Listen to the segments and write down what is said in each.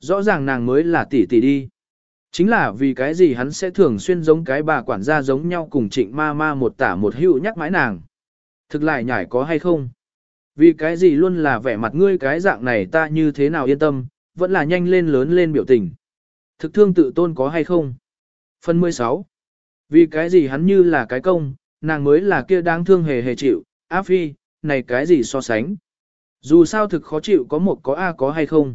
Rõ ràng nàng mới là tỷ tỷ đi. Chính là vì cái gì hắn sẽ thường xuyên giống cái bà quản gia giống nhau cùng trịnh ma ma một tả một hữu nhắc mãi nàng. Thực lại nhảy có hay không? Vì cái gì luôn là vẻ mặt ngươi cái dạng này ta như thế nào yên tâm, vẫn là nhanh lên lớn lên biểu tình. Thực thương tự tôn có hay không? Phần 16. Vì cái gì hắn như là cái công, nàng mới là kia đáng thương hề hề chịu, áp phi, này cái gì so sánh. Dù sao thực khó chịu có một có A có hay không.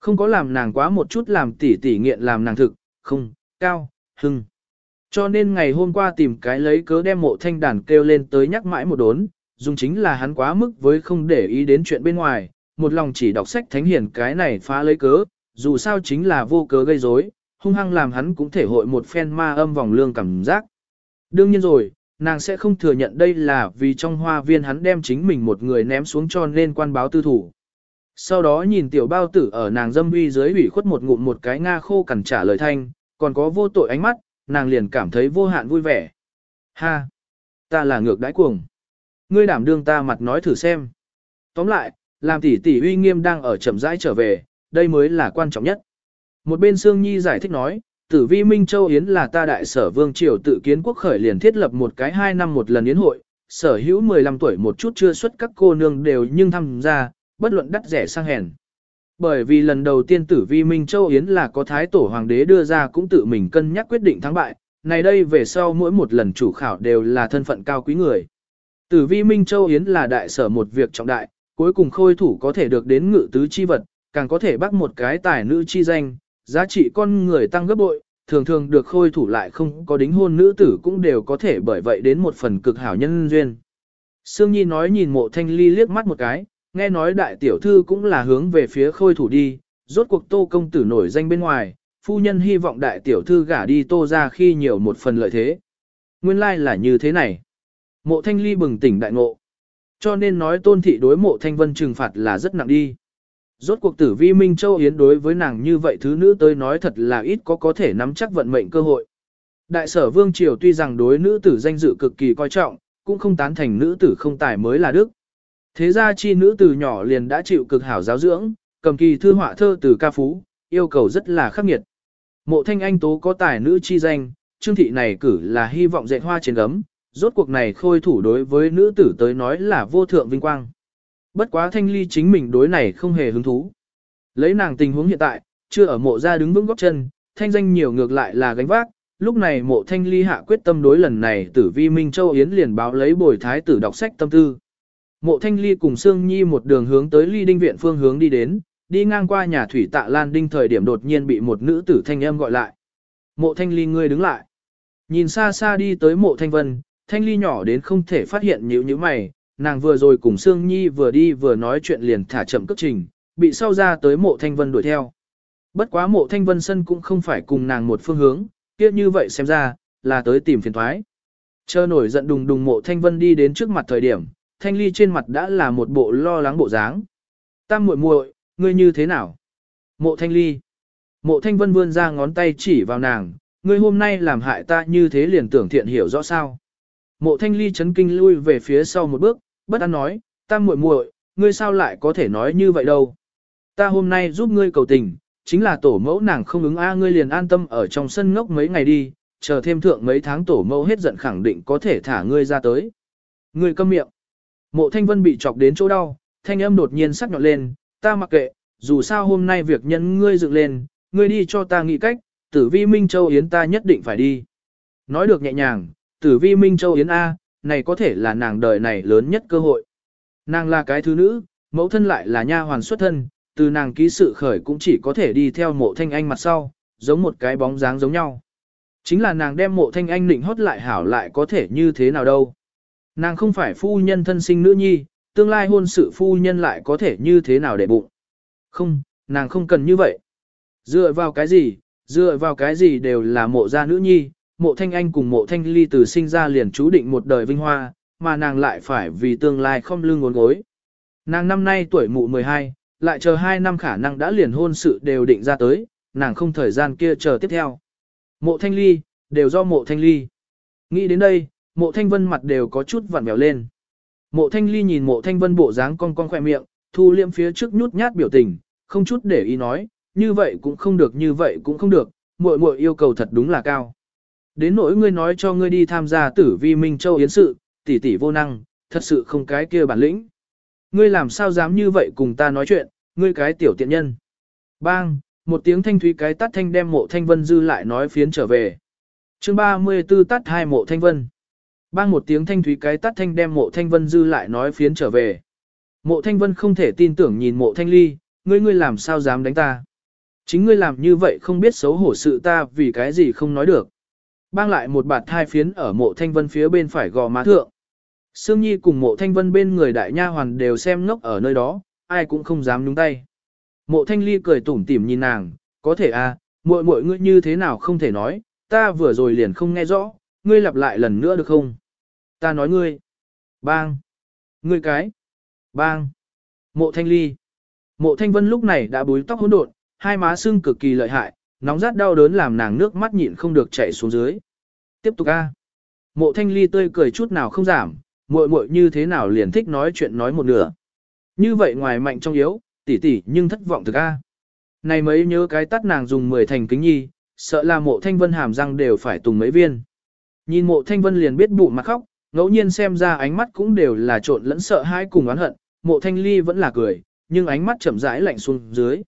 Không có làm nàng quá một chút làm tỉ tỉ nghiện làm nàng thực, không, cao, hưng. Cho nên ngày hôm qua tìm cái lấy cớ đem mộ thanh đàn kêu lên tới nhắc mãi một đốn, dùng chính là hắn quá mức với không để ý đến chuyện bên ngoài, một lòng chỉ đọc sách thánh hiển cái này phá lấy cớ, dù sao chính là vô cớ gây rối, hung hăng làm hắn cũng thể hội một phen ma âm vòng lương cảm giác. Đương nhiên rồi, nàng sẽ không thừa nhận đây là vì trong hoa viên hắn đem chính mình một người ném xuống cho nên quan báo tư thủ. Sau đó nhìn tiểu bao tử ở nàng dâm uy dưới ủy khuất một ngụm một cái nga khô cằn trả lời thanh, còn có vô tội ánh mắt, nàng liền cảm thấy vô hạn vui vẻ. Ha! Ta là ngược đãi cuồng. Ngươi đảm đương ta mặt nói thử xem. Tóm lại, làm tỷ tỷ uy nghiêm đang ở chậm rãi trở về, đây mới là quan trọng nhất. Một bên Sương Nhi giải thích nói, tử vi Minh Châu Yến là ta đại sở vương triều tự kiến quốc khởi liền thiết lập một cái hai năm một lần yến hội, sở hữu 15 tuổi một chút chưa xuất các cô nương đều nhưng tham gia, bất luận đắt rẻ sang hèn. Bởi vì lần đầu tiên tử vi Minh Châu Yến là có thái tổ hoàng đế đưa ra cũng tự mình cân nhắc quyết định thắng bại, này đây về sau mỗi một lần chủ khảo đều là thân phận cao quý người. Tử vi Minh Châu Yến là đại sở một việc trọng đại, cuối cùng khôi thủ có thể được đến ngự tứ chi vật, càng có thể bắt một cái tài nữ chi danh, giá trị con người tăng gấp bội, thường thường được khôi thủ lại không có đính hôn nữ tử cũng đều có thể bởi vậy đến một phần cực hảo nhân duyên. Sương Nhi nói nhìn mộ thanh ly liếc mắt một cái, nghe nói đại tiểu thư cũng là hướng về phía khôi thủ đi, rốt cuộc tô công tử nổi danh bên ngoài, phu nhân hy vọng đại tiểu thư gả đi tô ra khi nhiều một phần lợi thế. Nguyên lai like là như thế này. Mộ thanh ly bừng tỉnh đại ngộ. Cho nên nói tôn thị đối mộ thanh vân trừng phạt là rất nặng đi. Rốt cuộc tử vi Minh Châu Yến đối với nàng như vậy thứ nữ tới nói thật là ít có có thể nắm chắc vận mệnh cơ hội. Đại sở Vương Triều tuy rằng đối nữ tử danh dự cực kỳ coi trọng, cũng không tán thành nữ tử không tài mới là đức. Thế ra chi nữ tử nhỏ liền đã chịu cực hảo giáo dưỡng, cầm kỳ thư họa thơ từ ca phú, yêu cầu rất là khắc nghiệt. Mộ thanh anh tố có tài nữ chi danh, trương thị này cử là hy vọng dạy hoa trên gấm, rốt cuộc này khôi thủ đối với nữ tử tới nói là vô thượng vinh quang. Bất quá thanh ly chính mình đối này không hề hứng thú. Lấy nàng tình huống hiện tại, chưa ở mộ ra đứng vững góc chân, thanh danh nhiều ngược lại là gánh vác. Lúc này mộ thanh ly hạ quyết tâm đối lần này tử vi Minh Châu Yến liền báo lấy bồi thái tử đọc sách tâm tư. Mộ thanh ly cùng Sương Nhi một đường hướng tới ly đinh viện phương hướng đi đến, đi ngang qua nhà thủy tạ Lan Đinh thời điểm đột nhiên bị một nữ tử thanh âm gọi lại. Mộ thanh ly ngươi đứng lại. Nhìn xa xa đi tới mộ thanh vân, thanh ly nhỏ đến không thể phát hiện nhữ như mày, nàng vừa rồi cùng Sương Nhi vừa đi vừa nói chuyện liền thả chậm cước trình, bị sau ra tới mộ thanh vân đuổi theo. Bất quá mộ thanh vân sân cũng không phải cùng nàng một phương hướng, kia như vậy xem ra, là tới tìm phiền thoái. Chờ nổi giận đùng đùng mộ thanh vân đi đến trước mặt thời điểm, thanh ly trên mặt đã là một bộ lo lắng bộ dáng. Tam muội muội, ngươi như thế nào? Mộ thanh ly. Mộ thanh vân vươn ra ngón tay chỉ vào nàng, ngươi hôm nay làm hại ta như thế liền tưởng thiện hiểu rõ sao. Mộ thanh ly chấn kinh lui về phía sau một bước, bất an nói, tam muội muội, ngươi sao lại có thể nói như vậy đâu. Ta hôm nay giúp ngươi cầu tình, chính là tổ mẫu nàng không ứng a ngươi liền an tâm ở trong sân ngốc mấy ngày đi, chờ thêm thượng mấy tháng tổ mẫu hết giận khẳng định có thể thả ngươi ra tới. Ngươi câm miệng. Mộ thanh vân bị chọc đến chỗ đau, thanh âm đột nhiên sắc nhọn lên, ta mặc kệ, dù sao hôm nay việc nhân ngươi dựng lên, ngươi đi cho ta nghĩ cách, tử vi Minh Châu Yến ta nhất định phải đi. Nói được nhẹ nhàng, tử vi Minh Châu Yến A, này có thể là nàng đời này lớn nhất cơ hội. Nàng là cái thứ nữ, mẫu thân lại là nha hoàn xuất thân, từ nàng ký sự khởi cũng chỉ có thể đi theo mộ thanh anh mặt sau, giống một cái bóng dáng giống nhau. Chính là nàng đem mộ thanh anh nịnh hót lại hảo lại có thể như thế nào đâu. Nàng không phải phu nhân thân sinh nữ nhi, tương lai hôn sự phu nhân lại có thể như thế nào để bụng. Không, nàng không cần như vậy. Dựa vào cái gì, dựa vào cái gì đều là mộ gia nữ nhi, mộ thanh anh cùng mộ thanh ly từ sinh ra liền chú định một đời vinh hoa, mà nàng lại phải vì tương lai không lưng ngốn gối. Nàng năm nay tuổi mụ 12, lại chờ 2 năm khả năng đã liền hôn sự đều định ra tới, nàng không thời gian kia chờ tiếp theo. Mộ thanh ly, đều do mộ thanh ly. Nghĩ đến đây, mộ thanh vân mặt đều có chút vặn vẹo lên. Mộ thanh ly nhìn mộ thanh vân bộ dáng cong cong khỏe miệng, thu liêm phía trước nhút nhát biểu tình, không chút để ý nói, như vậy cũng không được như vậy cũng không được, muội muội yêu cầu thật đúng là cao. Đến nỗi ngươi nói cho ngươi đi tham gia tử vi Minh Châu Yến sự, tỷ tỷ vô năng, thật sự không cái kia bản lĩnh. Ngươi làm sao dám như vậy cùng ta nói chuyện, ngươi cái tiểu tiện nhân. Bang, một tiếng thanh thúy cái tắt thanh đem mộ thanh vân dư lại nói phiến trở về. chương 34 tắt hai mộ thanh vân. Bang một tiếng thanh thúy cái tắt thanh đem mộ thanh vân dư lại nói phiến trở về. Mộ thanh vân không thể tin tưởng nhìn mộ thanh ly, ngươi ngươi làm sao dám đánh ta. Chính ngươi làm như vậy không biết xấu hổ sự ta vì cái gì không nói được. Bang lại một bạt thai phiến ở mộ thanh vân phía bên phải gò má thượng. Sương Nhi cùng mộ thanh vân bên người đại nha hoàn đều xem ngốc ở nơi đó, ai cũng không dám nhúng tay. Mộ thanh ly cười tủm tỉm nhìn nàng, có thể à, muội muội ngươi như thế nào không thể nói, ta vừa rồi liền không nghe rõ, ngươi lặp lại lần nữa được không? Ta nói ngươi. Bang. Ngươi cái. Bang. Mộ thanh ly. Mộ thanh vân lúc này đã búi tóc hỗn độn, hai má sưng cực kỳ lợi hại, nóng rát đau đớn làm nàng nước mắt nhịn không được chảy xuống dưới. Tiếp tục a. Mộ thanh ly tươi cười chút nào không giảm, muội muội như thế nào liền thích nói chuyện nói một nửa. Như vậy ngoài mạnh trong yếu, tỷ tỷ nhưng thất vọng thực a. Này mấy nhớ cái tắt nàng dùng 10 thành kính nhi, sợ là mộ thanh vân hàm răng đều phải tùng mấy viên. Nhìn mộ thanh vân liền biết bụng mặt khóc, ngẫu nhiên xem ra ánh mắt cũng đều là trộn lẫn sợ hãi cùng oán hận, mộ thanh ly vẫn là cười, nhưng ánh mắt chậm rãi lạnh xuống dưới.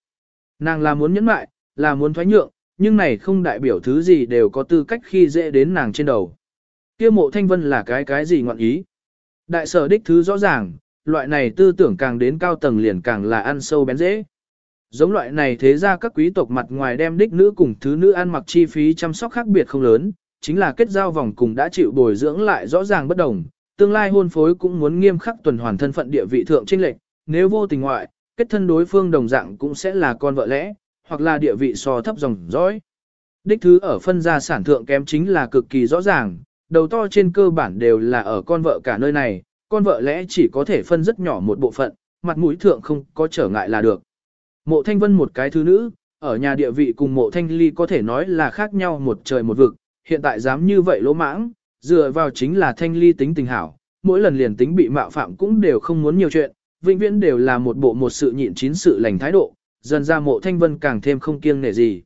Nàng là muốn nhẫn mại, là muốn thoái nhượng, nhưng này không đại biểu thứ gì đều có tư cách khi dễ đến nàng trên đầu. kia mộ thanh vân là cái cái gì ngọn ý. Đại sở đích thứ rõ ràng, loại này tư tưởng càng đến cao tầng liền càng là ăn sâu bén dễ. Giống loại này thế ra các quý tộc mặt ngoài đem đích nữ cùng thứ nữ ăn mặc chi phí chăm sóc khác biệt không lớn, chính là kết giao vòng cùng đã chịu bồi dưỡng lại rõ ràng bất đồng, tương lai hôn phối cũng muốn nghiêm khắc tuần hoàn thân phận địa vị thượng trinh lệnh, nếu vô tình ngoại, kết thân đối phương đồng dạng cũng sẽ là con vợ lẽ, hoặc là địa vị so thấp dòng dõi. Đích thứ ở phân gia sản thượng kém chính là cực kỳ rõ ràng, đầu to trên cơ bản đều là ở con vợ cả nơi này, con vợ lẽ chỉ có thể phân rất nhỏ một bộ phận, mặt mũi thượng không có trở ngại là được. Mộ thanh vân một cái thứ nữ, ở nhà địa vị cùng mộ thanh ly có thể nói là khác nhau một trời một vực, hiện tại dám như vậy lỗ mãng, dựa vào chính là thanh ly tính tình hảo, mỗi lần liền tính bị mạo phạm cũng đều không muốn nhiều chuyện, vĩnh viễn đều là một bộ một sự nhịn chín sự lành thái độ, dần ra mộ thanh vân càng thêm không kiêng nể gì.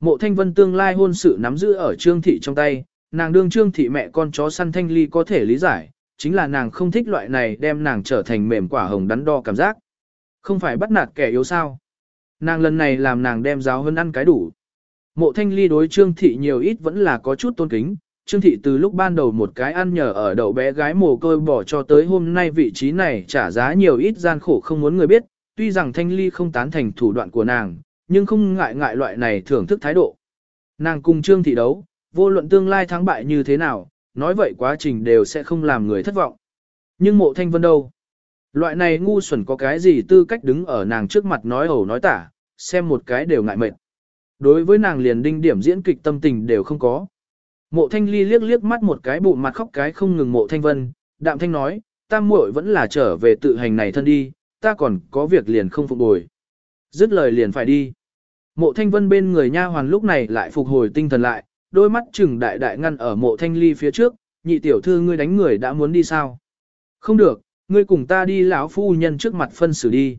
Mộ thanh vân tương lai hôn sự nắm giữ ở trương thị trong tay, nàng đương trương thị mẹ con chó săn thanh ly có thể lý giải, chính là nàng không thích loại này đem nàng trở thành mềm quả hồng đắn đo cảm giác. Không phải bắt nạt kẻ yếu sao. Nàng lần này làm nàng đem giáo hơn ăn cái đủ. Mộ thanh ly đối trương thị nhiều ít vẫn là có chút tôn kính, Trương Thị từ lúc ban đầu một cái ăn nhờ ở đậu bé gái mồ côi bỏ cho tới hôm nay vị trí này trả giá nhiều ít gian khổ không muốn người biết, tuy rằng Thanh Ly không tán thành thủ đoạn của nàng, nhưng không ngại ngại loại này thưởng thức thái độ. Nàng cùng Trương Thị đấu, vô luận tương lai thắng bại như thế nào, nói vậy quá trình đều sẽ không làm người thất vọng. Nhưng mộ thanh vân đâu? Loại này ngu xuẩn có cái gì tư cách đứng ở nàng trước mặt nói ẩu nói tả, xem một cái đều ngại mệt. Đối với nàng liền đinh điểm diễn kịch tâm tình đều không có. Mộ thanh ly liếc liếc mắt một cái bụng mặt khóc cái không ngừng mộ thanh vân, đạm thanh nói, ta muội vẫn là trở về tự hành này thân đi, ta còn có việc liền không phục bồi. Dứt lời liền phải đi. Mộ thanh vân bên người nha hoàn lúc này lại phục hồi tinh thần lại, đôi mắt chừng đại đại ngăn ở mộ thanh ly phía trước, nhị tiểu thư ngươi đánh người đã muốn đi sao? Không được, ngươi cùng ta đi lão phu nhân trước mặt phân xử đi.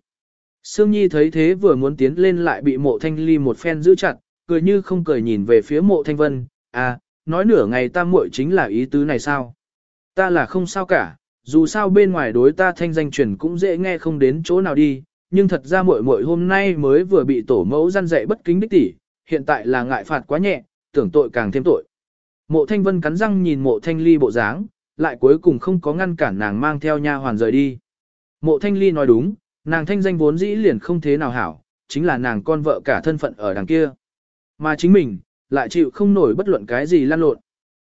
Sương Nhi thấy thế vừa muốn tiến lên lại bị mộ thanh ly một phen giữ chặt, cười như không cười nhìn về phía mộ thanh vân, à, nói nửa ngày ta muội chính là ý tứ này sao? Ta là không sao cả, dù sao bên ngoài đối ta thanh danh truyền cũng dễ nghe không đến chỗ nào đi, nhưng thật ra muội muội hôm nay mới vừa bị tổ mẫu răn dạy bất kính đích tỷ, hiện tại là ngại phạt quá nhẹ, tưởng tội càng thêm tội. Mộ Thanh Vân cắn răng nhìn Mộ Thanh Ly bộ dáng, lại cuối cùng không có ngăn cản nàng mang theo nha hoàn rời đi. Mộ Thanh Ly nói đúng, nàng thanh danh vốn dĩ liền không thế nào hảo, chính là nàng con vợ cả thân phận ở đằng kia. Mà chính mình, lại chịu không nổi bất luận cái gì lan lộn.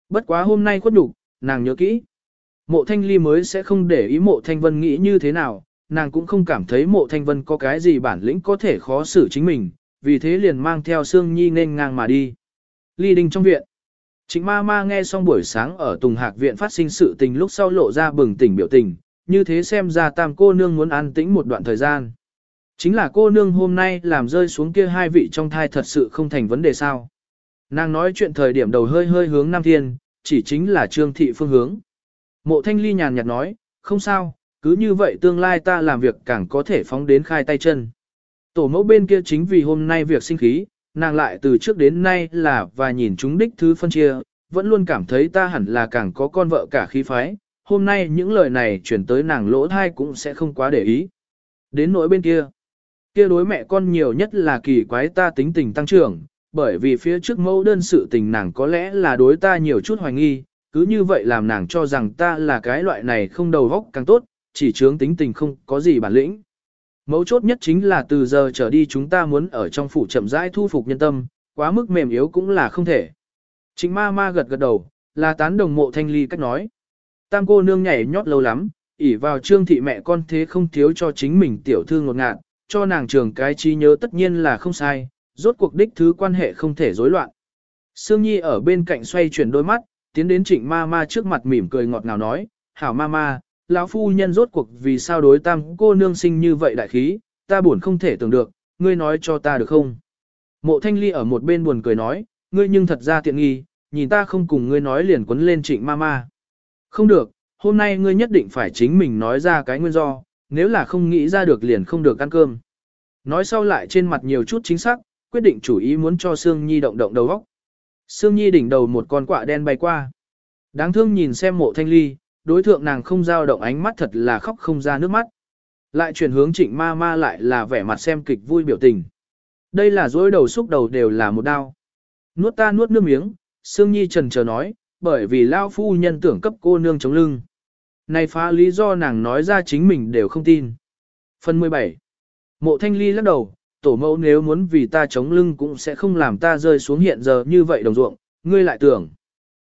Bất quá hôm nay khuất nhục, nàng nhớ kỹ. Mộ thanh ly mới sẽ không để ý mộ thanh vân nghĩ như thế nào, nàng cũng không cảm thấy mộ thanh vân có cái gì bản lĩnh có thể khó xử chính mình, vì thế liền mang theo Sương Nhi nên ngang mà đi. Ly đình trong viện. Trịnh ma ma nghe xong buổi sáng ở Tùng Hạc viện phát sinh sự tình lúc sau lộ ra bừng tỉnh biểu tình, như thế xem ra tam cô nương muốn an tĩnh một đoạn thời gian. Chính là cô nương hôm nay làm rơi xuống kia hai vị trong thai thật sự không thành vấn đề sao. Nàng nói chuyện thời điểm đầu hơi hơi hướng Nam Thiên, chỉ chính là trương thị phương hướng. Mộ thanh ly nhàn nhạt nói, không sao, cứ như vậy tương lai ta làm việc càng có thể phóng đến khai tay chân. Tổ mẫu bên kia chính vì hôm nay việc sinh khí, nàng lại từ trước đến nay là và nhìn chúng đích thứ phân chia, vẫn luôn cảm thấy ta hẳn là càng có con vợ cả khí phái, hôm nay những lời này chuyển tới nàng lỗ thai cũng sẽ không quá để ý. Đến nỗi bên kia, kia đối mẹ con nhiều nhất là kỳ quái ta tính tình tăng trưởng, bởi vì phía trước mẫu đơn sự tình nàng có lẽ là đối ta nhiều chút hoài nghi, cứ như vậy làm nàng cho rằng ta là cái loại này không đầu óc càng tốt, chỉ chướng tính tình không có gì bản lĩnh. Mấu chốt nhất chính là từ giờ trở đi chúng ta muốn ở trong phủ chậm rãi thu phục nhân tâm, quá mức mềm yếu cũng là không thể. Chính ma ma gật gật đầu, là tán đồng mộ thanh ly cách nói. Tam cô nương nhảy nhót lâu lắm, ỉ vào trương thị mẹ con thế không thiếu cho chính mình tiểu thư ngột ngạt, cho nàng trường cái trí nhớ tất nhiên là không sai, rốt cuộc đích thứ quan hệ không thể rối loạn. Sương Nhi ở bên cạnh xoay chuyển đôi mắt, tiến đến trịnh ma ma trước mặt mỉm cười ngọt ngào nói, hảo ma ma, lão phu nhân rốt cuộc vì sao đối tam cô nương sinh như vậy đại khí, ta buồn không thể tưởng được, ngươi nói cho ta được không? Mộ thanh ly ở một bên buồn cười nói, ngươi nhưng thật ra tiện nghi, nhìn ta không cùng ngươi nói liền quấn lên trịnh ma ma. Không được, hôm nay ngươi nhất định phải chính mình nói ra cái nguyên do, nếu là không nghĩ ra được liền không được ăn cơm. Nói sau lại trên mặt nhiều chút chính xác, quyết định chủ ý muốn cho Sương Nhi động động đầu óc. Sương Nhi đỉnh đầu một con quạ đen bay qua. Đáng thương nhìn xem mộ thanh ly, đối thượng nàng không giao động ánh mắt thật là khóc không ra nước mắt. Lại chuyển hướng trịnh ma ma lại là vẻ mặt xem kịch vui biểu tình. Đây là dối đầu xúc đầu đều là một đau. Nuốt ta nuốt nước miếng, Sương Nhi trần chờ nói, bởi vì lão phu nhân tưởng cấp cô nương chống lưng. Này phá lý do nàng nói ra chính mình đều không tin. Phần 17 Mộ thanh ly lắc đầu, tổ mẫu nếu muốn vì ta chống lưng cũng sẽ không làm ta rơi xuống hiện giờ như vậy đồng ruộng, ngươi lại tưởng.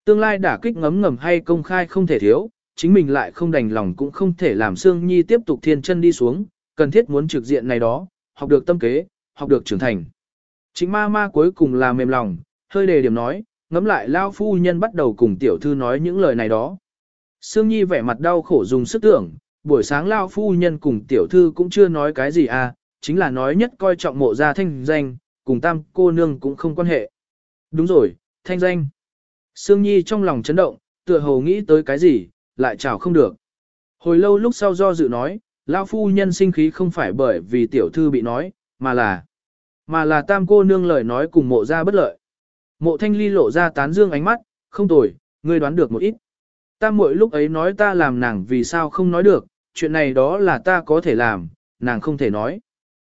Tương lai đả kích ngấm ngầm hay công khai không thể thiếu, chính mình lại không đành lòng cũng không thể làm Sương Nhi tiếp tục thiên chân đi xuống, cần thiết muốn trực diện này đó, học được tâm kế, học được trưởng thành. Chính ma ma cuối cùng là mềm lòng, hơi đề điểm nói, ngắm lại lao phu nhân bắt đầu cùng tiểu thư nói những lời này đó. Sương Nhi vẻ mặt đau khổ dùng sức tưởng, buổi sáng lao phu nhân cùng tiểu thư cũng chưa nói cái gì à, chính là nói nhất coi trọng mộ gia thanh danh, cùng tam cô nương cũng không quan hệ. Đúng rồi, thanh danh. Sương Nhi trong lòng chấn động, tựa hồ nghĩ tới cái gì, lại chào không được. Hồi lâu lúc sau do dự nói, lao phu nhân sinh khí không phải bởi vì tiểu thư bị nói, mà là, mà là tam cô nương lời nói cùng mộ gia bất lợi. Mộ thanh ly lộ ra tán dương ánh mắt, không tồi, ngươi đoán được một ít. Ta muội lúc ấy nói ta làm nàng vì sao không nói được, chuyện này đó là ta có thể làm, nàng không thể nói.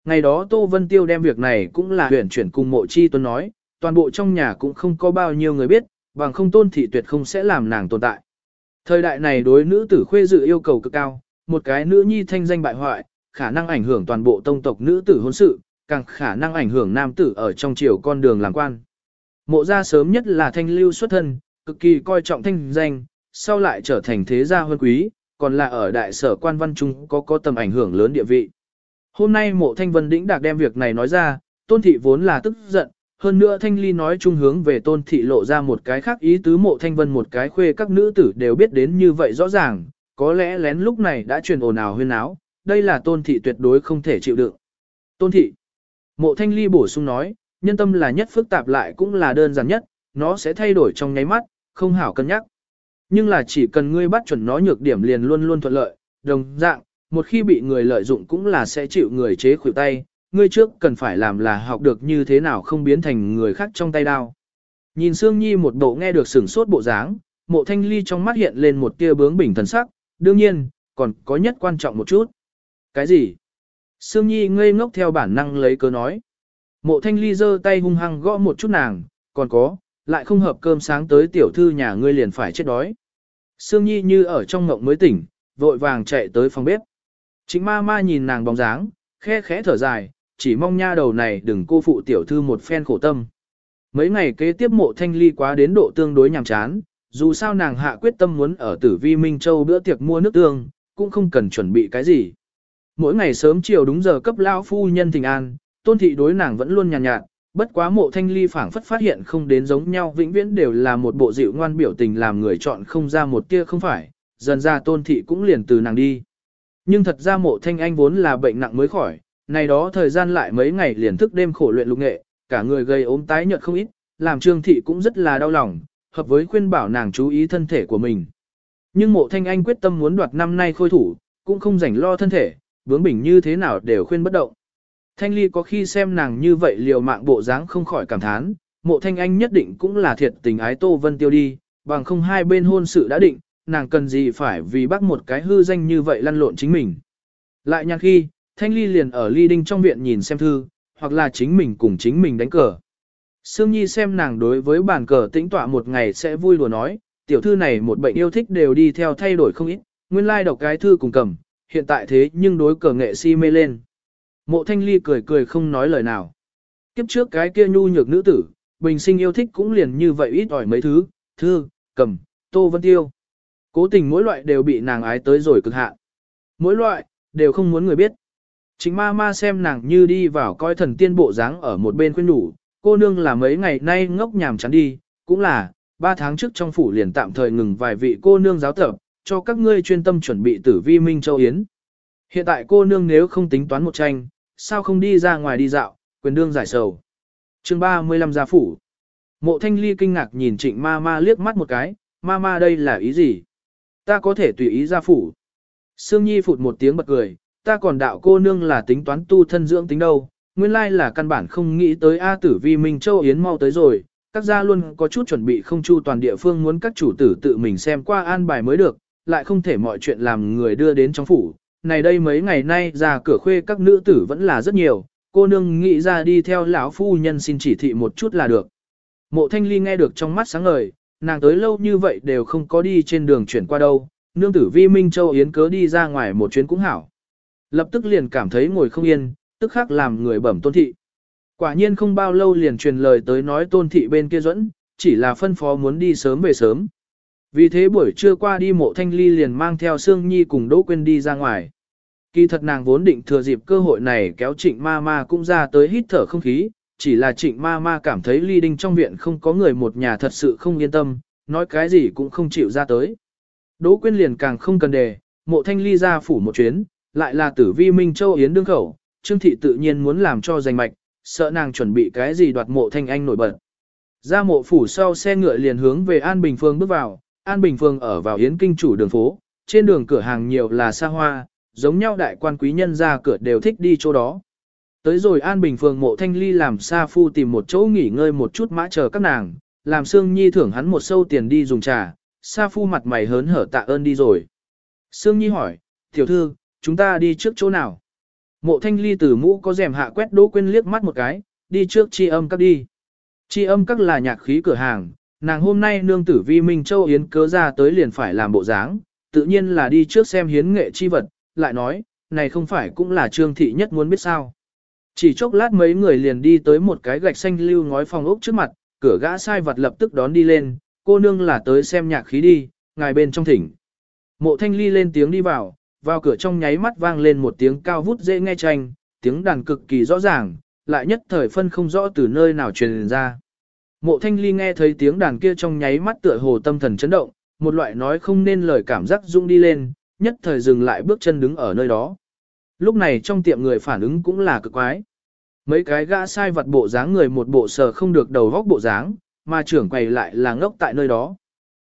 Ngày đó Tô Vân Tiêu đem việc này cũng là huyển chuyển cùng mộ chi tuấn nói, toàn bộ trong nhà cũng không có bao nhiêu người biết, bằng không tôn thị tuyệt không sẽ làm nàng tồn tại. Thời đại này đối nữ tử khuê dự yêu cầu cực cao, một cái nữ nhi thanh danh bại hoại, khả năng ảnh hưởng toàn bộ tông tộc nữ tử hôn sự, càng khả năng ảnh hưởng nam tử ở trong chiều con đường làm quan. Mộ gia sớm nhất là thanh lưu xuất thân, cực kỳ coi trọng thanh danh, sau lại trở thành thế gia huân quý, còn là ở đại sở quan văn trung có có tầm ảnh hưởng lớn địa vị. Hôm nay mộ thanh vân đĩnh đạc đem việc này nói ra, tôn thị vốn là tức giận, hơn nữa thanh ly nói chung hướng về tôn thị lộ ra một cái khác ý tứ mộ thanh vân một cái khuê các nữ tử đều biết đến như vậy rõ ràng, có lẽ lén lúc này đã truyền ồn ào huyên áo, đây là tôn thị tuyệt đối không thể chịu đựng. Tôn thị, mộ thanh ly bổ sung nói, nhân tâm là nhất phức tạp lại cũng là đơn giản nhất, nó sẽ thay đổi trong nháy mắt, không hảo cân nhắc. Nhưng là chỉ cần ngươi bắt chuẩn nó nhược điểm liền luôn luôn thuận lợi, đồng dạng, một khi bị người lợi dụng cũng là sẽ chịu người chế khuỷu tay, ngươi trước cần phải làm là học được như thế nào không biến thành người khác trong tay đao. Nhìn Sương Nhi một bộ nghe được sửng sốt bộ dáng, mộ thanh ly trong mắt hiện lên một tia bướng bỉnh thần sắc, đương nhiên, còn có nhất quan trọng một chút. Cái gì? Sương Nhi ngây ngốc theo bản năng lấy cớ nói. Mộ thanh ly giơ tay hung hăng gõ một chút nàng, còn có, lại không hợp cơm sáng tới tiểu thư nhà ngươi liền phải chết đói. Sương Nhi như ở trong ngộng mới tỉnh, vội vàng chạy tới phòng bếp. Chính ma ma nhìn nàng bóng dáng, khe khẽ thở dài, chỉ mong nha đầu này đừng cô phụ tiểu thư một phen khổ tâm. Mấy ngày kế tiếp mộ thanh ly quá đến độ tương đối nhàm chán, dù sao nàng hạ quyết tâm muốn ở tử vi Minh Châu bữa tiệc mua nước tương, cũng không cần chuẩn bị cái gì. Mỗi ngày sớm chiều đúng giờ cấp lao phu nhân thình an, tôn thị đối nàng vẫn luôn nhàn nhạt, nhạt, bất quá mộ thanh ly phảng phất phát hiện không đến giống nhau vĩnh viễn đều là một bộ dịu ngoan biểu tình làm người chọn không ra một tia không phải, dần ra tôn thị cũng liền từ nàng đi. Nhưng thật ra mộ thanh anh vốn là bệnh nặng mới khỏi, này đó thời gian lại mấy ngày liền thức đêm khổ luyện lục nghệ, cả người gây ốm tái nhợt không ít, làm trương thị cũng rất là đau lòng, hợp với khuyên bảo nàng chú ý thân thể của mình. Nhưng mộ thanh anh quyết tâm muốn đoạt năm nay khôi thủ, cũng không rảnh lo thân thể, bướng bỉnh như thế nào đều khuyên bất động. Thanh ly có khi xem nàng như vậy liều mạng bộ dáng không khỏi cảm thán, mộ thanh anh nhất định cũng là thiệt tình ái Tô Vân Tiêu đi, bằng không hai bên hôn sự đã định, nàng cần gì phải vì bác một cái hư danh như vậy lăn lộn chính mình. Lại nhạc khi, Thanh ly liền ở ly đinh trong viện nhìn xem thư, hoặc là chính mình cùng chính mình đánh cờ. Sương Nhi xem nàng đối với bàn cờ tĩnh tọa một ngày sẽ vui đùa nói, tiểu thư này một bệnh yêu thích đều đi theo thay đổi không ít, nguyên lai đọc cái thư cùng cầm, hiện tại thế nhưng đối cờ nghệ si mê lên. Mộ thanh ly cười cười không nói lời nào. Kiếp trước cái kia nhu nhược nữ tử, bình sinh yêu thích cũng liền như vậy ít ỏi mấy thứ, thư, cầm, tô vân tiêu. Cố tình mỗi loại đều bị nàng ái tới rồi cực hạn. Mỗi loại, đều không muốn người biết. Chính ma ma xem nàng như đi vào coi thần tiên bộ dáng ở một bên khuyên nhủ, cô nương là mấy ngày nay ngốc nhàm chán đi, cũng là, ba tháng trước trong phủ liền tạm thời ngừng vài vị cô nương giáo tập, cho các ngươi chuyên tâm chuẩn bị tử vi minh châu yến. Hiện tại cô nương nếu không tính toán một tranh, sao không đi ra ngoài đi dạo, quyền đương giải sầu. chương 35 gia phủ. Mộ thanh ly kinh ngạc nhìn trịnh ma ma liếc mắt một cái, ma ma đây là ý gì? Ta có thể tùy ý gia phủ. Sương Nhi phụt một tiếng bật cười, ta còn đạo cô nương là tính toán tu thân dưỡng tính đâu, nguyên lai là căn bản không nghĩ tới A tử vi Minh Châu Yến mau tới rồi, các gia luôn có chút chuẩn bị không chu toàn địa phương muốn các chủ tử tự mình xem qua an bài mới được, lại không thể mọi chuyện làm người đưa đến trong phủ. Này đây mấy ngày nay ra cửa khuê các nữ tử vẫn là rất nhiều, cô nương nghĩ ra đi theo lão phu nhân xin chỉ thị một chút là được. Mộ thanh ly nghe được trong mắt sáng ngời, nàng tới lâu như vậy đều không có đi trên đường chuyển qua đâu, nương tử vi Minh Châu Yến cớ đi ra ngoài một chuyến cũng hảo. Lập tức liền cảm thấy ngồi không yên, tức khắc làm người bẩm tôn thị. Quả nhiên không bao lâu liền truyền lời tới nói tôn thị bên kia dẫn, chỉ là phân phó muốn đi sớm về sớm. Vì thế buổi trưa qua đi mộ thanh ly liền mang theo Sương Nhi cùng Đỗ Quyên đi ra ngoài. Kỳ thật nàng vốn định thừa dịp cơ hội này kéo trịnh ma ma cũng ra tới hít thở không khí, chỉ là trịnh ma ma cảm thấy ly đinh trong viện không có người một nhà thật sự không yên tâm, nói cái gì cũng không chịu ra tới. Đỗ Quyên liền càng không cần đề, mộ thanh ly ra phủ một chuyến, lại là tử vi Minh Châu Yến đương khẩu, Trương Thị tự nhiên muốn làm cho giành mạch, sợ nàng chuẩn bị cái gì đoạt mộ thanh anh nổi bật. Ra mộ phủ sau xe ngựa liền hướng về An Bình Phương bước vào, An Bình Phương ở vào Yến Kinh chủ đường phố, trên đường cửa hàng nhiều là xa hoa, giống nhau đại quan quý nhân ra cửa đều thích đi chỗ đó. Tới rồi An Bình Phương mộ thanh ly làm xa phu tìm một chỗ nghỉ ngơi một chút mã chờ các nàng, làm Sương Nhi thưởng hắn một sâu tiền đi dùng trà, sa phu mặt mày hớn hở tạ ơn đi rồi. Sương Nhi hỏi, tiểu thư, chúng ta đi trước chỗ nào? Mộ thanh ly từ mũ có rèm hạ quét đỗ quên liếc mắt một cái, đi trước chi âm các đi. Chi âm các là nhạc khí cửa hàng, nàng hôm nay nương tử vi Minh Châu Yến cớ ra tới liền phải làm bộ dáng, tự nhiên là đi trước xem hiến nghệ chi vật, lại nói, này không phải cũng là trương thị nhất muốn biết sao. Chỉ chốc lát mấy người liền đi tới một cái gạch xanh lưu ngói phòng ốc trước mặt, cửa gã sai vật lập tức đón đi lên, cô nương là tới xem nhạc khí đi, ngài bên trong thỉnh. Mộ thanh ly lên tiếng đi vào, vào cửa trong nháy mắt vang lên một tiếng cao vút dễ nghe tranh, tiếng đàn cực kỳ rõ ràng, lại nhất thời phân không rõ từ nơi nào truyền ra. Mộ thanh ly nghe thấy tiếng đàn kia trong nháy mắt tựa hồ tâm thần chấn động, một loại nói không nên lời cảm giác rung đi lên, nhất thời dừng lại bước chân đứng ở nơi đó. Lúc này trong tiệm người phản ứng cũng là cực quái. Mấy cái gã sai vật bộ dáng người một bộ sờ không được đầu góc bộ dáng, mà trưởng quầy lại là ngốc tại nơi đó.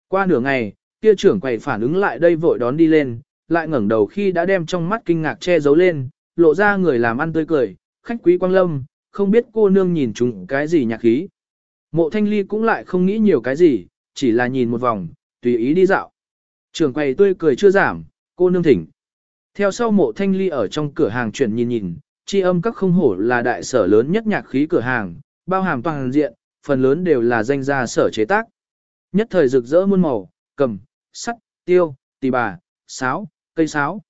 Qua nửa ngày, kia trưởng quầy phản ứng lại đây vội đón đi lên, lại ngẩng đầu khi đã đem trong mắt kinh ngạc che giấu lên, lộ ra người làm ăn tươi cười, khách quý quang lâm, không biết cô nương nhìn chúng cái gì nhạc khí. Mộ thanh ly cũng lại không nghĩ nhiều cái gì, chỉ là nhìn một vòng, tùy ý đi dạo. Trường quầy tươi cười chưa giảm, cô nương thỉnh. Theo sau mộ thanh ly ở trong cửa hàng chuyển nhìn nhìn, chi âm các không hổ là đại sở lớn nhất nhạc khí cửa hàng, bao hàm toàn diện, phần lớn đều là danh gia sở chế tác. Nhất thời rực rỡ muôn màu, cầm, sắt, tiêu, tỳ bà, sáo, cây sáo.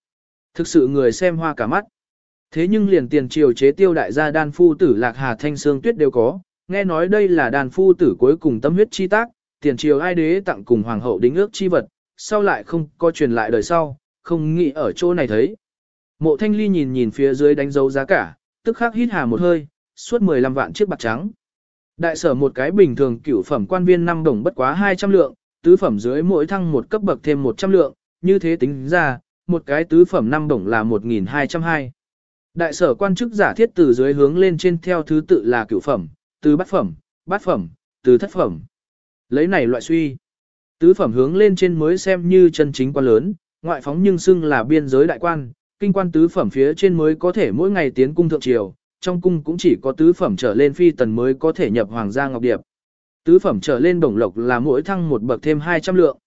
Thực sự người xem hoa cả mắt. Thế nhưng liền tiền triều chế tiêu đại gia đan phu tử lạc hà thanh sương tuyết đều có, nghe nói đây là đàn phu tử cuối cùng tâm huyết chi tác, tiền triều ai đế tặng cùng hoàng hậu đính ước chi vật, sau lại không có truyền lại đời sau, không nghĩ ở chỗ này thấy. Mộ thanh ly nhìn nhìn phía dưới đánh dấu giá cả, tức khắc hít hà một hơi, suốt 15 vạn chiếc bạc trắng. Đại sở một cái bình thường cửu phẩm quan viên năm đồng bất quá 200 lượng, tứ phẩm dưới mỗi thăng một cấp bậc thêm 100 lượng, như thế tính ra, một cái tứ phẩm năm đồng là 1.220. Đại sở quan chức giả thiết từ dưới hướng lên trên theo thứ tự là cửu phẩm, từ bát phẩm, bát phẩm, từ thất phẩm. Lấy này loại suy. Tứ phẩm hướng lên trên mới xem như chân chính quan lớn, ngoại phóng nhưng xưng là biên giới đại quan, kinh quan tứ phẩm phía trên mới có thể mỗi ngày tiến cung thượng triều, trong cung cũng chỉ có tứ phẩm trở lên phi tần mới có thể nhập hoàng gia ngọc điệp. Tứ phẩm trở lên đồng lộc là mỗi thăng một bậc thêm 200 lượng.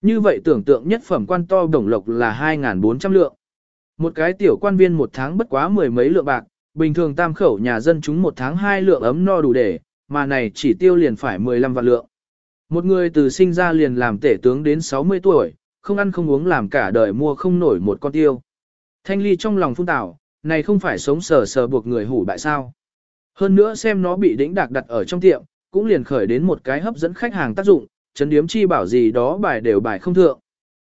Như vậy tưởng tượng nhất phẩm quan to đồng lộc là 2.400 lượng. Một cái tiểu quan viên một tháng bất quá mười mấy lượng bạc, bình thường tam khẩu nhà dân chúng một tháng hai lượng ấm no đủ để, mà này chỉ tiêu liền phải 15 vạn lượng. Một người từ sinh ra liền làm tể tướng đến 60 tuổi, không ăn không uống làm cả đời mua không nổi một con tiêu. Thanh ly trong lòng phung tảo, này không phải sống sờ sờ buộc người hủ bại sao. Hơn nữa xem nó bị đĩnh đạc đặt ở trong tiệm, cũng liền khởi đến một cái hấp dẫn khách hàng tác dụng, chấn điếm chi bảo gì đó bài đều bài không thượng.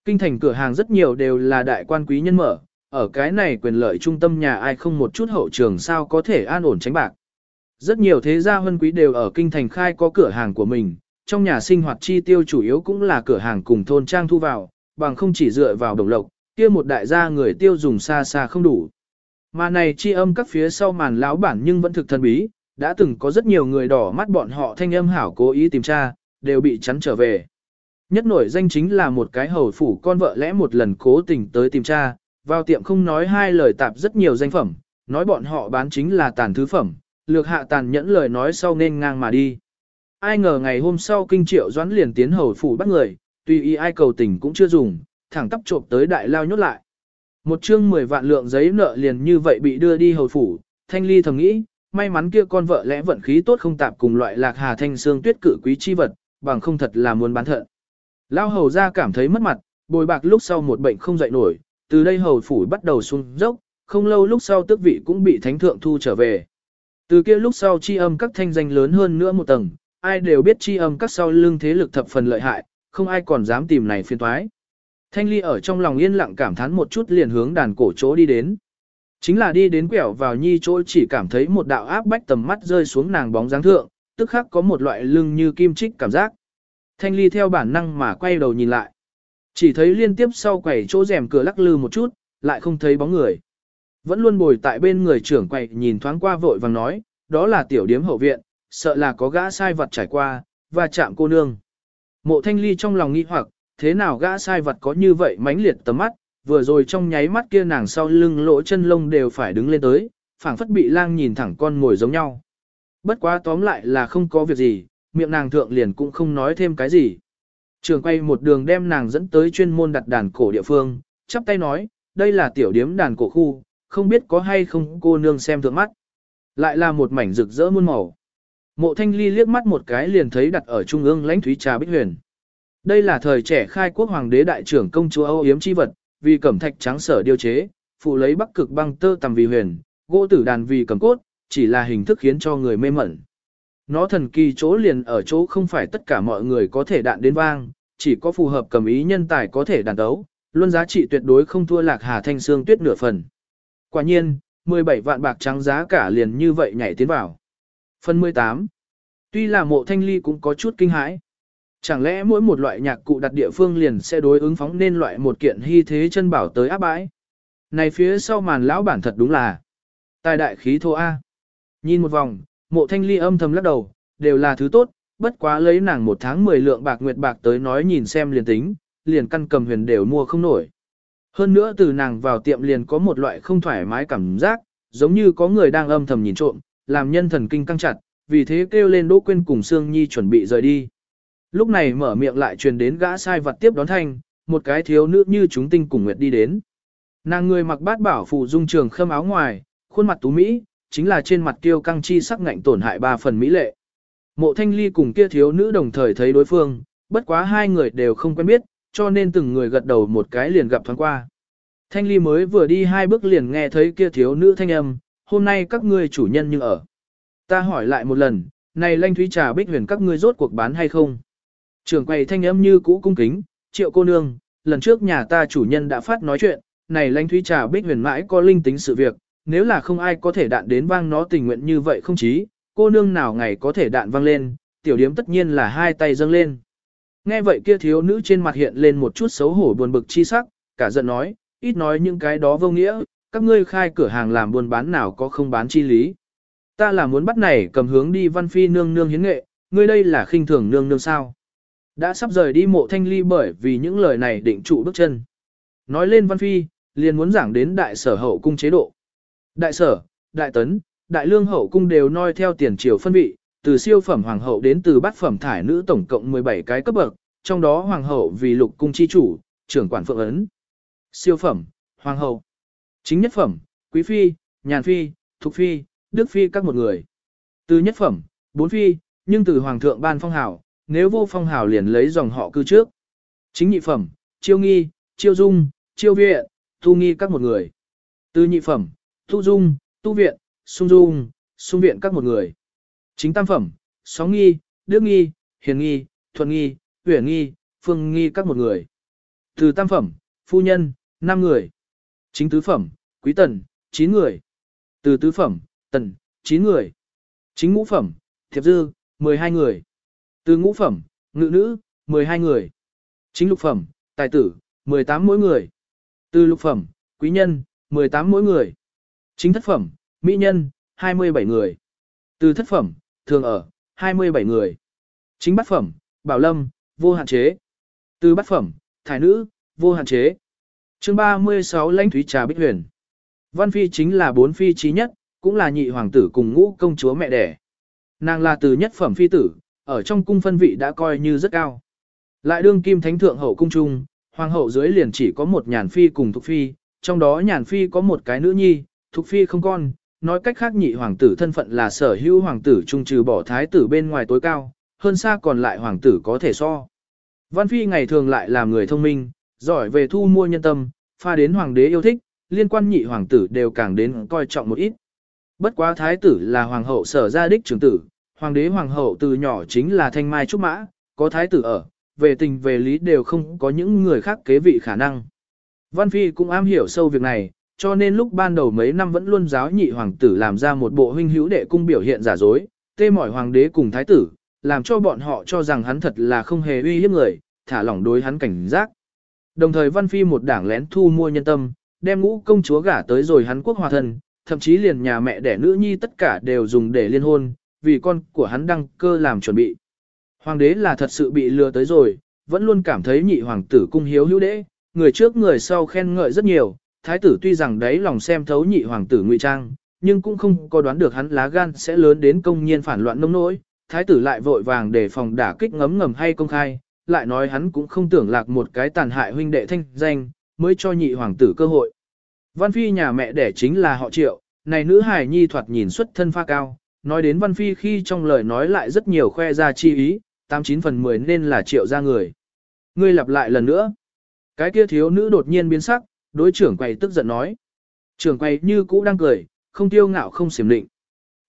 Kinh thành cửa hàng rất nhiều đều là đại quan quý nhân mở, ở cái này quyền lợi trung tâm nhà ai không một chút hậu trường sao có thể an ổn tránh bạc. Rất nhiều thế gia huân quý đều ở kinh thành khai có cửa hàng của mình, trong nhà sinh hoạt chi tiêu chủ yếu cũng là cửa hàng cùng thôn trang thu vào, bằng không chỉ dựa vào đồng lộc, kia một đại gia người tiêu dùng xa xa không đủ. Mà này chi âm các phía sau màn lão bản nhưng vẫn thực thần bí, đã từng có rất nhiều người đỏ mắt bọn họ thanh âm hảo cố ý tìm tra, đều bị chắn trở về. Nhất nổi danh chính là một cái hầu phủ con vợ lẽ một lần cố tình tới tìm tra, vào tiệm không nói hai lời tạp rất nhiều danh phẩm, nói bọn họ bán chính là tàn thứ phẩm, lược hạ tàn nhẫn lời nói sau nên ngang mà đi. Ai ngờ ngày hôm sau kinh triệu doãn liền tiến hầu phủ bắt người, tuy y ai cầu tình cũng chưa dùng, thẳng tắp trộm tới đại lao nhốt lại. Một chương 10 vạn lượng giấy nợ liền như vậy bị đưa đi hầu phủ, thanh ly thầm nghĩ, may mắn kia con vợ lẽ vận khí tốt không tạp cùng loại lạc hà thanh xương tuyết cử quý chi vật, bằng không thật là muốn bán thận. Lao hầu ra cảm thấy mất mặt, bồi bạc lúc sau một bệnh không dậy nổi, từ đây hầu phủ bắt đầu xuống dốc, không lâu lúc sau tước vị cũng bị thánh thượng thu trở về. Từ kia lúc sau chi âm các thanh danh lớn hơn nữa một tầng, ai đều biết chi âm các sau lưng thế lực thập phần lợi hại, không ai còn dám tìm này phiên toái. Thanh ly ở trong lòng yên lặng cảm thán một chút liền hướng đàn cổ chỗ đi đến. Chính là đi đến quẻo vào nhi chỗ chỉ cảm thấy một đạo áp bách tầm mắt rơi xuống nàng bóng dáng thượng, tức khắc có một loại lưng như kim trích cảm giác. Thanh ly theo bản năng mà quay đầu nhìn lại. Chỉ thấy liên tiếp sau quầy chỗ rèm cửa lắc lư một chút, lại không thấy bóng người. Vẫn luôn bồi tại bên người trưởng quầy nhìn thoáng qua vội vàng nói, đó là tiểu điếm hậu viện, sợ là có gã sai vật trải qua, và chạm cô nương. Mộ thanh ly trong lòng nghi hoặc, thế nào gã sai vật có như vậy mãnh liệt tầm mắt, vừa rồi trong nháy mắt kia nàng sau lưng lỗ chân lông đều phải đứng lên tới, phảng phất bị lang nhìn thẳng con ngồi giống nhau. Bất quá tóm lại là không có việc gì, miệng nàng thượng liền cũng không nói thêm cái gì. Trường quay một đường đem nàng dẫn tới chuyên môn đặt đàn cổ địa phương, chắp tay nói, đây là tiểu điếm đàn cổ khu, không biết có hay không cô nương xem thượng mắt. Lại là một mảnh rực rỡ muôn màu. Mộ thanh ly liếc mắt một cái liền thấy đặt ở trung ương lãnh thúy trà bích huyền. Đây là thời trẻ khai quốc hoàng đế đại trưởng công chúa Âu Yếm chi vật, vì cẩm thạch trắng sở điều chế, phụ lấy bắc cực băng tơ tầm vì huyền, gỗ tử đàn vì cầm cốt, chỉ là hình thức khiến cho người mê mẩn. Nó thần kỳ chỗ liền ở chỗ không phải tất cả mọi người có thể đạn đến vang, chỉ có phù hợp cầm ý nhân tài có thể đàn đấu, luôn giá trị tuyệt đối không thua lạc hà thanh xương tuyết nửa phần. Quả nhiên, 17 vạn bạc trắng giá cả liền như vậy nhảy tiến vào. Phần 18. Tuy là mộ thanh ly cũng có chút kinh hãi. Chẳng lẽ mỗi một loại nhạc cụ đặt địa phương liền sẽ đối ứng phóng nên loại một kiện hy thế chân bảo tới áp bãi. Này phía sau màn lão bản thật đúng là tài đại khí thô A. Nhìn một vòng, mộ thanh ly âm thầm lắc đầu, đều là thứ tốt, bất quá lấy nàng một tháng 10 lượng bạc nguyệt bạc tới nói nhìn xem liền tính, liền căn cầm huyền đều mua không nổi. Hơn nữa từ nàng vào tiệm liền có một loại không thoải mái cảm giác, giống như có người đang âm thầm nhìn trộm, làm nhân thần kinh căng chặt, vì thế kêu lên Đỗ Quyên cùng Sương Nhi chuẩn bị rời đi. Lúc này mở miệng lại truyền đến gã sai vật tiếp đón thanh, một cái thiếu nữ như chúng tinh cùng nguyệt đi đến. Nàng người mặc bát bảo phụ dung trường khâm áo ngoài, khuôn mặt tú mỹ, chính là trên mặt tiêu căng chi sắc ngạnh tổn hại ba phần mỹ lệ. Mộ thanh ly cùng kia thiếu nữ đồng thời thấy đối phương, bất quá hai người đều không quen biết, cho nên từng người gật đầu một cái liền gặp thoáng qua. Thanh ly mới vừa đi hai bước liền nghe thấy kia thiếu nữ thanh âm, hôm nay các ngươi chủ nhân như ở. Ta hỏi lại một lần, này lanh thúy trà bích huyền các ngươi rốt cuộc bán hay không? Trường quầy thanh âm như cũ cung kính, triệu cô nương, lần trước nhà ta chủ nhân đã phát nói chuyện, này lanh thúy trà bích huyền mãi có linh tính sự việc, nếu là không ai có thể đạn đến vang nó tình nguyện như vậy không chí, cô nương nào ngày có thể đạn vang lên, tiểu điếm tất nhiên là hai tay dâng lên. Nghe vậy kia thiếu nữ trên mặt hiện lên một chút xấu hổ buồn bực chi sắc, cả giận nói, ít nói những cái đó vô nghĩa, các ngươi khai cửa hàng làm buôn bán nào có không bán chi lý. Ta là muốn bắt này cầm hướng đi văn phi nương nương hiến nghệ, ngươi đây là khinh thường nương nương sao. Đã sắp rời đi mộ thanh ly bởi vì những lời này định trụ bước chân. Nói lên văn phi, liền muốn giảng đến đại sở hậu cung chế độ. Đại sở, đại tấn, đại lương hậu cung đều noi theo tiền triều phân vị, từ siêu phẩm hoàng hậu đến từ bát phẩm thải nữ tổng cộng 17 cái cấp bậc, trong đó hoàng hậu vì lục cung chi chủ, trưởng quản phượng ấn. Siêu phẩm, hoàng hậu, chính nhất phẩm, quý phi, nhàn phi, thục phi, đức phi các một người. Từ nhất phẩm, bốn phi, nhưng từ hoàng thượng ban phong hào, nếu vô phong hào liền lấy dòng họ cư trước. Chính nhị phẩm, chiêu nghi, chiêu dung, chiêu viện, thu nghi các một người. Từ nhị phẩm, tu dung, tu viện, sung dung, sung viện các một người. Chính tam phẩm, sóng nghi, đức nghi, hiền nghi, thuận nghi, huyền nghi, phương nghi các một người. Từ tam phẩm, phu nhân, năm người. Chính tứ phẩm, quý tần, chín người. Từ tứ phẩm, tần, chín người. Chính ngũ phẩm, thiệp dư, 12 người. Từ ngũ phẩm, ngự nữ, 12 người. Chính lục phẩm, tài tử, 18 mỗi người. Từ lục phẩm, quý nhân, 18 mỗi người. Chính thất phẩm, mỹ nhân, 27 người. Từ thất phẩm, thường ở, 27 người. Chính bát phẩm, bảo lâm, vô hạn chế. Từ bát phẩm, thải nữ, vô hạn chế. chương 36 lãnh thúy trà bích huyền. Văn phi chính là bốn phi trí nhất, cũng là nhị hoàng tử cùng ngũ công chúa mẹ đẻ. Nàng là từ nhất phẩm phi tử, ở trong cung phân vị đã coi như rất cao. Lại đương kim thánh thượng hậu cung trung, hoàng hậu dưới liền chỉ có một nhàn phi cùng thục phi, trong đó nhàn phi có một cái nữ nhi, thục phi không con, nói cách khác nhị hoàng tử thân phận là sở hữu hoàng tử trung trừ bỏ thái tử bên ngoài tối cao, hơn xa còn lại hoàng tử có thể so. Văn phi ngày thường lại là người thông minh, giỏi về thu mua nhân tâm, pha đến hoàng đế yêu thích, liên quan nhị hoàng tử đều càng đến coi trọng một ít. Bất quá thái tử là hoàng hậu sở gia đích trưởng tử, hoàng đế hoàng hậu từ nhỏ chính là thanh mai trúc mã, có thái tử ở, về tình về lý đều không có những người khác kế vị khả năng. Văn Phi cũng am hiểu sâu việc này, cho nên lúc ban đầu mấy năm vẫn luôn giáo nhị hoàng tử làm ra một bộ huynh hữu đệ cung biểu hiện giả dối, tê mỏi hoàng đế cùng thái tử, làm cho bọn họ cho rằng hắn thật là không hề uy hiếp người, thả lỏng đối hắn cảnh giác. Đồng thời Văn Phi một đảng lén thu mua nhân tâm, đem ngũ công chúa gả tới rồi hắn quốc hòa thân, thậm chí liền nhà mẹ đẻ nữ nhi tất cả đều dùng để liên hôn, vì con của hắn đăng cơ làm chuẩn bị. Hoàng đế là thật sự bị lừa tới rồi, vẫn luôn cảm thấy nhị hoàng tử cung hiếu hữu đế, người trước người sau khen ngợi rất nhiều, thái tử tuy rằng đấy lòng xem thấu nhị hoàng tử ngụy trang, nhưng cũng không có đoán được hắn lá gan sẽ lớn đến công nhiên phản loạn nông nỗi, thái tử lại vội vàng để phòng đả kích ngấm ngầm hay công khai, lại nói hắn cũng không tưởng lạc một cái tàn hại huynh đệ thanh danh, mới cho nhị hoàng tử cơ hội. Văn Phi nhà mẹ đẻ chính là họ triệu, này nữ hài nhi thoạt nhìn xuất thân pha cao, nói đến Văn Phi khi trong lời nói lại rất nhiều khoe ra chi ý, 89 phần 10 nên là triệu ra người. Ngươi lặp lại lần nữa. Cái kia thiếu nữ đột nhiên biến sắc, đối trưởng quầy tức giận nói. Trưởng quầy như cũ đang cười, không tiêu ngạo không xiểm định.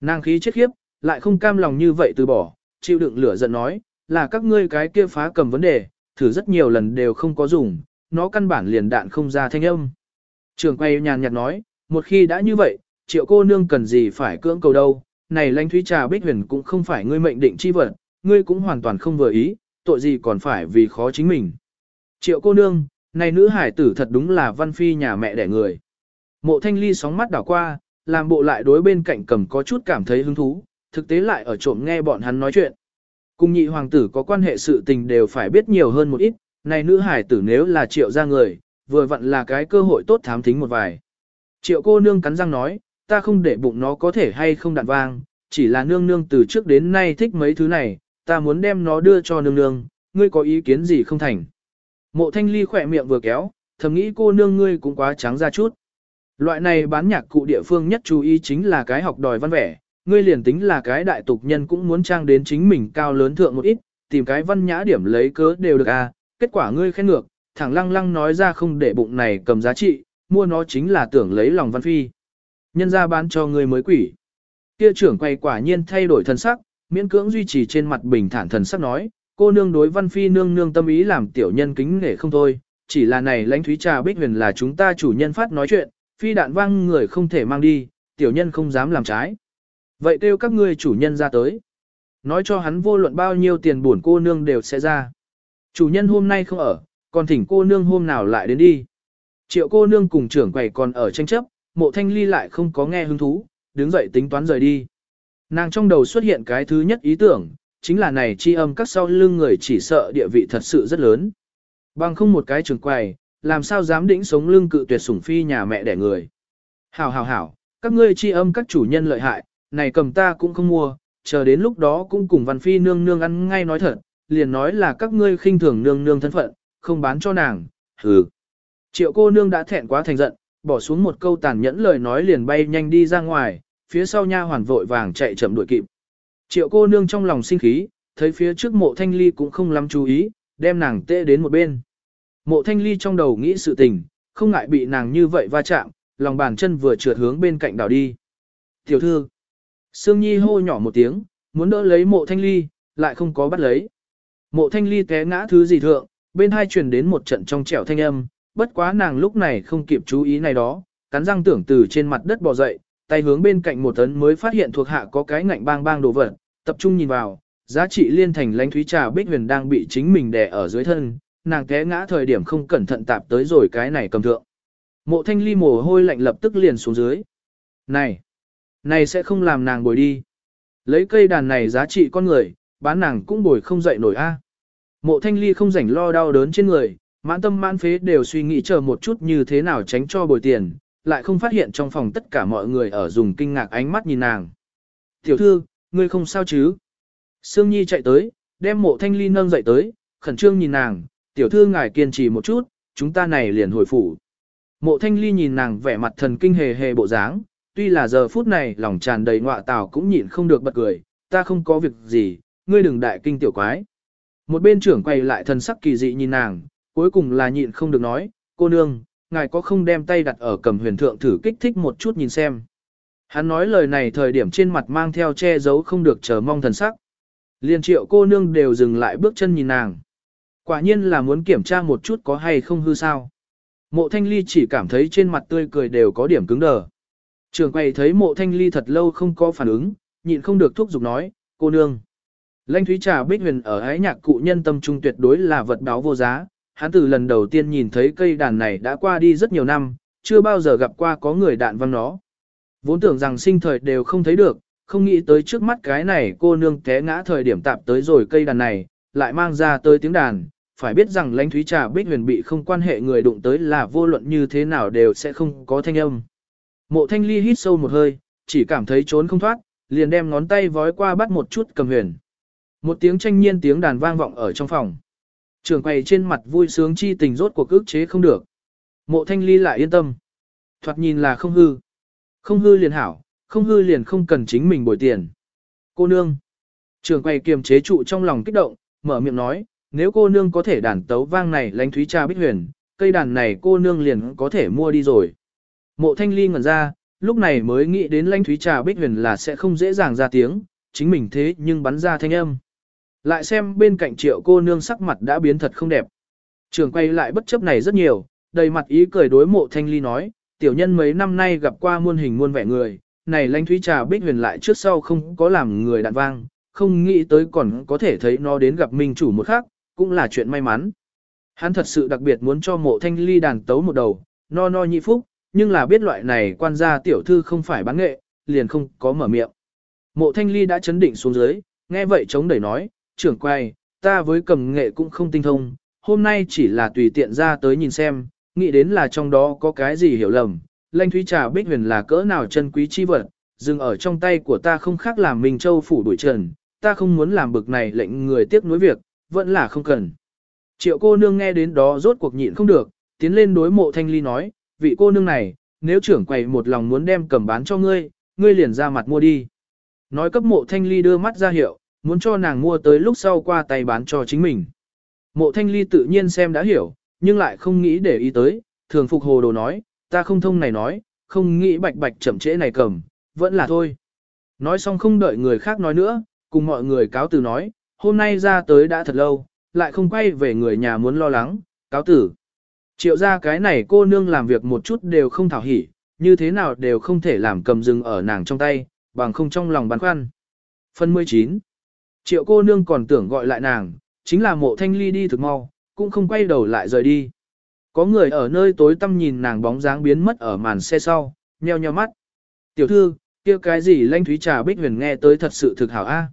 Nàng khí chết khiếp, lại không cam lòng như vậy từ bỏ, chịu đựng lửa giận nói, là các ngươi cái kia phá cầm vấn đề, thử rất nhiều lần đều không có dùng, nó căn bản liền đạn không ra thanh âm. Trường quay nhàn nhạt nói, một khi đã như vậy, triệu cô nương cần gì phải cưỡng cầu đâu, này lãnh thúy trà bích huyền cũng không phải ngươi mệnh định chi vật, ngươi cũng hoàn toàn không vừa ý, tội gì còn phải vì khó chính mình. Triệu cô nương, này nữ hải tử thật đúng là văn phi nhà mẹ đẻ người. Mộ thanh ly sóng mắt đảo qua, làm bộ lại đối bên cạnh cầm có chút cảm thấy hứng thú, thực tế lại ở trộm nghe bọn hắn nói chuyện. Cùng nhị hoàng tử có quan hệ sự tình đều phải biết nhiều hơn một ít, này nữ hải tử nếu là triệu ra người, vừa vặn là cái cơ hội tốt thám thính một vài. Triệu cô nương cắn răng nói, ta không để bụng nó có thể hay không đạn vang, chỉ là nương nương từ trước đến nay thích mấy thứ này, ta muốn đem nó đưa cho nương nương, ngươi có ý kiến gì không thành. Mộ thanh ly khỏe miệng vừa kéo, thầm nghĩ cô nương ngươi cũng quá trắng ra chút. Loại này bán nhạc cụ địa phương nhất chú ý chính là cái học đòi văn vẻ, ngươi liền tính là cái đại tục nhân cũng muốn trang đến chính mình cao lớn thượng một ít, tìm cái văn nhã điểm lấy cớ đều được à, kết quả ngươi khen ngược, thẳng lăng lăng nói ra không để bụng này cầm giá trị, mua nó chính là tưởng lấy lòng văn phi. Nhân ra bán cho ngươi mới quỷ. Kia trưởng quay quả nhiên thay đổi thần sắc, miễn cưỡng duy trì trên mặt bình thản thần sắc nói, cô nương đối văn phi nương nương tâm ý làm tiểu nhân kính nể không thôi, chỉ là này lãnh thúy trà bích huyền là chúng ta chủ nhân phát nói chuyện, phi đạn vang người không thể mang đi, tiểu nhân không dám làm trái. Vậy kêu các ngươi chủ nhân ra tới. Nói cho hắn vô luận bao nhiêu tiền buồn cô nương đều sẽ ra. Chủ nhân hôm nay không ở, còn thỉnh cô nương hôm nào lại đến đi. Triệu cô nương cùng trưởng quầy còn ở tranh chấp, mộ thanh ly lại không có nghe hứng thú, đứng dậy tính toán rời đi. Nàng trong đầu xuất hiện cái thứ nhất ý tưởng, chính là này chi âm các sau lưng người chỉ sợ địa vị thật sự rất lớn. Bằng không một cái trường quầy, làm sao dám đĩnh sống lưng cự tuyệt sủng phi nhà mẹ đẻ người. Hảo hảo hảo, các ngươi chi âm các chủ nhân lợi hại, này cầm ta cũng không mua, chờ đến lúc đó cũng cùng Văn Phi nương nương ăn ngay nói thật, liền nói là các ngươi khinh thường nương nương thân phận, không bán cho nàng, hừ. Triệu cô nương đã thẹn quá thành giận, bỏ xuống một câu tàn nhẫn lời nói liền bay nhanh đi ra ngoài, phía sau nha hoàn vội vàng chạy chậm đuổi kịp. Triệu cô nương trong lòng sinh khí, thấy phía trước mộ thanh ly cũng không lắm chú ý, đem nàng tê đến một bên. Mộ thanh ly trong đầu nghĩ sự tình, không ngại bị nàng như vậy va chạm, lòng bàn chân vừa trượt hướng bên cạnh đảo đi. Tiểu thư, Sương Nhi hô nhỏ một tiếng, muốn đỡ lấy mộ thanh ly, lại không có bắt lấy. Mộ thanh ly té ngã thứ gì thượng, bên hai truyền đến một trận trong trẻo thanh âm, bất quá nàng lúc này không kịp chú ý này đó, cắn răng tưởng từ trên mặt đất bò dậy, tay hướng bên cạnh một tấn mới phát hiện thuộc hạ có cái ngạnh bang bang đồ vật, tập trung nhìn vào, giá trị liên thành lãnh thúy trà bích huyền đang bị chính mình đè ở dưới thân, nàng té ngã thời điểm không cẩn thận tạp tới rồi cái này cầm thượng. Mộ thanh ly mồ hôi lạnh lập tức liền xuống dưới. Này, này sẽ không làm nàng bồi đi. Lấy cây đàn này giá trị con người, bán nàng cũng bồi không dậy nổi a. À. Mộ thanh ly không rảnh lo đau đớn trên người, mãn tâm mãn phế đều suy nghĩ chờ một chút như thế nào tránh cho bồi tiền, lại không phát hiện trong phòng tất cả mọi người ở dùng kinh ngạc ánh mắt nhìn nàng. Tiểu thư, ngươi không sao chứ? Sương Nhi chạy tới, đem mộ thanh ly nâng dậy tới, khẩn trương nhìn nàng, tiểu thư ngài kiên trì một chút, chúng ta này liền hồi phủ. Mộ thanh ly nhìn nàng vẻ mặt thần kinh hề hề bộ dáng, tuy là giờ phút này lòng tràn đầy ngọa tào cũng nhịn không được bật cười, ta không có việc gì, ngươi đừng đại kinh tiểu quái. Một bên trưởng quay lại thần sắc kỳ dị nhìn nàng, cuối cùng là nhịn không được nói, cô nương, ngài có không đem tay đặt ở cầm huyền thượng thử kích thích một chút nhìn xem. Hắn nói lời này thời điểm trên mặt mang theo che giấu không được chờ mong thần sắc. Liên triệu cô nương đều dừng lại bước chân nhìn nàng. Quả nhiên là muốn kiểm tra một chút có hay không hư sao. Mộ thanh ly chỉ cảm thấy trên mặt tươi cười đều có điểm cứng đờ. Trường quay thấy mộ thanh ly thật lâu không có phản ứng, nhịn không được thúc giục nói, cô nương. Lanh thúy trà bích huyền ở ái nhạc cụ nhân tâm trung tuyệt đối là vật báo vô giá. Hắn từ lần đầu tiên nhìn thấy cây đàn này đã qua đi rất nhiều năm, chưa bao giờ gặp qua có người đạn văng nó. Vốn tưởng rằng sinh thời đều không thấy được, không nghĩ tới trước mắt cái này cô nương té ngã thời điểm tạp tới rồi cây đàn này, lại mang ra tới tiếng đàn. Phải biết rằng lãnh thúy trà bích huyền bị không quan hệ người đụng tới là vô luận như thế nào đều sẽ không có thanh âm. Mộ thanh ly hít sâu một hơi, chỉ cảm thấy trốn không thoát, liền đem ngón tay vói qua bắt một chút cầm huyền. Một tiếng tranh nhiên tiếng đàn vang vọng ở trong phòng. Trường quầy trên mặt vui sướng chi tình rốt cuộc ức chế không được. Mộ thanh ly lại yên tâm. Thoạt nhìn là không hư. Không hư liền hảo, không hư liền không cần chính mình bồi tiền. Cô nương. Trường quầy kiềm chế trụ trong lòng kích động, mở miệng nói, nếu cô nương có thể đàn tấu vang này lánh thúy cha bích huyền, cây đàn này cô nương liền có thể mua đi rồi. Mộ thanh ly ngẩn ra, lúc này mới nghĩ đến lánh thúy trà bích huyền là sẽ không dễ dàng ra tiếng, chính mình thế nhưng bắn ra thanh âm. Lại xem bên cạnh triệu cô nương sắc mặt đã biến thật không đẹp. Trường quay lại bất chấp này rất nhiều, đầy mặt ý cười đối mộ thanh ly nói, tiểu nhân mấy năm nay gặp qua muôn hình muôn vẻ người, này lãnh thúy trà bích huyền lại trước sau không có làm người đạn vang, không nghĩ tới còn có thể thấy nó đến gặp minh chủ một khác, cũng là chuyện may mắn. Hắn thật sự đặc biệt muốn cho mộ thanh ly đàn tấu một đầu, no no nhị phúc, nhưng là biết loại này quan gia tiểu thư không phải bán nghệ, liền không có mở miệng. Mộ thanh ly đã chấn định xuống dưới, nghe vậy chống đẩy nói, trưởng quay, ta với cầm nghệ cũng không tinh thông, hôm nay chỉ là tùy tiện ra tới nhìn xem, nghĩ đến là trong đó có cái gì hiểu lầm. Lanh thúy trà bích huyền là cỡ nào chân quý chi vật, dừng ở trong tay của ta không khác làm Minh Châu phủ đuổi trần, ta không muốn làm bực này lệnh người tiếc nuối việc, vẫn là không cần. Triệu cô nương nghe đến đó rốt cuộc nhịn không được, tiến lên đối mộ thanh ly nói, vị cô nương này, nếu trưởng quầy một lòng muốn đem cầm bán cho ngươi, ngươi liền ra mặt mua đi. Nói cấp mộ thanh ly đưa mắt ra hiệu, muốn cho nàng mua tới lúc sau qua tay bán cho chính mình. Mộ thanh ly tự nhiên xem đã hiểu, nhưng lại không nghĩ để ý tới, thường phục hồ đồ nói, ta không thông này nói, không nghĩ bạch bạch chậm trễ này cầm, vẫn là thôi. Nói xong không đợi người khác nói nữa, cùng mọi người cáo từ nói, hôm nay ra tới đã thật lâu, lại không quay về người nhà muốn lo lắng, cáo tử. Triệu ra cái này cô nương làm việc một chút đều không thảo hỉ, như thế nào đều không thể làm cầm rừng ở nàng trong tay, bằng không trong lòng băn khoăn. Phần 19 Triệu cô nương còn tưởng gọi lại nàng, chính là mộ thanh ly đi thực mau, cũng không quay đầu lại rời đi. Có người ở nơi tối tăm nhìn nàng bóng dáng biến mất ở màn xe sau, nheo nheo mắt. Tiểu thư, kia cái gì lanh thúy trà bích huyền nghe tới thật sự thực hảo a.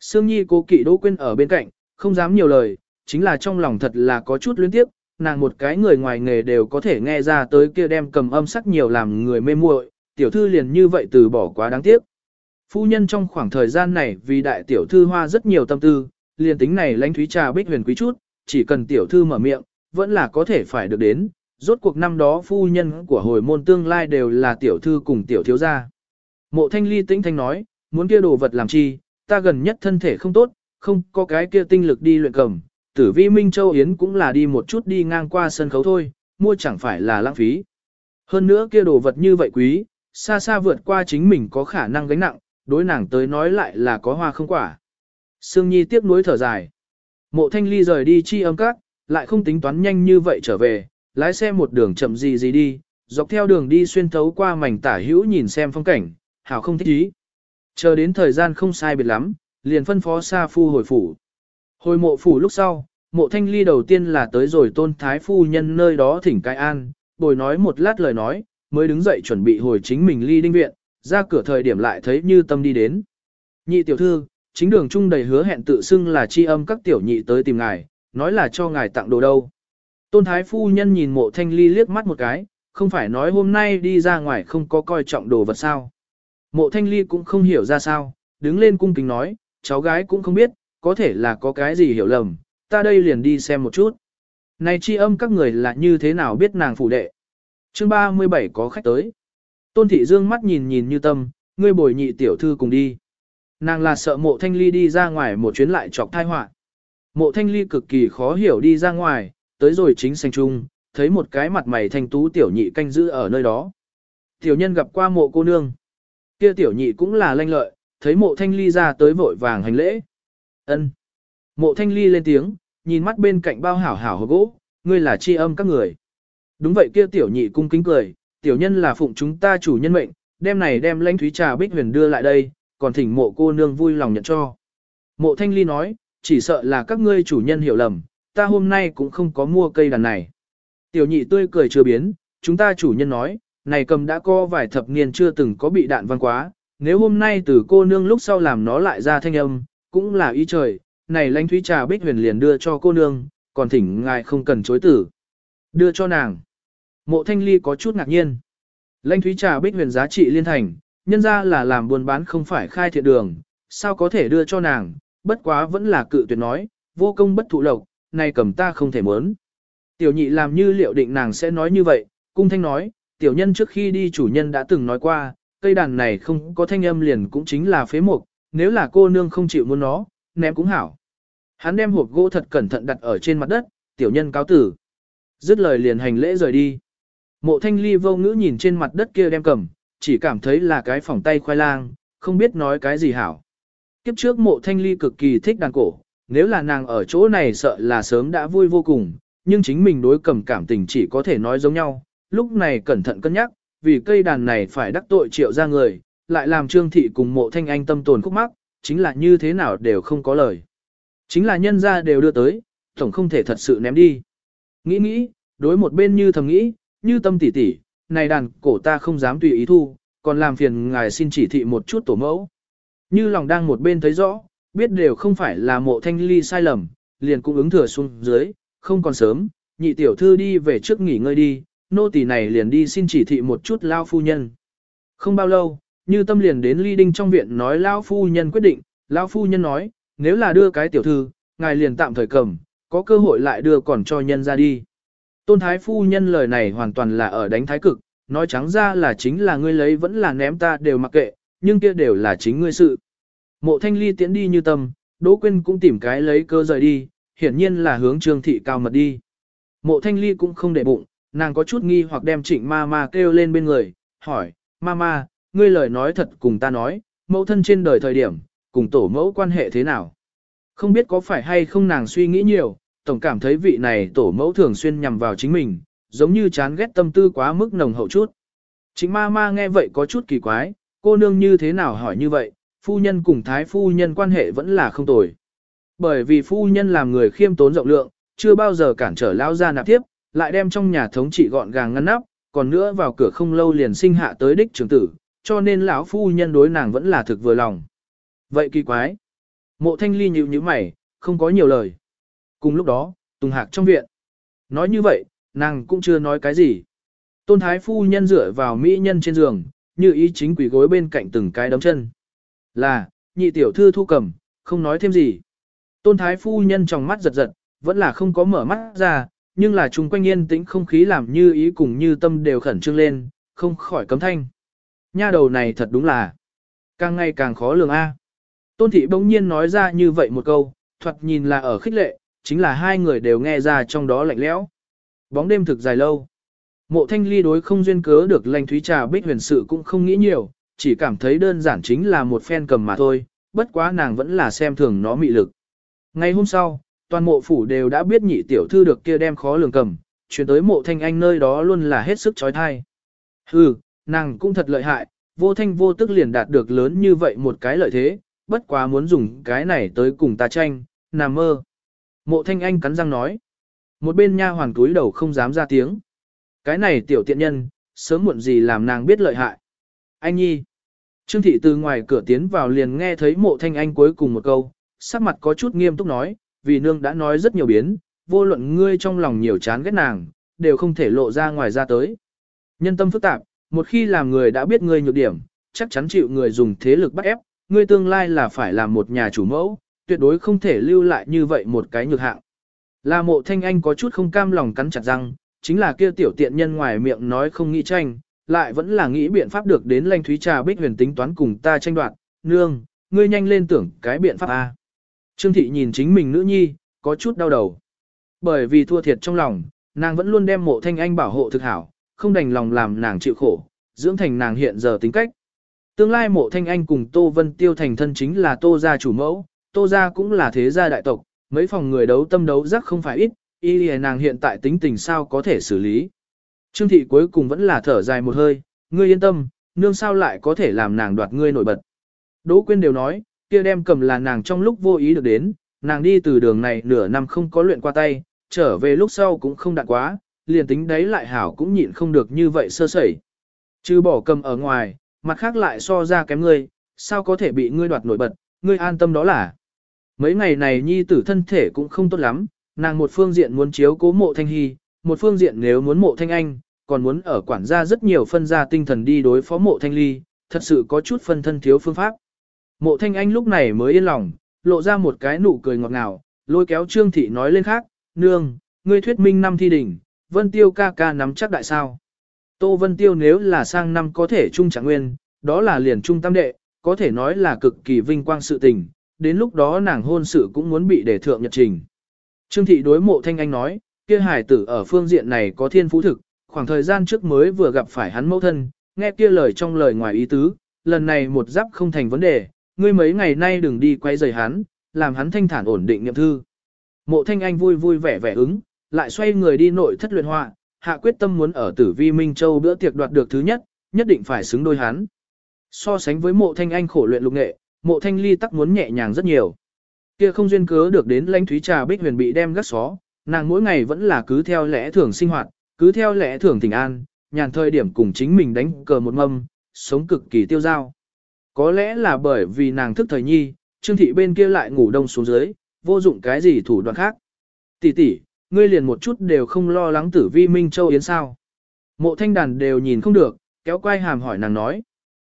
Sương Nhi cố kỵ Đỗ Quyên ở bên cạnh, không dám nhiều lời, chính là trong lòng thật là có chút luyến tiếp, nàng một cái người ngoài nghề đều có thể nghe ra tới kia đem cầm âm sắc nhiều làm người mê muội, tiểu thư liền như vậy từ bỏ quá đáng tiếc phu nhân trong khoảng thời gian này vì đại tiểu thư hoa rất nhiều tâm tư, liền tính này lãnh thúy trà bích huyền quý chút, chỉ cần tiểu thư mở miệng, vẫn là có thể phải được đến. Rốt cuộc năm đó phu nhân của hồi môn tương lai đều là tiểu thư cùng tiểu thiếu gia. Mộ thanh ly tĩnh thanh nói, muốn kia đồ vật làm chi, ta gần nhất thân thể không tốt, không có cái kia tinh lực đi luyện cầm, tử vi Minh Châu Yến cũng là đi một chút đi ngang qua sân khấu thôi, mua chẳng phải là lãng phí. Hơn nữa kia đồ vật như vậy quý, xa xa vượt qua chính mình có khả năng gánh nặng, đối nàng tới nói lại là có hoa không quả. Sương Nhi tiếc nuối thở dài. Mộ Thanh Ly rời đi chi âm các, lại không tính toán nhanh như vậy trở về, lái xe một đường chậm gì gì đi, dọc theo đường đi xuyên thấu qua mảnh tả hữu nhìn xem phong cảnh, hảo không thích ý. Chờ đến thời gian không sai biệt lắm, liền phân phó Sa Phu hồi phủ. Hồi mộ phủ lúc sau, mộ thanh ly đầu tiên là tới rồi tôn thái phu nhân nơi đó thỉnh cai an, bồi nói một lát lời nói, mới đứng dậy chuẩn bị hồi chính mình ly đinh viện, ra cửa thời điểm lại thấy như tâm đi đến. Nhị tiểu thư, chính đường trung đầy hứa hẹn tự xưng là chi âm các tiểu nhị tới tìm ngài, nói là cho ngài tặng đồ đâu. Tôn thái phu nhân nhìn mộ thanh ly liếc mắt một cái, không phải nói hôm nay đi ra ngoài không có coi trọng đồ vật sao. Mộ thanh ly cũng không hiểu ra sao, đứng lên cung kính nói, cháu gái cũng không biết, có thể là có cái gì hiểu lầm, ta đây liền đi xem một chút. Này chi âm các người là như thế nào biết nàng phủ đệ. chương 37 có khách tới. Tôn thị dương mắt nhìn nhìn như tâm, ngươi bồi nhị tiểu thư cùng đi. Nàng là sợ mộ thanh ly đi ra ngoài một chuyến lại chọc thai họa Mộ thanh ly cực kỳ khó hiểu đi ra ngoài, tới rồi chính sanh trung, thấy một cái mặt mày thanh tú tiểu nhị canh giữ ở nơi đó. Tiểu nhân gặp qua mộ cô nương. Kia tiểu nhị cũng là lanh lợi, thấy mộ thanh ly ra tới vội vàng hành lễ. ân Mộ thanh ly lên tiếng, nhìn mắt bên cạnh bao hảo hảo hộp gỗ, ngươi là chi âm các người. Đúng vậy kia tiểu nhị cung kính cười, tiểu nhân là phụng chúng ta chủ nhân mệnh, đem này đem lãnh thúy trà bích huyền đưa lại đây, còn thỉnh mộ cô nương vui lòng nhận cho. Mộ thanh ly nói, chỉ sợ là các ngươi chủ nhân hiểu lầm, ta hôm nay cũng không có mua cây đàn này. Tiểu nhị tươi cười chưa biến, chúng ta chủ nhân nói, này cầm đã có vài thập niên chưa từng có bị đạn văng quá, nếu hôm nay từ cô nương lúc sau làm nó lại ra thanh âm, cũng là ý trời, này lãnh thúy trà bích huyền liền đưa cho cô nương, còn thỉnh ngài không cần chối tử. Đưa cho nàng. Mộ thanh ly có chút ngạc nhiên. Lãnh thúy trà bích huyền giá trị liên thành, nhân ra là làm buôn bán không phải khai thiện đường, sao có thể đưa cho nàng, bất quá vẫn là cự tuyệt nói, vô công bất thụ lộc, này cầm ta không thể muốn. Tiểu nhị làm như liệu định nàng sẽ nói như vậy, cung thanh nói, tiểu nhân trước khi đi chủ nhân đã từng nói qua, cây đàn này không có thanh âm liền cũng chính là phế mục, nếu là cô nương không chịu muốn nó, ném cũng hảo. Hắn đem hộp gỗ thật cẩn thận đặt ở trên mặt đất, tiểu nhân cáo tử. Dứt lời liền hành lễ rời đi. Mộ thanh ly vô ngữ nhìn trên mặt đất kia đem cầm, chỉ cảm thấy là cái phòng tay khoai lang, không biết nói cái gì hảo. Kiếp trước mộ thanh ly cực kỳ thích đàn cổ, nếu là nàng ở chỗ này sợ là sớm đã vui vô cùng, nhưng chính mình đối cầm cảm tình chỉ có thể nói giống nhau, lúc này cẩn thận cân nhắc, vì cây đàn này phải đắc tội triệu ra người, lại làm trương thị cùng mộ thanh anh tâm tồn khúc mắc, chính là như thế nào đều không có lời. Chính là nhân ra đều đưa tới, tổng không thể thật sự ném đi. Nghĩ nghĩ, đối một bên như thầm nghĩ, như tâm tỷ tỷ này đàn cổ ta không dám tùy ý thu, còn làm phiền ngài xin chỉ thị một chút tổ mẫu. Như lòng đang một bên thấy rõ, biết đều không phải là mộ thanh ly sai lầm, liền cũng ứng thừa xuống dưới, không còn sớm, nhị tiểu thư đi về trước nghỉ ngơi đi, nô tỳ này liền đi xin chỉ thị một chút lao phu nhân. Không bao lâu, như tâm liền đến ly đinh trong viện nói lao phu nhân quyết định, lao phu nhân nói, nếu là đưa cái tiểu thư, ngài liền tạm thời cầm, có cơ hội lại đưa còn cho nhân ra đi. Tôn thái phu nhân lời này hoàn toàn là ở đánh thái cực, nói trắng ra là chính là ngươi lấy vẫn là ném ta đều mặc kệ, nhưng kia đều là chính ngươi sự. Mộ thanh ly tiễn đi như tâm, Đỗ Quyên cũng tìm cái lấy cơ rời đi, hiển nhiên là hướng trương thị cao mật đi. Mộ thanh ly cũng không để bụng, nàng có chút nghi hoặc đem trịnh ma ma kêu lên bên người, hỏi, ma ma, ngươi lời nói thật cùng ta nói, mẫu thân trên đời thời điểm, cùng tổ mẫu quan hệ thế nào. Không biết có phải hay không nàng suy nghĩ nhiều, tổng cảm thấy vị này tổ mẫu thường xuyên nhằm vào chính mình, giống như chán ghét tâm tư quá mức nồng hậu chút. Chính ma ma nghe vậy có chút kỳ quái, cô nương như thế nào hỏi như vậy, phu nhân cùng thái phu nhân quan hệ vẫn là không tồi. Bởi vì phu nhân làm người khiêm tốn rộng lượng, chưa bao giờ cản trở lao ra nạp tiếp, lại đem trong nhà thống trị gọn gàng ngăn nắp, còn nữa vào cửa không lâu liền sinh hạ tới đích trưởng tử, cho nên lão phu nhân đối nàng vẫn là thực vừa lòng. Vậy kỳ quái. Mộ thanh ly nhịu như mày, không có nhiều lời. Cùng lúc đó, Tùng Hạc trong viện. Nói như vậy, nàng cũng chưa nói cái gì. Tôn Thái phu nhân dựa vào mỹ nhân trên giường, như ý chính quỷ gối bên cạnh từng cái đấm chân. Là, nhị tiểu thư thu cầm, không nói thêm gì. Tôn thái phu nhân trong mắt giật giật, vẫn là không có mở mắt ra, nhưng là chung quanh yên tĩnh không khí làm như ý cùng như tâm đều khẩn trương lên, không khỏi cấm thanh. Nha đầu này thật đúng là, càng ngày càng khó lường a. Tôn thị bỗng nhiên nói ra như vậy một câu, thoạt nhìn là ở khích lệ, chính là hai người đều nghe ra trong đó lạnh lẽo. Bóng đêm thực dài lâu. Mộ thanh ly đối không duyên cớ được lành thúy trà bích huyền sự cũng không nghĩ nhiều, chỉ cảm thấy đơn giản chính là một phen cầm mà thôi, bất quá nàng vẫn là xem thường nó mị lực. Ngày hôm sau, toàn mộ phủ đều đã biết nhị tiểu thư được kia đem khó lường cầm, chuyển tới mộ thanh anh nơi đó luôn là hết sức trói thai. Hừ, nàng cũng thật lợi hại, vô thanh vô tức liền đạt được lớn như vậy một cái lợi thế, bất quá muốn dùng cái này tới cùng ta tranh, nằm mơ. Mộ thanh anh cắn răng nói. Một bên nha hoàng túi đầu không dám ra tiếng. Cái này tiểu tiện nhân, sớm muộn gì làm nàng biết lợi hại. Anh nhi. Trương thị từ ngoài cửa tiến vào liền nghe thấy mộ thanh anh cuối cùng một câu, sắc mặt có chút nghiêm túc nói, vì nương đã nói rất nhiều biến, vô luận ngươi trong lòng nhiều chán ghét nàng, đều không thể lộ ra ngoài ra tới. Nhân tâm phức tạp, một khi làm người đã biết ngươi nhược điểm, chắc chắn chịu người dùng thế lực bắt ép, ngươi tương lai là phải làm một nhà chủ mẫu, tuyệt đối không thể lưu lại như vậy một cái nhược hạng. Là mộ thanh anh có chút không cam lòng cắn chặt răng, chính là kia tiểu tiện nhân ngoài miệng nói không nghĩ tranh, lại vẫn là nghĩ biện pháp được đến lanh thúy trà bích huyền tính toán cùng ta tranh đoạt, nương, ngươi nhanh lên tưởng cái biện pháp A. Trương thị nhìn chính mình nữ nhi, có chút đau đầu. Bởi vì thua thiệt trong lòng, nàng vẫn luôn đem mộ thanh anh bảo hộ thực hảo, không đành lòng làm nàng chịu khổ, dưỡng thành nàng hiện giờ tính cách. Tương lai mộ thanh anh cùng Tô Vân Tiêu thành thân chính là Tô gia chủ mẫu, Tô gia cũng là thế gia đại tộc, mấy phòng người đấu tâm đấu giác không phải ít, y lìa nàng hiện tại tính tình sao có thể xử lý. Trương thị cuối cùng vẫn là thở dài một hơi, ngươi yên tâm, nương sao lại có thể làm nàng đoạt ngươi nổi bật. Đỗ Quyên đều nói, kia đem cầm là nàng trong lúc vô ý được đến, nàng đi từ đường này nửa năm không có luyện qua tay, trở về lúc sau cũng không đạn quá, liền tính đấy lại hảo cũng nhịn không được như vậy sơ sẩy. Chứ bỏ cầm ở ngoài, mặt khác lại so ra kém ngươi, sao có thể bị ngươi đoạt nổi bật, ngươi an tâm đó là. Mấy ngày này nhi tử thân thể cũng không tốt lắm, nàng một phương diện muốn chiếu cố mộ thanh hy, một phương diện nếu muốn mộ thanh anh, còn muốn ở quản gia rất nhiều phân gia tinh thần đi đối phó mộ thanh ly, thật sự có chút phân thân thiếu phương pháp. Mộ thanh anh lúc này mới yên lòng, lộ ra một cái nụ cười ngọt ngào, lôi kéo trương thị nói lên khác, nương, ngươi thuyết minh năm thi đỉnh, vân tiêu ca ca nắm chắc đại sao. Tô vân tiêu nếu là sang năm có thể trung trạng nguyên, đó là liền trung tam đệ, có thể nói là cực kỳ vinh quang sự tình, đến lúc đó nàng hôn sự cũng muốn bị đề thượng nhật trình. Trương thị đối mộ thanh anh nói, kia hải tử ở phương diện này có thiên phú thực, khoảng thời gian trước mới vừa gặp phải hắn mẫu thân, nghe kia lời trong lời ngoài ý tứ, lần này một giáp không thành vấn đề, ngươi mấy ngày nay đừng đi quay rời hắn, làm hắn thanh thản ổn định nhậm thư. Mộ thanh anh vui vui vẻ vẻ ứng, lại xoay người đi nội thất luyện họa, hạ quyết tâm muốn ở tử vi Minh Châu bữa tiệc đoạt được thứ nhất, nhất định phải xứng đôi hắn. So sánh với mộ thanh anh khổ luyện lục nghệ, mộ thanh ly tắc muốn nhẹ nhàng rất nhiều. Kia không duyên cớ được đến lãnh thúy trà bích huyền bị đem gắt xó, nàng mỗi ngày vẫn là cứ theo lẽ thường sinh hoạt, cứ theo lẽ thường tình an, nhàn thời điểm cùng chính mình đánh cờ một mâm, sống cực kỳ tiêu dao. Có lẽ là bởi vì nàng thức thời nhi, Trương thị bên kia lại ngủ đông xuống dưới, vô dụng cái gì thủ đoạn khác. Tỷ tỷ, ngươi liền một chút đều không lo lắng tử vi Minh Châu Yến sao. Mộ thanh đàn đều nhìn không được, kéo quay hàm hỏi nàng nói.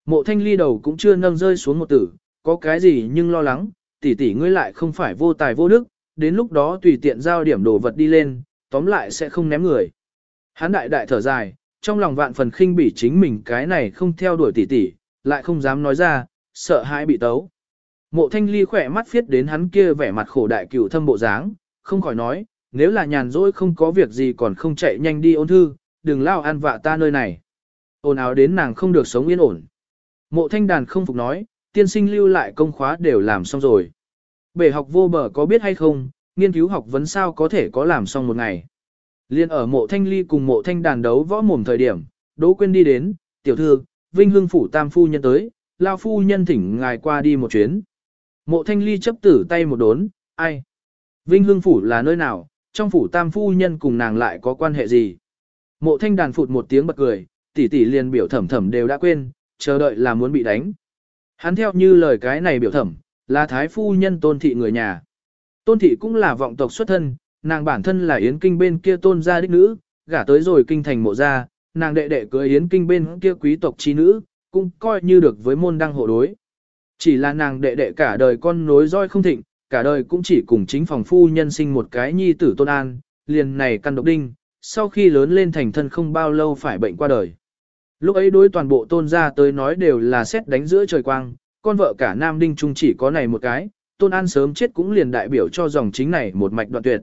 Mộ thanh ly đầu cũng chưa nâng rơi xuống một tử, có cái gì nhưng lo lắng, tỷ tỷ ngươi lại không phải vô tài vô đức, đến lúc đó tùy tiện giao điểm đồ vật đi lên, tóm lại sẽ không ném người. Hán đại đại thở dài, trong lòng vạn phần khinh bỉ chính mình cái này không theo đuổi tỷ tỷ, lại không dám nói ra, sợ hãi bị tấu. Mộ thanh ly khỏe mắt phiết đến hắn kia vẻ mặt khổ đại cửu thâm bộ dáng, không khỏi nói, nếu là nhàn rỗi không có việc gì còn không chạy nhanh đi ôn thư, đừng lao ăn vạ ta nơi này. Ôn áo đến nàng không được sống yên ổn. Mộ thanh đàn không phục nói, tiên sinh lưu lại công khóa đều làm xong rồi. Bể học vô bờ có biết hay không, nghiên cứu học vấn sao có thể có làm xong một ngày. Liên ở mộ thanh ly cùng mộ thanh đàn đấu võ mồm thời điểm, Đỗ Quyên đi đến, tiểu thư, Vinh Hương Phủ Tam Phu Nhân tới, Lao Phu Nhân thỉnh ngài qua đi một chuyến. Mộ thanh ly chấp tử tay một đốn, ai? Vinh Hương Phủ là nơi nào, trong phủ Tam Phu Nhân cùng nàng lại có quan hệ gì? Mộ thanh đàn phụt một tiếng bật cười, tỷ tỷ liền biểu thẩm thẩm đều đã quên, chờ đợi là muốn bị đánh. Hắn theo như lời cái này biểu thẩm, là thái phu nhân tôn thị người nhà. Tôn thị cũng là vọng tộc xuất thân, nàng bản thân là yến kinh bên kia tôn gia đích nữ, gả tới rồi kinh thành mộ gia, nàng đệ đệ cưới yến kinh bên kia quý tộc chi nữ, cũng coi như được với môn đăng hộ đối. Chỉ là nàng đệ đệ cả đời con nối roi không thịnh, cả đời cũng chỉ cùng chính phòng phu nhân sinh một cái nhi tử tôn an, liền này căn độc đinh, sau khi lớn lên thành thân không bao lâu phải bệnh qua đời. Lúc ấy đối toàn bộ tôn gia tới nói đều là xét đánh giữa trời quang, con vợ cả nam đinh trung chỉ có này một cái, tôn an sớm chết cũng liền đại biểu cho dòng chính này một mạch đoạn tuyệt.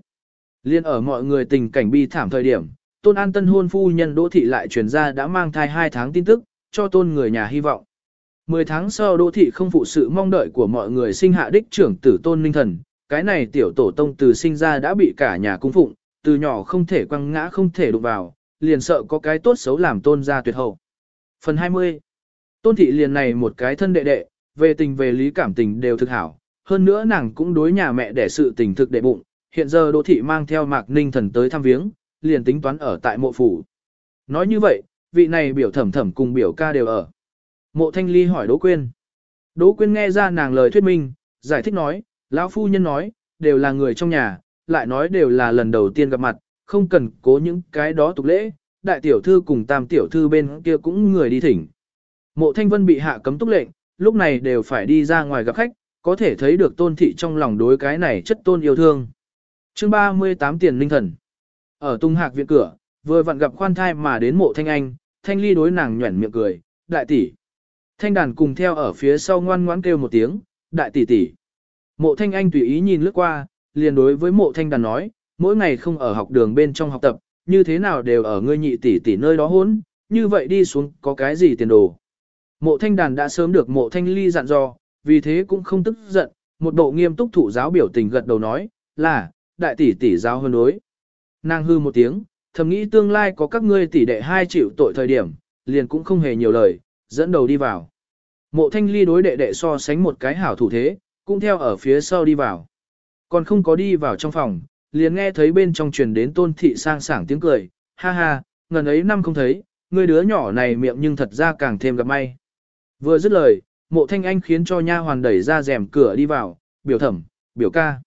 Liên ở mọi người tình cảnh bi thảm thời điểm, tôn an tân hôn phu nhân đỗ thị lại truyền ra đã mang thai 2 tháng tin tức, cho tôn người nhà hy vọng. 10 tháng sau đỗ thị không phụ sự mong đợi của mọi người sinh hạ đích trưởng tử tôn ninh thần, cái này tiểu tổ tông từ sinh ra đã bị cả nhà cung phụng, từ nhỏ không thể quăng ngã không thể đụng vào, liền sợ có cái tốt xấu làm tôn gia tuyệt hậu. Phần 20 Tôn thị liền này một cái thân đệ đệ, về tình về lý cảm tình đều thực hảo, hơn nữa nàng cũng đối nhà mẹ để sự tình thực đệ bụng, hiện giờ đỗ thị mang theo mạc ninh thần tới thăm viếng, liền tính toán ở tại mộ phủ. Nói như vậy, vị này biểu thẩm thẩm cùng biểu ca đều ở. Mộ thanh ly hỏi Đỗ Quyên. Đỗ Quyên nghe ra nàng lời thuyết minh, giải thích nói, lão phu nhân nói, đều là người trong nhà, lại nói đều là lần đầu tiên gặp mặt, không cần cố những cái đó tục lễ, đại tiểu thư cùng tam tiểu thư bên kia cũng người đi thỉnh. Mộ thanh vân bị hạ cấm túc lệnh, lúc này đều phải đi ra ngoài gặp khách, có thể thấy được tôn thị trong lòng đối cái này chất tôn yêu thương. chương 38 tiền linh thần. Ở tung hạc viện cửa, vừa vặn gặp khoan thai mà đến mộ thanh anh, thanh ly đối nàng nhuẩn miệng cười, đại tỷ. Thanh đàn cùng theo ở phía sau ngoan ngoãn kêu một tiếng, đại tỷ tỷ. Mộ thanh anh tùy ý nhìn lướt qua, liền đối với mộ thanh đàn nói, mỗi ngày không ở học đường bên trong học tập, như thế nào đều ở ngươi nhị tỷ tỷ nơi đó hốn, như vậy đi xuống có cái gì tiền đồ. Mộ thanh đàn đã sớm được mộ thanh ly dặn dò, vì thế cũng không tức giận, một bộ nghiêm túc thủ giáo biểu tình gật đầu nói, là, đại tỷ tỷ giáo hơn đối. Nàng hư một tiếng, thầm nghĩ tương lai có các ngươi tỷ đệ hai chịu tội thời điểm, liền cũng không hề nhiều lời, dẫn đầu đi vào. Mộ thanh ly đối đệ đệ so sánh một cái hảo thủ thế, cũng theo ở phía sau đi vào. Còn không có đi vào trong phòng, liền nghe thấy bên trong truyền đến tôn thị sang sảng tiếng cười, ha ha, ngần ấy năm không thấy, người đứa nhỏ này miệng nhưng thật ra càng thêm gặp may. Vừa dứt lời, mộ thanh anh khiến cho nha hoàn đẩy ra rèm cửa đi vào, biểu thẩm, biểu ca.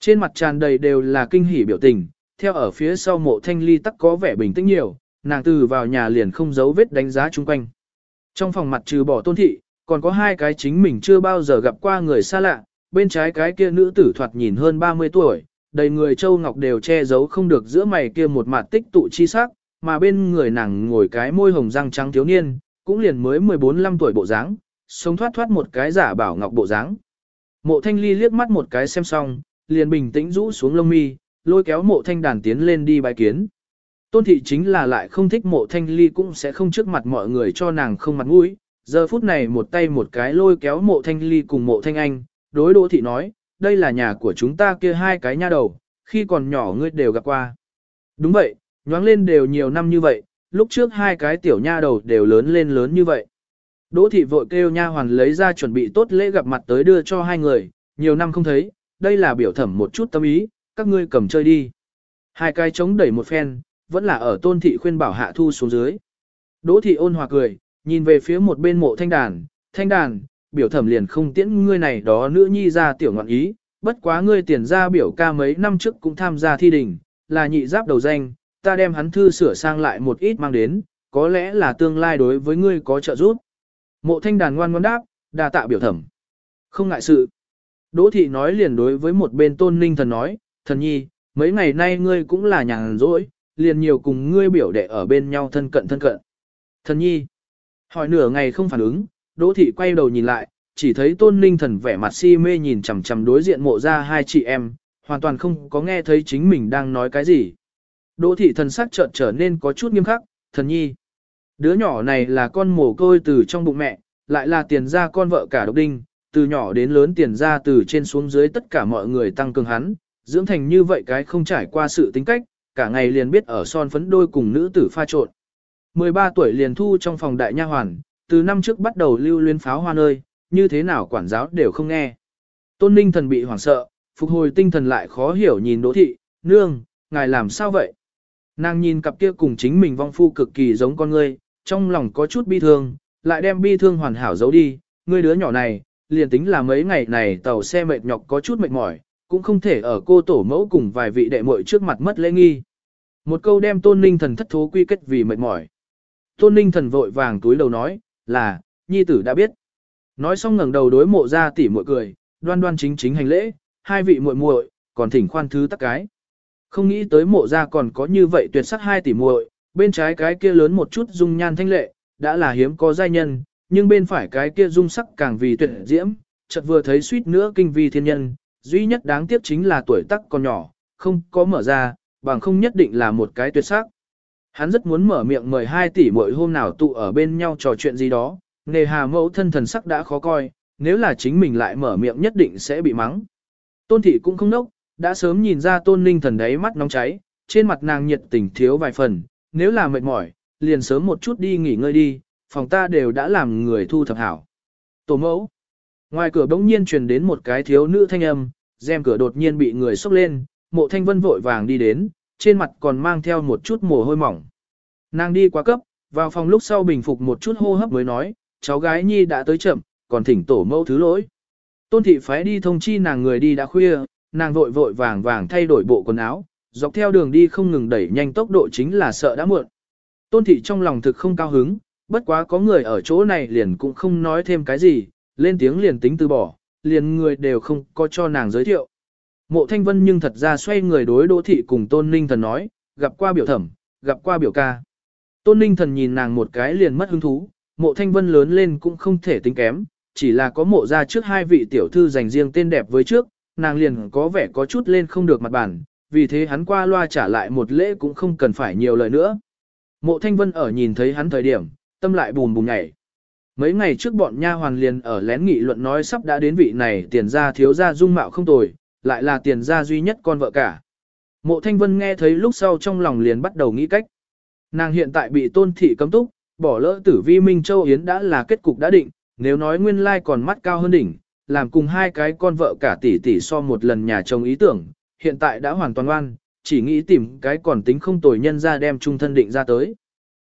Trên mặt tràn đầy đều là kinh hỉ biểu tình, theo ở phía sau mộ thanh ly tắc có vẻ bình tĩnh nhiều, nàng từ vào nhà liền không giấu vết đánh giá chung quanh. Trong phòng mặt trừ bỏ tôn thị, còn có hai cái chính mình chưa bao giờ gặp qua người xa lạ, bên trái cái kia nữ tử thoạt nhìn hơn 30 tuổi, đầy người châu ngọc đều che giấu không được giữa mày kia một mặt tích tụ chi sắc, mà bên người nàng ngồi cái môi hồng răng trắng thiếu niên, cũng liền mới 14-15 tuổi bộ dáng, sống thoát thoát một cái giả bảo ngọc bộ dáng. Mộ thanh ly liếc mắt một cái xem xong, liền bình tĩnh rũ xuống lông mi, lôi kéo mộ thanh đàn tiến lên đi bài kiến. Tôn thị chính là lại không thích mộ thanh ly cũng sẽ không trước mặt mọi người cho nàng không mặt mũi. Giờ phút này một tay một cái lôi kéo mộ thanh ly cùng mộ thanh anh, đối đỗ thị nói, đây là nhà của chúng ta kia hai cái nha đầu, khi còn nhỏ ngươi đều gặp qua. Đúng vậy, nhoáng lên đều nhiều năm như vậy, lúc trước hai cái tiểu nha đầu đều lớn lên lớn như vậy. Đỗ thị vội kêu nha hoàn lấy ra chuẩn bị tốt lễ gặp mặt tới đưa cho hai người, nhiều năm không thấy, đây là biểu thẩm một chút tâm ý, các ngươi cầm chơi đi. Hai cái chống đẩy một phen, vẫn là ở tôn thị khuyên bảo hạ thu xuống dưới. Đỗ thị ôn hòa cười, nhìn về phía một bên mộ thanh đàn, thanh đàn, biểu thẩm liền không tiễn ngươi này đó nữ nhi ra tiểu ngọn ý, bất quá ngươi tiền ra biểu ca mấy năm trước cũng tham gia thi đình, là nhị giáp đầu danh, ta đem hắn thư sửa sang lại một ít mang đến, có lẽ là tương lai đối với ngươi có trợ giúp. Mộ thanh đàn ngoan ngoan đáp, đa tạ biểu thẩm. Không ngại sự. Đỗ thị nói liền đối với một bên tôn ninh thần nói, thần nhi, mấy ngày nay ngươi cũng là nhàn rỗi, liền nhiều cùng ngươi biểu đệ ở bên nhau thân cận thân cận. Thần nhi, hỏi nửa ngày không phản ứng, Đỗ thị quay đầu nhìn lại, chỉ thấy tôn ninh thần vẻ mặt si mê nhìn chằm chằm đối diện mộ ra hai chị em, hoàn toàn không có nghe thấy chính mình đang nói cái gì. Đỗ thị thần sắc chợt trở nên có chút nghiêm khắc, thần nhi. Đứa nhỏ này là con mồ côi từ trong bụng mẹ, lại là tiền ra con vợ cả độc đinh, từ nhỏ đến lớn tiền ra từ trên xuống dưới tất cả mọi người tăng cường hắn, dưỡng thành như vậy cái không trải qua sự tính cách, cả ngày liền biết ở son phấn đôi cùng nữ tử pha trộn. 13 tuổi liền thu trong phòng đại nha hoàn, từ năm trước bắt đầu lưu luyến pháo hoa nơi, như thế nào quản giáo đều không nghe. Tôn ninh thần bị hoảng sợ, phục hồi tinh thần lại khó hiểu nhìn đỗ thị, nương, ngài làm sao vậy? Nàng nhìn cặp kia cùng chính mình vong phu cực kỳ giống con ngươi, trong lòng có chút bi thương, lại đem bi thương hoàn hảo giấu đi, ngươi đứa nhỏ này, liền tính là mấy ngày này tàu xe mệt nhọc có chút mệt mỏi, cũng không thể ở cô tổ mẫu cùng vài vị đệ muội trước mặt mất lễ nghi. Một câu đem tôn ninh thần thất thố quy kết vì mệt mỏi. Tôn ninh thần vội vàng túi đầu nói, là, nhi tử đã biết. Nói xong ngẩng đầu đối mộ ra tỉ muội cười, đoan đoan chính chính hành lễ, hai vị muội muội, còn thỉnh khoan thứ tắc cái. Không nghĩ tới mộ ra còn có như vậy tuyệt sắc hai tỉ muội, bên trái cái kia lớn một chút dung nhan thanh lệ, đã là hiếm có giai nhân, nhưng bên phải cái kia dung sắc càng vì tuyệt diễm, chợt vừa thấy suýt nữa kinh vi thiên nhân, duy nhất đáng tiếc chính là tuổi tác còn nhỏ, không có mở ra, bằng không nhất định là một cái tuyệt sắc. Hắn rất muốn mở miệng mời hai tỷ mỗi hôm nào tụ ở bên nhau trò chuyện gì đó, nề hà mẫu thân thần sắc đã khó coi, nếu là chính mình lại mở miệng nhất định sẽ bị mắng. Tôn thị cũng không nốc, đã sớm nhìn ra tôn ninh thần đấy mắt nóng cháy, trên mặt nàng nhiệt tình thiếu vài phần, nếu là mệt mỏi, liền sớm một chút đi nghỉ ngơi đi, phòng ta đều đã làm người thu thập hảo. Tổ mẫu. Ngoài cửa bỗng nhiên truyền đến một cái thiếu nữ thanh âm, rèm cửa đột nhiên bị người xốc lên, mộ thanh vân vội vàng đi đến, trên mặt còn mang theo một chút mồ hôi mỏng. Nàng đi quá cấp, vào phòng lúc sau bình phục một chút hô hấp mới nói, cháu gái nhi đã tới chậm, còn thỉnh tổ mẫu thứ lỗi. Tôn thị phái đi thông chi nàng người đi đã khuya, nàng vội vội vàng vàng thay đổi bộ quần áo, dọc theo đường đi không ngừng đẩy nhanh tốc độ chính là sợ đã muộn. Tôn thị trong lòng thực không cao hứng, bất quá có người ở chỗ này liền cũng không nói thêm cái gì, lên tiếng liền tính từ bỏ, liền người đều không có cho nàng giới thiệu. Mộ Thanh Vân nhưng thật ra xoay người đối Đỗ Thị cùng Tôn Ninh Thần nói, gặp qua biểu thẩm, gặp qua biểu ca. Tôn Ninh Thần nhìn nàng một cái liền mất hứng thú, mộ Thanh Vân lớn lên cũng không thể tính kém, chỉ là có mộ ra trước hai vị tiểu thư dành riêng tên đẹp với trước, nàng liền có vẻ có chút lên không được mặt bản, vì thế hắn qua loa trả lại một lễ cũng không cần phải nhiều lời nữa. Mộ Thanh Vân ở nhìn thấy hắn thời điểm, tâm lại bùm bùm nhảy. Mấy ngày trước bọn nha hoàn liền ở lén nghị luận nói sắp đã đến vị này tiền ra thiếu ra dung mạo không tồi, lại là tiền gia duy nhất con vợ cả. Mộ Thanh Vân nghe thấy lúc sau trong lòng liền bắt đầu nghĩ cách. Nàng hiện tại bị tôn thị cấm túc, bỏ lỡ tử vi Minh Châu Yến đã là kết cục đã định, nếu nói nguyên lai còn mắt cao hơn đỉnh, làm cùng hai cái con vợ cả tỷ tỷ so một lần nhà chồng ý tưởng, hiện tại đã hoàn toàn oan, chỉ nghĩ tìm cái còn tính không tồi nhân ra đem trung thân định ra tới.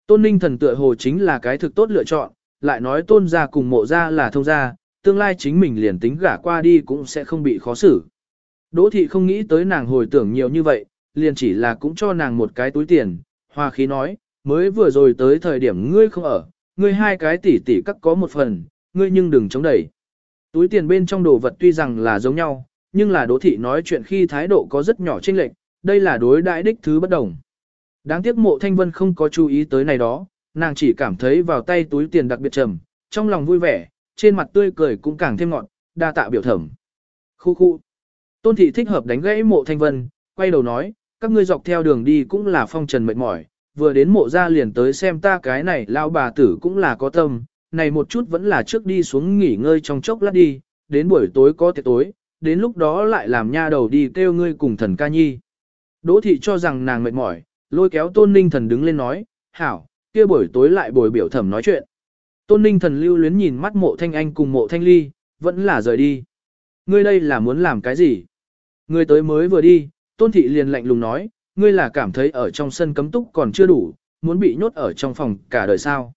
Tôn ninh thần tựa hồ chính là cái thực tốt lựa chọn, lại nói tôn gia cùng mộ gia là thông gia, tương lai chính mình liền tính gả qua đi cũng sẽ không bị khó xử. Đỗ thị không nghĩ tới nàng hồi tưởng nhiều như vậy, liền chỉ là cũng cho nàng một cái túi tiền, hoa khí nói, mới vừa rồi tới thời điểm ngươi không ở, ngươi hai cái tỷ tỷ cắt có một phần, ngươi nhưng đừng chống đẩy. Túi tiền bên trong đồ vật tuy rằng là giống nhau, nhưng là đỗ thị nói chuyện khi thái độ có rất nhỏ chênh lệch, đây là đối đại đích thứ bất đồng. Đáng tiếc mộ thanh vân không có chú ý tới này đó, nàng chỉ cảm thấy vào tay túi tiền đặc biệt trầm, trong lòng vui vẻ, trên mặt tươi cười cũng càng thêm ngọn, đa tạ biểu thẩm. Khu khu. Tôn thị thích hợp đánh gãy mộ thanh vân, quay đầu nói, các ngươi dọc theo đường đi cũng là phong trần mệt mỏi, vừa đến mộ ra liền tới xem ta cái này lao bà tử cũng là có tâm, này một chút vẫn là trước đi xuống nghỉ ngơi trong chốc lát đi, đến buổi tối có tiệc tối, đến lúc đó lại làm nha đầu đi kêu ngươi cùng thần ca nhi. Đỗ thị cho rằng nàng mệt mỏi, lôi kéo tôn ninh thần đứng lên nói, hảo, kia buổi tối lại bồi biểu thẩm nói chuyện. Tôn ninh thần lưu luyến nhìn mắt mộ thanh anh cùng mộ thanh ly, vẫn là rời đi. Ngươi đây là muốn làm cái gì? Ngươi tới mới vừa đi, tôn thị liền lạnh lùng nói, ngươi là cảm thấy ở trong sân cấm túc còn chưa đủ, muốn bị nhốt ở trong phòng cả đời sao.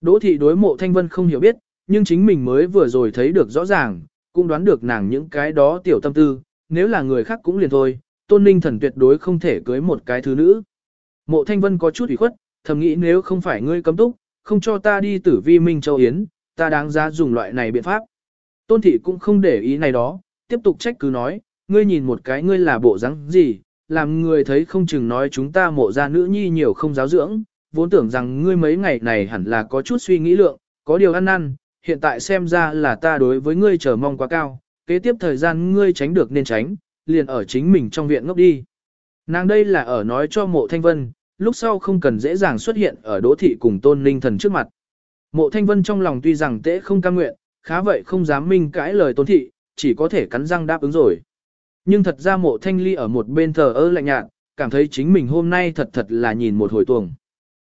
Đỗ thị đối mộ thanh vân không hiểu biết, nhưng chính mình mới vừa rồi thấy được rõ ràng, cũng đoán được nàng những cái đó tiểu tâm tư, nếu là người khác cũng liền thôi, tôn ninh thần tuyệt đối không thể cưới một cái thứ nữ. Mộ thanh vân có chút ủy khuất, thầm nghĩ nếu không phải ngươi cấm túc, không cho ta đi tử vi minh châu Yến, ta đáng giá dùng loại này biện pháp. Tôn thị cũng không để ý này đó, tiếp tục trách cứ nói, ngươi nhìn một cái ngươi là bộ rắn gì, làm người thấy không chừng nói chúng ta mộ ra nữ nhi nhiều không giáo dưỡng, vốn tưởng rằng ngươi mấy ngày này hẳn là có chút suy nghĩ lượng, có điều ăn năn, hiện tại xem ra là ta đối với ngươi chờ mong quá cao, kế tiếp thời gian ngươi tránh được nên tránh, liền ở chính mình trong viện ngốc đi. Nàng đây là ở nói cho mộ thanh vân, lúc sau không cần dễ dàng xuất hiện ở đỗ thị cùng tôn ninh thần trước mặt. Mộ thanh vân trong lòng tuy rằng tễ không cam nguyện, khá vậy không dám minh cãi lời tôn thị, chỉ có thể cắn răng đáp ứng rồi. Nhưng thật ra mộ thanh ly ở một bên thờ ơ lạnh nhạt, cảm thấy chính mình hôm nay thật thật là nhìn một hồi tuồng.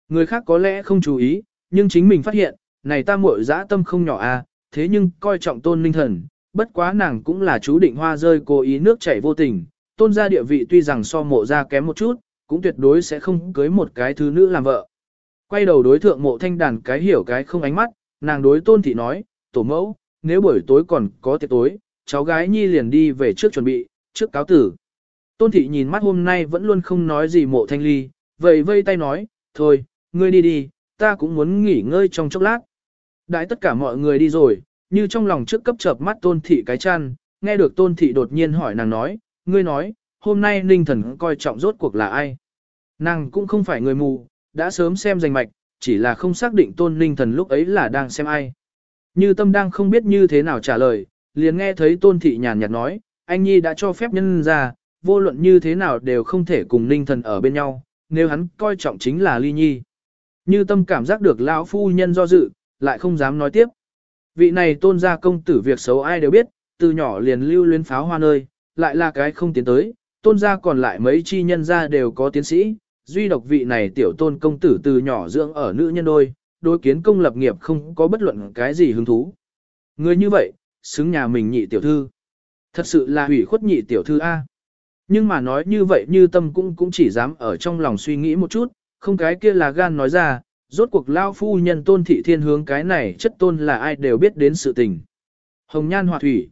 Người khác có lẽ không chú ý, nhưng chính mình phát hiện, này ta muội dã tâm không nhỏ à, thế nhưng coi trọng tôn ninh thần, bất quá nàng cũng là chú định hoa rơi cố ý nước chảy vô tình, tôn gia địa vị tuy rằng so mộ ra kém một chút, cũng tuyệt đối sẽ không cưới một cái thứ nữ làm vợ. Quay đầu đối thượng mộ thanh đàn cái hiểu cái không ánh mắt, nàng đối tôn thị nói, tổ mẫu, nếu buổi tối còn có tiệc tối, cháu gái nhi liền đi về trước chuẩn bị, trước cáo tử. Tôn thị nhìn mắt hôm nay vẫn luôn không nói gì mộ thanh ly, vậy vây tay nói, thôi, ngươi đi đi, ta cũng muốn nghỉ ngơi trong chốc lát. Đãi tất cả mọi người đi rồi, như trong lòng trước cấp chợp mắt tôn thị cái chăn, nghe được tôn thị đột nhiên hỏi nàng nói, ngươi nói, hôm nay ninh thần coi trọng rốt cuộc là ai. Nàng cũng không phải người mù, đã sớm xem danh mạch, chỉ là không xác định tôn ninh thần lúc ấy là đang xem ai. Như tâm đang không biết như thế nào trả lời, liền nghe thấy tôn thị nhàn nhạt nói, anh Nhi đã cho phép nhân ra, vô luận như thế nào đều không thể cùng ninh thần ở bên nhau, nếu hắn coi trọng chính là ly nhi. Như tâm cảm giác được lão phu nhân do dự, lại không dám nói tiếp. Vị này tôn gia công tử việc xấu ai đều biết, từ nhỏ liền lưu luyến pháo hoa nơi, lại là cái không tiến tới, tôn gia còn lại mấy chi nhân gia đều có tiến sĩ, duy độc vị này tiểu tôn công tử từ nhỏ dưỡng ở nữ nhân đôi, đối kiến công lập nghiệp không có bất luận cái gì hứng thú. Người như vậy, xứng nhà mình nhị tiểu thư. Thật sự là hủy khuất nhị tiểu thư A. Nhưng mà nói như vậy như tâm cũng cũng chỉ dám ở trong lòng suy nghĩ một chút, không cái kia là gan nói ra, rốt cuộc lao phu nhân tôn thị thiên hướng cái này chất tôn là ai đều biết đến sự tình. Hồng nhan hòa thủy.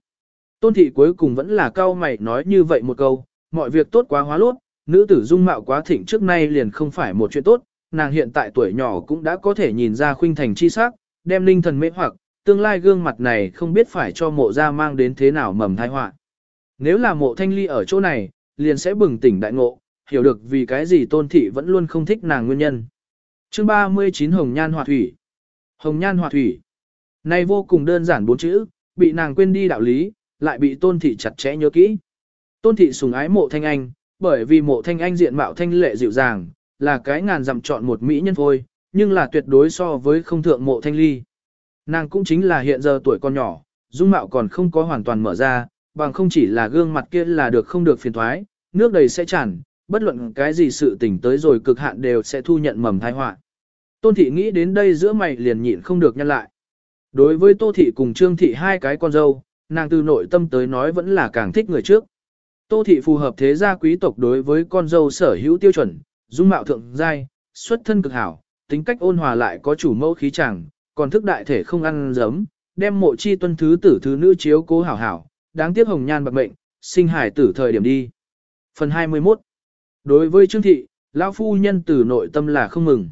Tôn thị cuối cùng vẫn là cao mày nói như vậy một câu, mọi việc tốt quá hóa lốt, nữ tử dung mạo quá thịnh trước nay liền không phải một chuyện tốt, nàng hiện tại tuổi nhỏ cũng đã có thể nhìn ra khuynh thành chi sắc, đem linh thần mê hoặc, tương lai gương mặt này không biết phải cho mộ ra mang đến thế nào mầm thai họa. Nếu là mộ thanh ly ở chỗ này, liền sẽ bừng tỉnh đại ngộ, hiểu được vì cái gì tôn thị vẫn luôn không thích nàng nguyên nhân. Chương 39 Hồng Nhan Hòa Thủy Hồng Nhan Hòa Thủy Này vô cùng đơn giản bốn chữ, bị nàng quên đi đạo lý, lại bị tôn thị chặt chẽ nhớ kỹ. Tôn thị sùng ái mộ thanh anh, bởi vì mộ thanh anh diện mạo thanh lệ dịu dàng, là cái ngàn dặm chọn một mỹ nhân thôi, nhưng là tuyệt đối so với không thượng mộ thanh ly. Nàng cũng chính là hiện giờ tuổi còn nhỏ, dung mạo còn không có hoàn toàn mở ra, bằng không chỉ là gương mặt kia là được không được phiền thoái, nước đầy sẽ tràn, bất luận cái gì sự tình tới rồi cực hạn đều sẽ thu nhận mầm thai họa. Tôn thị nghĩ đến đây giữa mày liền nhịn không được nhăn lại. Đối với Tô thị cùng Trương thị hai cái con dâu, nàng từ nội tâm tới nói vẫn là càng thích người trước. Tô thị phù hợp thế gia quý tộc đối với con dâu sở hữu tiêu chuẩn, dung mạo thượng giai, xuất thân cực hảo, tính cách ôn hòa lại có chủ mẫu khí chàng còn thức đại thể không ăn giấm, đem mộ chi tuân thứ tử thứ nữ chiếu cố hảo hảo, đáng tiếc hồng nhan bạc mệnh, sinh hải tử thời điểm đi. Phần 21 Đối với Trương Thị, lão phu nhân từ nội tâm là không mừng.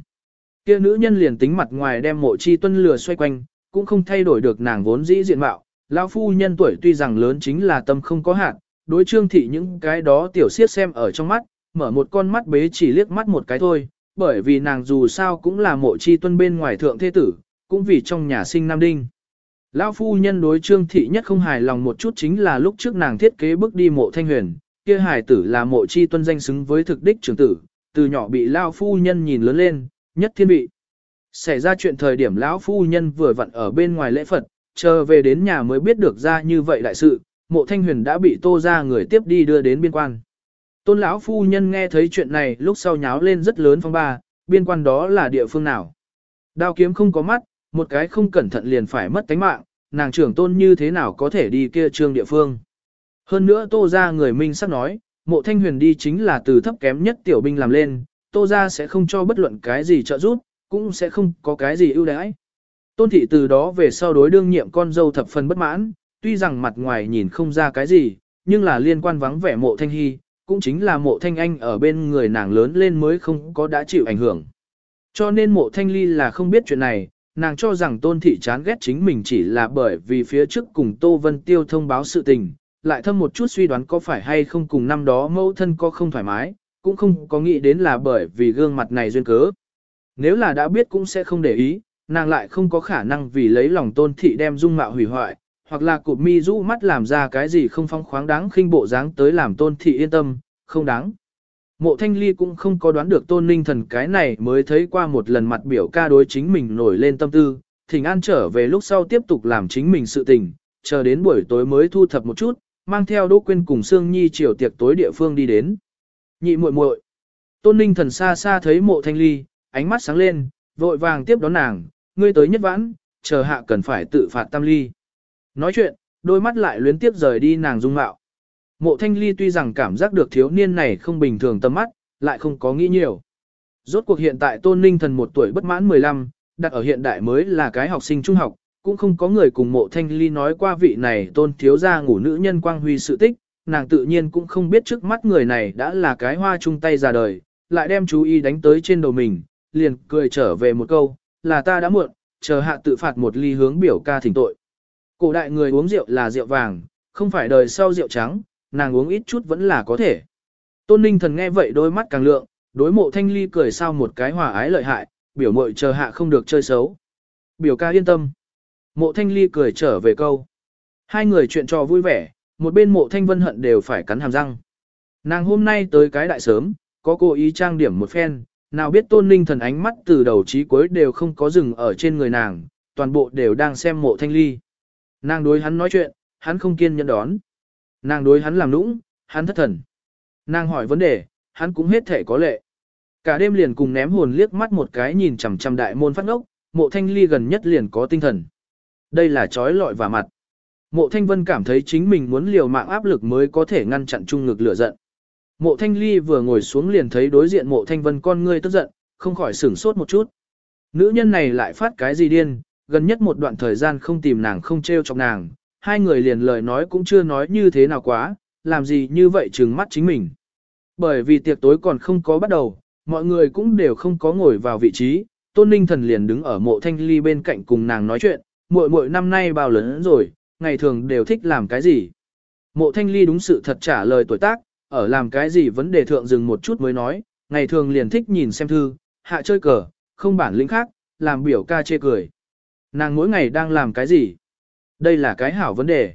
Kia nữ nhân liền tính mặt ngoài đem mộ chi tuân lừa xoay quanh, cũng không thay đổi được nàng vốn dĩ diện mạo. Lão phu nhân tuổi tuy rằng lớn chính là tâm không có hạn, đối Trương Thị những cái đó tiểu siết xem ở trong mắt, mở một con mắt bế chỉ liếc mắt một cái thôi, bởi vì nàng dù sao cũng là mộ chi tuân bên ngoài thượng thế tử, cũng vì trong nhà sinh Nam Đinh. Lão phu nhân đối Trương Thị nhất không hài lòng một chút chính là lúc trước nàng thiết kế bước đi mộ thanh huyền, kia hài tử là mộ chi tuân danh xứng với thực đích trưởng tử, từ nhỏ bị Lão phu nhân nhìn lớn lên, nhất thiên vị. Xảy ra chuyện thời điểm lão phu nhân vừa vặn ở bên ngoài lễ Phật, chờ về đến nhà mới biết được ra như vậy đại sự, mộ thanh huyền đã bị tô ra người tiếp đi đưa đến biên quan. Tôn lão phu nhân nghe thấy chuyện này lúc sau nháo lên rất lớn phong ba, biên quan đó là địa phương nào. Đao kiếm không có mắt, một cái không cẩn thận liền phải mất tánh mạng, nàng trưởng tôn như thế nào có thể đi kia trương địa phương. Hơn nữa tô ra người minh sắp nói, mộ thanh huyền đi chính là từ thấp kém nhất tiểu binh làm lên, tô ra sẽ không cho bất luận cái gì trợ giúp, cũng sẽ không có cái gì ưu đãi. Tôn thị từ đó về sau đối đương nhiệm con dâu thập phần bất mãn, tuy rằng mặt ngoài nhìn không ra cái gì, nhưng là liên quan vắng vẻ mộ thanh hy, cũng chính là mộ thanh anh ở bên người nàng lớn lên mới không có đã chịu ảnh hưởng. Cho nên mộ thanh ly là không biết chuyện này, nàng cho rằng tôn thị chán ghét chính mình chỉ là bởi vì phía trước cùng Tô Vân Tiêu thông báo sự tình, lại thâm một chút suy đoán có phải hay không cùng năm đó mẫu thân có không thoải mái, cũng không có nghĩ đến là bởi vì gương mặt này duyên cớ. Nếu là đã biết cũng sẽ không để ý, nàng lại không có khả năng vì lấy lòng tôn thị đem dung mạo hủy hoại, hoặc là cụp mi rũ mắt làm ra cái gì không phong khoáng đáng khinh bộ dáng tới làm tôn thị yên tâm, không đáng. Mộ thanh ly cũng không có đoán được tôn ninh thần cái này mới thấy qua một lần mặt biểu ca đối chính mình nổi lên tâm tư, thỉnh an trở về lúc sau tiếp tục làm chính mình sự tình, chờ đến buổi tối mới thu thập một chút, mang theo Đỗ Quyên cùng Sương Nhi chiều tiệc tối địa phương đi đến. Nhị muội muội. Tôn Ninh thần xa xa thấy Mộ Thanh Ly, ánh mắt sáng lên, vội vàng tiếp đón nàng, ngươi tới nhất vãn, chờ hạ cần phải tự phạt tam ly. Nói chuyện, đôi mắt lại luyến tiếp rời đi nàng dung mạo. Mộ thanh ly tuy rằng cảm giác được thiếu niên này không bình thường tâm mắt, lại không có nghĩ nhiều. Rốt cuộc hiện tại tôn ninh thần một tuổi bất mãn 15, đặt ở hiện đại mới là cái học sinh trung học, cũng không có người cùng mộ thanh ly nói qua vị này tôn thiếu ra ngủ nữ nhân quang huy sự tích, nàng tự nhiên cũng không biết trước mắt người này đã là cái hoa chung tay ra đời, lại đem chú ý đánh tới trên đầu mình, liền cười trở về một câu, là ta đã muộn, chờ hạ tự phạt một ly hướng biểu ca thỉnh tội. Cổ đại người uống rượu là rượu vàng, không phải đời sau rượu trắng, nàng uống ít chút vẫn là có thể. Tôn ninh thần nghe vậy đôi mắt càng lượng, đối mộ thanh ly cười sao một cái hòa ái lợi hại, biểu mội chờ hạ không được chơi xấu. Biểu ca yên tâm. Mộ thanh ly cười trở về câu. Hai người chuyện trò vui vẻ, một bên mộ thanh vân hận đều phải cắn hàm răng. Nàng hôm nay tới cái đại sớm, có cố ý trang điểm một phen, nào biết tôn ninh thần ánh mắt từ đầu chí cuối đều không có dừng ở trên người nàng, toàn bộ đều đang xem mộ thanh ly. Nàng đối hắn nói chuyện, hắn không kiên nhẫn đón. Nàng đối hắn làm nũng, hắn thất thần. Nàng hỏi vấn đề, hắn cũng hết thể có lệ. Cả đêm liền cùng ném hồn liếc mắt một cái nhìn chằm chằm đại môn phát ngốc, mộ thanh ly gần nhất liền có tinh thần. Đây là trói lọi và mặt. Mộ thanh vân cảm thấy chính mình muốn liều mạng áp lực mới có thể ngăn chặn trung ngực lửa giận. Mộ thanh ly vừa ngồi xuống liền thấy đối diện mộ thanh vân con ngươi tức giận, không khỏi sửng sốt một chút. Nữ nhân này lại phát cái gì điên, gần nhất một đoạn thời gian không tìm nàng không treo chọc nàng, hai người liền lời nói cũng chưa nói như thế nào quá, làm gì như vậy trừng mắt chính mình. Bởi vì tiệc tối còn không có bắt đầu, mọi người cũng đều không có ngồi vào vị trí, tôn ninh thần liền đứng ở mộ thanh ly bên cạnh cùng nàng nói chuyện, muội muội năm nay bao lớn rồi, ngày thường đều thích làm cái gì. Mộ thanh ly đúng sự thật trả lời tuổi tác, ở làm cái gì vấn đề thượng dừng một chút mới nói, ngày thường liền thích nhìn xem thư, hạ chơi cờ, không bản lĩnh khác, làm biểu ca chê cười. Nàng mỗi ngày đang làm cái gì? Đây là cái hảo vấn đề.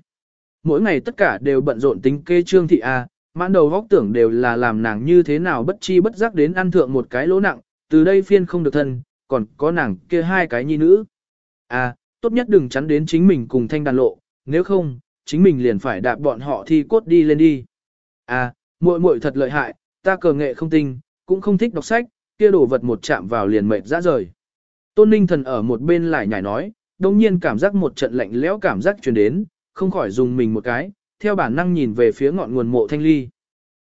Mỗi ngày tất cả đều bận rộn tính kê trương thị A, mãn đầu góc tưởng đều là làm nàng như thế nào bất chi bất giác đến ăn thượng một cái lỗ nặng, từ đây phiên không được thân, còn có nàng kia hai cái nhi nữ. A, tốt nhất đừng chắn đến chính mình cùng thanh đàn lộ, nếu không, chính mình liền phải đạp bọn họ thi cốt đi lên đi. A, muội muội thật lợi hại, ta cờ nghệ không tinh, cũng không thích đọc sách, kia đổ vật một chạm vào liền mệt ra rời. Tôn Ninh Thần ở một bên lại nhảy nói, đồng nhiên cảm giác một trận lạnh lẽo cảm giác truyền đến, không khỏi dùng mình một cái, theo bản năng nhìn về phía ngọn nguồn mộ thanh ly.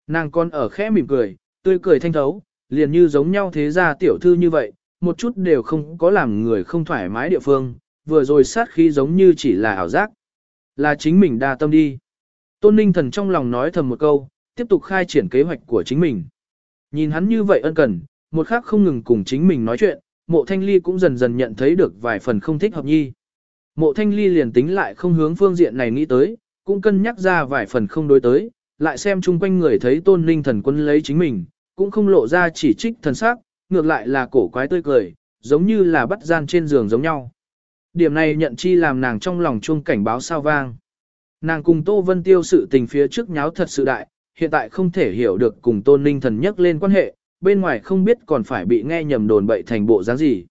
Nàng con ở khẽ mỉm cười, tươi cười thanh thấu, liền như giống nhau thế ra tiểu thư như vậy, một chút đều không có làm người không thoải mái địa phương, vừa rồi sát khí giống như chỉ là ảo giác. Là chính mình đa tâm đi. Tôn Ninh Thần trong lòng nói thầm một câu, tiếp tục khai triển kế hoạch của chính mình. Nhìn hắn như vậy ân cần, một khắc không ngừng cùng chính mình nói chuyện, mộ thanh ly cũng dần dần nhận thấy được vài phần không thích hợp nhi. Mộ thanh ly liền tính lại không hướng phương diện này nghĩ tới, cũng cân nhắc ra vài phần không đối tới, lại xem chung quanh người thấy tôn ninh thần quân lấy chính mình, cũng không lộ ra chỉ trích thần sắc, ngược lại là cổ quái tươi cười, giống như là bắt gian trên giường giống nhau. Điểm này nhận chi làm nàng trong lòng chuông cảnh báo sao vang. Nàng cùng Tô Vân Tiêu sự tình phía trước nháo thật sự đại, hiện tại không thể hiểu được cùng tôn ninh thần nhắc lên quan hệ, bên ngoài không biết còn phải bị nghe nhầm đồn bậy thành bộ dáng gì.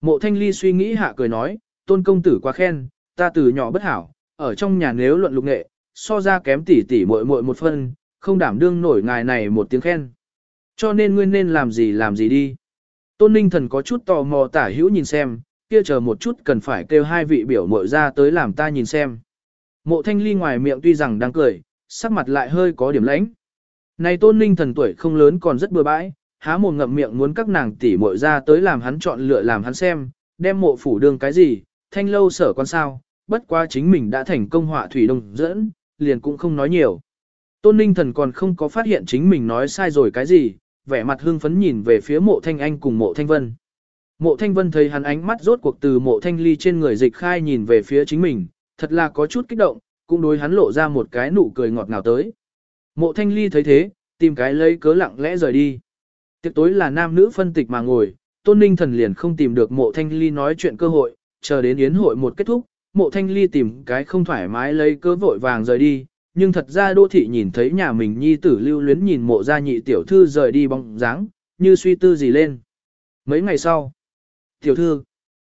Mộ thanh ly suy nghĩ hạ cười nói, tôn công tử quá khen, ta từ nhỏ bất hảo, ở trong nhà nếu luận lục nghệ, so ra kém tỉ tỉ muội muội một phân, không đảm đương nổi ngài này một tiếng khen. Cho nên ngươi nên làm gì làm gì đi. Tôn ninh thần có chút tò mò tả hữu nhìn xem, kia chờ một chút cần phải kêu hai vị biểu muội ra tới làm ta nhìn xem. Mộ thanh ly ngoài miệng tuy rằng đang cười, sắc mặt lại hơi có điểm lãnh. Này tôn ninh thần tuổi không lớn còn rất bừa bãi, há mồm ngậm miệng muốn các nàng tỷ muội ra tới làm hắn chọn lựa làm hắn xem, đem mộ phủ đường cái gì, thanh lâu sở quan sao, bất quá chính mình đã thành công họa thủy đông dẫn, liền cũng không nói nhiều. Tôn ninh thần còn không có phát hiện chính mình nói sai rồi cái gì, vẻ mặt hưng phấn nhìn về phía mộ thanh anh cùng mộ thanh vân. Mộ thanh vân thấy hắn ánh mắt rốt cuộc từ mộ thanh ly trên người dịch khai nhìn về phía chính mình, thật là có chút kích động, cũng đối hắn lộ ra một cái nụ cười ngọt ngào tới. Mộ thanh ly thấy thế, tìm cái lấy cớ lặng lẽ rời đi. Tiệc tối là nam nữ phân tịch mà ngồi, tôn ninh thần liền không tìm được mộ thanh ly nói chuyện cơ hội, chờ đến yến hội một kết thúc, mộ thanh ly tìm cái không thoải mái lấy cớ vội vàng rời đi, nhưng thật ra đô thị nhìn thấy nhà mình nhi tử lưu luyến nhìn mộ gia nhị tiểu thư rời đi bóng dáng, như suy tư gì lên. Mấy ngày sau, tiểu thư,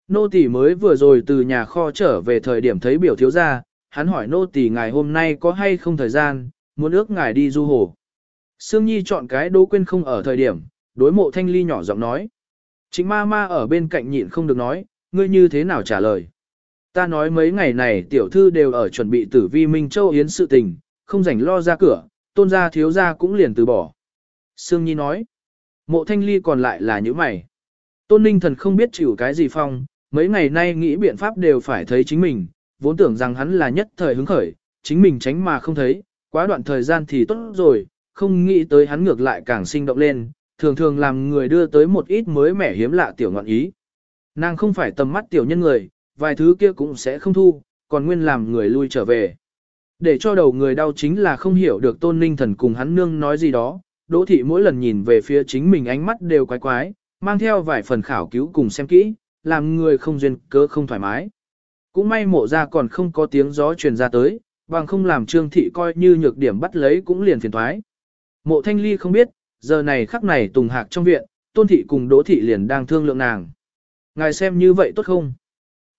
nô tỷ mới vừa rồi từ nhà kho trở về thời điểm thấy biểu thiếu gia, hắn hỏi nô tỷ ngài hôm nay có hay không thời gian, muốn ước ngài đi du hồ. Sương Nhi chọn cái đỗ quên không ở thời điểm, đối mộ thanh ly nhỏ giọng nói. Chính ma ma ở bên cạnh nhịn không được nói, ngươi như thế nào trả lời. Ta nói mấy ngày này tiểu thư đều ở chuẩn bị tử vi Minh Châu Yến sự tình, không rảnh lo ra cửa, tôn gia thiếu gia cũng liền từ bỏ. Sương Nhi nói, mộ thanh ly còn lại là những mày. Tôn ninh thần không biết chịu cái gì phong, mấy ngày nay nghĩ biện pháp đều phải thấy chính mình, vốn tưởng rằng hắn là nhất thời hứng khởi, chính mình tránh mà không thấy, quá đoạn thời gian thì tốt rồi, không nghĩ tới hắn ngược lại càng sinh động lên, thường thường làm người đưa tới một ít mới mẻ hiếm lạ tiểu ngọn ý. Nàng không phải tầm mắt tiểu nhân người, vài thứ kia cũng sẽ không thu, còn nguyên làm người lui trở về. Để cho đầu người đau chính là không hiểu được tôn ninh thần cùng hắn nương nói gì đó, đỗ thị mỗi lần nhìn về phía chính mình ánh mắt đều quái quái, mang theo vài phần khảo cứu cùng xem kỹ, làm người không duyên cớ không thoải mái. Cũng may mộ ra còn không có tiếng gió truyền ra tới, bằng không làm trương thị coi như nhược điểm bắt lấy cũng liền phiền thoái. Mộ thanh ly không biết, giờ này khắc này tùng hạc trong viện, tôn thị cùng đỗ thị liền đang thương lượng nàng. Ngài xem như vậy tốt không?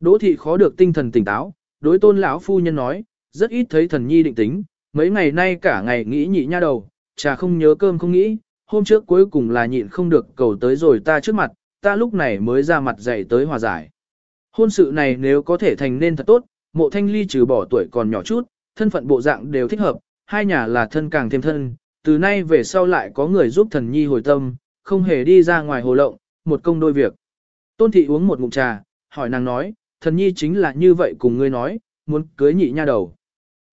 Đỗ thị khó được tinh thần tỉnh táo, đối tôn lão phu nhân nói, rất ít thấy thần nhi định tính, mấy ngày nay cả ngày nghĩ nhị nha đầu, trà không nhớ cơm không nghĩ, hôm trước cuối cùng là nhịn không được cầu tới rồi ta trước mặt, ta lúc này mới ra mặt dạy tới hòa giải. Hôn sự này nếu có thể thành nên thật tốt, mộ thanh ly trừ bỏ tuổi còn nhỏ chút, thân phận bộ dạng đều thích hợp, hai nhà là thân càng thêm thân, từ nay về sau lại có người giúp thần nhi hồi tâm, không hề đi ra ngoài hồ lộng, một công đôi việc. Tôn thị uống một ngụm trà, hỏi nàng nói, thần nhi chính là như vậy cùng ngươi nói, muốn cưới nhị nha đầu.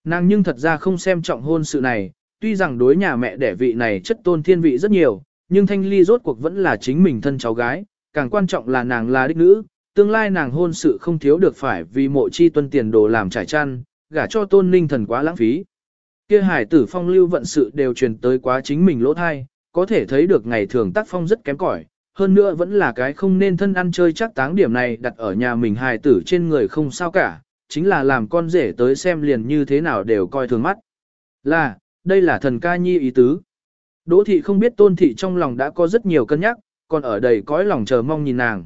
Nàng nhưng thật ra không xem trọng hôn sự này, tuy rằng đối nhà mẹ đẻ vị này chất tôn thiên vị rất nhiều, nhưng thanh ly rốt cuộc vẫn là chính mình thân cháu gái, càng quan trọng là nàng là đích nữ, tương lai nàng hôn sự không thiếu được phải vì mộ chi tuân tiền đồ làm trải chăn, gả cho tôn ninh thần quá lãng phí. Kia hải tử phong lưu vận sự đều truyền tới quá chính mình lỗ thai, có thể thấy được ngày thường tác phong rất kém cỏi, hơn nữa vẫn là cái không nên thân ăn chơi chắc táng điểm này đặt ở nhà mình hài tử trên người không sao cả, chính là làm con rể tới xem liền như thế nào đều coi thường mắt. Là, đây là thần ca nhi ý tứ. Đỗ thị không biết tôn thị trong lòng đã có rất nhiều cân nhắc, còn ở đầy cõi lòng chờ mong nhìn nàng.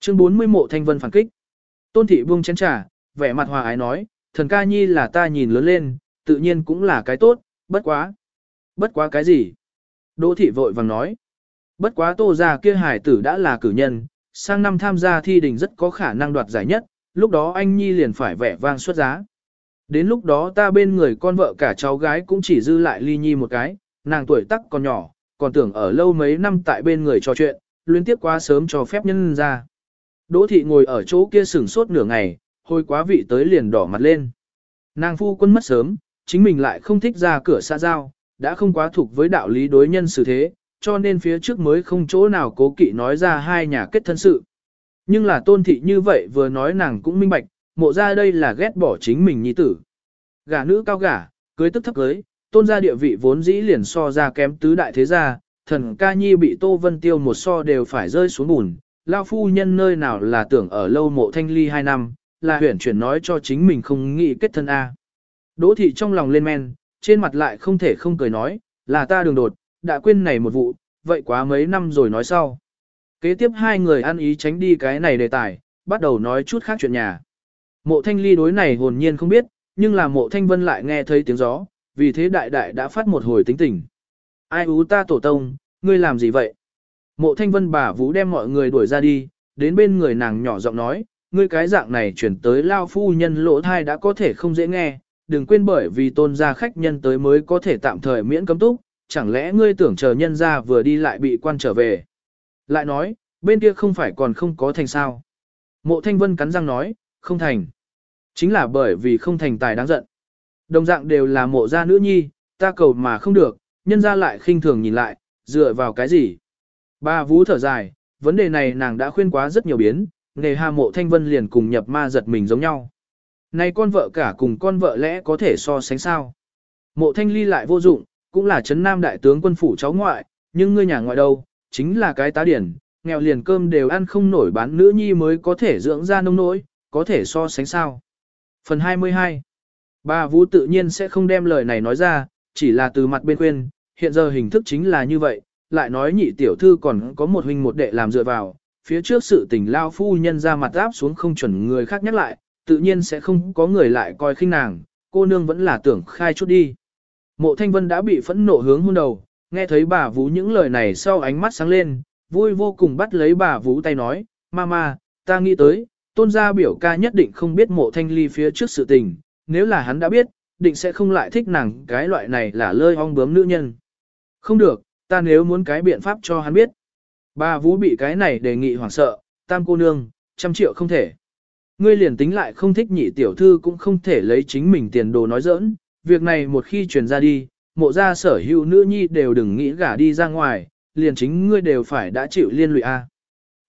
Chương 40 mộ thanh vân phản kích. Tôn thị buông chén trà, vẻ mặt hòa ái nói, thần ca nhi là ta nhìn lớn lên, tự nhiên cũng là cái tốt, bất quá. Bất quá cái gì? Đỗ thị vội vàng nói. Bất quá tô ra kia hải tử đã là cử nhân, sang năm tham gia thi đình rất có khả năng đoạt giải nhất, lúc đó anh Nhi liền phải vẻ vang xuất giá. Đến lúc đó ta bên người con vợ cả cháu gái cũng chỉ dư lại ly nhi một cái, nàng tuổi tắc còn nhỏ, còn tưởng ở lâu mấy năm tại bên người trò chuyện, liên tiếp quá sớm cho phép nhân ra. Đỗ thị ngồi ở chỗ kia sửng sốt nửa ngày, hồi quá vị tới liền đỏ mặt lên. Nàng phu quân mất sớm, chính mình lại không thích ra cửa xa giao, đã không quá thuộc với đạo lý đối nhân xử thế, cho nên phía trước mới không chỗ nào cố kỵ nói ra hai nhà kết thân sự. Nhưng là tôn thị như vậy vừa nói nàng cũng minh bạch, mộ ra đây là ghét bỏ chính mình nhi tử. Gả nữ cao gả, cưới tức thấp cưới, tôn gia địa vị vốn dĩ liền so ra kém tứ đại thế gia, thần ca nhi bị tô vân tiêu một so đều phải rơi xuống bùn, lao phu nhân nơi nào là tưởng ở lâu mộ thanh ly hai năm, là huyển chuyển nói cho chính mình không nghĩ kết thân A. Đỗ thị trong lòng lên men, trên mặt lại không thể không cười nói, là ta đường đột, đã quên này một vụ, vậy quá mấy năm rồi nói sau. Kế tiếp hai người ăn ý tránh đi cái này đề tài, bắt đầu nói chút khác chuyện nhà. Mộ thanh ly đối này hồn nhiên không biết, nhưng là mộ thanh vân lại nghe thấy tiếng gió, vì thế đại đại đã phát một hồi tính tình. Ai ú ta tổ tông, ngươi làm gì vậy? Mộ thanh vân bà vũ đem mọi người đuổi ra đi, đến bên người nàng nhỏ giọng nói, ngươi cái dạng này chuyển tới lao phu nhân lỗ thai đã có thể không dễ nghe, đừng quên bởi vì tôn gia khách nhân tới mới có thể tạm thời miễn cấm túc, chẳng lẽ ngươi tưởng chờ nhân gia vừa đi lại bị quan trở về. Lại nói, bên kia không phải còn không có thành sao. Mộ thanh vân cắn răng nói, không thành. Chính là bởi vì không thành tài đáng giận. Đồng dạng đều là mộ gia nữ nhi, ta cầu mà không được, nhân gia lại khinh thường nhìn lại, dựa vào cái gì. Ba vú thở dài, vấn đề này nàng đã khuyên quá rất nhiều biến, nghề hà mộ thanh vân liền cùng nhập ma giật mình giống nhau. Này con vợ cả cùng con vợ lẽ có thể so sánh sao. Mộ thanh ly lại vô dụng, cũng là chấn nam đại tướng quân phủ cháu ngoại, nhưng ngươi nhà ngoại đâu, chính là cái tá điển, nghèo liền cơm đều ăn không nổi bán nữ nhi mới có thể dưỡng ra nông nỗi, có thể so sánh sao. Phần 22 Bà Vũ tự nhiên sẽ không đem lời này nói ra, chỉ là từ mặt bên khuyên, hiện giờ hình thức chính là như vậy, lại nói nhị tiểu thư còn có một huynh một đệ làm dựa vào, phía trước sự tình lao phu nhân ra mặt áp xuống không chuẩn người khác nhắc lại, tự nhiên sẽ không có người lại coi khinh nàng, cô nương vẫn là tưởng khai chút đi. Mộ thanh vân đã bị phẫn nộ hướng hôn đầu, nghe thấy bà Vũ những lời này sau ánh mắt sáng lên, vui vô cùng bắt lấy bà Vũ tay nói, Mama, ta nghĩ tới, tôn gia biểu ca nhất định không biết mộ thanh ly phía trước sự tình, nếu là hắn đã biết, định sẽ không lại thích nàng cái loại này là lơi ong bướm nữ nhân. Không được, ta nếu muốn cái biện pháp cho hắn biết. Bà Vũ bị cái này đề nghị hoảng sợ, tam cô nương, trăm triệu không thể. Ngươi liền tính lại không thích nhị tiểu thư cũng không thể lấy chính mình tiền đồ nói giỡn, việc này một khi truyền ra đi, mộ gia sở hữu nữ nhi đều đừng nghĩ gả đi ra ngoài, liền chính ngươi đều phải đã chịu liên lụy a. À.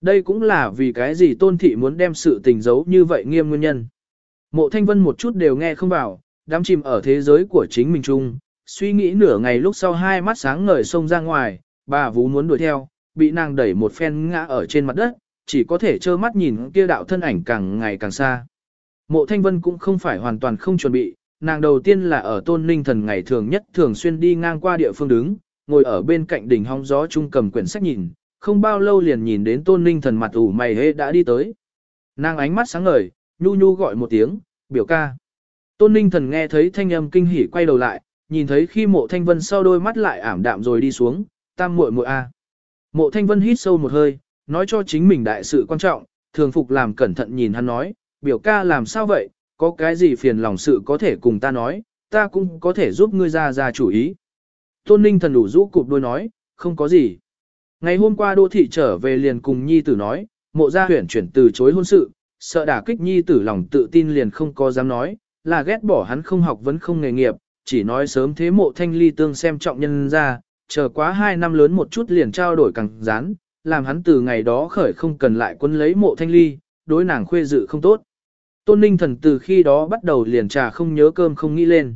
Đây cũng là vì cái gì tôn thị muốn đem sự tình giấu như vậy nghiêm nguyên nhân. Mộ thanh vân một chút đều nghe không vào, đám chìm ở thế giới của chính mình chung, suy nghĩ nửa ngày lúc sau hai mắt sáng ngời xông ra ngoài, bà vú muốn đuổi theo, bị nàng đẩy một phen ngã ở trên mặt đất, chỉ có thể trơ mắt nhìn kia đạo thân ảnh càng ngày càng xa. Mộ thanh vân cũng không phải hoàn toàn không chuẩn bị, nàng đầu tiên là ở tôn ninh thần ngày thường nhất thường xuyên đi ngang qua địa phương đứng, ngồi ở bên cạnh đỉnh hóng gió trung cầm quyển sách nhìn, không bao lâu liền nhìn đến tôn ninh thần mặt ủ mày hê đã đi tới. Nàng ánh mắt sáng ngời, nhu nhu gọi một tiếng, biểu ca. Tôn ninh thần nghe thấy thanh âm kinh hỉ quay đầu lại, nhìn thấy khi mộ thanh vân sau đôi mắt lại ảm đạm rồi đi xuống, tam muội muội a. Mộ thanh vân hít sâu một hơi, nói cho chính mình đại sự quan trọng, thường phục làm cẩn thận nhìn hắn nói, biểu ca làm sao vậy, có cái gì phiền lòng sự có thể cùng ta nói, ta cũng có thể giúp ngươi ra ra chủ ý. Tôn ninh thần đủ rũ cụp đôi nói, không có gì. Ngày hôm qua đô thị trở về liền cùng nhi tử nói, mộ gia huyển chuyển từ chối hôn sự, sợ đả kích nhi tử lòng tự tin liền không có dám nói, là ghét bỏ hắn không học vẫn không nghề nghiệp, chỉ nói sớm thế mộ thanh ly tương xem trọng nhân ra, chờ quá hai năm lớn một chút liền trao đổi càng rán, làm hắn từ ngày đó khởi không cần lại quân lấy mộ thanh ly, đối nàng khuê dự không tốt. Tôn ninh thần từ khi đó bắt đầu liền trà không nhớ cơm không nghĩ lên.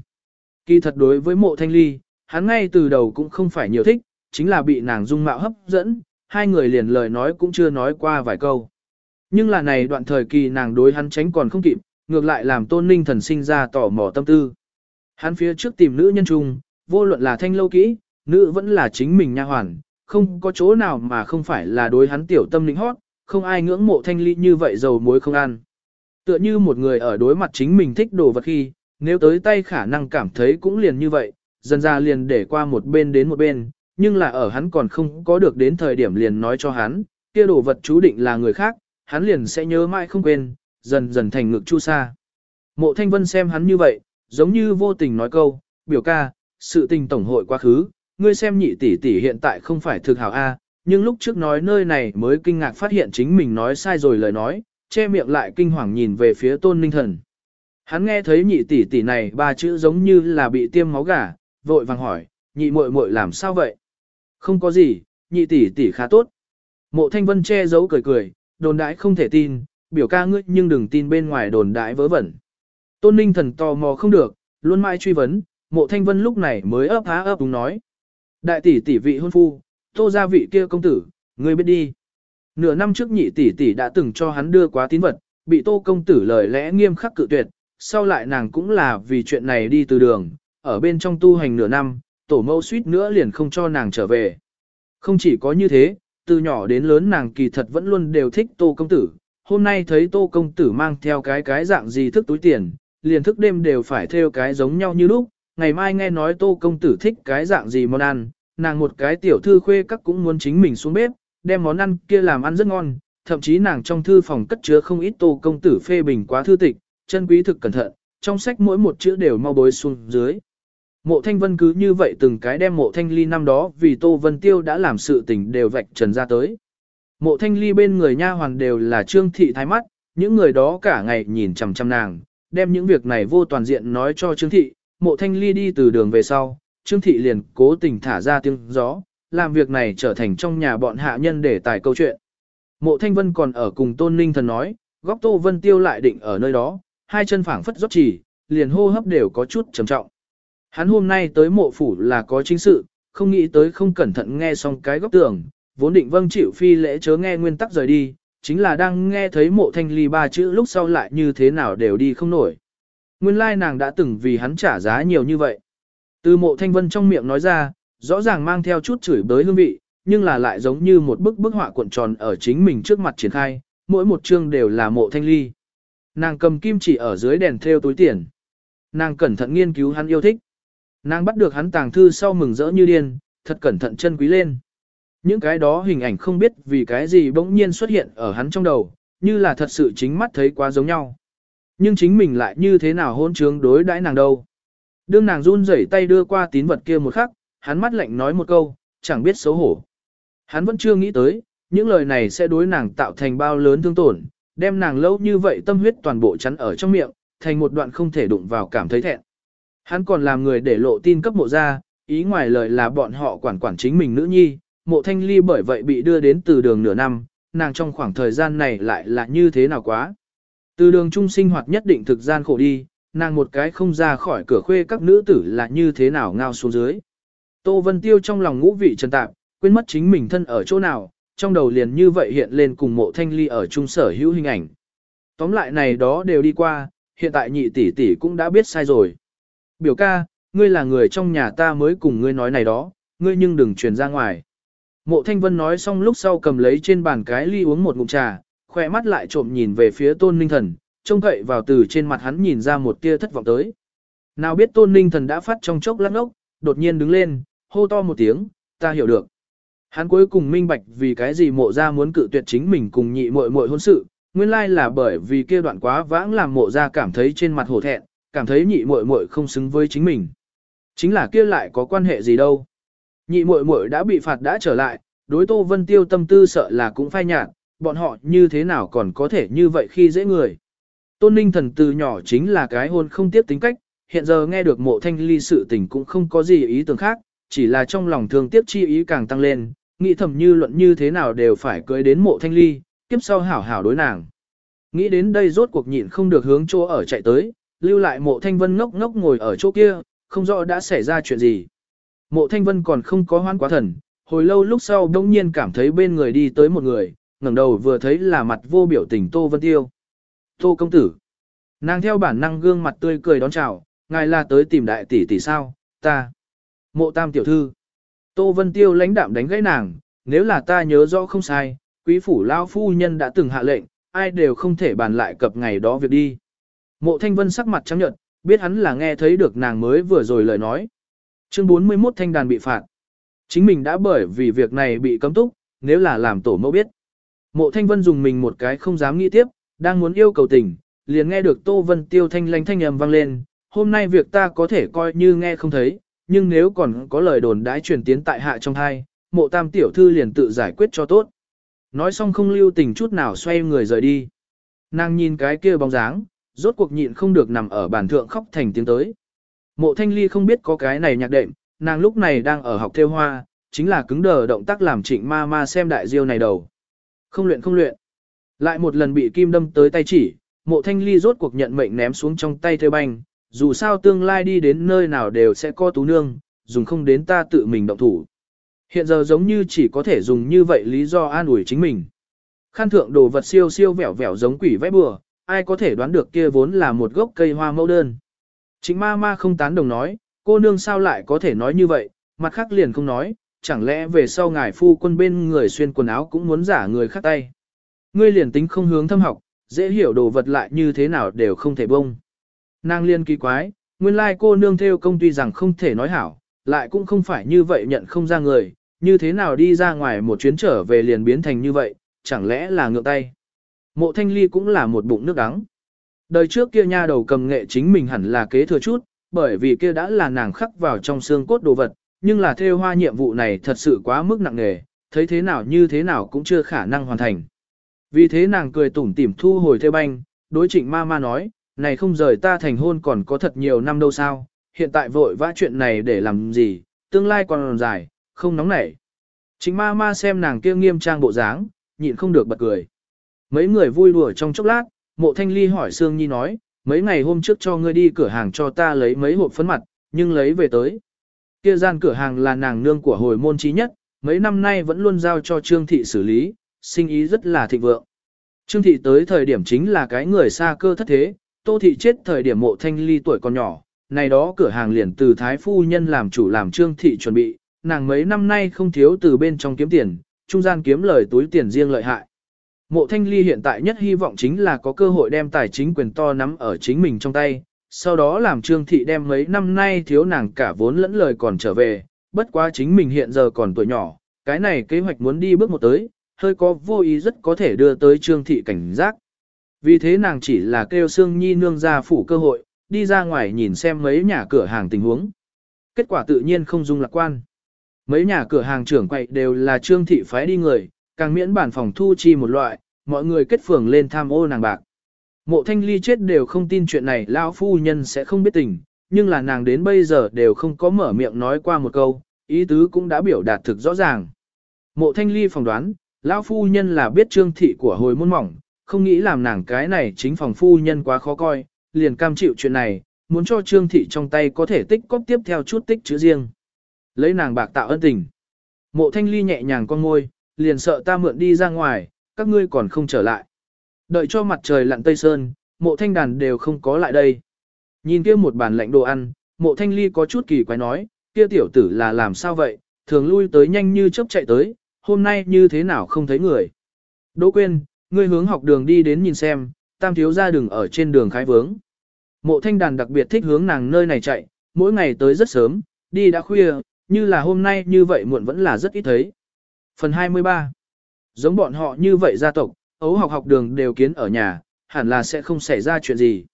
Kỳ thật đối với mộ thanh ly, hắn ngay từ đầu cũng không phải nhiều thích, chính là bị nàng dung mạo hấp dẫn, hai người liền lời nói cũng chưa nói qua vài câu. Nhưng là này đoạn thời kỳ nàng đối hắn tránh còn không kịp, ngược lại làm tôn ninh thần sinh ra tỏ mò tâm tư. Hắn phía trước tìm nữ nhân trung, vô luận là thanh lâu kỹ, nữ vẫn là chính mình nha hoàn, không có chỗ nào mà không phải là đối hắn tiểu tâm lĩnh hót, không ai ngưỡng mộ thanh ly như vậy dầu muối không ăn. Tựa như một người ở đối mặt chính mình thích đồ vật khi, nếu tới tay khả năng cảm thấy cũng liền như vậy, dần ra liền để qua một bên đến một bên, nhưng là ở hắn còn không có được đến thời điểm liền nói cho hắn, kia đồ vật chú định là người khác, hắn liền sẽ nhớ mãi không quên, dần dần thành ngực chu sa. Mộ Thanh Vân xem hắn như vậy, giống như vô tình nói câu, biểu ca, sự tình tổng hội quá khứ, ngươi xem nhị tỷ tỷ hiện tại không phải thực hảo A, nhưng lúc trước nói nơi này mới kinh ngạc phát hiện chính mình nói sai rồi lời nói, che miệng lại kinh hoàng nhìn về phía tôn ninh thần. Hắn nghe thấy nhị tỷ tỷ này ba chữ giống như là bị tiêm máu gà, vội vàng hỏi, nhị muội muội làm sao vậy? Không có gì, nhị tỷ tỷ khá tốt. Mộ thanh vân che giấu cười cười, đồn đãi không thể tin, biểu ca ngươi nhưng đừng tin bên ngoài đồn đãi vớ vẩn. Tôn ninh thần tò mò không được, luôn mãi truy vấn, mộ thanh vân lúc này mới ấp há ấp đúng nói. Đại tỷ tỷ vị hôn phu, tô gia vị kia công tử, ngươi biết đi. Nửa năm trước nhị tỷ tỷ đã từng cho hắn đưa quá tín vật, bị tô công tử lời lẽ nghiêm khắc cự tuyệt, sau lại nàng cũng là vì chuyện này đi từ đường, ở bên trong tu hành nửa năm, tổ mẫu suýt nữa liền không cho nàng trở về. Không chỉ có như thế, từ nhỏ đến lớn nàng kỳ thật vẫn luôn đều thích tô công tử, hôm nay thấy tô công tử mang theo cái cái dạng gì thức túi tiền, liền thức đêm đều phải theo cái giống nhau như lúc, ngày mai nghe nói tô công tử thích cái dạng gì món ăn, nàng một cái tiểu thư khuê các cũng muốn chính mình xuống bếp, đem món ăn kia làm ăn rất ngon, thậm chí nàng trong thư phòng cất chứa không ít tô công tử phê bình quá thư tịch, chân quý thực cẩn thận, trong sách mỗi một chữ đều mau bối xuống dưới. Mộ Thanh Vân cứ như vậy từng cái đem mộ Thanh Ly năm đó vì Tô Vân Tiêu đã làm sự tình đều vạch trần ra tới. Mộ Thanh Ly bên người nha hoàn đều là trương thị thái mắt, những người đó cả ngày nhìn chằm chằm nàng, đem những việc này vô toàn diện nói cho trương thị, mộ Thanh Ly đi từ đường về sau, trương thị liền cố tình thả ra tiếng gió, làm việc này trở thành trong nhà bọn hạ nhân để tài câu chuyện. Mộ Thanh Vân còn ở cùng Tôn Ninh Thần nói, góc Tô Vân Tiêu lại định ở nơi đó, hai chân phảng phất rót chỉ, liền hô hấp đều có chút trầm trọng. Hắn hôm nay tới mộ phủ là có chính sự, không nghĩ tới không cẩn thận nghe xong cái góc tường, vốn định vâng chịu phi lễ chớ nghe nguyên tắc rời đi, chính là đang nghe thấy mộ thanh ly ba chữ lúc sau lại như thế nào đều đi không nổi. Nguyên lai nàng đã từng vì hắn trả giá nhiều như vậy. Từ mộ thanh vân trong miệng nói ra, rõ ràng mang theo chút chửi bới hương vị, nhưng là lại giống như một bức bức họa cuộn tròn ở chính mình trước mặt triển khai, mỗi một chương đều là mộ thanh ly. Nàng cầm kim chỉ ở dưới đèn theo túi tiền. Nàng cẩn thận nghiên cứu hắn yêu thích. Nàng bắt được hắn tàng thư sau mừng rỡ như điên, thật cẩn thận chân quý lên. Những cái đó hình ảnh không biết vì cái gì bỗng nhiên xuất hiện ở hắn trong đầu, như là thật sự chính mắt thấy quá giống nhau. Nhưng chính mình lại như thế nào hôn trướng đối đãi nàng đâu. Đương nàng run rẩy tay đưa qua tín vật kia một khắc, hắn mắt lạnh nói một câu, chẳng biết xấu hổ. Hắn vẫn chưa nghĩ tới, những lời này sẽ đối nàng tạo thành bao lớn thương tổn, đem nàng lâu như vậy tâm huyết toàn bộ chắn ở trong miệng, thành một đoạn không thể đụng vào cảm thấy thẹn. Hắn còn làm người để lộ tin cấp mộ ra, ý ngoài lời là bọn họ quản quản chính mình nữ nhi, mộ thanh ly bởi vậy bị đưa đến từ đường nửa năm, nàng trong khoảng thời gian này lại là như thế nào quá. Từ đường trung sinh hoạt nhất định thực gian khổ đi, nàng một cái không ra khỏi cửa khuê các nữ tử là như thế nào ngao xuống dưới. Tô Vân Tiêu trong lòng ngũ vị trần tạp, quên mất chính mình thân ở chỗ nào, trong đầu liền như vậy hiện lên cùng mộ thanh ly ở trung sở hữu hình ảnh. Tóm lại này đó đều đi qua, hiện tại nhị tỷ tỷ cũng đã biết sai rồi. Biểu ca, ngươi là người trong nhà ta mới cùng ngươi nói này đó, ngươi nhưng đừng truyền ra ngoài. Mộ Thanh Vân nói xong lúc sau cầm lấy trên bàn cái ly uống một ngụm trà, khỏe mắt lại trộm nhìn về phía Tôn Ninh Thần, trông cậy vào từ trên mặt hắn nhìn ra một tia thất vọng tới. Nào biết Tôn Ninh Thần đã phát trong chốc lắc ốc, đột nhiên đứng lên, hô to một tiếng, ta hiểu được. Hắn cuối cùng minh bạch vì cái gì mộ ra muốn cự tuyệt chính mình cùng nhị muội muội hôn sự, nguyên lai là bởi vì kia đoạn quá vãng làm mộ ra cảm thấy trên mặt hổ thẹn, cảm thấy nhị muội muội không xứng với chính mình. Chính là kia lại có quan hệ gì đâu. Nhị muội muội đã bị phạt đã trở lại, đối Tô Vân Tiêu tâm tư sợ là cũng phai nhạt, bọn họ như thế nào còn có thể như vậy khi dễ người. Tôn Ninh thần từ nhỏ chính là cái hôn không tiếp tính cách, hiện giờ nghe được mộ thanh ly sự tình cũng không có gì ý tưởng khác, chỉ là trong lòng thương tiếc chi ý càng tăng lên, nghĩ thầm như luận như thế nào đều phải cưới đến mộ thanh ly, kiếp sau hảo hảo đối nàng. Nghĩ đến đây rốt cuộc nhịn không được hướng chỗ ở chạy tới, lưu lại mộ thanh vân ngốc ngốc ngồi ở chỗ kia, không rõ đã xảy ra chuyện gì. Mộ thanh vân còn không có hoan quá thần, hồi lâu lúc sau đông nhiên cảm thấy bên người đi tới một người, ngẩng đầu vừa thấy là mặt vô biểu tình Tô Vân Tiêu. Tô công tử. Nàng theo bản năng gương mặt tươi cười đón chào, ngài là tới tìm đại tỷ tỷ sao, ta. Mộ tam tiểu thư. Tô Vân Tiêu lãnh đạm đánh gãy nàng, nếu là ta nhớ rõ không sai, quý phủ lao phu nhân đã từng hạ lệnh, ai đều không thể bàn lại cập ngày đó việc đi. Mộ thanh vân sắc mặt trắng nhợt, biết hắn là nghe thấy được nàng mới vừa rồi lời nói. Chương 41 thanh đàn bị phạt. Chính mình đã bởi vì việc này bị cấm túc, nếu là làm tổ mẫu biết. Mộ thanh vân dùng mình một cái không dám nghĩ tiếp, đang muốn yêu cầu tình, liền nghe được Tô Vân Tiêu thanh lanh thanh âm vang lên, hôm nay việc ta có thể coi như nghe không thấy, nhưng nếu còn có lời đồn đãi truyền tiến tại hạ trong hai, mộ tam tiểu thư liền tự giải quyết cho tốt. Nói xong không lưu tình chút nào xoay người rời đi. Nàng nhìn cái kia bóng dáng, rốt cuộc nhịn không được nằm ở bàn thượng khóc thành tiếng tới. Mộ thanh ly không biết có cái này nhạc đệm, nàng lúc này đang ở học theo hoa, chính là cứng đờ động tác làm trịnh ma ma xem đại diêu này đầu. Không luyện không luyện. Lại một lần bị kim đâm tới tay chỉ, mộ thanh ly rốt cuộc nhận mệnh ném xuống trong tay theo banh, dù sao tương lai đi đến nơi nào đều sẽ có tú nương, dùng không đến ta tự mình động thủ. Hiện giờ giống như chỉ có thể dùng như vậy lý do an ủi chính mình. Khăn thượng đồ vật siêu siêu vẻo vẻo giống quỷ vẽ bừa, ai có thể đoán được kia vốn là một gốc cây hoa mẫu đơn. Chính ma ma không tán đồng nói, cô nương sao lại có thể nói như vậy, mặt khác liền không nói, chẳng lẽ về sau ngài phu quân bên người xuyên quần áo cũng muốn giả người khác tay. Ngươi liền tính không hướng thâm học, dễ hiểu đồ vật lại như thế nào đều không thể bông. Nàng liên kỳ quái, nguyên lai cô nương theo công tuy rằng không thể nói hảo, lại cũng không phải như vậy nhận không ra người, như thế nào đi ra ngoài một chuyến trở về liền biến thành như vậy, chẳng lẽ là ngược tay. Mộ thanh ly cũng là một bụng nước đắng. Đời trước kia nha đầu cầm nghệ chính mình hẳn là kế thừa chút, bởi vì kia đã là nàng khắc vào trong xương cốt đồ vật, nhưng là theo hoa nhiệm vụ này thật sự quá mức nặng nề, thấy thế nào như thế nào cũng chưa khả năng hoàn thành. Vì thế nàng cười tủm tỉm thu hồi theo banh, đối trịnh ma ma nói, này không rời ta thành hôn còn có thật nhiều năm đâu sao, hiện tại vội vã chuyện này để làm gì, tương lai còn dài, không nóng nảy. Trịnh ma ma xem nàng kia nghiêm trang bộ dáng, nhịn không được bật cười. Mấy người vui đùa trong chốc lát, mộ thanh ly hỏi Sương Nhi nói, mấy ngày hôm trước cho ngươi đi cửa hàng cho ta lấy mấy hộp phấn mặt, nhưng lấy về tới. Kia gian cửa hàng là nàng nương của hồi môn trí nhất, mấy năm nay vẫn luôn giao cho Trương Thị xử lý, sinh ý rất là thịnh vượng. Trương Thị tới thời điểm chính là cái người xa cơ thất thế, Tô Thị chết thời điểm mộ thanh ly tuổi còn nhỏ, này đó cửa hàng liền từ Thái Phu Nhân làm chủ làm Trương Thị chuẩn bị, nàng mấy năm nay không thiếu từ bên trong kiếm tiền, trung gian kiếm lời túi tiền riêng lợi hại. Mộ Thanh Ly hiện tại nhất hy vọng chính là có cơ hội đem tài chính quyền to nắm ở chính mình trong tay, sau đó làm Trương Thị đem mấy năm nay thiếu nàng cả vốn lẫn lời còn trở về, bất quá chính mình hiện giờ còn tuổi nhỏ, cái này kế hoạch muốn đi bước một tới, hơi có vô ý rất có thể đưa tới Trương Thị cảnh giác. Vì thế nàng chỉ là kêu Sương Nhi nương ra phủ cơ hội, đi ra ngoài nhìn xem mấy nhà cửa hàng tình huống. Kết quả tự nhiên không dung lạc quan. Mấy nhà cửa hàng trưởng quậy đều là Trương Thị phái đi người, càng miễn bản phòng thu chi một loại, mọi người kết phường lên tham ô nàng bạc. Mộ thanh ly chết đều không tin chuyện này lão phu nhân sẽ không biết tình, nhưng là nàng đến bây giờ đều không có mở miệng nói qua một câu, ý tứ cũng đã biểu đạt thực rõ ràng. Mộ thanh ly phỏng đoán, lão phu nhân là biết trương thị của hồi môn mỏng, không nghĩ làm nàng cái này chính phòng phu nhân quá khó coi, liền cam chịu chuyện này, muốn cho Trương Thị trong tay có thể tích cóp tiếp theo chút tích chữ riêng. Lấy nàng bạc tạo ân tình. Mộ thanh ly nhẹ nhàng con ngôi, liền sợ ta mượn đi ra ngoài, các ngươi còn không trở lại. Đợi cho mặt trời lặn tây sơn, mộ thanh đàn đều không có lại đây. Nhìn kia một bàn lạnh đồ ăn, mộ thanh ly có chút kỳ quái nói, kia tiểu tử là làm sao vậy, thường lui tới nhanh như chớp chạy tới, hôm nay như thế nào không thấy người. Đỗ quên, ngươi hướng học đường đi đến nhìn xem, tam thiếu ra đường ở trên đường khái vướng. Mộ thanh đàn đặc biệt thích hướng nàng nơi này chạy, mỗi ngày tới rất sớm, đi đã khuya, như là hôm nay như vậy muộn vẫn là rất ít thấy. Phần 23 Giống bọn họ như vậy gia tộc, ấu học học đường đều kiến ở nhà, hẳn là sẽ không xảy ra chuyện gì.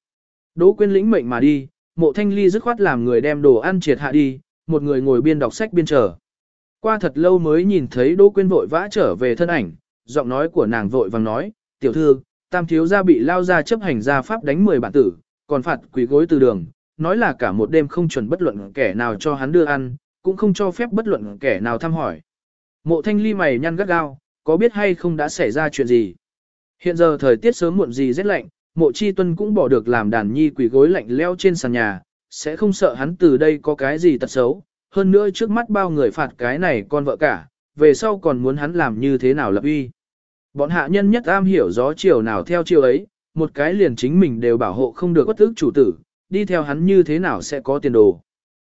Đỗ quyên lĩnh mệnh mà đi, mộ thanh ly dứt khoát làm người đem đồ ăn triệt hạ đi, một người ngồi biên đọc sách biên chờ. Qua thật lâu mới nhìn thấy Đỗ quyên vội vã trở về thân ảnh, giọng nói của nàng vội vàng nói, tiểu thư, tam thiếu gia bị lao ra chấp hành gia pháp đánh 10 bản tử, còn phạt quỷ gối từ đường, nói là cả một đêm không chuẩn bất luận kẻ nào cho hắn đưa ăn, cũng không cho phép bất luận kẻ nào thăm hỏi. Mộ thanh ly mày nhăn gắt gao, có biết hay không đã xảy ra chuyện gì? Hiện giờ thời tiết sớm muộn gì rét lạnh, mộ chi tuân cũng bỏ được làm đàn nhi quỷ gối lạnh leo trên sàn nhà, sẽ không sợ hắn từ đây có cái gì tật xấu. Hơn nữa trước mắt bao người phạt cái này con vợ cả, về sau còn muốn hắn làm như thế nào lập uy. Bọn hạ nhân nhất am hiểu gió chiều nào theo chiều ấy, một cái liền chính mình đều bảo hộ không được bất ức chủ tử, đi theo hắn như thế nào sẽ có tiền đồ.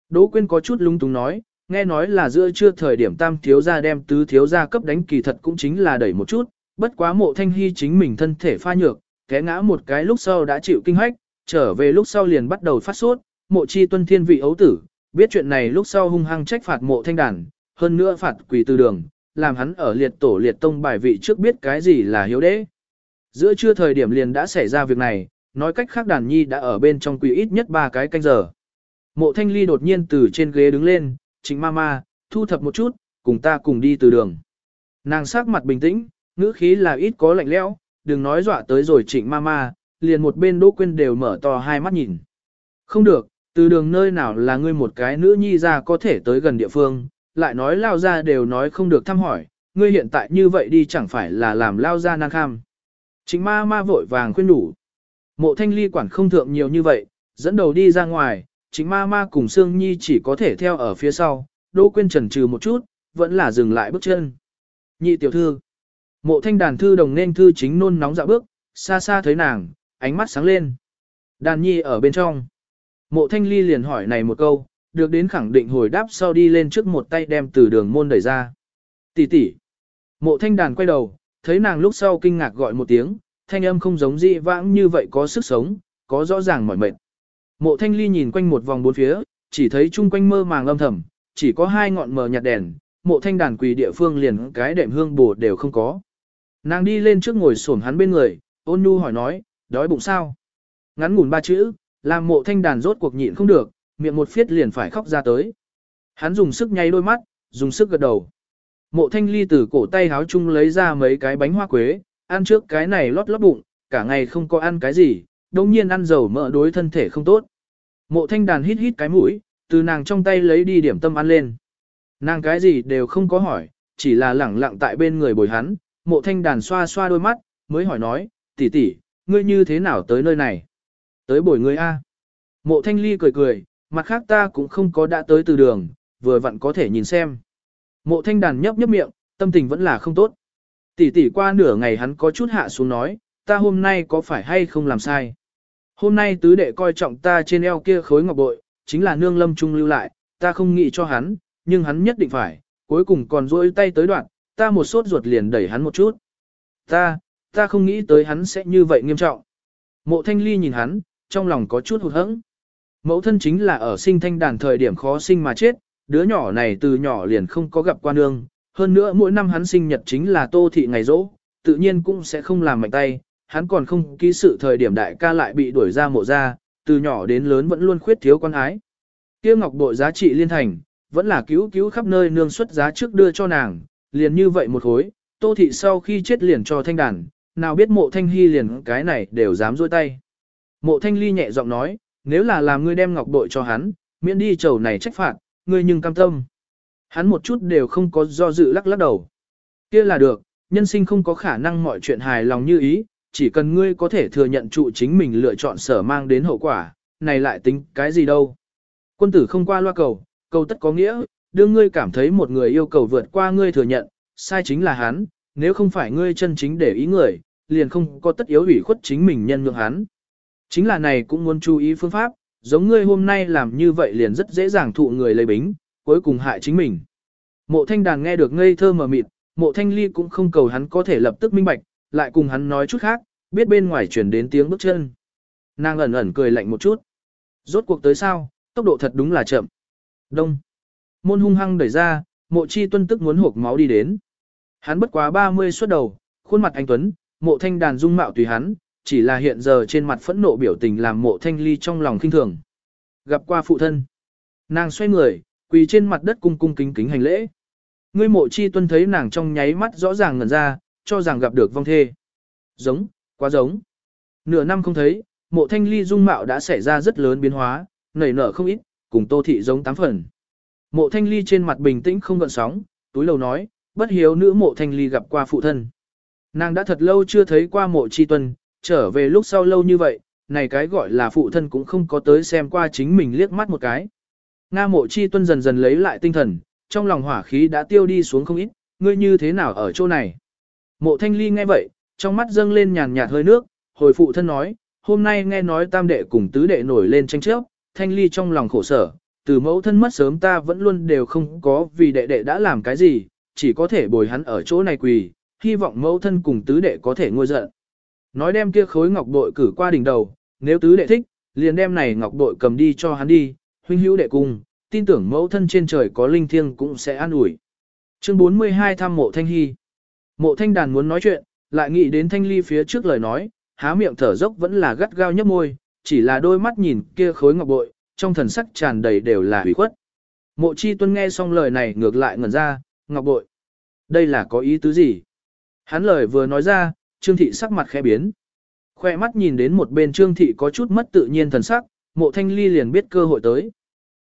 Đỗ Quyên có chút lung túng nói, nghe nói là giữa trưa thời điểm tam thiếu gia đem tứ thiếu gia cấp đánh kỳ thật cũng chính là đẩy một chút, bất quá mộ thanh hy chính mình thân thể pha nhược, té ngã một cái lúc sau đã chịu kinh hoách, trở về lúc sau liền bắt đầu phát sốt, mộ chi tuân thiên vị ấu tử, biết chuyện này lúc sau hung hăng trách phạt mộ thanh đàn, hơn nữa phạt quỳ từ đường, làm hắn ở liệt tổ liệt tông bài vị trước biết cái gì là hiếu đế. Giữa trưa thời điểm liền đã xảy ra việc này, nói cách khác đàn nhi đã ở bên trong quỳ ít nhất ba cái canh giờ. Mộ thanh ly đột nhiên từ trên ghế đứng lên, chính ma ma, thu thập một chút, cùng ta cùng đi từ đường. Nàng sắc mặt bình tĩnh, ngữ khí là ít có lạnh lẽo, đừng nói dọa tới rồi trịnh ma ma, liền một bên đỗ quyên đều mở to hai mắt nhìn. Không được, từ đường nơi nào là ngươi một cái nữ nhi ra có thể tới gần địa phương, lại nói lao ra đều nói không được thăm hỏi, ngươi hiện tại như vậy đi chẳng phải là làm lao ra nan kham. Trịnh ma ma vội vàng khuyên đủ. Mộ thanh ly quản không thượng nhiều như vậy, dẫn đầu đi ra ngoài, chính ma ma cùng Sương Nhi chỉ có thể theo ở phía sau, Đỗ Quyên trần trừ một chút, vẫn là dừng lại bước chân. Nhị tiểu thư. Mộ thanh đàn thư đồng nên thư chính nôn nóng dạo bước, xa xa thấy nàng, ánh mắt sáng lên. Đàn nhi ở bên trong. Mộ thanh ly liền hỏi này một câu, được đến khẳng định hồi đáp sau đi lên trước một tay đem từ đường môn đẩy ra. Tỷ tỷ. Mộ thanh đàn quay đầu, thấy nàng lúc sau kinh ngạc gọi một tiếng, thanh âm không giống dị vãng như vậy có sức sống, có rõ ràng mỏi mệt. Mộ thanh ly nhìn quanh một vòng bốn phía, chỉ thấy chung quanh mơ màng âm thầm, chỉ có hai ngọn mờ nhạt đèn, mộ thanh đàn quỳ địa phương liền cái đệm hương bổ đều không có. Nàng đi lên trước ngồi xổm hắn bên người, ôn nhu hỏi nói, đói bụng sao? Ngắn ngủn ba chữ, làm mộ thanh đàn rốt cuộc nhịn không được, miệng một phiết liền phải khóc ra tới. Hắn dùng sức nháy đôi mắt, dùng sức gật đầu. Mộ thanh ly từ cổ tay háo chung lấy ra mấy cái bánh hoa quế, ăn trước cái này lót lót bụng, cả ngày không có ăn cái gì, đồng nhiên ăn dầu mỡ đối thân thể không tốt. Mộ thanh đàn hít hít cái mũi, từ nàng trong tay lấy đi điểm tâm ăn lên. Nàng cái gì đều không có hỏi, chỉ là lẳng lặng tại bên người bồi hắn, mộ thanh đàn xoa xoa đôi mắt, mới hỏi nói, tỷ tỷ, ngươi như thế nào tới nơi này? Tới bồi ngươi A. Mộ thanh ly cười cười, mặt khác ta cũng không có đã tới từ đường, vừa vặn có thể nhìn xem. Mộ thanh đàn nhấp nhấp miệng, tâm tình vẫn là không tốt. Tỷ tỷ qua nửa ngày hắn có chút hạ xuống nói, ta hôm nay có phải hay không làm sai? Hôm nay tứ đệ coi trọng ta trên eo kia khối ngọc bội, chính là nương lâm trung lưu lại, ta không nghĩ cho hắn, nhưng hắn nhất định phải, cuối cùng còn rỗi tay tới đoạn, ta một sốt ruột liền đẩy hắn một chút. Ta, ta không nghĩ tới hắn sẽ như vậy nghiêm trọng. Mộ thanh ly nhìn hắn, trong lòng có chút hụt hẫng. Mẫu thân chính là ở sinh thanh đàn thời điểm khó sinh mà chết, đứa nhỏ này từ nhỏ liền không có gặp quan ương, hơn nữa mỗi năm hắn sinh nhật chính là tô thị ngày rỗ, tự nhiên cũng sẽ không làm mạnh tay, hắn còn không ký sự thời điểm đại ca lại bị đuổi ra mộ ra, từ nhỏ đến lớn vẫn luôn khuyết thiếu quan ái. Kia ngọc bội giá trị liên thành, vẫn là cứu cứu khắp nơi nương xuất giá trước đưa cho nàng, liền như vậy một hối, tô thị sau khi chết liền cho thanh đàn, nào biết mộ thanh hy liền cái này đều dám dôi tay. Mộ thanh ly nhẹ giọng nói, nếu là làm ngươi đem ngọc bội cho hắn, miễn đi chầu này trách phạt, ngươi nhưng cam tâm. Hắn một chút đều không có do dự lắc lắc đầu. kia là được, nhân sinh không có khả năng mọi chuyện hài lòng như ý, chỉ cần ngươi có thể thừa nhận trụ chính mình lựa chọn sở mang đến hậu quả, này lại tính cái gì đâu. Quân tử không qua loa cầu, cầu tất có nghĩa, đương ngươi cảm thấy một người yêu cầu vượt qua ngươi thừa nhận, sai chính là hắn, nếu không phải ngươi chân chính để ý người, liền không có tất yếu ủy khuất chính mình nhân nhượng hắn. Chính là này cũng muốn chú ý phương pháp, giống ngươi hôm nay làm như vậy liền rất dễ dàng thụ người lấy bính, cuối cùng hại chính mình. Mộ thanh đàn nghe được ngây thơ mờ mịt, mộ thanh ly cũng không cầu hắn có thể lập tức minh bạch, lại cùng hắn nói chút khác, biết bên ngoài chuyển đến tiếng bước chân. Nàng ẩn ẩn cười lạnh một chút. Rốt cuộc tới sao, tốc độ thật đúng là chậm. Đông. Môn hung hăng đẩy ra, mộ chi tuân tức muốn hộp máu đi đến. Hắn bất quá 30 xuất đầu, khuôn mặt anh Tuấn, mộ thanh đàn dung mạo tùy hắn, chỉ là hiện giờ trên mặt phẫn nộ biểu tình làm mộ thanh ly trong lòng kinh thường. Gặp qua phụ thân. Nàng xoay người, quỳ trên mặt đất cung cung kính kính hành lễ. Ngươi mộ chi tuân thấy nàng trong nháy mắt rõ ràng ngẩn ra, cho rằng gặp được vong thê. Giống, quá giống. Nửa năm không thấy, mộ thanh ly dung mạo đã xảy ra rất lớn biến hóa, nảy nở không ít, cùng tô thị giống tám phần. Mộ thanh ly trên mặt bình tĩnh không gợn sóng, túi lầu nói, bất hiếu nữ mộ thanh ly gặp qua phụ thân. Nàng đã thật lâu chưa thấy qua mộ chi tuân, trở về lúc sau lâu như vậy, này cái gọi là phụ thân cũng không có tới xem qua chính mình liếc mắt một cái. Nga mộ chi tuân dần dần lấy lại tinh thần, trong lòng hỏa khí đã tiêu đi xuống không ít, ngươi như thế nào ở chỗ này. Mộ thanh ly nghe vậy, trong mắt dâng lên nhàn nhạt hơi nước, hồi phụ thân nói, hôm nay nghe nói tam đệ cùng tứ đệ nổi lên tranh chấp, thanh ly trong lòng khổ sở, từ mẫu thân mất sớm ta vẫn luôn đều không có vì đệ đệ đã làm cái gì, chỉ có thể bồi hắn ở chỗ này quỳ, hy vọng mẫu thân cùng tứ đệ có thể ngôi giận. Nói đem kia khối ngọc bội cử qua đỉnh đầu, nếu tứ đệ thích, liền đem này ngọc bội cầm đi cho hắn đi, huynh hữu đệ cùng, tin tưởng mẫu thân trên trời có linh thiêng cũng sẽ an ủi. Chương 42 thăm mộ thanh hy. Mộ thanh đàn muốn nói chuyện, lại nghĩ đến thanh ly phía trước lời nói, há miệng thở dốc vẫn là gắt gao nhấp môi, chỉ là đôi mắt nhìn kia khối ngọc bội, trong thần sắc tràn đầy đều là hủy khuất. Mộ chi tuân nghe xong lời này ngược lại ngẩn ra, ngọc bội. Đây là có ý tứ gì? Hắn lời vừa nói ra, trương thị sắc mặt khẽ biến. Khoe mắt nhìn đến một bên trương thị có chút mất tự nhiên thần sắc, mộ thanh ly liền biết cơ hội tới.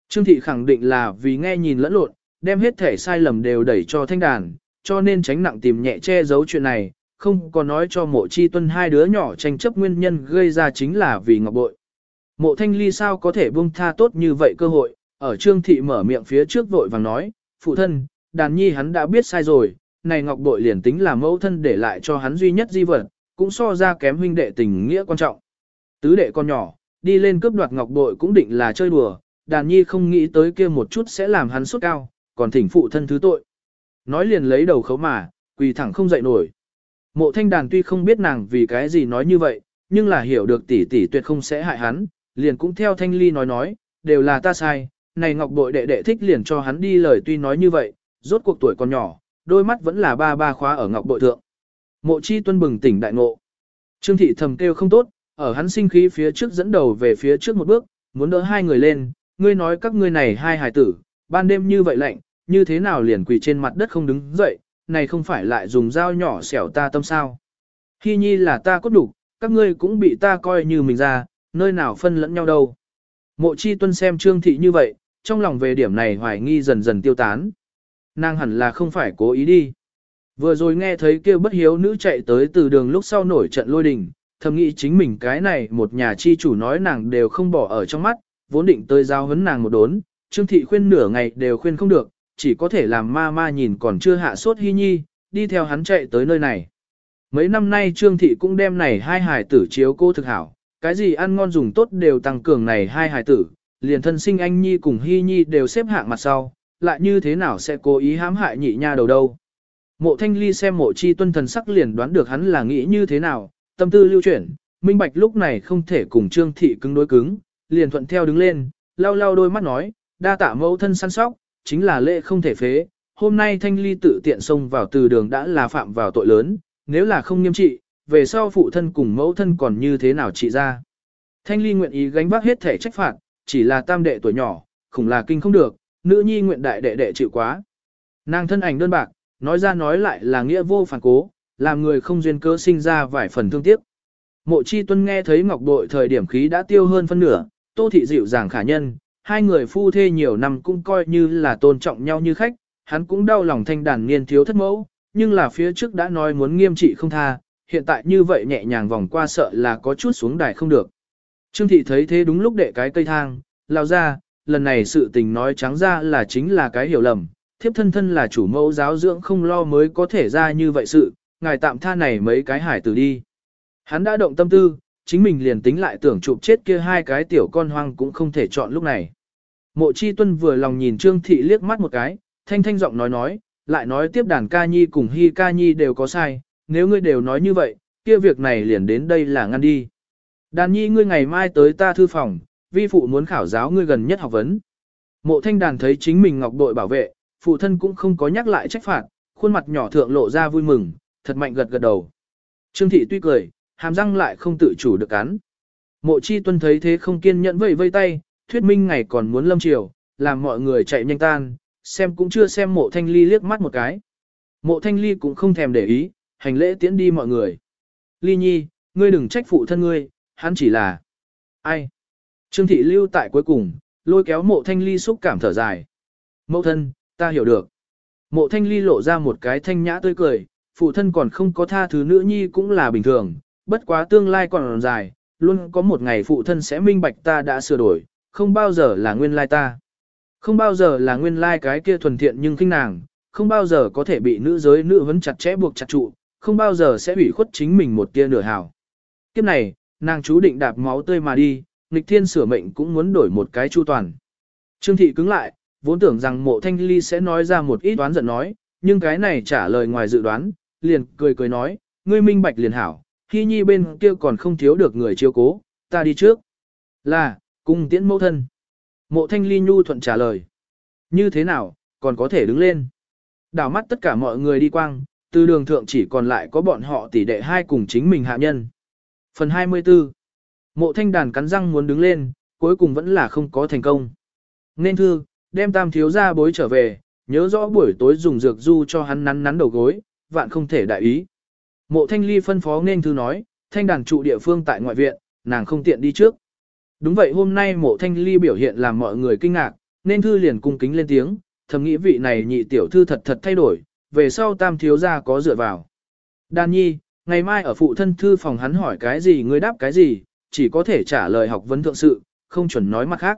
Trương thị khẳng định là vì nghe nhìn lẫn lộn, đem hết thể sai lầm đều đẩy cho thanh đàn, cho nên tránh nặng tìm nhẹ che giấu chuyện này, không có nói cho mộ chi tuân hai đứa nhỏ tranh chấp nguyên nhân gây ra chính là vì ngọc bội. Mộ thanh ly sao có thể buông tha tốt như vậy cơ hội, ở trương thị mở miệng phía trước vội vàng nói, phụ thân, đàn nhi hắn đã biết sai rồi, này ngọc bội liền tính là mẫu thân để lại cho hắn duy nhất di vật, cũng so ra kém huynh đệ tình nghĩa quan trọng. Tứ đệ con nhỏ, đi lên cướp đoạt ngọc bội cũng định là chơi đùa, đàn nhi không nghĩ tới kia một chút sẽ làm hắn sốt cao, còn thỉnh phụ thân thứ tội. Nói liền lấy đầu khấu mà, quỳ thẳng không dậy nổi. Mộ thanh đàn tuy không biết nàng vì cái gì nói như vậy, nhưng là hiểu được tỷ tỷ tuyệt không sẽ hại hắn, liền cũng theo thanh ly nói nói, đều là ta sai, này ngọc bội đệ đệ thích liền cho hắn đi lời tuy nói như vậy, rốt cuộc tuổi còn nhỏ, đôi mắt vẫn là ba ba khóa ở ngọc bội thượng. Mộ chi tuân bừng tỉnh đại ngộ. Trương thị thầm kêu không tốt, ở hắn sinh khí phía trước dẫn đầu về phía trước một bước, muốn đỡ hai người lên, ngươi nói các ngươi này hai hài tử, ban đêm như vậy lạnh, như thế nào liền quỳ trên mặt đất không đứng dậy, này không phải lại dùng dao nhỏ xẻo ta tâm sao. khi nhi là ta cốt đủ, các ngươi cũng bị ta coi như mình ra, nơi nào phân lẫn nhau đâu. Mộ chi tuân xem trương thị như vậy, trong lòng về điểm này hoài nghi dần dần tiêu tán. Nàng hẳn là không phải cố ý đi. Vừa rồi nghe thấy kêu bất hiếu nữ chạy tới từ đường lúc sau nổi trận lôi đình, thầm nghĩ chính mình cái này một nhà chi chủ nói nàng đều không bỏ ở trong mắt, vốn định tới giao hấn nàng một đốn, Trương Thị khuyên nửa ngày đều khuyên không được, chỉ có thể làm ma ma nhìn còn chưa hạ sốt hy nhi, đi theo hắn chạy tới nơi này. Mấy năm nay Trương Thị cũng đem này hai hài tử chiếu cô thực hảo, cái gì ăn ngon dùng tốt đều tăng cường này hai hài tử, liền thân sinh anh nhi cùng hy nhi đều xếp hạng mặt sau, lại như thế nào sẽ cố ý hãm hại nhị nha đầu đâu. Mộ thanh ly xem mộ chi tuân thần sắc liền đoán được hắn là nghĩ như thế nào, tâm tư lưu chuyển, minh bạch lúc này không thể cùng Trương Thị cứng đối cứng, liền thuận theo đứng lên, lau lau đôi mắt nói, đa tạ mẫu thân săn sóc, chính là lễ không thể phế, hôm nay thanh ly tự tiện xông vào từ đường đã là phạm vào tội lớn, nếu là không nghiêm trị, về sau phụ thân cùng mẫu thân còn như thế nào trị ra. Thanh ly nguyện ý gánh vác hết thể trách phạt, chỉ là tam đệ tuổi nhỏ, khủng là kinh không được, nữ nhi nguyện đại đệ đệ chịu quá. Nàng thân ảnh đơn bạc, nói ra nói lại là nghĩa vô phản cố, làm người không duyên cơ sinh ra vài phần thương tiếc. Mộ chi tuân nghe thấy ngọc bội thời điểm khí đã tiêu hơn phân nửa, tô thị dịu dàng khả nhân, hai người phu thê nhiều năm cũng coi như là tôn trọng nhau như khách, hắn cũng đau lòng thanh đàn niên thiếu thất mẫu, nhưng là phía trước đã nói muốn nghiêm trị không tha, hiện tại như vậy nhẹ nhàng vòng qua sợ là có chút xuống đài không được. Trương thị thấy thế đúng lúc đệ cái cây thang, lao ra, lần này sự tình nói trắng ra là chính là cái hiểu lầm, thiếp thân thân là chủ mẫu giáo dưỡng không lo mới có thể ra như vậy sự, ngài tạm tha này mấy cái hải tử đi. Hắn đã động tâm tư, chính mình liền tính lại tưởng chụp chết kia hai cái tiểu con hoang cũng không thể chọn lúc này. Mộ chi tuân vừa lòng nhìn Trương Thị liếc mắt một cái, thanh thanh giọng nói nói, lại nói tiếp đàn ca nhi cùng hy ca nhi đều có sai, nếu ngươi đều nói như vậy, kia việc này liền đến đây là ngăn đi. Đàn nhi ngươi ngày mai tới ta thư phòng, vi phụ muốn khảo giáo ngươi gần nhất học vấn. Mộ thanh đàn thấy chính mình ngọc đội bảo vệ, phụ thân cũng không có nhắc lại trách phạt, khuôn mặt nhỏ thượng lộ ra vui mừng, thật mạnh gật gật đầu. Trương thị tuy cười, hàm răng lại không tự chủ được cắn. Mộ chi tuân thấy thế không kiên nhẫn vẫy vây tay, thuyết minh ngày còn muốn lâm chiều, làm mọi người chạy nhanh tan, xem cũng chưa xem mộ thanh ly liếc mắt một cái. Mộ thanh ly cũng không thèm để ý, hành lễ tiễn đi mọi người. Ly nhi, ngươi đừng trách phụ thân ngươi, hắn chỉ là... Ai? Trương thị lưu tại cuối cùng, lôi kéo mộ thanh ly xúc cảm thở dài. Mẫu thân, ta hiểu được. Mộ thanh ly lộ ra một cái thanh nhã tươi cười, phụ thân còn không có tha thứ nữ nhi cũng là bình thường, bất quá tương lai còn dài, luôn có một ngày phụ thân sẽ minh bạch ta đã sửa đổi, không bao giờ là nguyên lai ta. Không bao giờ là nguyên lai cái kia thuần thiện nhưng kinh nàng, không bao giờ có thể bị nữ giới nữ vấn chặt chẽ buộc chặt trụ, không bao giờ sẽ ủy khuất chính mình một tia nửa hào. Kiếp này, nàng chú định đạp máu tươi mà đi, nghịch thiên sửa mệnh cũng muốn đổi một cái chu toàn. Trương thị cứng lại, vốn tưởng rằng mộ thanh ly sẽ nói ra một ít đoán giận nói, nhưng cái này trả lời ngoài dự đoán, liền cười cười nói, ngươi minh bạch liền hảo, khi nhi bên kia còn không thiếu được người chiêu cố, ta đi trước. Là, cung tiễn mẫu thân. Mộ thanh ly nhu thuận trả lời. Như thế nào, còn có thể đứng lên. Đảo mắt tất cả mọi người đi quang, từ đường thượng chỉ còn lại có bọn họ tỷ đệ hai cùng chính mình hạ nhân. Phần 24 Mộ thanh đàn cắn răng muốn đứng lên, cuối cùng vẫn là không có thành công. Nên thư, đem tam thiếu ra bối trở về, nhớ rõ buổi tối dùng dược du cho hắn nắn nắn đầu gối, vạn không thể đại ý. Mộ thanh ly phân phó nên thư nói, thanh đàn trụ địa phương tại ngoại viện, nàng không tiện đi trước. Đúng vậy hôm nay mộ thanh ly biểu hiện làm mọi người kinh ngạc, nên thư liền cung kính lên tiếng, thầm nghĩ vị này nhị tiểu thư thật thật thay đổi, về sau tam thiếu gia có dựa vào. đan nhi, ngày mai ở phụ thân thư phòng hắn hỏi cái gì ngươi đáp cái gì, chỉ có thể trả lời học vấn thượng sự, không chuẩn nói mặt khác.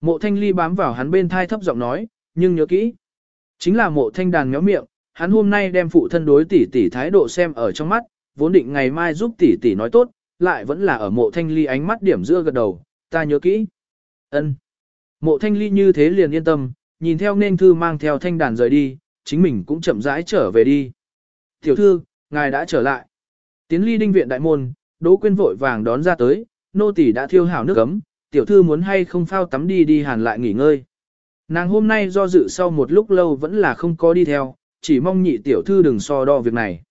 Mộ thanh ly bám vào hắn bên thai thấp giọng nói, nhưng nhớ kỹ. Chính là mộ thanh đàn méo miệng, hắn hôm nay đem phụ thân đối tỷ tỷ thái độ xem ở trong mắt, vốn định ngày mai giúp tỷ tỷ nói tốt, lại vẫn là ở mộ thanh ly ánh mắt điểm giữa gật đầu, ta nhớ kỹ. ân Mộ thanh ly như thế liền yên tâm, nhìn theo nên thư mang theo thanh đàn rời đi, chính mình cũng chậm rãi trở về đi. Tiểu thư, ngài đã trở lại. Tiến ly đinh viện đại môn, Đỗ Quyên vội vàng đón ra tới, nô tỳ đã thiêu hảo nước ấm, tiểu thư muốn hay không phao tắm đi đi hàn lại nghỉ ngơi. Nàng hôm nay do dự sau một lúc lâu vẫn là không có đi theo, chỉ mong nhị tiểu thư đừng so đo việc này.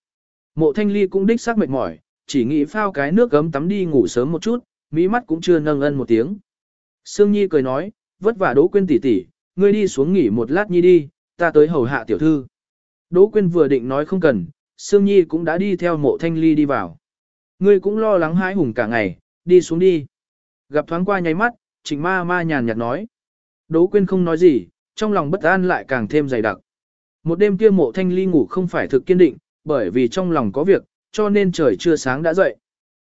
Mộ thanh ly cũng đích xác mệt mỏi, chỉ nghĩ phao cái nước gấm tắm đi ngủ sớm một chút, mỹ mắt cũng chưa nâng ân một tiếng. Sương Nhi cười nói, vất vả Đỗ Quyên tỷ tỷ, ngươi đi xuống nghỉ một lát nhi đi, ta tới hầu hạ tiểu thư. Đỗ Quyên vừa định nói không cần, Sương Nhi cũng đã đi theo mộ thanh ly đi vào. Ngươi cũng lo lắng hãi hùng cả ngày, đi xuống đi. Gặp thoáng qua nháy mắt, trịnh ma ma nhàn nhạt nói. Đỗ Quyên không nói gì, trong lòng bất an lại càng thêm dày đặc. Một đêm kia mộ thanh ly ngủ không phải thực kiên định, bởi vì trong lòng có việc, cho nên trời chưa sáng đã dậy.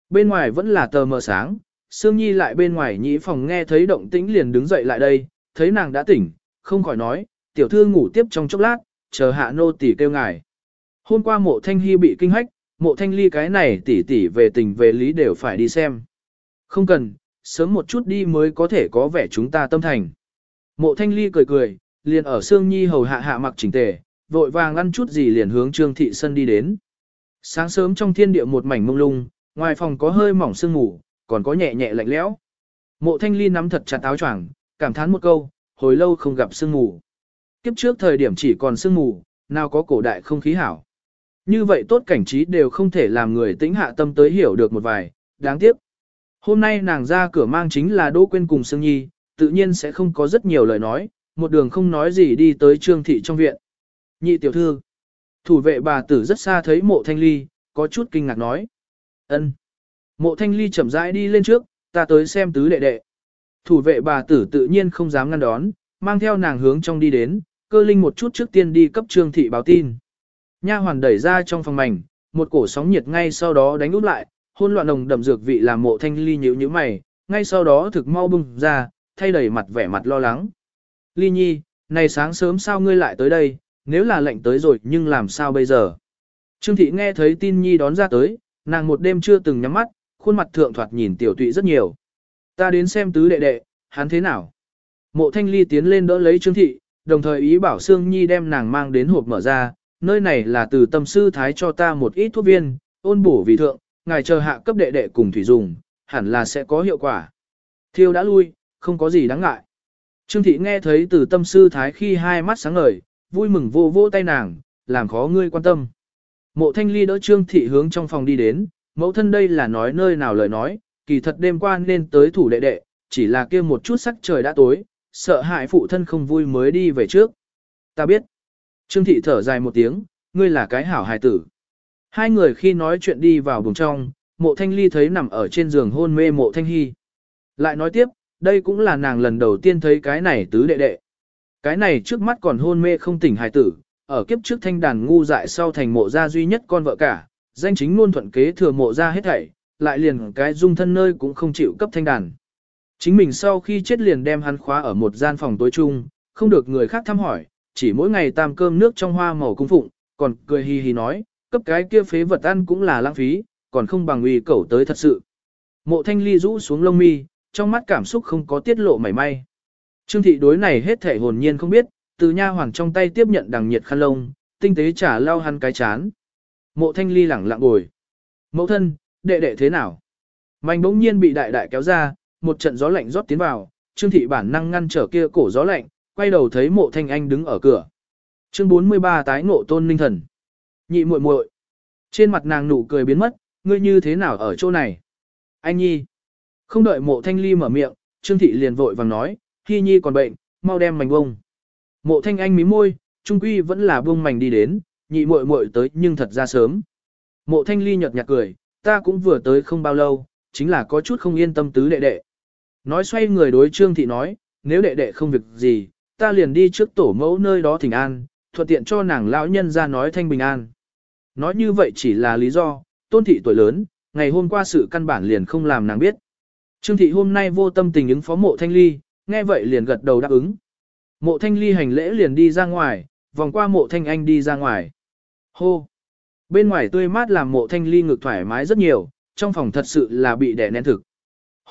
Bên ngoài vẫn là tờ mờ sáng, Sương Nhi lại bên ngoài nhĩ phòng nghe thấy động tĩnh liền đứng dậy lại đây, thấy nàng đã tỉnh, không khỏi nói, tiểu thư ngủ tiếp trong chốc lát, chờ hạ nô tỷ kêu ngài. Hôm qua mộ thanh hy bị kinh hách, mộ thanh ly cái này tỷ tỷ về tình về lý đều phải đi xem. Không cần, sớm một chút đi mới có thể có vẻ chúng ta tâm thành. Mộ thanh ly cười cười, liền ở Sương Nhi hầu hạ hạ mặc chỉnh tề, vội vàng ăn chút gì liền hướng Trương Thị Sân đi đến. Sáng sớm trong thiên địa một mảnh mông lung, ngoài phòng có hơi mỏng sương ngủ, còn có nhẹ nhẹ lạnh lẽo. Mộ Thanh Ly nắm thật chặt áo choàng, cảm thán một câu, hồi lâu không gặp sương ngủ. Kiếp trước thời điểm chỉ còn sương mù, nào có cổ đại không khí hảo. Như vậy tốt cảnh trí đều không thể làm người tĩnh hạ tâm tới hiểu được một vài, đáng tiếc. Hôm nay nàng ra cửa mang chính là Đỗ Quyên cùng Sương Nhi, tự nhiên sẽ không có rất nhiều lời nói, một đường không nói gì đi tới Trương Thị trong viện. Nhị tiểu thư, thủ vệ bà tử rất xa thấy mộ thanh ly, có chút kinh ngạc nói. ân Mộ thanh ly chậm rãi đi lên trước, ta tới xem tứ đệ đệ. Thủ vệ bà tử tự nhiên không dám ngăn đón, mang theo nàng hướng trong đi đến, cơ linh một chút trước tiên đi cấp trương thị báo tin. Nha hoàn đẩy ra trong phòng mảnh, một cổ sóng nhiệt ngay sau đó đánh úp lại, hôn loạn nồng đậm dược vị làm mộ thanh ly nhíu nhíu mày, ngay sau đó thực mau bung ra, thay đầy mặt vẻ mặt lo lắng. Ly nhi, này sáng sớm sao ngươi lại tới đây, nếu là lệnh tới rồi nhưng làm sao bây giờ? Trương thị nghe thấy tin nhi đón ra tới, nàng một đêm chưa từng nhắm mắt, khuôn mặt thượng thoạt nhìn tiểu tụy rất nhiều. Ta đến xem tứ đệ đệ, hắn thế nào? Mộ thanh ly tiến lên đỡ lấy Trương thị, đồng thời ý bảo Sương Nhi đem nàng mang đến hộp mở ra, nơi này là từ tâm sư thái cho ta một ít thuốc viên, ôn bổ vì thượng, ngài chờ hạ cấp đệ đệ cùng thủy dùng, hẳn là sẽ có hiệu quả. Thiêu đã lui, không có gì đáng ngại. Trương thị nghe thấy từ tâm sư thái khi hai mắt sáng ngời, vui mừng vô vô tay nàng, làm khó ngươi quan tâm. Mộ thanh ly đỡ trương thị hướng trong phòng đi đến, mẫu thân đây là nói nơi nào lời nói, kỳ thật đêm qua nên tới thủ đệ đệ, chỉ là kia một chút sắc trời đã tối, sợ hại phụ thân không vui mới đi về trước. Ta biết. Trương thị thở dài một tiếng, ngươi là cái hảo hài tử. Hai người khi nói chuyện đi vào buồng trong, mộ thanh ly thấy nằm ở trên giường hôn mê mộ thanh hy. Lại nói tiếp, đây cũng là nàng lần đầu tiên thấy cái này tứ đệ đệ. Cái này trước mắt còn hôn mê không tỉnh hài tử, ở kiếp trước thanh đàn ngu dại sau thành mộ gia duy nhất con vợ cả, danh chính luôn thuận kế thừa mộ gia hết thảy, lại liền cái dung thân nơi cũng không chịu cấp thanh đàn. Chính mình sau khi chết liền đem hắn khóa ở một gian phòng tối chung, không được người khác thăm hỏi, chỉ mỗi ngày tam cơm nước trong hoa màu cung phụng, còn cười hì hì nói, cấp cái kia phế vật ăn cũng là lãng phí, còn không bằng uy cẩu tới thật sự. Mộ thanh ly rũ xuống lông mi, trong mắt cảm xúc không có tiết lộ mảy may. Trương thị đối này hết thể hồn nhiên không biết, từ nha hoàng trong tay tiếp nhận đằng nhiệt khăn lông, tinh tế trả lao hắn cái chán. Mộ thanh ly lẳng lặng ngồi. Mẫu thân, đệ đệ thế nào? Mạnh bỗng nhiên bị đại đại kéo ra, một trận gió lạnh rót tiến vào, Trương thị bản năng ngăn trở kia cổ gió lạnh, quay đầu thấy Mộ Thanh Anh đứng ở cửa. Chương 43 tái ngộ tôn ninh thần. Nhị muội muội. Trên mặt nàng nụ cười biến mất, ngươi như thế nào ở chỗ này? Anh nhi. Không đợi Mộ Thanh Ly mở miệng, Trương thị liền vội vàng nói, Hi nhi còn bệnh, mau đem mảnh bông. Mộ Thanh Anh mím môi, trung quy vẫn là buông mảnh đi đến, nhị muội muội tới nhưng thật ra sớm. Mộ Thanh Ly nhợt nhạt cười, ta cũng vừa tới không bao lâu, chính là có chút không yên tâm tứ đệ đệ. Nói xoay người đối Trương Thị nói, nếu đệ đệ không việc gì, ta liền đi trước tổ mẫu nơi đó thỉnh an, thuận tiện cho nàng lão nhân ra nói thanh bình an. Nói như vậy chỉ là lý do, tôn thị tuổi lớn, ngày hôm qua sự căn bản liền không làm nàng biết. Trương thị hôm nay vô tâm tình ứng phó mộ thanh ly, nghe vậy liền gật đầu đáp ứng. Mộ thanh ly hành lễ liền đi ra ngoài, vòng qua mộ thanh anh đi ra ngoài. Hô! Bên ngoài tươi mát làm mộ thanh ly ngực thoải mái rất nhiều, trong phòng thật sự là bị đè nén thực.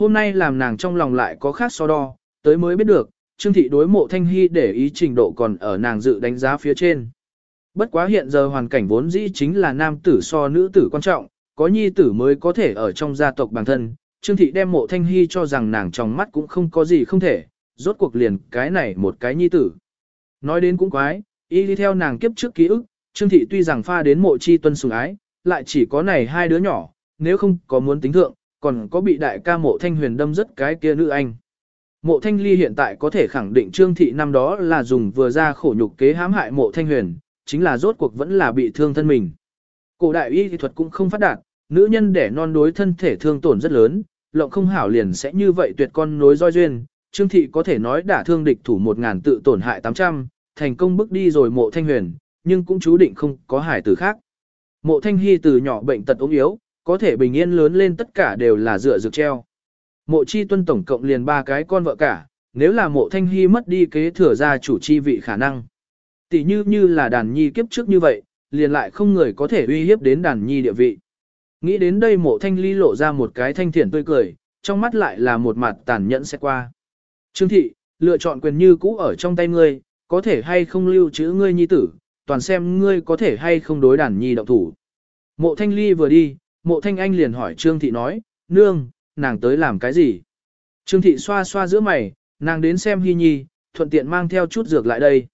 Hôm nay làm nàng trong lòng lại có khác so đo, tới mới biết được, Trương Thị đối mộ Thanh Hy để ý trình độ còn ở nàng dự đánh giá phía trên. Bất quá hiện giờ hoàn cảnh vốn dĩ chính là nam tử so nữ tử quan trọng, có nhi tử mới có thể ở trong gia tộc bản thân. Trương Thị đem mộ Thanh Hy cho rằng nàng trong mắt cũng không có gì không thể, rốt cuộc liền cái này một cái nhi tử. Nói đến cũng quái, y đi theo nàng kiếp trước ký ức, Trương Thị tuy rằng pha đến mộ chi tuân sùng ái, lại chỉ có này hai đứa nhỏ, nếu không có muốn tính thượng, còn có bị đại ca mộ thanh huyền đâm rất cái kia nữ anh. Mộ thanh ly hiện tại có thể khẳng định trương thị năm đó là dùng vừa ra khổ nhục kế hãm hại mộ thanh huyền, chính là rốt cuộc vẫn là bị thương thân mình. Cổ đại y thuật cũng không phát đạt, nữ nhân để non đối thân thể thương tổn rất lớn, lộng không hảo liền sẽ như vậy tuyệt con nối roi duyên. Trương thị có thể nói đả thương địch thủ một ngàn tự tổn hại 800, thành công bước đi rồi mộ thanh huyền, nhưng cũng chú định không có hải tử khác. Mộ thanh hy từ nhỏ bệnh tật ốm yếu, có thể bình yên lớn lên tất cả đều là dựa dược treo. Mộ chi tuân tổng cộng liền ba cái con vợ cả, nếu là mộ thanh hy mất đi kế thừa ra chủ chi vị khả năng. Tỷ như như là đàn nhi kiếp trước như vậy, liền lại không người có thể uy hiếp đến đàn nhi địa vị. Nghĩ đến đây mộ thanh ly lộ ra một cái thanh thiện tươi cười, trong mắt lại là một mặt tàn nhẫn sẽ qua. Trương thị, lựa chọn quyền như cũ ở trong tay ngươi, có thể hay không lưu trữ ngươi nhi tử, toàn xem ngươi có thể hay không đối đàn nhi động thủ. Mộ thanh ly vừa đi, Mộ thanh anh liền hỏi Trương Thị nói, nương, nàng tới làm cái gì? Trương Thị xoa xoa giữa mày, nàng đến xem Hy Nhi, thuận tiện mang theo chút dược lại đây.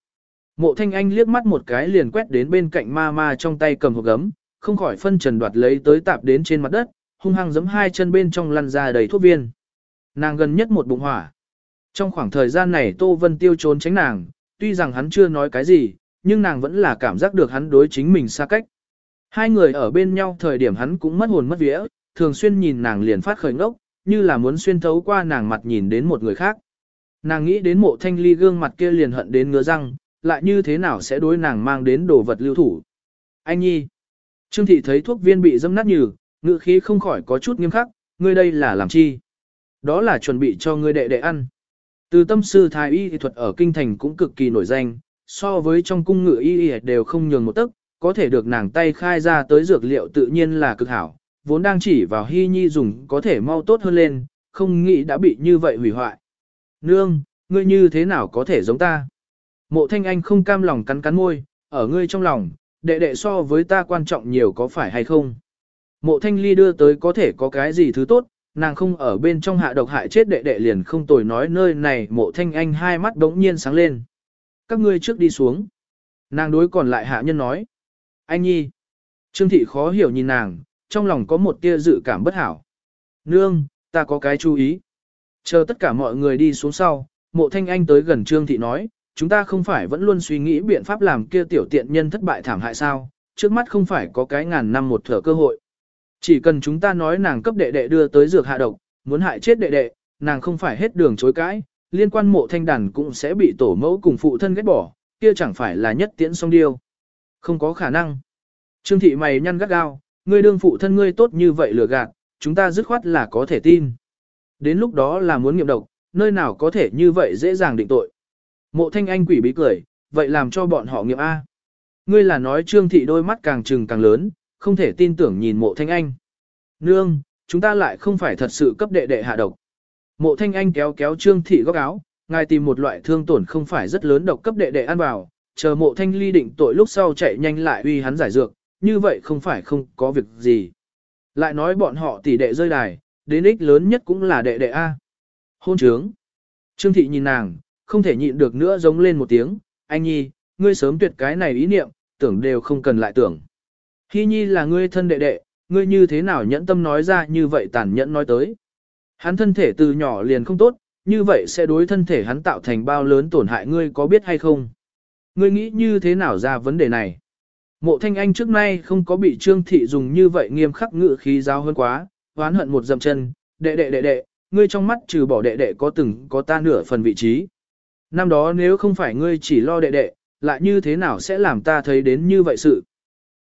Mộ thanh anh liếc mắt một cái liền quét đến bên cạnh ma ma trong tay cầm hộp gấm, không khỏi phân trần đoạt lấy tới tạp đến trên mặt đất, hung hăng giấm hai chân bên trong lăn ra đầy thuốc viên. Nàng gần nhất một bụng hỏa. Trong khoảng thời gian này Tô Vân Tiêu trốn tránh nàng, tuy rằng hắn chưa nói cái gì, nhưng nàng vẫn là cảm giác được hắn đối chính mình xa cách. Hai người ở bên nhau thời điểm hắn cũng mất hồn mất vía, thường xuyên nhìn nàng liền phát khởi ngốc, như là muốn xuyên thấu qua nàng mặt nhìn đến một người khác. Nàng nghĩ đến mộ thanh ly gương mặt kia liền hận đến ngứa răng, lại như thế nào sẽ đối nàng mang đến đồ vật lưu thủ. Anh Nhi. Trương thị thấy thuốc viên bị dâm nát nhừ, ngự khí không khỏi có chút nghiêm khắc, ngươi đây là làm chi? Đó là chuẩn bị cho ngươi đệ đệ ăn. Từ tâm sư thái y thuật ở kinh thành cũng cực kỳ nổi danh, so với trong cung ngự y y đều không nhường một tấc, có thể được nàng tay khai ra tới dược liệu tự nhiên là cực hảo, vốn đang chỉ vào hy nhi dùng có thể mau tốt hơn lên, không nghĩ đã bị như vậy hủy hoại. Nương, ngươi như thế nào có thể giống ta? Mộ thanh anh không cam lòng cắn cắn môi, ở ngươi trong lòng, đệ đệ so với ta quan trọng nhiều có phải hay không? Mộ thanh ly đưa tới có thể có cái gì thứ tốt, nàng không ở bên trong hạ độc hại chết đệ đệ liền không tồi nói nơi này mộ thanh anh hai mắt đống nhiên sáng lên. Các ngươi trước đi xuống. Nàng đối còn lại hạ nhân nói. Anh nhi. Trương thị khó hiểu nhìn nàng, trong lòng có một tia dự cảm bất hảo. Nương, ta có cái chú ý. Chờ tất cả mọi người đi xuống sau, mộ thanh anh tới gần Trương thị nói, chúng ta không phải vẫn luôn suy nghĩ biện pháp làm kia tiểu tiện nhân thất bại thảm hại sao, trước mắt không phải có cái ngàn năm một thở cơ hội. Chỉ cần chúng ta nói nàng cấp đệ đệ đưa tới dược hạ độc, muốn hại chết đệ đệ, nàng không phải hết đường chối cãi, liên quan mộ thanh đàn cũng sẽ bị tổ mẫu cùng phụ thân ghét bỏ, kia chẳng phải là nhất tiễn song điêu. Không có khả năng. Trương thị mày nhăn gắt gao, ngươi đương phụ thân ngươi tốt như vậy lừa gạt, chúng ta dứt khoát là có thể tin. Đến lúc đó là muốn nghiệm độc, nơi nào có thể như vậy dễ dàng định tội. Mộ thanh anh quỷ bí cười, vậy làm cho bọn họ nghiệm A. Ngươi là nói trương thị đôi mắt càng trừng càng lớn, không thể tin tưởng nhìn mộ thanh anh. Nương, chúng ta lại không phải thật sự cấp đệ đệ hạ độc. Mộ thanh anh kéo kéo trương thị góc áo, ngài tìm một loại thương tổn không phải rất lớn độc cấp đệ đệ ăn vào, chờ mộ thanh ly định tội lúc sau chạy nhanh lại uy hắn giải dược, như vậy không phải không có việc gì. Lại nói bọn họ tỷ đệ rơi đài, đến ích lớn nhất cũng là đệ đệ A. Hôn trướng. Trương thị nhìn nàng, không thể nhịn được nữa giống lên một tiếng, anh nhi, ngươi sớm tuyệt cái này ý niệm, tưởng đều không cần lại tưởng. Hy nhi là ngươi thân đệ đệ, ngươi như thế nào nhẫn tâm nói ra như vậy tàn nhẫn nói tới. Hắn thân thể từ nhỏ liền không tốt, như vậy sẽ đối thân thể hắn tạo thành bao lớn tổn hại ngươi có biết hay không? Ngươi nghĩ như thế nào ra vấn đề này? Mộ thanh anh trước nay không có bị trương thị dùng như vậy nghiêm khắc ngự khí giáo hơn quá, oán hận một dậm chân, đệ đệ đệ đệ, ngươi trong mắt trừ bỏ đệ đệ có từng có ta nửa phần vị trí. Năm đó nếu không phải ngươi chỉ lo đệ đệ, lại như thế nào sẽ làm ta thấy đến như vậy sự?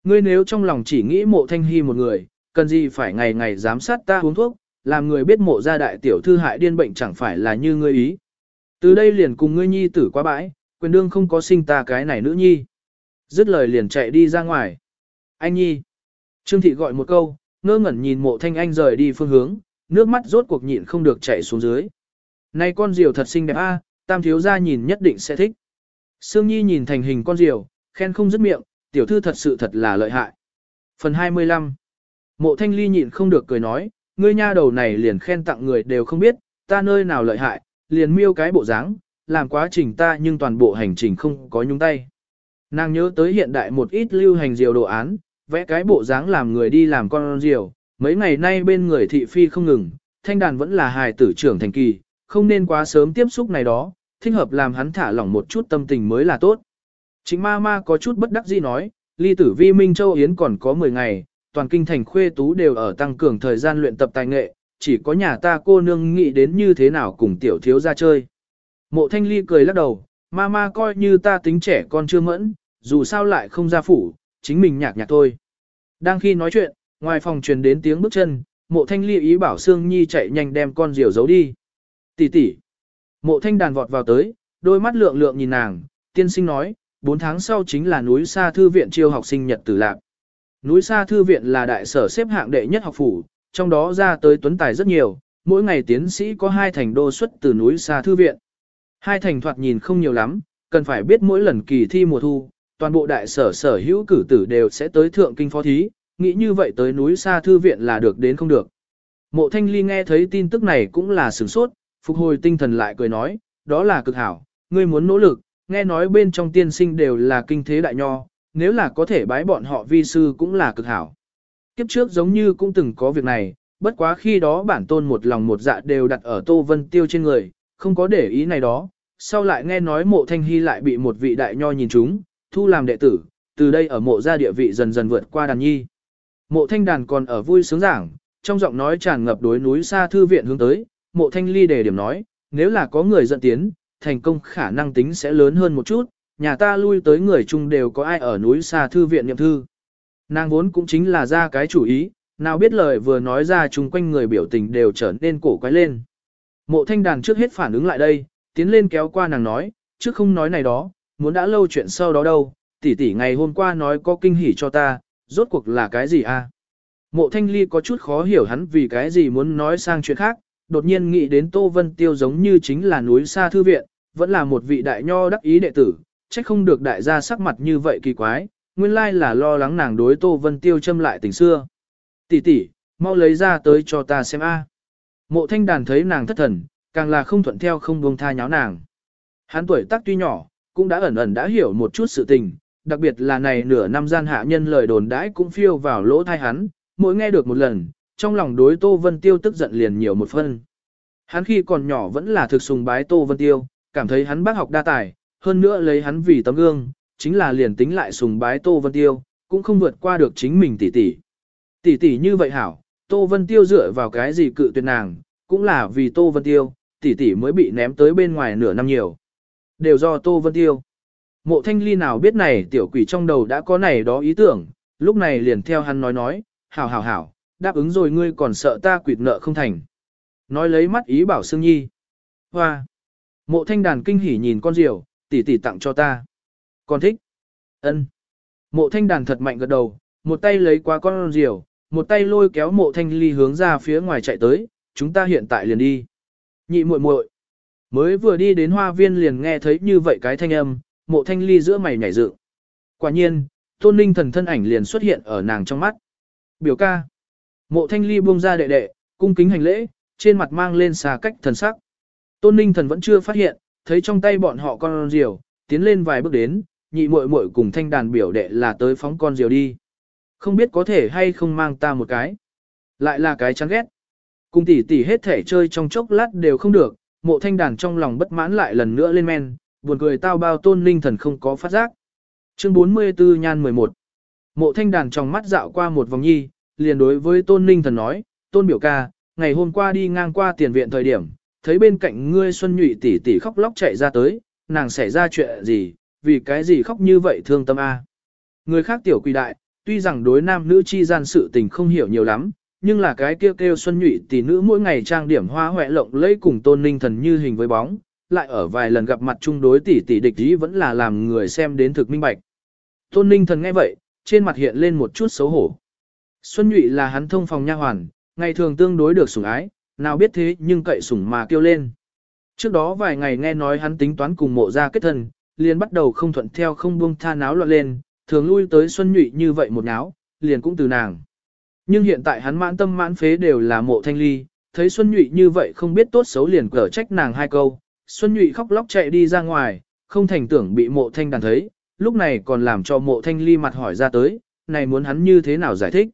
Ngươi nếu trong lòng chỉ nghĩ mộ thanh hy một người, cần gì phải ngày ngày giám sát ta uống thuốc, làm người biết mộ gia đại tiểu thư hại điên bệnh chẳng phải là như ngươi ý. Từ đây liền cùng ngươi nhi tử qua bãi, quyền đương không có sinh ta cái này nữ nhi. Dứt lời liền chạy đi ra ngoài. Anh nhi. Trương thị gọi một câu, ngơ ngẩn nhìn mộ thanh anh rời đi phương hướng, nước mắt rốt cuộc nhịn không được chạy xuống dưới. Này con diều thật xinh đẹp a, tam thiếu gia nhìn nhất định sẽ thích. Sương Nhi nhìn thành hình con diều, khen không dứt miệng, tiểu thư thật sự thật là lợi hại. Phần 25 Mộ thanh ly nhịn không được cười nói, ngươi nha đầu này liền khen tặng người đều không biết, ta nơi nào lợi hại, liền miêu cái bộ dáng, làm quá trình ta nhưng toàn bộ hành trình không có nhúng tay. Nàng nhớ tới hiện đại một ít lưu hành diều đồ án, vẽ cái bộ dáng làm người đi làm con diều, mấy ngày nay bên người thị phi không ngừng, thanh đàn vẫn là hài tử trưởng thành kỳ, không nên quá sớm tiếp xúc này đó, thích hợp làm hắn thả lỏng một chút tâm tình mới là tốt. Chính ma ma có chút bất đắc dĩ nói, ly tử vi Minh Châu Yến còn có 10 ngày, toàn kinh thành khuê tú đều ở tăng cường thời gian luyện tập tài nghệ, chỉ có nhà ta cô nương nghĩ đến như thế nào cùng tiểu thiếu ra chơi. Mộ thanh ly cười lắc đầu, ma ma coi như ta tính trẻ con chưa mẫn, dù sao lại không ra phủ, chính mình nhạc nhạc thôi. Đang khi nói chuyện, ngoài phòng truyền đến tiếng bước chân, mộ thanh ly ý bảo Sương Nhi chạy nhanh đem con diều giấu đi. Tỷ tỷ. Mộ thanh đàn vọt vào tới, đôi mắt lượng lượng nhìn nàng, tiên sinh nói, 4 tháng sau chính là núi xa thư viện chiêu học sinh nhật tử lạc. Núi xa thư viện là đại sở xếp hạng đệ nhất học phủ, trong đó ra tới tuấn tài rất nhiều, mỗi ngày tiến sĩ có hai thành đô xuất từ núi xa thư viện. Hai thành thoạt nhìn không nhiều lắm, cần phải biết mỗi lần kỳ thi mùa thu, toàn bộ đại sở sở hữu cử tử đều sẽ tới thượng kinh phó thí, nghĩ như vậy tới núi xa thư viện là được đến không được. Mộ thanh ly nghe thấy tin tức này cũng là sửng sốt, phục hồi tinh thần lại cười nói, đó là cực hảo, ngươi muốn nỗ lực, nghe nói bên trong tiên sinh đều là kinh thế đại nho, nếu là có thể bái bọn họ vi sư cũng là cực hảo. Kiếp trước giống như cũng từng có việc này, bất quá khi đó bản tôn một lòng một dạ đều đặt ở Tô Vân Tiêu trên người, không có để ý này đó, sau lại nghe nói mộ thanh hy lại bị một vị đại nho nhìn chúng, thu làm đệ tử, từ đây ở mộ gia địa vị dần dần vượt qua đàn nhi. Mộ thanh đàn còn ở vui sướng giảng, trong giọng nói tràn ngập đối núi xa thư viện hướng tới, mộ thanh ly đề điểm nói, nếu là có người dẫn tiến, thành công khả năng tính sẽ lớn hơn một chút, nhà ta lui tới người chung đều có ai ở núi xa thư viện niệm thư. Nàng vốn cũng chính là ra cái chủ ý, nào biết lời vừa nói ra chung quanh người biểu tình đều trở nên cổ quái lên. Mộ thanh đàn trước hết phản ứng lại đây, tiến lên kéo qua nàng nói, trước không nói này đó, muốn đã lâu chuyện sau đó đâu, tỷ tỷ ngày hôm qua nói có kinh hỉ cho ta, rốt cuộc là cái gì a? À? Mộ thanh ly có chút khó hiểu hắn vì cái gì muốn nói sang chuyện khác, đột nhiên nghĩ đến Tô Vân Tiêu giống như chính là núi xa thư viện, vẫn là một vị đại nho đắc ý đệ tử, trách không được đại gia sắc mặt như vậy kỳ quái, nguyên lai là lo lắng nàng đối Tô Vân Tiêu châm lại tình xưa. Tỷ tỷ, mau lấy ra tới cho ta xem a. Mộ thanh đàn thấy nàng thất thần, càng là không thuận theo không buông tha nháo nàng. Hắn tuổi tác tuy nhỏ, cũng đã ẩn ẩn đã hiểu một chút sự tình, đặc biệt là này nửa năm gian hạ nhân lời đồn đãi cũng phiêu vào lỗ thai hắn, mỗi nghe được một lần, trong lòng đối Tô Vân Tiêu tức giận liền nhiều một phân. Hắn khi còn nhỏ vẫn là thực sùng bái Tô Vân Tiêu, cảm thấy hắn bác học đa tài, hơn nữa lấy hắn vì tấm gương, chính là liền tính lại sùng bái Tô Vân Tiêu, cũng không vượt qua được chính mình tỷ tỷ. Tỷ tỷ như vậy hảo, Tô Vân Tiêu dựa vào cái gì cự tuyệt nàng, cũng là vì Tô Vân Tiêu, tỷ tỷ mới bị ném tới bên ngoài nửa năm nhiều. Đều do Tô Vân Tiêu. Mộ thanh ly nào biết này tiểu quỷ trong đầu đã có này đó ý tưởng, lúc này liền theo hắn nói nói, hảo hảo hảo, đáp ứng rồi ngươi còn sợ ta quỵt nợ không thành. Nói lấy mắt ý bảo Sương Nhi. Hoa! Mộ thanh đàn kinh hỉ nhìn con diều, tỷ tỷ tặng cho ta. Con thích. ân. Mộ thanh đàn thật mạnh gật đầu, một tay lấy qua con diều, một tay lôi kéo mộ thanh ly hướng ra phía ngoài chạy tới, chúng ta hiện tại liền đi. Nhị muội muội Mới vừa đi đến hoa viên liền nghe thấy như vậy cái thanh âm, mộ thanh ly giữa mày nhảy dựng. Quả nhiên, tôn ninh thần thân ảnh liền xuất hiện ở nàng trong mắt. Biểu ca. Mộ thanh ly buông ra đệ đệ, cung kính hành lễ, trên mặt mang lên xà cách thần sắc. Tôn ninh thần vẫn chưa phát hiện, thấy trong tay bọn họ con diều, tiến lên vài bước đến, nhị muội muội cùng thanh đàn biểu đệ là tới phóng con diều đi. Không biết có thể hay không mang ta một cái. Lại là cái chán ghét. Cùng tỷ tỷ hết thể chơi trong chốc lát đều không được, mộ thanh đàn trong lòng bất mãn lại lần nữa lên men, buồn cười tao bao tôn linh thần không có phát giác. Chương 44 nhan 11 Mộ thanh đàn trong mắt dạo qua một vòng nhi, liền đối với tôn linh thần nói, tôn biểu ca, ngày hôm qua đi ngang qua tiền viện thời điểm, thấy bên cạnh ngươi xuân nhụy tỷ tỷ khóc lóc chạy ra tới, nàng xảy ra chuyện gì, vì cái gì khóc như vậy thương tâm a. Người khác tiểu quỳ đại, tuy rằng đối nam nữ chi gian sự tình không hiểu nhiều lắm, nhưng là cái kêu kêu xuân nhụy tỷ nữ mỗi ngày trang điểm hoa hoẹ lộng lẫy cùng tôn ninh thần như hình với bóng, lại ở vài lần gặp mặt chung đối tỷ tỷ địch ý vẫn là làm người xem đến thực minh bạch. Tôn ninh thần nghe vậy, trên mặt hiện lên một chút xấu hổ. Xuân nhụy là hắn thông phòng nha hoàn, ngày thường tương đối được sủng ái, nào biết thế nhưng cậy sủng mà kêu lên. Trước đó vài ngày nghe nói hắn tính toán cùng mộ ra kết thân, liền bắt đầu không thuận theo không buông tha náo loạn lên, thường lui tới Xuân Nhụy như vậy một náo, liền cũng từ nàng. Nhưng hiện tại hắn mãn tâm mãn phế đều là mộ thanh ly, thấy Xuân Nhụy như vậy không biết tốt xấu liền cở trách nàng hai câu. Xuân Nhụy khóc lóc chạy đi ra ngoài, không thành tưởng bị mộ thanh đàn thấy, lúc này còn làm cho mộ thanh ly mặt hỏi ra tới, này muốn hắn như thế nào giải thích.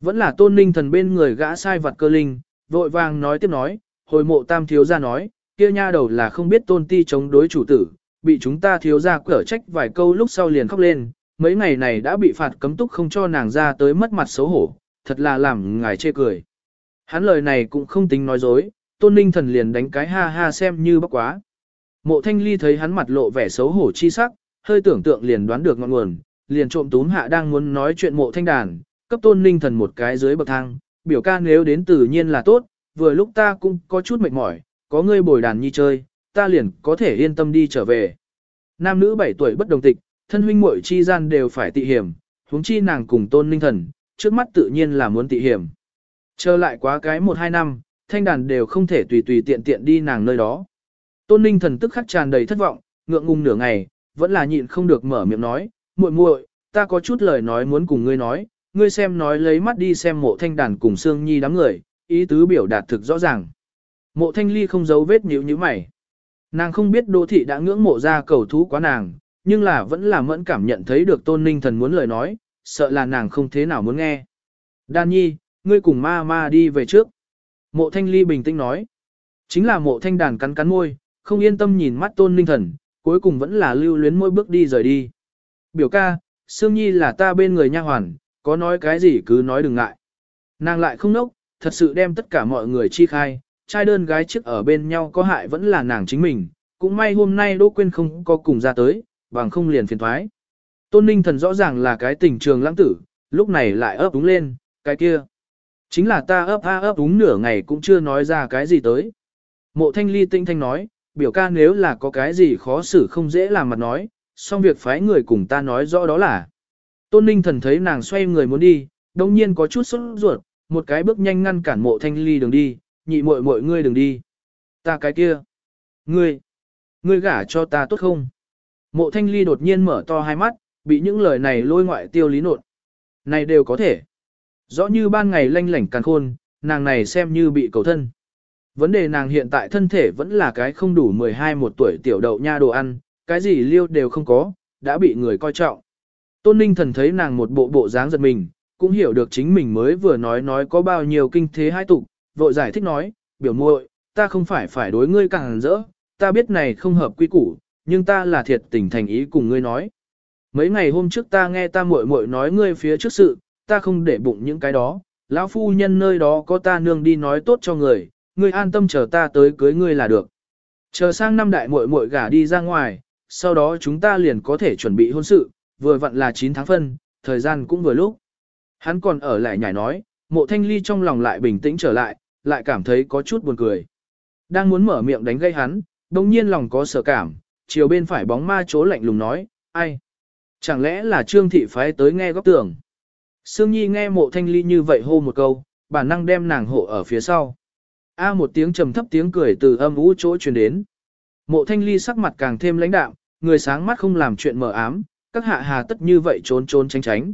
Vẫn là tôn ninh thần bên người gã sai vật cơ linh, vội vàng nói tiếp nói, hồi mộ tam thiếu ra nói, kia nha đầu là không biết tôn ti chống đối chủ tử, bị chúng ta thiếu ra cở trách vài câu lúc sau liền khóc lên, mấy ngày này đã bị phạt cấm túc không cho nàng ra tới mất mặt xấu hổ, thật là làm ngài chê cười. Hắn lời này cũng không tính nói dối, tôn ninh thần liền đánh cái ha ha xem như bốc quá. Mộ thanh ly thấy hắn mặt lộ vẻ xấu hổ chi sắc, hơi tưởng tượng liền đoán được ngọn nguồn, liền trộm túm hạ đang muốn nói chuyện mộ thanh đàn, cấp tôn ninh thần một cái dưới bậc thang, biểu ca nếu đến tự nhiên là tốt, vừa lúc ta cũng có chút mệt mỏi, có ngươi bồi đàn nhi chơi, ta liền có thể yên tâm đi trở về. Nam nữ 7 tuổi bất đồng tịch, thân huynh muội chi gian đều phải tị hiểm, huống chi nàng cùng tôn ninh thần, trước mắt tự nhiên là muốn tị hiểm. Chờ lại quá cái 1-2 năm, thanh đàn đều không thể tùy tùy tiện tiện đi nàng nơi đó. Tôn ninh thần tức khắc tràn đầy thất vọng, ngượng ngùng nửa ngày, vẫn là nhịn không được mở miệng nói, muội muội, ta có chút lời nói muốn cùng ngươi nói, ngươi xem nói lấy mắt đi xem mộ thanh đàn cùng Sương Nhi đám người, ý tứ biểu đạt thực rõ ràng. Mộ thanh ly không giấu vết nhíu như mày. Nàng không biết đô thị đã ngưỡng mộ ra cầu thú quá nàng, nhưng là vẫn là mẫn cảm nhận thấy được tôn ninh thần muốn lời nói, sợ là nàng không thế nào muốn nghe. Đan nhi, ngươi cùng ma ma đi về trước. Mộ thanh ly bình tĩnh nói. Chính là mộ thanh đàn cắn cắn môi, không yên tâm nhìn mắt tôn ninh thần, cuối cùng vẫn là lưu luyến mỗi bước đi rời đi. Biểu ca, Sương Nhi là ta bên người nha hoàn, có nói cái gì cứ nói đừng ngại. Nàng lại không nốc, thật sự đem tất cả mọi người chi khai, trai đơn gái trước ở bên nhau có hại vẫn là nàng chính mình, cũng may hôm nay Đỗ Quyên không có cùng ra tới, bằng không liền phiền thoái. Tôn Ninh Thần rõ ràng là cái tình trường lãng tử, lúc này lại ấp úng lên, cái kia. Chính là ta ấp a ấp úng nửa ngày cũng chưa nói ra cái gì tới. Mộ thanh ly tinh thanh nói, biểu ca nếu là có cái gì khó xử không dễ làm mặt nói, xong việc phái người cùng ta nói rõ đó là. Tôn ninh thần thấy nàng xoay người muốn đi, đồng nhiên có chút sốt ruột, một cái bước nhanh ngăn cản mộ thanh ly đường đi, nhị muội muội ngươi đừng đi. Ta cái kia. Ngươi. Ngươi gả cho ta tốt không? Mộ thanh ly đột nhiên mở to hai mắt, bị những lời này lôi ngoại tiêu lý nột. Này đều có thể. Rõ như ban ngày lanh lảnh càng khôn, nàng này xem như bị cầu thân. Vấn đề nàng hiện tại thân thể vẫn là cái không đủ 12 một tuổi tiểu đậu nha đồ ăn, cái gì liêu đều không có, đã bị người coi trọng. Tôn Ninh thần thấy nàng một bộ bộ dáng giật mình, cũng hiểu được chính mình mới vừa nói nói có bao nhiêu kinh thế hai tục, vội giải thích nói, biểu muội, ta không phải phải đối ngươi càng rỡ, ta biết này không hợp quy củ, nhưng ta là thiệt tình thành ý cùng ngươi nói. Mấy ngày hôm trước ta nghe ta muội muội nói ngươi phía trước sự, ta không để bụng những cái đó, lão phu nhân nơi đó có ta nương đi nói tốt cho người, ngươi an tâm chờ ta tới cưới ngươi là được. Chờ sang năm đại muội muội gả đi ra ngoài, sau đó chúng ta liền có thể chuẩn bị hôn sự, vừa vặn là 9 tháng phân, thời gian cũng vừa lúc. Hắn còn ở lại nhảy nói, mộ thanh ly trong lòng lại bình tĩnh trở lại, lại cảm thấy có chút buồn cười. Đang muốn mở miệng đánh gây hắn, đồng nhiên lòng có sợ cảm, chiều bên phải bóng ma chố lạnh lùng nói, ai? Chẳng lẽ là trương thị phái tới nghe góc tường? Sương Nhi nghe mộ thanh ly như vậy hô một câu, bản năng đem nàng hộ ở phía sau. A một tiếng trầm thấp tiếng cười từ âm ú chỗ truyền đến. Mộ thanh ly sắc mặt càng thêm lãnh đạm, người sáng mắt không làm chuyện mờ ám, các hạ hà tất như vậy trốn trốn tránh tránh.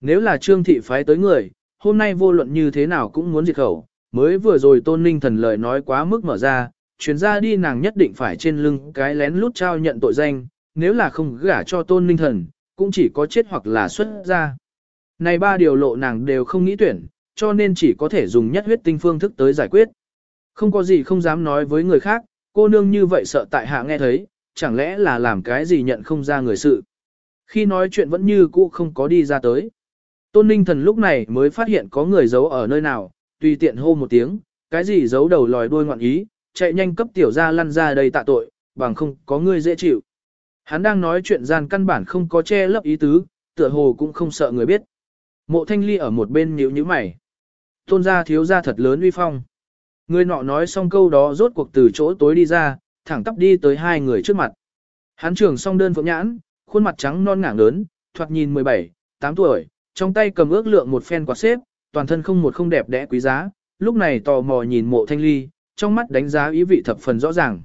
Nếu là trương thị phái tới người, hôm nay vô luận như thế nào cũng muốn diệt khẩu, mới vừa rồi tôn ninh thần lời nói quá mức mở ra, chuyến ra đi nàng nhất định phải trên lưng cái lén lút trao nhận tội danh, nếu là không gả cho tôn ninh thần, cũng chỉ có chết hoặc là xuất ra. Này ba điều lộ nàng đều không nghĩ tuyển, cho nên chỉ có thể dùng nhất huyết tinh phương thức tới giải quyết. Không có gì không dám nói với người khác, cô nương như vậy sợ tại hạ nghe thấy, chẳng lẽ là làm cái gì nhận không ra người sự. Khi nói chuyện vẫn như cũ không có đi ra tới. Tôn ninh thần lúc này mới phát hiện có người giấu ở nơi nào, tùy tiện hô một tiếng, cái gì giấu đầu lòi đuôi ngoạn ý, chạy nhanh cấp tiểu ra lăn ra đây tạ tội, bằng không có người dễ chịu. Hắn đang nói chuyện gian căn bản không có che lấp ý tứ, tựa hồ cũng không sợ người biết. Mộ thanh ly ở một bên nhíu nhíu mày. Tôn gia thiếu gia thật lớn uy phong. Người nọ nói xong câu đó rốt cuộc từ chỗ tối đi ra, thẳng tắp đi tới hai người trước mặt. Hắn trưởng song đơn phượng nhãn, khuôn mặt trắng non ngảng lớn, thoạt nhìn 17, 8 tuổi, trong tay cầm ước lượng một phen quạt xếp, toàn thân không một không đẹp đẽ quý giá, lúc này tò mò nhìn mộ thanh ly, trong mắt đánh giá ý vị thập phần rõ ràng.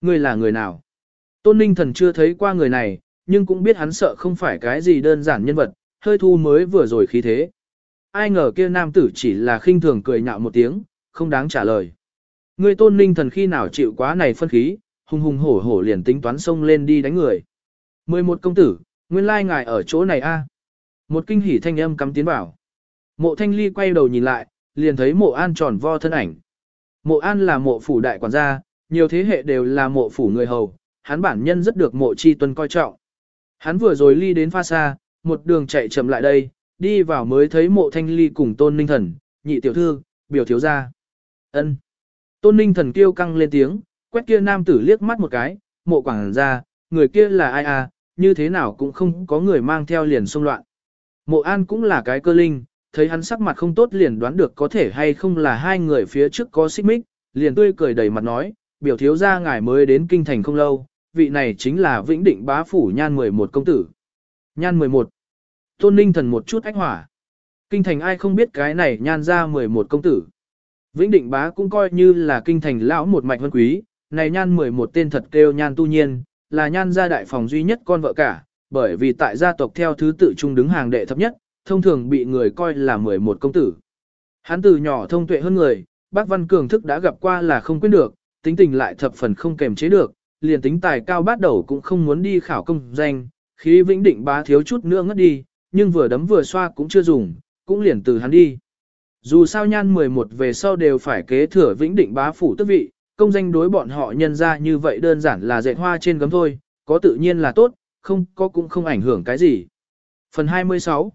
Người là người nào? Tôn ninh thần chưa thấy qua người này, nhưng cũng biết hắn sợ không phải cái gì đơn giản nhân vật, hơi thu mới vừa rồi khí thế. Ai ngờ kia nam tử chỉ là khinh thường cười nhạo một tiếng, không đáng trả lời. Người tôn ninh thần khi nào chịu quá này phân khí, hùng hùng hổ hổ liền tính toán xông lên đi đánh người. 11 công tử, nguyên lai ngài ở chỗ này a. À? Một kinh hỉ thanh âm cắm tiến bảo. Mộ thanh ly quay đầu nhìn lại, liền thấy mộ an tròn vo thân ảnh. Mộ an là mộ phủ đại quản gia, nhiều thế hệ đều là mộ phủ người hầu, hắn bản nhân rất được mộ chi tuân coi trọng. Hắn vừa rồi ly đến pha xa, một đường chạy chậm lại đây, đi vào mới thấy mộ thanh ly cùng tôn ninh thần, nhị tiểu thư, biểu thiếu gia. ân Tôn ninh thần kêu căng lên tiếng, quét kia nam tử liếc mắt một cái, mộ quảng ra, người kia là ai à, như thế nào cũng không có người mang theo liền xung loạn. Mộ an cũng là cái cơ linh, thấy hắn sắc mặt không tốt liền đoán được có thể hay không là hai người phía trước có xích mích, liền tươi cười đầy mặt nói, biểu thiếu gia ngài mới đến kinh thành không lâu, vị này chính là vĩnh định bá phủ nhan 11 công tử. Nhan 11. Tôn ninh thần một chút ách hỏa. Kinh thành ai không biết cái này nhan ra 11 công tử. Vĩnh định bá cũng coi như là kinh thành lão một mạch vân quý, này nhan 11 tên thật kêu nhan tu nhiên, là nhan gia đại phòng duy nhất con vợ cả, bởi vì tại gia tộc theo thứ tự trung đứng hàng đệ thấp nhất, thông thường bị người coi là 11 công tử. Hắn từ nhỏ thông tuệ hơn người, bác Văn Cường thức đã gặp qua là không quên được, tính tình lại thập phần không kềm chế được, liền tính tài cao bát đầu cũng không muốn đi khảo công danh, khí vĩnh định bá thiếu chút nữa ngất đi, nhưng vừa đấm vừa xoa cũng chưa dùng, cũng liền từ hắn đi. Dù sao nhan 11 về sau đều phải kế thừa vĩnh định bá phủ tước vị, công danh đối bọn họ nhân ra như vậy đơn giản là dệt hoa trên gấm thôi, có tự nhiên là tốt, không có cũng không ảnh hưởng cái gì. Phần 26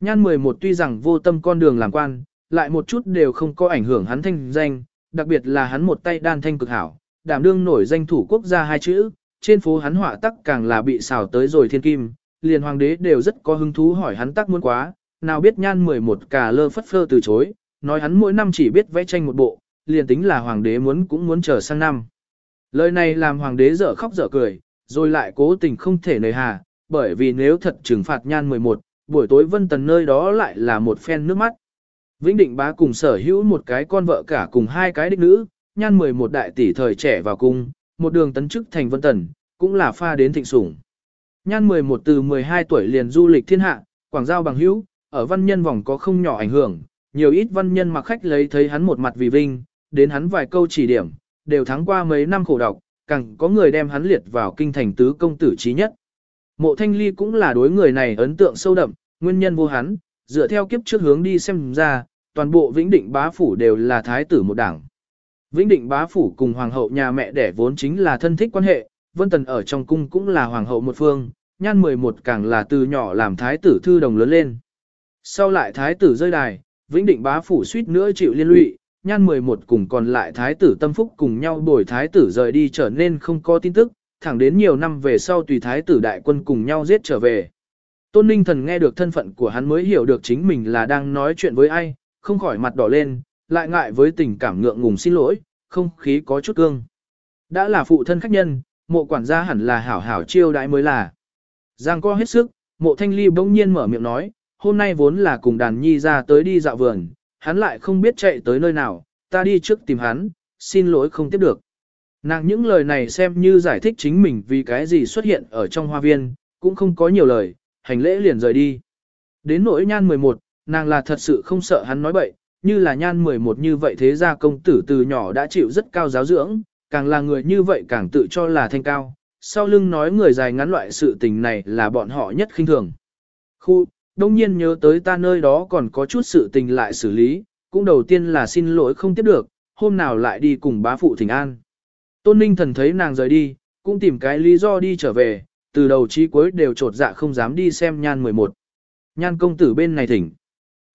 Nhan 11 tuy rằng vô tâm con đường làm quan, lại một chút đều không có ảnh hưởng hắn thanh danh, đặc biệt là hắn một tay đan thanh cực hảo, đảm đương nổi danh thủ quốc gia hai chữ, trên phố hắn họa tắc càng là bị xào tới rồi thiên kim, liền hoàng đế đều rất có hứng thú hỏi hắn tắc muốn quá, nào biết nhan 11 cả lơ phất phơ từ chối, nói hắn mỗi năm chỉ biết vẽ tranh một bộ, liền tính là hoàng đế muốn cũng muốn chờ sang năm. Lời này làm hoàng đế dở khóc dở cười, rồi lại cố tình không thể nời hà, bởi vì nếu thật trừng phạt nhan 11, buổi tối vân tần nơi đó lại là một phen nước mắt. Vĩnh định bá cùng sở hữu một cái con vợ cả cùng hai cái đích nữ, nhan 11 đại tỷ thời trẻ vào cung, một đường tấn chức thành vân tần, cũng là pha đến thịnh sủng. Nhan 11 từ 12 tuổi liền du lịch thiên hạ, quảng giao bằng hữu, ở văn nhân vòng có không nhỏ ảnh hưởng, nhiều ít văn nhân mặc khách lấy thấy hắn một mặt vì vinh, đến hắn vài câu chỉ điểm, đều thắng qua mấy năm khổ độc, càng có người đem hắn liệt vào kinh thành tứ công tử trí nhất. Mộ Thanh Ly cũng là đối người này ấn tượng sâu đậm, nguyên nhân vô hắn, dựa theo kiếp trước hướng đi xem ra, toàn bộ Vĩnh Định bá phủ đều là thái tử một đảng. Vĩnh Định bá phủ cùng hoàng hậu nhà mẹ đẻ vốn chính là thân thích quan hệ, Vân Tần ở trong cung cũng là hoàng hậu một phương, nhan 11 càng là từ nhỏ làm thái tử thư đồng lớn lên. Sau lại thái tử rơi đài, Vĩnh Định bá phủ suýt nữa chịu liên lụy, nhan 11 cùng còn lại thái tử tâm phúc cùng nhau đổi thái tử rời đi trở nên không có tin tức, thẳng đến nhiều năm về sau tùy thái tử đại quân cùng nhau giết trở về. Tôn Ninh Thần nghe được thân phận của hắn mới hiểu được chính mình là đang nói chuyện với ai, không khỏi mặt đỏ lên, lại ngại với tình cảm ngượng ngùng xin lỗi, không khí có chút cương. Đã là phụ thân khách nhân, mộ quản gia hẳn là hảo hảo chiêu đãi mới là. Giang co hết sức, mộ thanh ly bỗng nhiên mở miệng nói, hôm nay vốn là cùng đàn nhi ra tới đi dạo vườn, hắn lại không biết chạy tới nơi nào, ta đi trước tìm hắn, xin lỗi không tiếp được. Nàng những lời này xem như giải thích chính mình vì cái gì xuất hiện ở trong hoa viên, cũng không có nhiều lời, hành lễ liền rời đi. Đến nỗi nhan 11, nàng là thật sự không sợ hắn nói bậy, như là nhan 11 như vậy thế gia công tử từ nhỏ đã chịu rất cao giáo dưỡng, càng là người như vậy càng tự cho là thanh cao, sau lưng nói người dài ngắn loại sự tình này là bọn họ nhất khinh thường. Khu, đông nhiên nhớ tới ta nơi đó còn có chút sự tình lại xử lý, cũng đầu tiên là xin lỗi không tiếp được, hôm nào lại đi cùng bá phụ thỉnh an. Tôn Ninh thần thấy nàng rời đi, cũng tìm cái lý do đi trở về, từ đầu chí cuối đều trột dạ không dám đi xem nhan 11. Nhan công tử bên này thỉnh.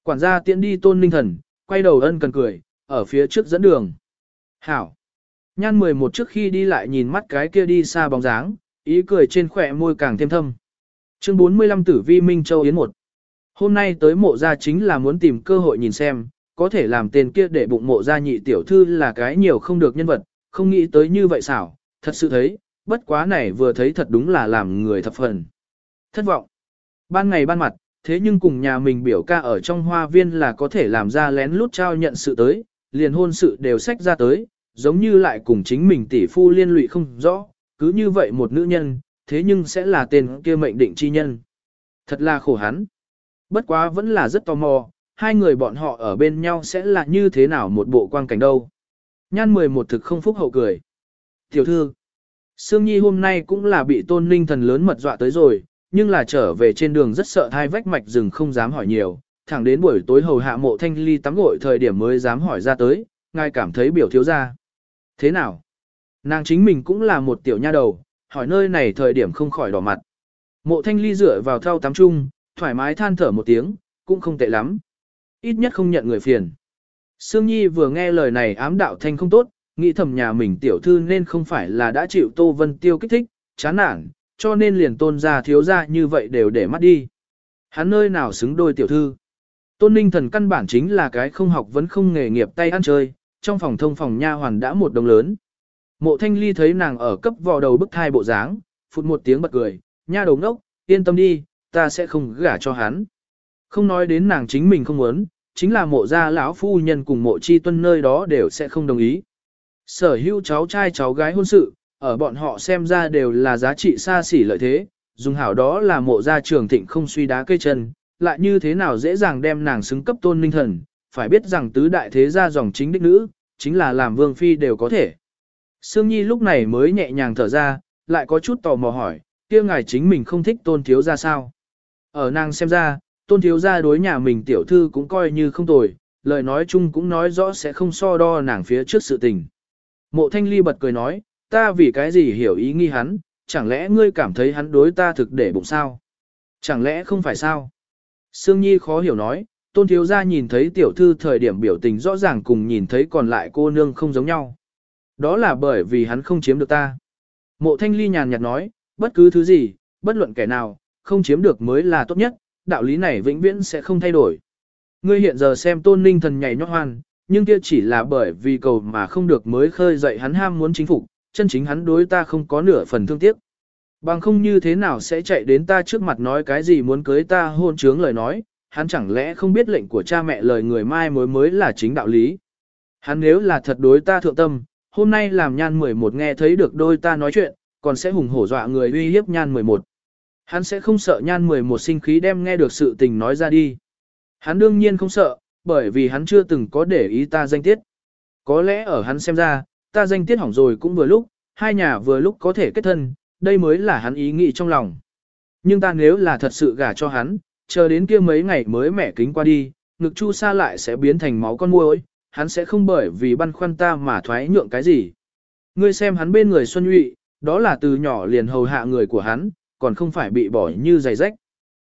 Quản gia tiễn đi Tôn Ninh thần, quay đầu ân cần cười, ở phía trước dẫn đường. Hảo. Nhan 11 trước khi đi lại nhìn mắt cái kia đi xa bóng dáng, ý cười trên khỏe môi càng thêm thâm. Chương 45 tử vi Minh Châu Yến 1 Hôm nay tới mộ gia chính là muốn tìm cơ hội nhìn xem, có thể làm tên kia để bụng mộ gia nhị tiểu thư là cái nhiều không được nhân vật, không nghĩ tới như vậy xảo, thật sự thấy, bất quá này vừa thấy thật đúng là làm người thập phần. Thất vọng. Ban ngày ban mặt, thế nhưng cùng nhà mình biểu ca ở trong hoa viên là có thể làm ra lén lút trao nhận sự tới, liền hôn sự đều sách ra tới, giống như lại cùng chính mình tỷ phu liên lụy không rõ, cứ như vậy một nữ nhân, thế nhưng sẽ là tên kia mệnh định chi nhân. Thật là khổ hắn. Bất quá vẫn là rất tò mò, hai người bọn họ ở bên nhau sẽ là như thế nào một bộ quang cảnh đâu. Nhan 11 thực không phúc hậu cười. Tiểu thư, Sương Nhi hôm nay cũng là bị tôn ninh thần lớn mật dọa tới rồi, nhưng là trở về trên đường rất sợ hai vách mạch rừng không dám hỏi nhiều, thẳng đến buổi tối hầu hạ mộ thanh ly tắm gội thời điểm mới dám hỏi ra tới, ngài cảm thấy biểu thiếu ra. Thế nào? Nàng chính mình cũng là một tiểu nha đầu, hỏi nơi này thời điểm không khỏi đỏ mặt. Mộ thanh ly dựa vào thao tắm chung, thoải mái than thở một tiếng, cũng không tệ lắm. Ít nhất không nhận người phiền. Sương Nhi vừa nghe lời này ám đạo thanh không tốt, nghĩ thầm nhà mình tiểu thư nên không phải là đã chịu Tô Vân Tiêu kích thích, chán nản, cho nên liền tôn gia thiếu gia như vậy đều để mắt đi. Hắn nơi nào xứng đôi tiểu thư. Tôn ninh thần căn bản chính là cái không học vẫn không nghề nghiệp tay ăn chơi, trong phòng thông phòng nha hoàn đã một đồng lớn. Mộ thanh ly thấy nàng ở cấp vò đầu bức thai bộ dáng, phụt một tiếng bật cười, nha đầu ngốc, yên tâm đi, ta sẽ không gả cho hắn. Không nói đến nàng chính mình không muốn, chính là mộ gia lão phu nhân cùng mộ chi tuân nơi đó đều sẽ không đồng ý. Sở hữu cháu trai cháu gái hôn sự, ở bọn họ xem ra đều là giá trị xa xỉ lợi thế, dùng hảo đó là mộ gia trường thịnh không suy đá cây chân, lại như thế nào dễ dàng đem nàng xứng cấp tôn ninh thần, phải biết rằng tứ đại thế gia dòng chính đích nữ, chính là làm vương phi đều có thể. Sương Nhi lúc này mới nhẹ nhàng thở ra, lại có chút tò mò hỏi, kia ngài chính mình không thích tôn thiếu ra sao? Ở nàng xem ra, tôn thiếu ra đối nhà mình tiểu thư cũng coi như không tồi, lời nói chung cũng nói rõ sẽ không so đo nàng phía trước sự tình. Mộ thanh ly bật cười nói, ta vì cái gì hiểu ý nghi hắn, chẳng lẽ ngươi cảm thấy hắn đối ta thực để bụng sao? Chẳng lẽ không phải sao? Sương Nhi khó hiểu nói, tôn thiếu gia nhìn thấy tiểu thư thời điểm biểu tình rõ ràng cùng nhìn thấy còn lại cô nương không giống nhau. Đó là bởi vì hắn không chiếm được ta. Mộ thanh ly nhàn nhạt nói, bất cứ thứ gì, bất luận kẻ nào, không chiếm được mới là tốt nhất, đạo lý này vĩnh viễn sẽ không thay đổi. Ngươi hiện giờ xem tôn ninh thần nhảy nhót hoan, nhưng kia chỉ là bởi vì cầu mà không được mới khơi dậy hắn ham muốn chính phục, chân chính hắn đối ta không có nửa phần thương tiếc. Bằng không như thế nào sẽ chạy đến ta trước mặt nói cái gì muốn cưới ta hôn trướng lời nói, hắn chẳng lẽ không biết lệnh của cha mẹ lời người mai mối mới là chính đạo lý. Hắn nếu là thật đối ta thượng tâm, hôm nay làm nhan 11 nghe thấy được đôi ta nói chuyện, còn sẽ hùng hổ dọa người uy hiếp nhan 11. Hắn sẽ không sợ nhan 11 sinh khí đem nghe được sự tình nói ra đi. Hắn đương nhiên không sợ, bởi vì hắn chưa từng có để ý ta danh tiết. Có lẽ ở hắn xem ra, ta danh tiết hỏng rồi cũng vừa lúc, hai nhà vừa lúc có thể kết thân, đây mới là hắn ý nghĩ trong lòng. Nhưng ta nếu là thật sự gả cho hắn, chờ đến kia mấy ngày mới mẻ kính qua đi, ngực chu sa lại sẽ biến thành máu con muỗi, hắn sẽ không bởi vì băn khoăn ta mà thoái nhượng cái gì. Ngươi xem hắn bên người Xuân Nhụy, đó là từ nhỏ liền hầu hạ người của hắn, còn không phải bị bỏ như giày rách.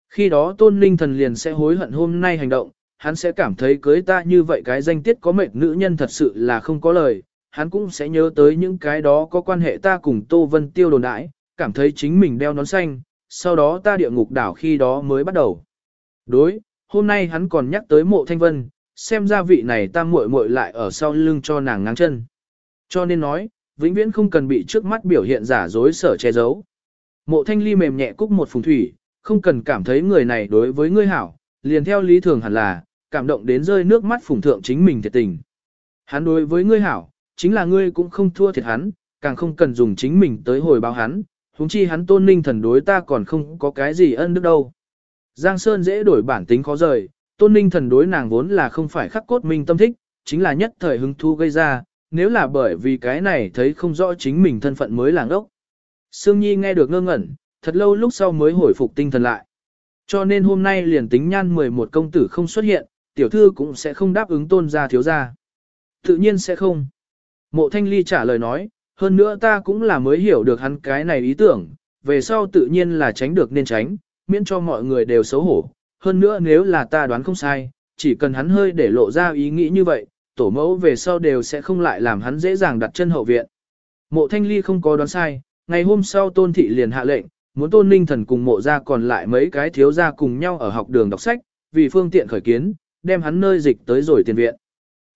Khi đó tôn linh thần liền sẽ hối hận hôm nay hành động, hắn sẽ cảm thấy cưới ta như vậy cái danh tiết có mệnh nữ nhân thật sự là không có lời, hắn cũng sẽ nhớ tới những cái đó có quan hệ ta cùng Tô Vân Tiêu đồn đãi, cảm thấy chính mình đeo nón xanh, sau đó ta địa ngục đảo khi đó mới bắt đầu. Đối, hôm nay hắn còn nhắc tới mộ thanh vân, xem ra vị này ta muội muội lại ở sau lưng cho nàng ngang chân. Cho nên nói, vĩnh viễn không cần bị trước mắt biểu hiện giả dối sở che giấu. Mộ thanh ly mềm nhẹ cúc một phùng thủy, không cần cảm thấy người này đối với ngươi hảo, liền theo lý thường hẳn là, cảm động đến rơi nước mắt phùng thượng chính mình thiệt tình. Hắn đối với ngươi hảo, chính là ngươi cũng không thua thiệt hắn, càng không cần dùng chính mình tới hồi báo hắn, huống chi hắn tôn ninh thần đối ta còn không có cái gì ân đức đâu. Giang Sơn dễ đổi bản tính khó rời, tôn ninh thần đối nàng vốn là không phải khắc cốt minh tâm thích, chính là nhất thời hứng thu gây ra, nếu là bởi vì cái này thấy không rõ chính mình thân phận mới làng ốc. Sương Nhi nghe được ngơ ngẩn, thật lâu lúc sau mới hồi phục tinh thần lại. Cho nên hôm nay liền tính nhan 11 công tử không xuất hiện, tiểu thư cũng sẽ không đáp ứng tôn gia thiếu gia. Tự nhiên sẽ không. Mộ thanh ly trả lời nói, hơn nữa ta cũng là mới hiểu được hắn cái này ý tưởng, về sau tự nhiên là tránh được nên tránh, miễn cho mọi người đều xấu hổ. Hơn nữa nếu là ta đoán không sai, chỉ cần hắn hơi để lộ ra ý nghĩ như vậy, tổ mẫu về sau đều sẽ không lại làm hắn dễ dàng đặt chân hậu viện. Mộ thanh ly không có đoán sai, ngày hôm sau tôn thị liền hạ lệnh, muốn tôn ninh thần cùng mộ ra còn lại mấy cái thiếu gia cùng nhau ở học đường đọc sách, vì phương tiện khởi kiến, đem hắn nơi dịch tới rồi tiền viện.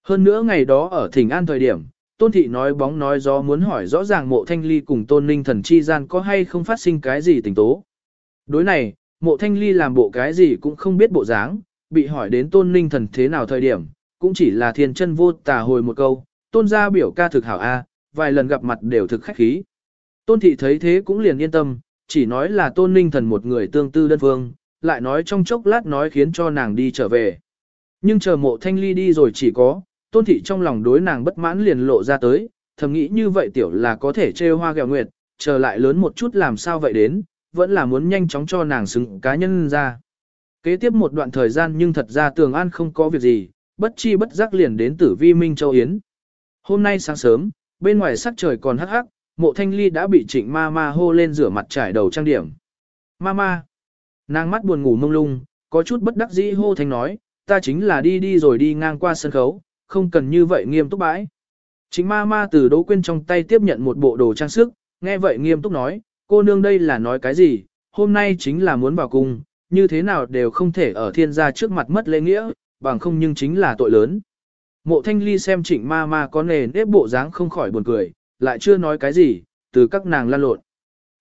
Hơn nữa ngày đó ở thỉnh an thời điểm, tôn thị nói bóng nói gió muốn hỏi rõ ràng mộ thanh ly cùng tôn ninh thần chi gian có hay không phát sinh cái gì tình tố. Đối này, mộ thanh ly làm bộ cái gì cũng không biết bộ dáng, bị hỏi đến tôn ninh thần thế nào thời điểm, cũng chỉ là thiên chân vô tà hồi một câu, tôn gia biểu ca thực hảo A, vài lần gặp mặt đều thực khách khí. Tôn thị thấy thế cũng liền yên tâm, chỉ nói là tôn ninh thần một người tương tư đơn phương, lại nói trong chốc lát nói khiến cho nàng đi trở về. Nhưng chờ mộ thanh ly đi rồi chỉ có, tôn thị trong lòng đối nàng bất mãn liền lộ ra tới, thầm nghĩ như vậy tiểu là có thể trêu hoa gẹo nguyệt, chờ lại lớn một chút làm sao vậy đến, vẫn là muốn nhanh chóng cho nàng xứng cá nhân ra. Kế tiếp một đoạn thời gian nhưng thật ra tường an không có việc gì, bất chi bất giác liền đến tử vi Minh Châu Yến. Hôm nay sáng sớm, bên ngoài sắc trời còn hắc hắc, mộ thanh ly đã bị trịnh ma ma hô lên rửa mặt trải đầu trang điểm. Ma ma, nàng mắt buồn ngủ mông lung, có chút bất đắc dĩ hô thanh nói, ta chính là đi đi rồi đi ngang qua sân khấu, không cần như vậy nghiêm túc bãi. Chính ma ma từ Đỗ Quyên trong tay tiếp nhận một bộ đồ trang sức, nghe vậy nghiêm túc nói, cô nương đây là nói cái gì, hôm nay chính là muốn vào cung, như thế nào đều không thể ở thiên gia trước mặt mất lễ nghĩa, bằng không nhưng chính là tội lớn. Mộ thanh ly xem trịnh ma ma có nề nếp bộ dáng không khỏi buồn cười, lại chưa nói cái gì, từ các nàng lan lộn.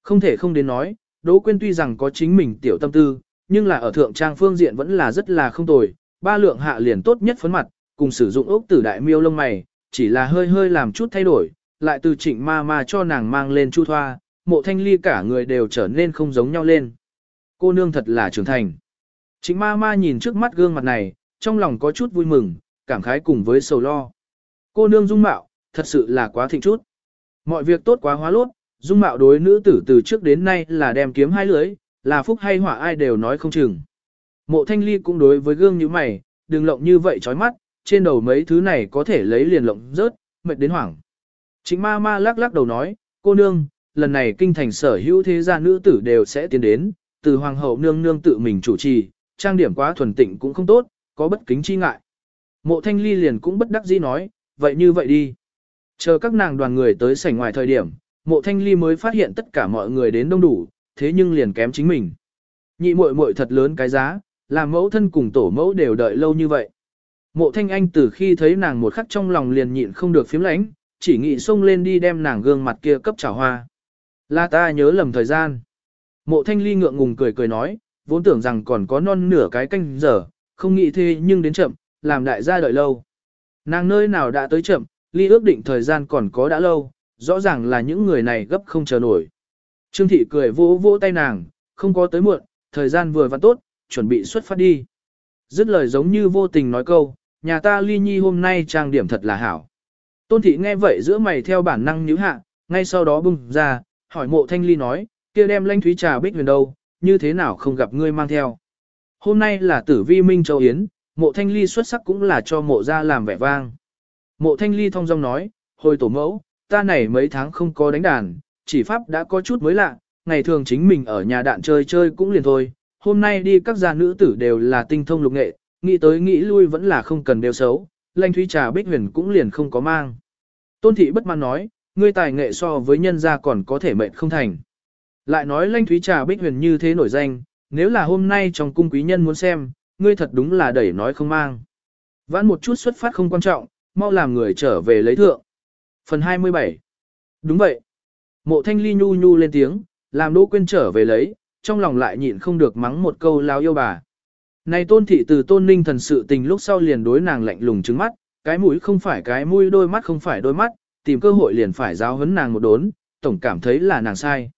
Không thể không đến nói, Đỗ Quyên tuy rằng có chính mình tiểu tâm tư, nhưng là ở thượng trang phương diện vẫn là rất là không tồi, ba lượng hạ liền tốt nhất phấn mặt, cùng sử dụng ốc tử đại miêu lông mày, chỉ là hơi hơi làm chút thay đổi, lại từ trịnh ma ma cho nàng mang lên chu thoa, mộ thanh ly cả người đều trở nên không giống nhau lên. Cô nương thật là trưởng thành. Trịnh ma ma nhìn trước mắt gương mặt này, trong lòng có chút vui mừng, cảm khái cùng với sầu lo. Cô nương dung mạo, thật sự là quá thịnh chút. Mọi việc tốt quá hóa lốt, dung mạo đối nữ tử từ trước đến nay là đem kiếm hai lưới, là phúc hay hỏa ai đều nói không chừng. Mộ thanh ly cũng đối với gương như mày, đừng lộng như vậy chói mắt, trên đầu mấy thứ này có thể lấy liền lộng rớt, mệt đến hoảng. Chính ma ma lắc lắc đầu nói, cô nương, lần này kinh thành sở hữu thế gia nữ tử đều sẽ tiến đến, từ hoàng hậu nương nương tự mình chủ trì, trang điểm quá thuần tịnh cũng không tốt, có bất kính chi ngại. Mộ thanh ly liền cũng bất đắc dĩ nói, vậy như vậy đi. Chờ các nàng đoàn người tới sảnh ngoài thời điểm, mộ thanh ly mới phát hiện tất cả mọi người đến đông đủ, thế nhưng liền kém chính mình. nhị muội muội thật lớn cái giá, làm mẫu thân cùng tổ mẫu đều đợi lâu như vậy. Mộ thanh anh từ khi thấy nàng một khắc trong lòng liền nhịn không được phím lãnh, chỉ nghĩ xông lên đi đem nàng gương mặt kia cấp trào hoa. Là ta nhớ lầm thời gian. Mộ thanh ly ngượng ngùng cười cười nói, vốn tưởng rằng còn có non nửa cái canh giờ, không nghĩ thế nhưng đến chậm, làm đại gia đợi lâu. Nàng nơi nào đã tới chậm, ly ước định thời gian còn có đã lâu, rõ ràng là những người này gấp không chờ nổi. Trương thị cười vỗ vỗ tay nàng, không có tới muộn, thời gian vừa vặn tốt, chuẩn bị xuất phát đi. Dứt lời giống như vô tình nói câu, nhà ta ly nhi hôm nay trang điểm thật là hảo. Tôn thị nghe vậy giữa mày theo bản năng nhíu hạ, ngay sau đó bung ra, hỏi mộ thanh ly nói, kia đem lanh thúy trà bích huyền đâu, như thế nào không gặp ngươi mang theo. Hôm nay là tử vi minh châu Yến, mộ thanh ly xuất sắc cũng là cho mộ ra làm vẻ vang. Mộ thanh ly thông dong nói, hồi tổ mẫu, ta này mấy tháng không có đánh đàn, chỉ pháp đã có chút mới lạ, ngày thường chính mình ở nhà đạn chơi chơi cũng liền thôi, hôm nay đi các gia nữ tử đều là tinh thông lục nghệ, nghĩ tới nghĩ lui vẫn là không cần đều xấu, lanh thúy trà bích huyền cũng liền không có mang. Tôn thị bất mãn nói, ngươi tài nghệ so với nhân gia còn có thể mệnh không thành. Lại nói lanh thúy trà bích huyền như thế nổi danh, nếu là hôm nay trong cung quý nhân muốn xem, ngươi thật đúng là đẩy nói không mang. Vãn một chút xuất phát không quan trọng, mau làm người trở về lấy thượng. Phần 27 Đúng vậy. Mộ thanh ly nhu nhu lên tiếng, làm Đỗ quên trở về lấy, trong lòng lại nhịn không được mắng một câu lao yêu bà. Này tôn thị từ tôn ninh thần sự tình lúc sau liền đối nàng lạnh lùng trứng mắt, cái mũi không phải cái mũi đôi mắt không phải đôi mắt, tìm cơ hội liền phải giáo huấn nàng một đốn, tổng cảm thấy là nàng sai.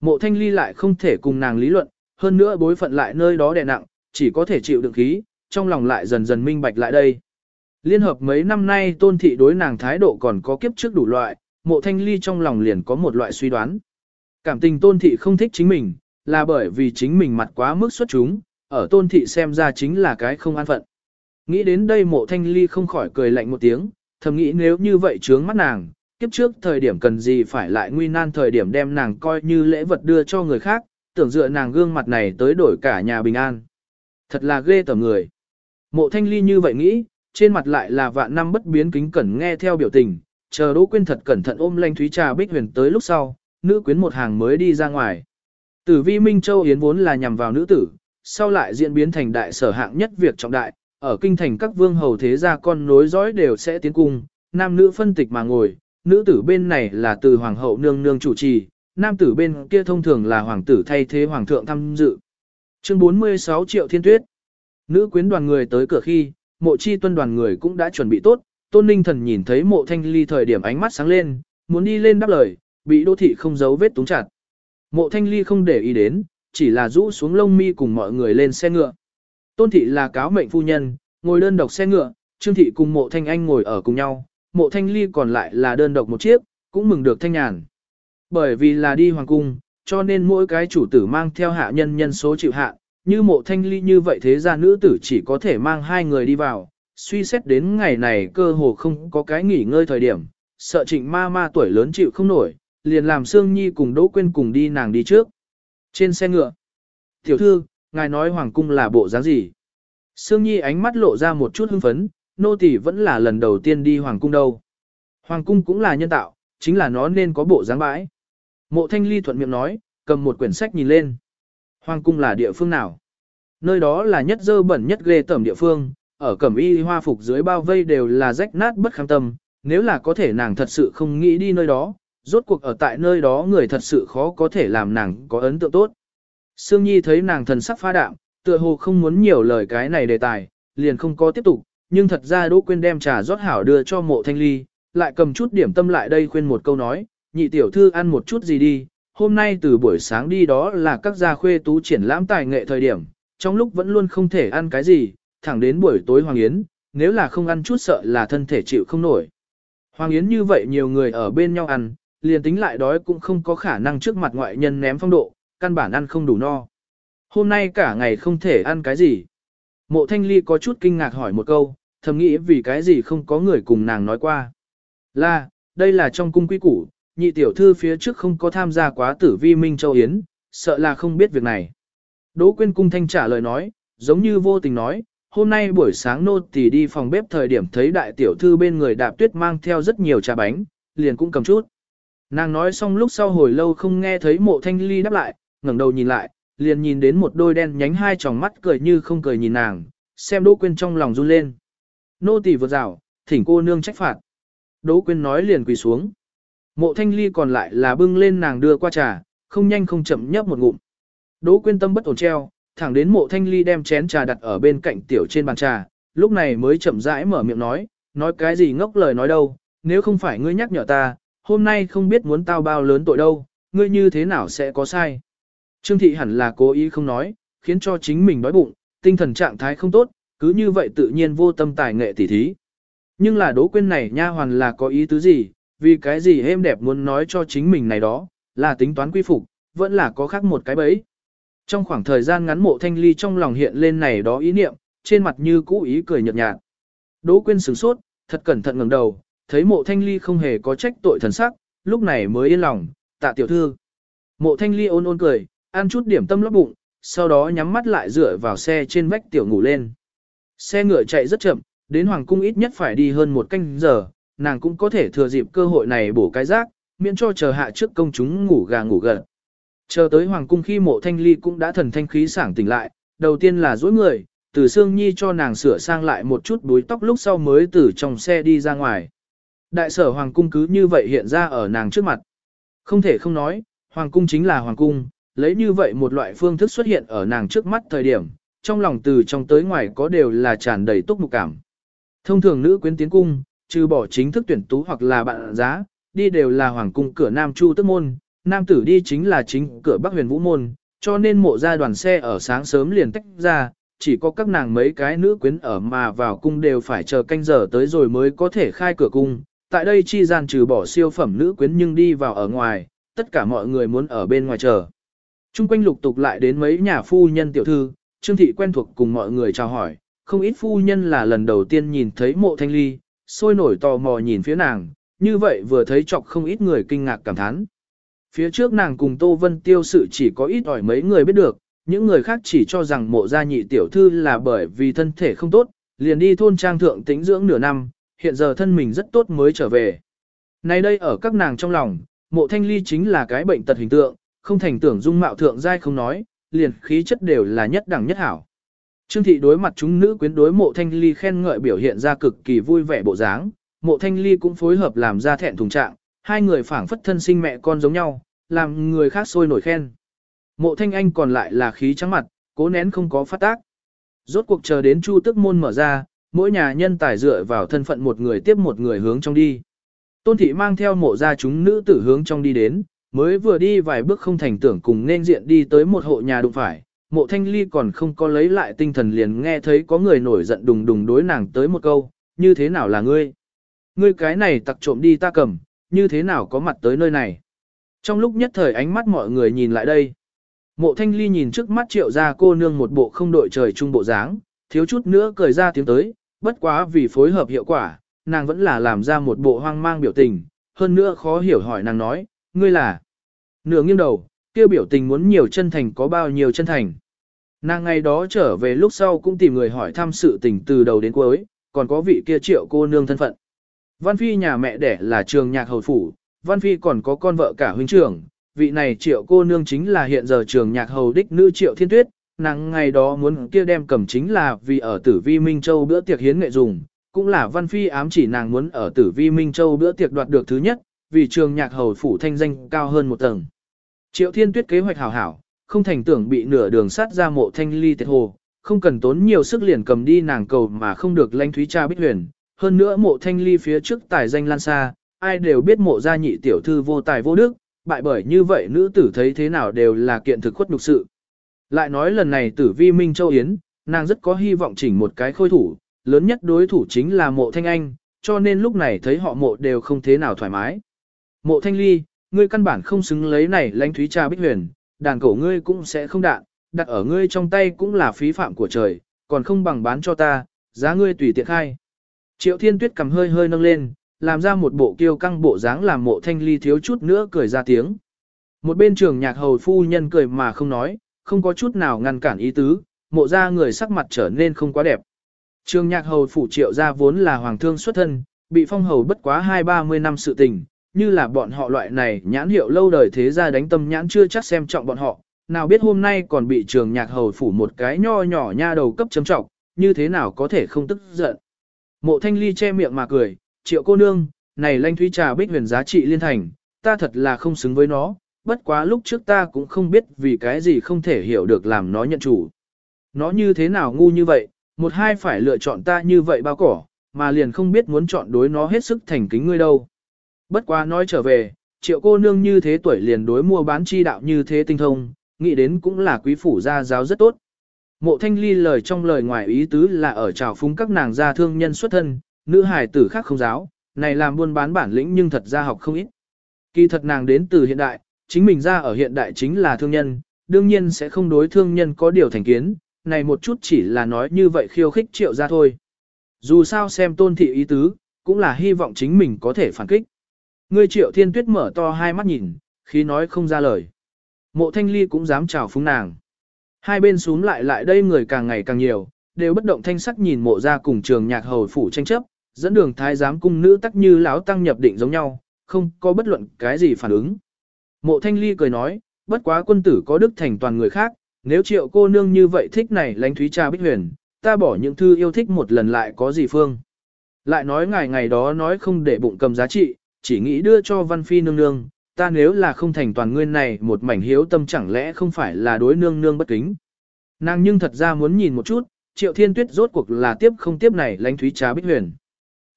Mộ thanh ly lại không thể cùng nàng lý luận, hơn nữa bối phận lại nơi đó đè nặng, chỉ có thể chịu đựng khí, trong lòng lại dần dần minh bạch lại đây. Liên hợp mấy năm nay tôn thị đối nàng thái độ còn có kiếp trước đủ loại, mộ thanh ly trong lòng liền có một loại suy đoán. Cảm tình tôn thị không thích chính mình, là bởi vì chính mình mặt quá mức xuất chúng, ở tôn thị xem ra chính là cái không an phận. Nghĩ đến đây mộ thanh ly không khỏi cười lạnh một tiếng, thầm nghĩ nếu như vậy trướng mắt nàng, kiếp trước thời điểm cần gì phải lại nguy nan thời điểm đem nàng coi như lễ vật đưa cho người khác, tưởng dựa nàng gương mặt này tới đổi cả nhà bình an. Thật là ghê tởm người. Mộ thanh ly như vậy nghĩ, trên mặt lại là vạn năm bất biến kính cẩn nghe theo biểu tình, chờ Đỗ Quyên thật cẩn thận ôm lanh thúy trà bích huyền tới lúc sau, nữ quyến một hàng mới đi ra ngoài. Tử vi Minh Châu Yến vốn là nhằm vào nữ tử, sau lại diễn biến thành đại sở hạng nhất việc trọng đại, ở kinh thành các vương hầu thế gia con nối dõi đều sẽ tiến cung, nam nữ phân tịch mà ngồi, nữ tử bên này là từ hoàng hậu nương nương chủ trì, nam tử bên kia thông thường là hoàng tử thay thế hoàng thượng tham dự. Chương 46 triệu thiên tuyết. Nữ quyến đoàn người tới cửa khi, mộ chi tuân đoàn người cũng đã chuẩn bị tốt, tôn ninh thần nhìn thấy mộ thanh ly thời điểm ánh mắt sáng lên, muốn đi lên đáp lời, bị đô thị không giấu vết túng chặt. Mộ thanh ly không để ý đến, chỉ là rũ xuống lông mi cùng mọi người lên xe ngựa. Tôn thị là cáo mệnh phu nhân, ngồi đơn độc xe ngựa, trương thị cùng mộ thanh anh ngồi ở cùng nhau, mộ thanh ly còn lại là đơn độc một chiếc, cũng mừng được thanh nhàn. Bởi vì là đi hoàng cung, cho nên mỗi cái chủ tử mang theo hạ nhân nhân số chịu hạ, như mộ thanh ly như vậy thế ra nữ tử chỉ có thể mang hai người đi vào, suy xét đến ngày này cơ hồ không có cái nghỉ ngơi thời điểm, sợ trịnh ma ma tuổi lớn chịu không nổi, liền làm Sương Nhi cùng Đỗ Quyên cùng đi nàng đi trước. Trên xe ngựa, tiểu thư, ngài nói hoàng cung là bộ dáng gì? Sương Nhi ánh mắt lộ ra một chút hưng phấn, nô tỳ vẫn là lần đầu tiên đi hoàng cung đâu. Hoàng cung cũng là nhân tạo, chính là nó nên có bộ dáng bãi. Mộ thanh ly thuận miệng nói, cầm một quyển sách nhìn lên. Hoàng cung là địa phương nào? Nơi đó là nhất dơ bẩn nhất ghê tẩm địa phương, ở cẩm y hoa phục dưới bao vây đều là rách nát bất kham tâm, nếu là có thể nàng thật sự không nghĩ đi nơi đó, rốt cuộc ở tại nơi đó người thật sự khó có thể làm nàng có ấn tượng tốt. Sương Nhi thấy nàng thần sắc pha đạm, tựa hồ không muốn nhiều lời cái này đề tài, liền không có tiếp tục, nhưng thật ra Đỗ Quyên đem trà rót hảo đưa cho mộ thanh ly, lại cầm chút điểm tâm lại đây khuyên một câu nói, nhị tiểu thư ăn một chút gì đi, hôm nay từ buổi sáng đi đó là các gia khuê tú triển lãm tài nghệ thời điểm, trong lúc vẫn luôn không thể ăn cái gì, thẳng đến buổi tối Hoàng Yến, nếu là không ăn chút sợ là thân thể chịu không nổi. Hoàng Yến như vậy nhiều người ở bên nhau ăn, liền tính lại đói cũng không có khả năng trước mặt ngoại nhân ném phong độ, căn bản ăn không đủ no. Hôm nay cả ngày không thể ăn cái gì. Mộ thanh ly có chút kinh ngạc hỏi một câu, thầm nghĩ vì cái gì không có người cùng nàng nói qua. Là, đây là trong cung quy củ, nhị tiểu thư phía trước không có tham gia quá tử vi Minh Châu Yến, sợ là không biết việc này. Đỗ quyên cung thanh trả lời nói, giống như vô tình nói, hôm nay buổi sáng nô tỳ đi phòng bếp thời điểm thấy đại tiểu thư bên người đạp tuyết mang theo rất nhiều trà bánh, liền cũng cầm chút. Nàng nói xong lúc sau hồi lâu không nghe thấy mộ thanh ly đáp lại, ngẩng đầu nhìn lại, liền nhìn đến một đôi đen nhánh hai tròng mắt cười như không cười nhìn nàng, xem Đỗ Quyên trong lòng run lên. Nô tỳ vượt rào, thỉnh cô nương trách phạt. Đỗ Quyên nói liền quỳ xuống. Mộ thanh ly còn lại là bưng lên nàng đưa qua trà, không nhanh không chậm nhấp một ngụm. Đỗ Quyên tâm bất ổn treo, thẳng đến mộ thanh ly đem chén trà đặt ở bên cạnh tiểu trên bàn trà, lúc này mới chậm rãi mở miệng nói, nói cái gì ngốc lời nói đâu, nếu không phải ngươi nhắc nhở ta, hôm nay không biết muốn tao bao lớn tội đâu, ngươi như thế nào sẽ có sai. Trương thị hẳn là cố ý không nói, khiến cho chính mình đói bụng, tinh thần trạng thái không tốt, cứ như vậy tự nhiên vô tâm tài nghệ tỉ thí. Nhưng là đố quên này nha hoàn là có ý tứ gì, vì cái gì êm đẹp muốn nói cho chính mình này đó, là tính toán quy phục, vẫn là có khác một cái bấy. Trong khoảng thời gian ngắn mộ thanh ly trong lòng hiện lên này đó ý niệm, trên mặt như cũ ý cười nhợt nhạt. Đỗ quyên sửng sốt, thật cẩn thận ngẩng đầu, thấy mộ thanh ly không hề có trách tội thần sắc, lúc này mới yên lòng, tạ tiểu thư. Mộ thanh ly ôn ôn cười, ăn chút điểm tâm lót bụng, sau đó nhắm mắt lại dựa vào xe trên vách tiểu ngủ lên. Xe ngựa chạy rất chậm, đến Hoàng cung ít nhất phải đi hơn một canh giờ, nàng cũng có thể thừa dịp cơ hội này bổ cái rác, miễn cho chờ hạ trước công chúng ngủ gà ngủ gật. Chờ tới Hoàng cung khi mộ thanh ly cũng đã thần thanh khí sảng tỉnh lại, đầu tiên là dối người, từ xương Nhi cho nàng sửa sang lại một chút búi tóc lúc sau mới từ trong xe đi ra ngoài. Đại sở Hoàng cung cứ như vậy hiện ra ở nàng trước mặt. Không thể không nói, Hoàng cung chính là Hoàng cung, lấy như vậy một loại phương thức xuất hiện ở nàng trước mắt thời điểm, trong lòng từ trong tới ngoài có đều là tràn đầy túc mục cảm. Thông thường nữ quyến tiến cung, trừ bỏ chính thức tuyển tú hoặc là bạn giá, đi đều là hoàng cung cửa Nam Chu Tức Môn, nam tử đi chính là chính cửa Bắc Huyền Vũ Môn, cho nên mộ ra đoàn xe ở sáng sớm liền tách ra, chỉ có các nàng mấy cái nữ quyến ở mà vào cung đều phải chờ canh giờ tới rồi mới có thể khai cửa cung. Tại đây chi gian trừ bỏ siêu phẩm nữ quyến nhưng đi vào ở ngoài, tất cả mọi người muốn ở bên ngoài chờ. Trung quanh lục tục lại đến mấy nhà phu nhân tiểu thư, Trương Thị quen thuộc cùng mọi người chào hỏi, không ít phu nhân là lần đầu tiên nhìn thấy mộ thanh ly, sôi nổi tò mò nhìn phía nàng, như vậy vừa thấy chọc không ít người kinh ngạc cảm thán. Phía trước nàng cùng Tô Vân Tiêu sự chỉ có ít ỏi mấy người biết được, những người khác chỉ cho rằng mộ gia nhị tiểu thư là bởi vì thân thể không tốt, liền đi thôn trang thượng tĩnh dưỡng nửa năm, hiện giờ thân mình rất tốt mới trở về. Nay đây ở các nàng trong lòng, mộ thanh ly chính là cái bệnh tật hình tượng, không thành tưởng dung mạo thượng giai không nói, liền khí chất đều là nhất đẳng nhất hảo. Trương thị đối mặt chúng nữ quyến đối mộ thanh ly khen ngợi biểu hiện ra cực kỳ vui vẻ bộ dáng, mộ thanh ly cũng phối hợp làm ra thẹn thùng trạng, hai người phảng phất thân sinh mẹ con giống nhau, làm người khác sôi nổi khen. Mộ thanh anh còn lại là khí trắng mặt, cố nén không có phát tác. Rốt cuộc chờ đến chu tức môn mở ra, mỗi nhà nhân tài dựa vào thân phận một người tiếp một người hướng trong đi. Tôn thị mang theo mộ ra chúng nữ tử hướng trong đi đến, mới vừa đi vài bước không thành tưởng cùng nên diện đi tới một hộ nhà đụng phải, mộ thanh ly còn không có lấy lại tinh thần liền nghe thấy có người nổi giận đùng đùng đối nàng tới một câu, như thế nào là ngươi? Ngươi cái này tặc trộm đi ta cầm, như thế nào có mặt tới nơi này? Trong lúc nhất thời ánh mắt mọi người nhìn lại đây, mộ thanh ly nhìn trước mắt triệu ra cô nương một bộ không đội trời chung bộ dáng, thiếu chút nữa cười ra tiếng tới, bất quá vì phối hợp hiệu quả, nàng vẫn là làm ra một bộ hoang mang biểu tình, hơn nữa khó hiểu hỏi nàng nói, ngươi là nửa nghiêng đầu, kêu biểu tình muốn nhiều chân thành có bao nhiêu chân thành. Nàng ngày đó trở về lúc sau cũng tìm người hỏi thăm sự tình từ đầu đến cuối, còn có vị kia triệu cô nương thân phận. Văn Phi nhà mẹ đẻ là trường nhạc hầu phủ, Văn Phi còn có con vợ cả huynh trưởng, vị này triệu cô nương chính là hiện giờ trường nhạc hầu đích nữ triệu thiên tuyết, nàng ngày đó muốn kia đem cầm chính là vì ở tử vi Minh Châu bữa tiệc hiến nghệ dùng, cũng là Văn Phi ám chỉ nàng muốn ở tử vi Minh Châu bữa tiệc đoạt được thứ nhất, vì trường nhạc hầu phủ thanh danh cao hơn một tầng. Triệu Thiên Tuyết kế hoạch hảo hảo, không thành tưởng bị nửa đường sát ra mộ thanh ly tiệt hồ, không cần tốn nhiều sức liền cầm đi nàng cầu mà không được lanh thúy cha bích huyền. Hơn nữa mộ thanh ly phía trước tài danh lan xa, ai đều biết mộ gia nhị tiểu thư vô tài vô đức, bại bởi như vậy nữ tử thấy thế nào đều là kiện thực khuất nhục sự. Lại nói lần này tử vi Minh Châu Yến, nàng rất có hy vọng chỉnh một cái khôi thủ, lớn nhất đối thủ chính là mộ thanh anh, cho nên lúc này thấy họ mộ đều không thế nào thoải mái. Mộ thanh ly, ngươi căn bản không xứng lấy này lãnh thúy trà bích huyền, đàn cổ ngươi cũng sẽ không đạn, đặt ở ngươi trong tay cũng là phí phạm của trời, còn không bằng bán cho ta, giá ngươi tùy tiện khai. Triệu thiên tuyết cầm hơi hơi nâng lên, làm ra một bộ kiêu căng bộ dáng làm mộ thanh ly thiếu chút nữa cười ra tiếng. Một bên trường nhạc hầu phu nhân cười mà không nói, không có chút nào ngăn cản ý tứ, mộ ra người sắc mặt trở nên không quá đẹp. Trường nhạc hầu phủ triệu ra vốn là hoàng thương xuất thân, bị phong hầu bất quá hai ba mươi năm sự tình, như là bọn họ loại này nhãn hiệu lâu đời thế ra đánh tâm nhãn chưa chắc xem trọng bọn họ, nào biết hôm nay còn bị trường nhạc hầu phủ một cái nho nhỏ nha đầu cấp chấm trọng, như thế nào có thể không tức giận. Mộ thanh ly che miệng mà cười, triệu cô nương, này lanh thúy trà bích huyền giá trị liên thành, ta thật là không xứng với nó, bất quá lúc trước ta cũng không biết vì cái gì không thể hiểu được làm nó nhận chủ. Nó như thế nào ngu như vậy, một hai phải lựa chọn ta như vậy bao cỏ, mà liền không biết muốn chọn đối nó hết sức thành kính ngươi đâu. Bất quá nói trở về, triệu cô nương như thế tuổi liền đối mua bán chi đạo như thế tinh thông, nghĩ đến cũng là quý phủ gia giáo rất tốt. Mộ thanh ly lời trong lời ngoài ý tứ là ở trào phúng các nàng gia thương nhân xuất thân, nữ hài tử khác không giáo, này làm buôn bán bản lĩnh nhưng thật ra học không ít. Kỳ thật nàng đến từ hiện đại, chính mình ra ở hiện đại chính là thương nhân, đương nhiên sẽ không đối thương nhân có điều thành kiến, này một chút chỉ là nói như vậy khiêu khích triệu ra thôi. Dù sao xem tôn thị ý tứ, cũng là hy vọng chính mình có thể phản kích. Ngươi triệu thiên tuyết mở to hai mắt nhìn, khi nói không ra lời. Mộ thanh ly cũng dám chào phúng nàng. Hai bên xuống lại lại đây người càng ngày càng nhiều, đều bất động thanh sắc nhìn mộ ra cùng trường nhạc hầu phủ tranh chấp, dẫn đường thái giám cung nữ tắc như lão tăng nhập định giống nhau, không có bất luận cái gì phản ứng. Mộ thanh ly cười nói, bất quá quân tử có đức thành toàn người khác, nếu triệu cô nương như vậy thích này lánh thúy trà bích huyền, ta bỏ những thư yêu thích một lần lại có gì phương. Lại nói ngày ngày đó nói không để bụng cầm giá trị, chỉ nghĩ đưa cho văn phi nương nương, ta nếu là không thành toàn nguyên này một mảnh hiếu tâm chẳng lẽ không phải là đối nương nương bất kính. Nàng nhưng thật ra muốn nhìn một chút, triệu thiên tuyết rốt cuộc là tiếp không tiếp này lánh thúy trà bích huyền.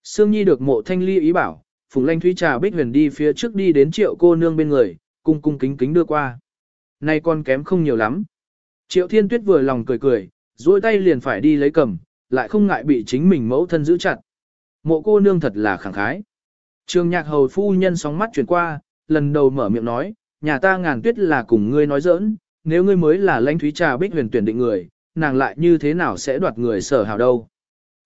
Sương Nhi được mộ thanh ly ý bảo, phùng lanh thúy trà bích huyền đi phía trước đi đến triệu cô nương bên người, cung cung kính kính đưa qua. nay con kém không nhiều lắm. Triệu thiên tuyết vừa lòng cười cười, duỗi tay liền phải đi lấy cầm, lại không ngại bị chính mình mẫu thân giữ chặt. Mộ cô nương thật là khẳng khái. Trường nhạc hầu phu nhân sóng mắt chuyển qua, lần đầu mở miệng nói, nhà ta ngàn tuyết là cùng ngươi nói giỡn, nếu ngươi mới là lãnh thúy trà bích huyền tuyển định người, nàng lại như thế nào sẽ đoạt người sở hào đâu.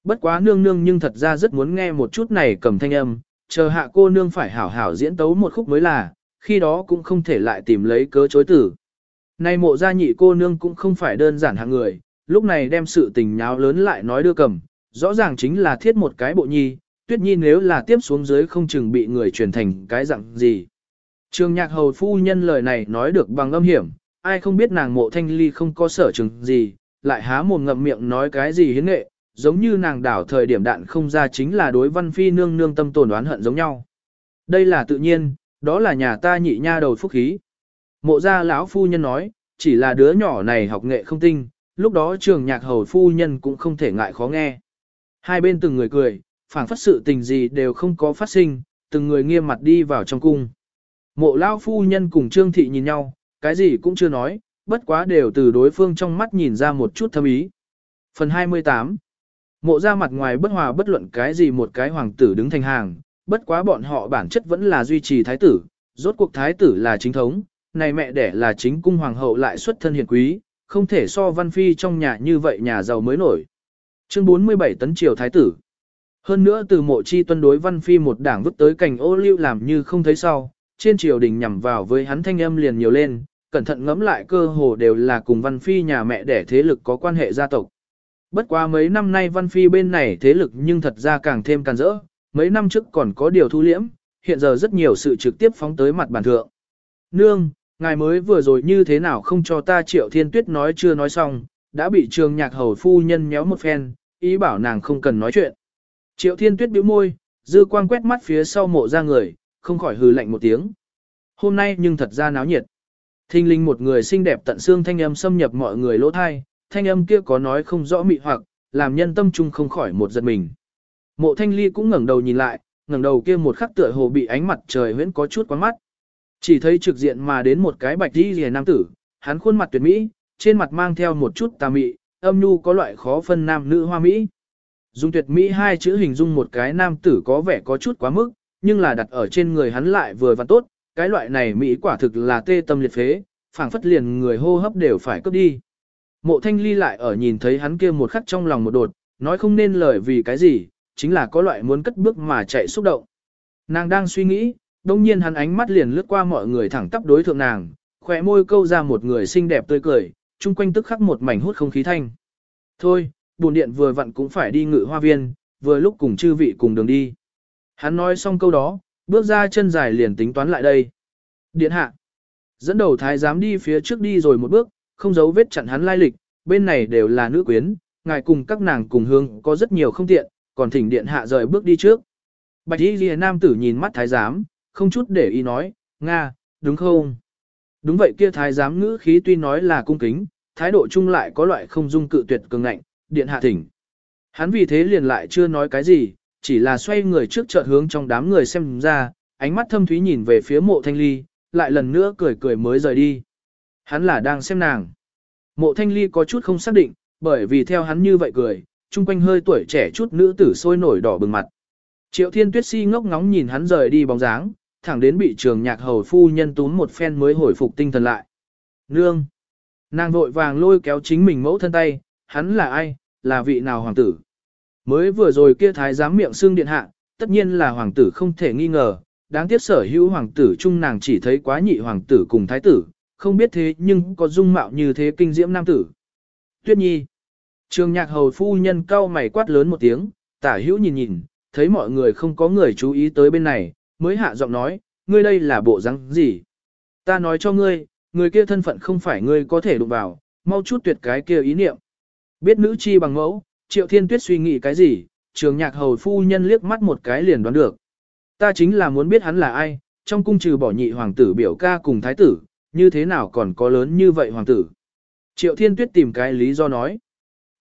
Bất quá nương nương nhưng thật ra rất muốn nghe một chút này cầm thanh âm, chờ hạ cô nương phải hảo hảo diễn tấu một khúc mới là, khi đó cũng không thể lại tìm lấy cớ chối tử. nay mộ gia nhị cô nương cũng không phải đơn giản hạng người, lúc này đem sự tình nháo lớn lại nói đưa cầm, rõ ràng chính là thiết một cái bộ nhi, tuyết nhi nếu là tiếp xuống dưới không chừng bị người truyền thành cái dạng gì. Trường nhạc hầu phu nhân lời này nói được bằng âm hiểm, ai không biết nàng mộ thanh ly không có sở trường gì, lại há mồm ngậm miệng nói cái gì hiến nghệ, giống như nàng đảo thời điểm đạn không ra chính là đối văn phi nương nương tâm tồn đoán hận giống nhau. Đây là tự nhiên, đó là nhà ta nhị nha đầu phúc khí. Mộ gia lão phu nhân nói, chỉ là đứa nhỏ này học nghệ không tinh, lúc đó trường nhạc hầu phu nhân cũng không thể ngại khó nghe. Hai bên từng người cười, phảng phất sự tình gì đều không có phát sinh, từng người nghiêm mặt đi vào trong cung. Mộ lão phu nhân cùng trương thị nhìn nhau, cái gì cũng chưa nói, bất quá đều từ đối phương trong mắt nhìn ra một chút thâm ý. Phần 28 Mộ ra mặt ngoài bất hòa bất luận cái gì một cái hoàng tử đứng thành hàng, bất quá bọn họ bản chất vẫn là duy trì thái tử, rốt cuộc thái tử là chính thống, này mẹ đẻ là chính cung hoàng hậu lại xuất thân hiền quý, không thể so văn phi trong nhà như vậy nhà giàu mới nổi. Chương 47 tấn triều thái tử. Hơn nữa từ mộ chi tuân đối văn phi một đảng vứt tới cảnh ô lưu làm như không thấy sau, trên triều đình nhằm vào với hắn thanh âm liền nhiều lên, cẩn thận ngẫm lại cơ hồ đều là cùng văn phi nhà mẹ đẻ thế lực có quan hệ gia tộc. Bất quá mấy năm nay Văn Phi bên này thế lực nhưng thật ra càng thêm càng rỡ, mấy năm trước còn có điều thu liễm, hiện giờ rất nhiều sự trực tiếp phóng tới mặt bàn thượng. Nương, ngài mới vừa rồi như thế nào không cho ta triệu thiên tuyết nói chưa nói xong, đã bị trường nhạc hầu phu nhân méo một phen, ý bảo nàng không cần nói chuyện. Triệu thiên tuyết bĩu môi, dư quang quét mắt phía sau mộ ra người, không khỏi hừ lạnh một tiếng. Hôm nay nhưng thật ra náo nhiệt. Thinh linh một người xinh đẹp tận xương thanh âm xâm nhập mọi người lỗ thai, thanh âm kia có nói không rõ mị hoặc, làm nhân tâm trung không khỏi một giật mình. Mộ thanh ly cũng ngẩng đầu nhìn lại, ngẩng đầu kia một khắc tựa hồ bị ánh mặt trời huyễn có chút quá mắt. Chỉ thấy trực diện mà đến một cái bạch đi rìa nam tử, hắn khuôn mặt tuyệt mỹ, trên mặt mang theo một chút tà mị, âm nhu có loại khó phân nam nữ hoa mỹ. Dùng tuyệt mỹ hai chữ hình dung một cái nam tử có vẻ có chút quá mức, nhưng là đặt ở trên người hắn lại vừa và tốt, cái loại này mỹ quả thực là tê tâm liệt phế, phảng phất liền người hô hấp đều phải cướp đi. Mộ thanh ly lại ở nhìn thấy hắn kia một khắc trong lòng một đột, nói không nên lời vì cái gì, chính là có loại muốn cất bước mà chạy xúc động. Nàng đang suy nghĩ, đông nhiên hắn ánh mắt liền lướt qua mọi người thẳng tắp đối thượng nàng, khỏe môi câu ra một người xinh đẹp tươi cười, chung quanh tức khắc một mảnh hút không khí thanh. Thôi, buồn điện vừa vặn cũng phải đi ngự hoa viên, vừa lúc cùng chư vị cùng đường đi. Hắn nói xong câu đó, bước ra chân dài liền tính toán lại đây. Điện hạ. Dẫn đầu thái giám đi phía trước đi rồi một bước, không giấu vết chặn hắn lai lịch, bên này đều là nữ quyến, ngài cùng các nàng cùng hương có rất nhiều không tiện, còn thỉnh điện hạ rời bước đi trước. Bạch y ghi nam tử nhìn mắt thái giám, không chút để ý nói, Nga, đúng không? Đúng vậy kia thái giám ngữ khí tuy nói là cung kính, thái độ chung lại có loại không dung cự tuyệt cường ngạnh, điện hạ thỉnh. Hắn vì thế liền lại chưa nói cái gì, chỉ là xoay người trước chợt hướng trong đám người xem ra, ánh mắt thâm thúy nhìn về phía mộ thanh ly, lại lần nữa cười cười mới rời đi. Hắn là đang xem nàng. Mộ thanh ly có chút không xác định, bởi vì theo hắn như vậy cười, chung quanh hơi tuổi trẻ chút nữ tử sôi nổi đỏ bừng mặt. Triệu thiên tuyết si ngốc ngóng nhìn hắn rời đi bóng dáng, thẳng đến bị trường nhạc hầu phu nhân túm một phen mới hồi phục tinh thần lại. Nương! Nàng vội vàng lôi kéo chính mình mẫu thân tay, hắn là ai, là vị nào hoàng tử. Mới vừa rồi kia thái giám miệng xương điện hạ, tất nhiên là hoàng tử không thể nghi ngờ, đáng tiếc sở hữu hoàng tử chung nàng chỉ thấy quá nhị hoàng tử cùng thái tử, không biết thế nhưng có dung mạo như thế kinh diễm nam tử. Tuyết nhi. Trường nhạc hầu phu nhân cau mày quát lớn một tiếng, tả hữu nhìn nhìn, thấy mọi người không có người chú ý tới bên này, mới hạ giọng nói, ngươi đây là bộ răng gì? Ta nói cho ngươi, người kia thân phận không phải ngươi có thể đụng vào, mau chút tuyệt cái kia ý niệm. Biết nữ chi bằng mẫu, triệu thiên tuyết suy nghĩ cái gì, trường nhạc hầu phu nhân liếc mắt một cái liền đoán được. Ta chính là muốn biết hắn là ai, trong cung trừ bỏ nhị hoàng tử biểu ca cùng thái tử, như thế nào còn có lớn như vậy hoàng tử. Triệu thiên tuyết tìm cái lý do nói.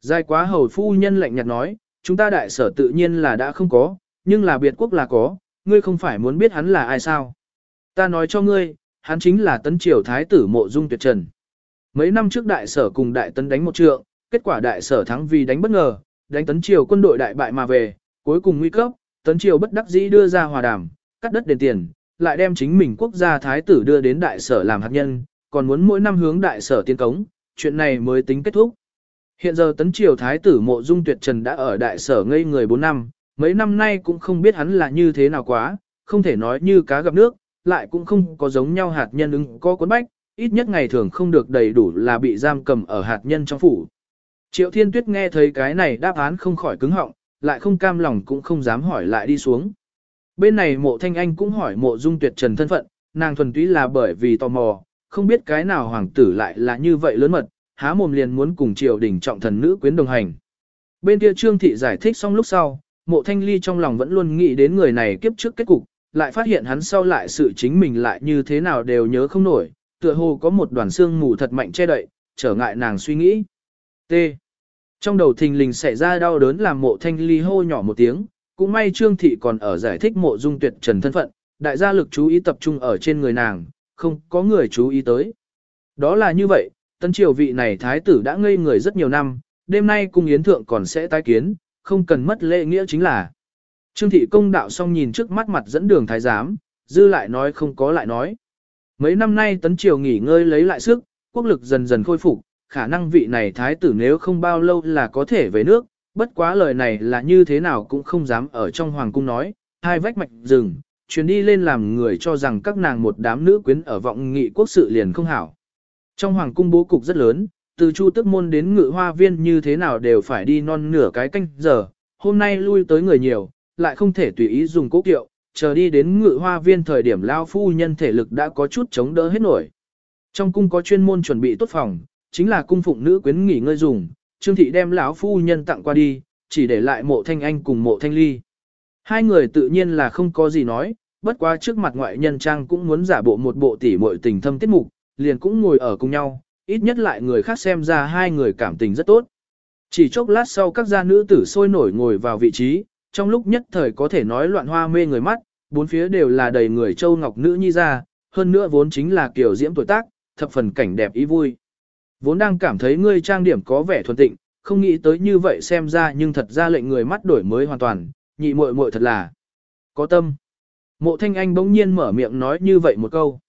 Dài quá hầu phu nhân lạnh nhạt nói, chúng ta đại sở tự nhiên là đã không có, nhưng là biệt quốc là có, ngươi không phải muốn biết hắn là ai sao. Ta nói cho ngươi, hắn chính là tấn triều thái tử mộ dung tuyệt trần. Mấy năm trước đại sở cùng đại tấn đánh một trượng, kết quả đại sở thắng vì đánh bất ngờ, đánh tấn triều quân đội đại bại mà về, cuối cùng nguy cấp, tấn triều bất đắc dĩ đưa ra hòa đàm, cắt đất đền tiền, lại đem chính mình quốc gia thái tử đưa đến đại sở làm hạt nhân, còn muốn mỗi năm hướng đại sở tiến cống, chuyện này mới tính kết thúc. Hiện giờ tấn triều thái tử mộ dung tuyệt trần đã ở đại sở ngây người 4 năm, mấy năm nay cũng không biết hắn là như thế nào quá, không thể nói như cá gặp nước, lại cũng không có giống nhau hạt nhân ứng có cuốn bách, ít nhất ngày thường không được đầy đủ là bị giam cầm ở hạt nhân trong phủ. Triệu Thiên Tuyết nghe thấy cái này đáp án không khỏi cứng họng, lại không cam lòng cũng không dám hỏi lại đi xuống. Bên này mộ thanh anh cũng hỏi mộ dung tuyệt trần thân phận, nàng thuần túy là bởi vì tò mò, không biết cái nào hoàng tử lại là như vậy lớn mật, há mồm liền muốn cùng triều đình trọng thần nữ quyến đồng hành. Bên kia trương thị giải thích xong lúc sau, mộ thanh ly trong lòng vẫn luôn nghĩ đến người này kiếp trước kết cục, lại phát hiện hắn sau lại sự chính mình lại như thế nào đều nhớ không nổi, tựa hồ có một đoàn xương mù thật mạnh che đậy, trở ngại nàng suy nghĩ. T. Trong đầu thình lình xảy ra đau đớn làm mộ thanh ly hô nhỏ một tiếng, cũng may trương thị còn ở giải thích mộ dung tuyệt trần thân phận, đại gia lực chú ý tập trung ở trên người nàng, không có người chú ý tới. Đó là như vậy, tân triều vị này thái tử đã ngây người rất nhiều năm, đêm nay cung yến thượng còn sẽ tái kiến, không cần mất lễ nghĩa chính là. Trương thị công đạo xong nhìn trước mắt mặt dẫn đường thái giám, dư lại nói không có lại nói. Mấy năm nay tấn triều nghỉ ngơi lấy lại sức, quốc lực dần dần khôi phục, khả năng vị này thái tử nếu không bao lâu là có thể về nước, bất quá lời này là như thế nào cũng không dám ở trong hoàng cung nói, hai vách mạch rừng, chuyến đi lên làm người cho rằng các nàng một đám nữ quyến ở vọng nghị quốc sự liền không hảo. Trong hoàng cung bố cục rất lớn, từ chu tức môn đến ngự hoa viên như thế nào đều phải đi non nửa cái canh giờ, hôm nay lui tới người nhiều, lại không thể tùy ý dùng cố kiệu, chờ đi đến ngự hoa viên thời điểm lao phu nhân thể lực đã có chút chống đỡ hết nổi. Trong cung có chuyên môn chuẩn bị tốt phòng, chính là cung phụng nữ quyến nghỉ ngơi dùng, Trương thị đem lão phu nhân tặng qua đi, chỉ để lại mộ thanh anh cùng mộ thanh ly. Hai người tự nhiên là không có gì nói, bất quá trước mặt ngoại nhân trang cũng muốn giả bộ một bộ tỉ muội tình thâm tiết mục, liền cũng ngồi ở cùng nhau, ít nhất lại người khác xem ra hai người cảm tình rất tốt. Chỉ chốc lát sau các gia nữ tử sôi nổi ngồi vào vị trí, trong lúc nhất thời có thể nói loạn hoa mê người mắt, bốn phía đều là đầy người châu ngọc nữ nhi ra, hơn nữa vốn chính là kiểu diễm tuổi tác, thập phần cảnh đẹp ý vui. Vốn đang cảm thấy ngươi trang điểm có vẻ thuần tịnh, không nghĩ tới như vậy xem ra nhưng thật ra lệnh người mắt đổi mới hoàn toàn, nhị muội muội thật là có tâm. Mộ thanh anh bỗng nhiên mở miệng nói như vậy một câu.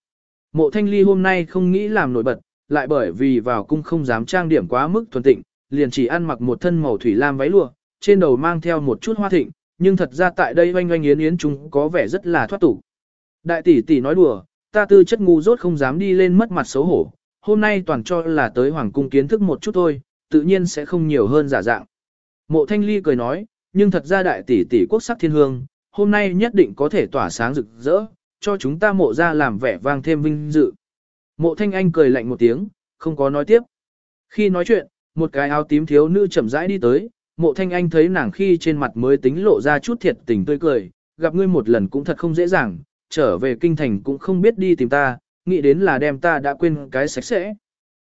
Mộ thanh ly hôm nay không nghĩ làm nổi bật, lại bởi vì vào cung không dám trang điểm quá mức thuần tịnh, liền chỉ ăn mặc một thân màu thủy lam váy lụa, trên đầu mang theo một chút hoa thịnh, nhưng thật ra tại đây oanh oanh yến yến chúng có vẻ rất là thoát tục. Đại tỷ tỷ nói đùa, ta tư chất ngu dốt không dám đi lên mất mặt xấu hổ, hôm nay toàn cho là tới hoàng cung kiến thức một chút thôi, tự nhiên sẽ không nhiều hơn giả dạng. Mộ thanh ly cười nói, nhưng thật ra đại tỷ tỷ quốc sắc thiên hương, hôm nay nhất định có thể tỏa sáng rực rỡ, cho chúng ta mộ ra làm vẻ vang thêm vinh dự. Mộ thanh anh cười lạnh một tiếng, không có nói tiếp. Khi nói chuyện, một cái áo tím thiếu nữ chậm rãi đi tới, mộ thanh anh thấy nàng khi trên mặt mới tính lộ ra chút thiệt tình tươi cười, gặp ngươi một lần cũng thật không dễ dàng, trở về kinh thành cũng không biết đi tìm ta, nghĩ đến là đem ta đã quên cái sạch sẽ.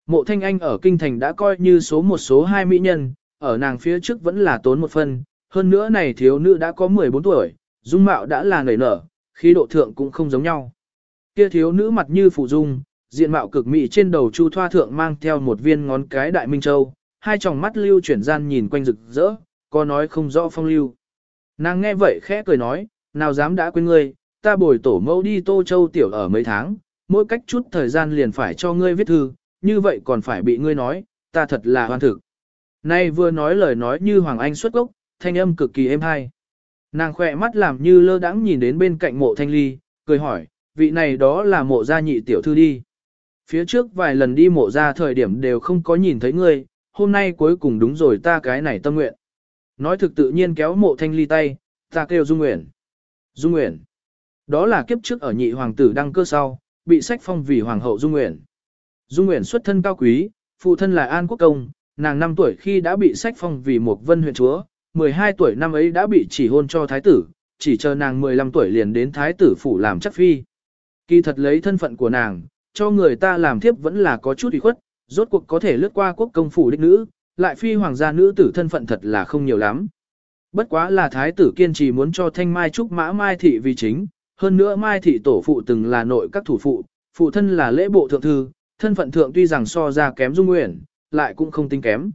Mộ thanh anh ở kinh thành đã coi như số một số hai mỹ nhân, ở nàng phía trước vẫn là tốn một phần, hơn nữa này thiếu nữ đã có 14 tuổi, dung mạo đã là nảy nở, khí độ thượng cũng không giống nhau. Kia thiếu nữ mặt như phụ dung, diện mạo cực mỹ trên đầu chu thoa thượng mang theo một viên ngón cái đại minh châu, hai tròng mắt lưu chuyển gian nhìn quanh rực rỡ, có nói không rõ phong lưu. Nàng nghe vậy khẽ cười nói, nào dám đã quên ngươi, ta bồi tổ mẫu đi Tô Châu tiểu ở mấy tháng, mỗi cách chút thời gian liền phải cho ngươi viết thư, như vậy còn phải bị ngươi nói, ta thật là hoan thực. Nay vừa nói lời nói như Hoàng Anh xuất gốc, thanh âm cực kỳ êm hay. Nàng khỏe mắt làm như lơ đãng nhìn đến bên cạnh mộ thanh ly, cười hỏi, vị này đó là mộ gia nhị tiểu thư đi. Phía trước vài lần đi mộ gia thời điểm đều không có nhìn thấy ngươi, hôm nay cuối cùng đúng rồi ta cái này tâm nguyện. Nói thực tự nhiên kéo mộ thanh ly tay, ta kêu Dung Nguyễn. Dung Nguyễn. Đó là kiếp trước ở nhị hoàng tử đăng cơ sau, bị sách phong vì hoàng hậu Dung Nguyễn. Dung Nguyễn xuất thân cao quý, phụ thân là An Quốc Công, nàng 5 tuổi khi đã bị sách phong vì một vân huyện chúa, 12 tuổi năm ấy đã bị chỉ hôn cho thái tử, chỉ chờ nàng 15 tuổi liền đến thái tử phủ làm chắc phi. Kỳ thật lấy thân phận của nàng, cho người ta làm thiếp vẫn là có chút ủy khuất, rốt cuộc có thể lướt qua quốc công phủ đích nữ, lại phi hoàng gia nữ tử thân phận thật là không nhiều lắm. Bất quá là thái tử kiên trì muốn cho thanh mai trúc mã mai thị vì chính, hơn nữa mai thị tổ phụ từng là nội các thủ phụ, phụ thân là lễ bộ thượng thư, thân phận thượng tuy rằng so ra kém dung nguyện, lại cũng không tính kém.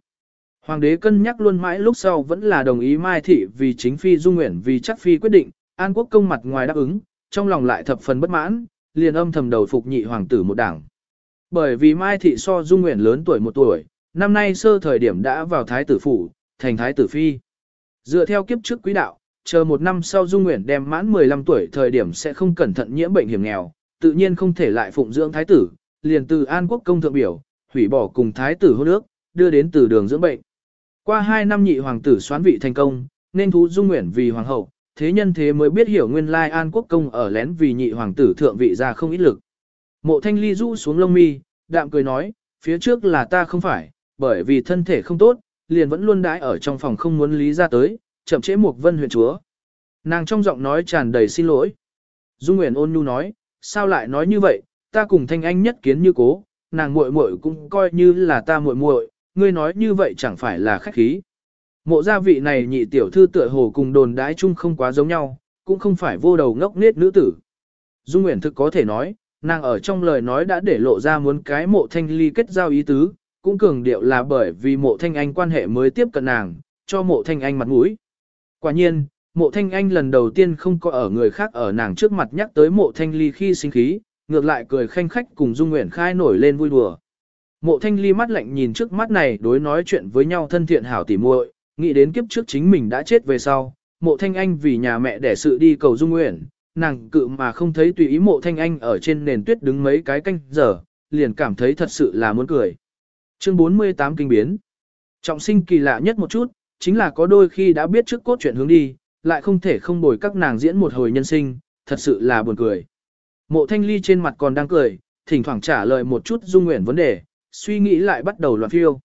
Hoàng đế cân nhắc luôn mãi lúc sau vẫn là đồng ý mai thị vì chính phi dung nguyện vì chắc phi quyết định, an quốc công mặt ngoài đáp ứng, trong lòng lại thập phần bất mãn, liền âm thầm đầu phục nhị hoàng tử một đảng. Bởi vì Mai Thị so Dung Nguyện lớn tuổi một tuổi, năm nay sơ thời điểm đã vào Thái tử phủ, thành Thái tử phi. Dựa theo kiếp trước quý đạo, chờ một năm sau Dung Nguyện đem mãn 15 tuổi thời điểm sẽ không cẩn thận nhiễm bệnh hiểm nghèo, tự nhiên không thể lại phụng dưỡng Thái tử, liền từ An Quốc công thượng biểu, hủy bỏ cùng Thái tử hôn ước, đưa đến từ đường dưỡng bệnh. Qua 2 năm nhị hoàng tử xoán vị thành công, nên thú Dung Nguyện vì hoàng hậu, thế nhân thế mới biết hiểu nguyên lai An Quốc công ở lén vì nhị hoàng tử thượng vị ra không ít lực. Mộ thanh ly rũ xuống lông mi, đạm cười nói, phía trước là ta không phải, bởi vì thân thể không tốt, liền vẫn luôn đãi ở trong phòng không muốn lý ra tới, chậm chế một vân huyền chúa. Nàng trong giọng nói tràn đầy xin lỗi. Dung Nguyễn ôn nhu nói, sao lại nói như vậy, ta cùng thanh anh nhất kiến như cố, nàng muội muội cũng coi như là ta muội muội, ngươi nói như vậy chẳng phải là khách khí. Mộ gia vị này nhị tiểu thư tựa hồ cùng đồn đái chung không quá giống nhau, cũng không phải vô đầu ngốc nết nữ tử. Dung Nguyễn thực có thể nói, nàng ở trong lời nói đã để lộ ra muốn cái mộ thanh ly kết giao ý tứ, cũng cường điệu là bởi vì mộ thanh anh quan hệ mới tiếp cận nàng, cho mộ thanh anh mặt mũi. Quả nhiên, mộ thanh anh lần đầu tiên không có ở người khác ở nàng trước mặt nhắc tới mộ thanh ly khi sinh khí, ngược lại cười khanh khách cùng Dung Nguyễn khai nổi lên vui đùa. Mộ thanh ly mắt lạnh nhìn trước mắt này đối nói chuyện với nhau thân thiện hảo tỉ muội, nghĩ đến kiếp trước chính mình đã chết về sau, mộ thanh anh vì nhà mẹ để sự đi cầu Dung nguyện, nàng cự mà không thấy tùy ý mộ thanh anh ở trên nền tuyết đứng mấy cái canh giờ, liền cảm thấy thật sự là muốn cười. Chương 48 kinh biến. Trọng sinh kỳ lạ nhất một chút, chính là có đôi khi đã biết trước cốt chuyện hướng đi, lại không thể không bồi các nàng diễn một hồi nhân sinh, thật sự là buồn cười. Mộ thanh ly trên mặt còn đang cười, thỉnh thoảng trả lời một chút dung nguyện vấn đề, suy nghĩ lại bắt đầu loạn phiêu.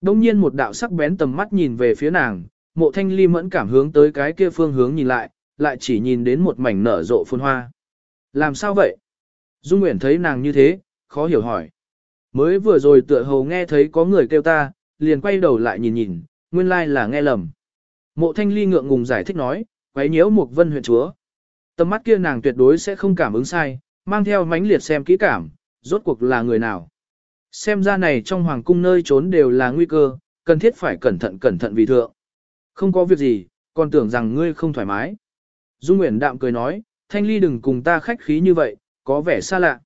Đông nhiên một đạo sắc bén tầm mắt nhìn về phía nàng, mộ thanh ly mẫn cảm hướng tới cái kia phương hướng nhìn lại, lại chỉ nhìn đến một mảnh nở rộ phun hoa. Làm sao vậy? Dung Nguyễn thấy nàng như thế, khó hiểu hỏi. Mới vừa rồi tựa hồ nghe thấy có người kêu ta, liền quay đầu lại nhìn nhìn, nguyên lai là nghe lầm. Mộ thanh ly ngượng ngùng giải thích nói, quấy nhiễu một vân huyện chúa. Tầm mắt kia nàng tuyệt đối sẽ không cảm ứng sai, mang theo mãnh liệt xem kỹ cảm, rốt cuộc là người nào. Xem ra này trong hoàng cung nơi trốn đều là nguy cơ, cần thiết phải cẩn thận cẩn thận vì thượng. Không có việc gì, còn tưởng rằng ngươi không thoải mái. Dung Nguyễn đạm cười nói, Thanh Ly đừng cùng ta khách khí như vậy, có vẻ xa lạ.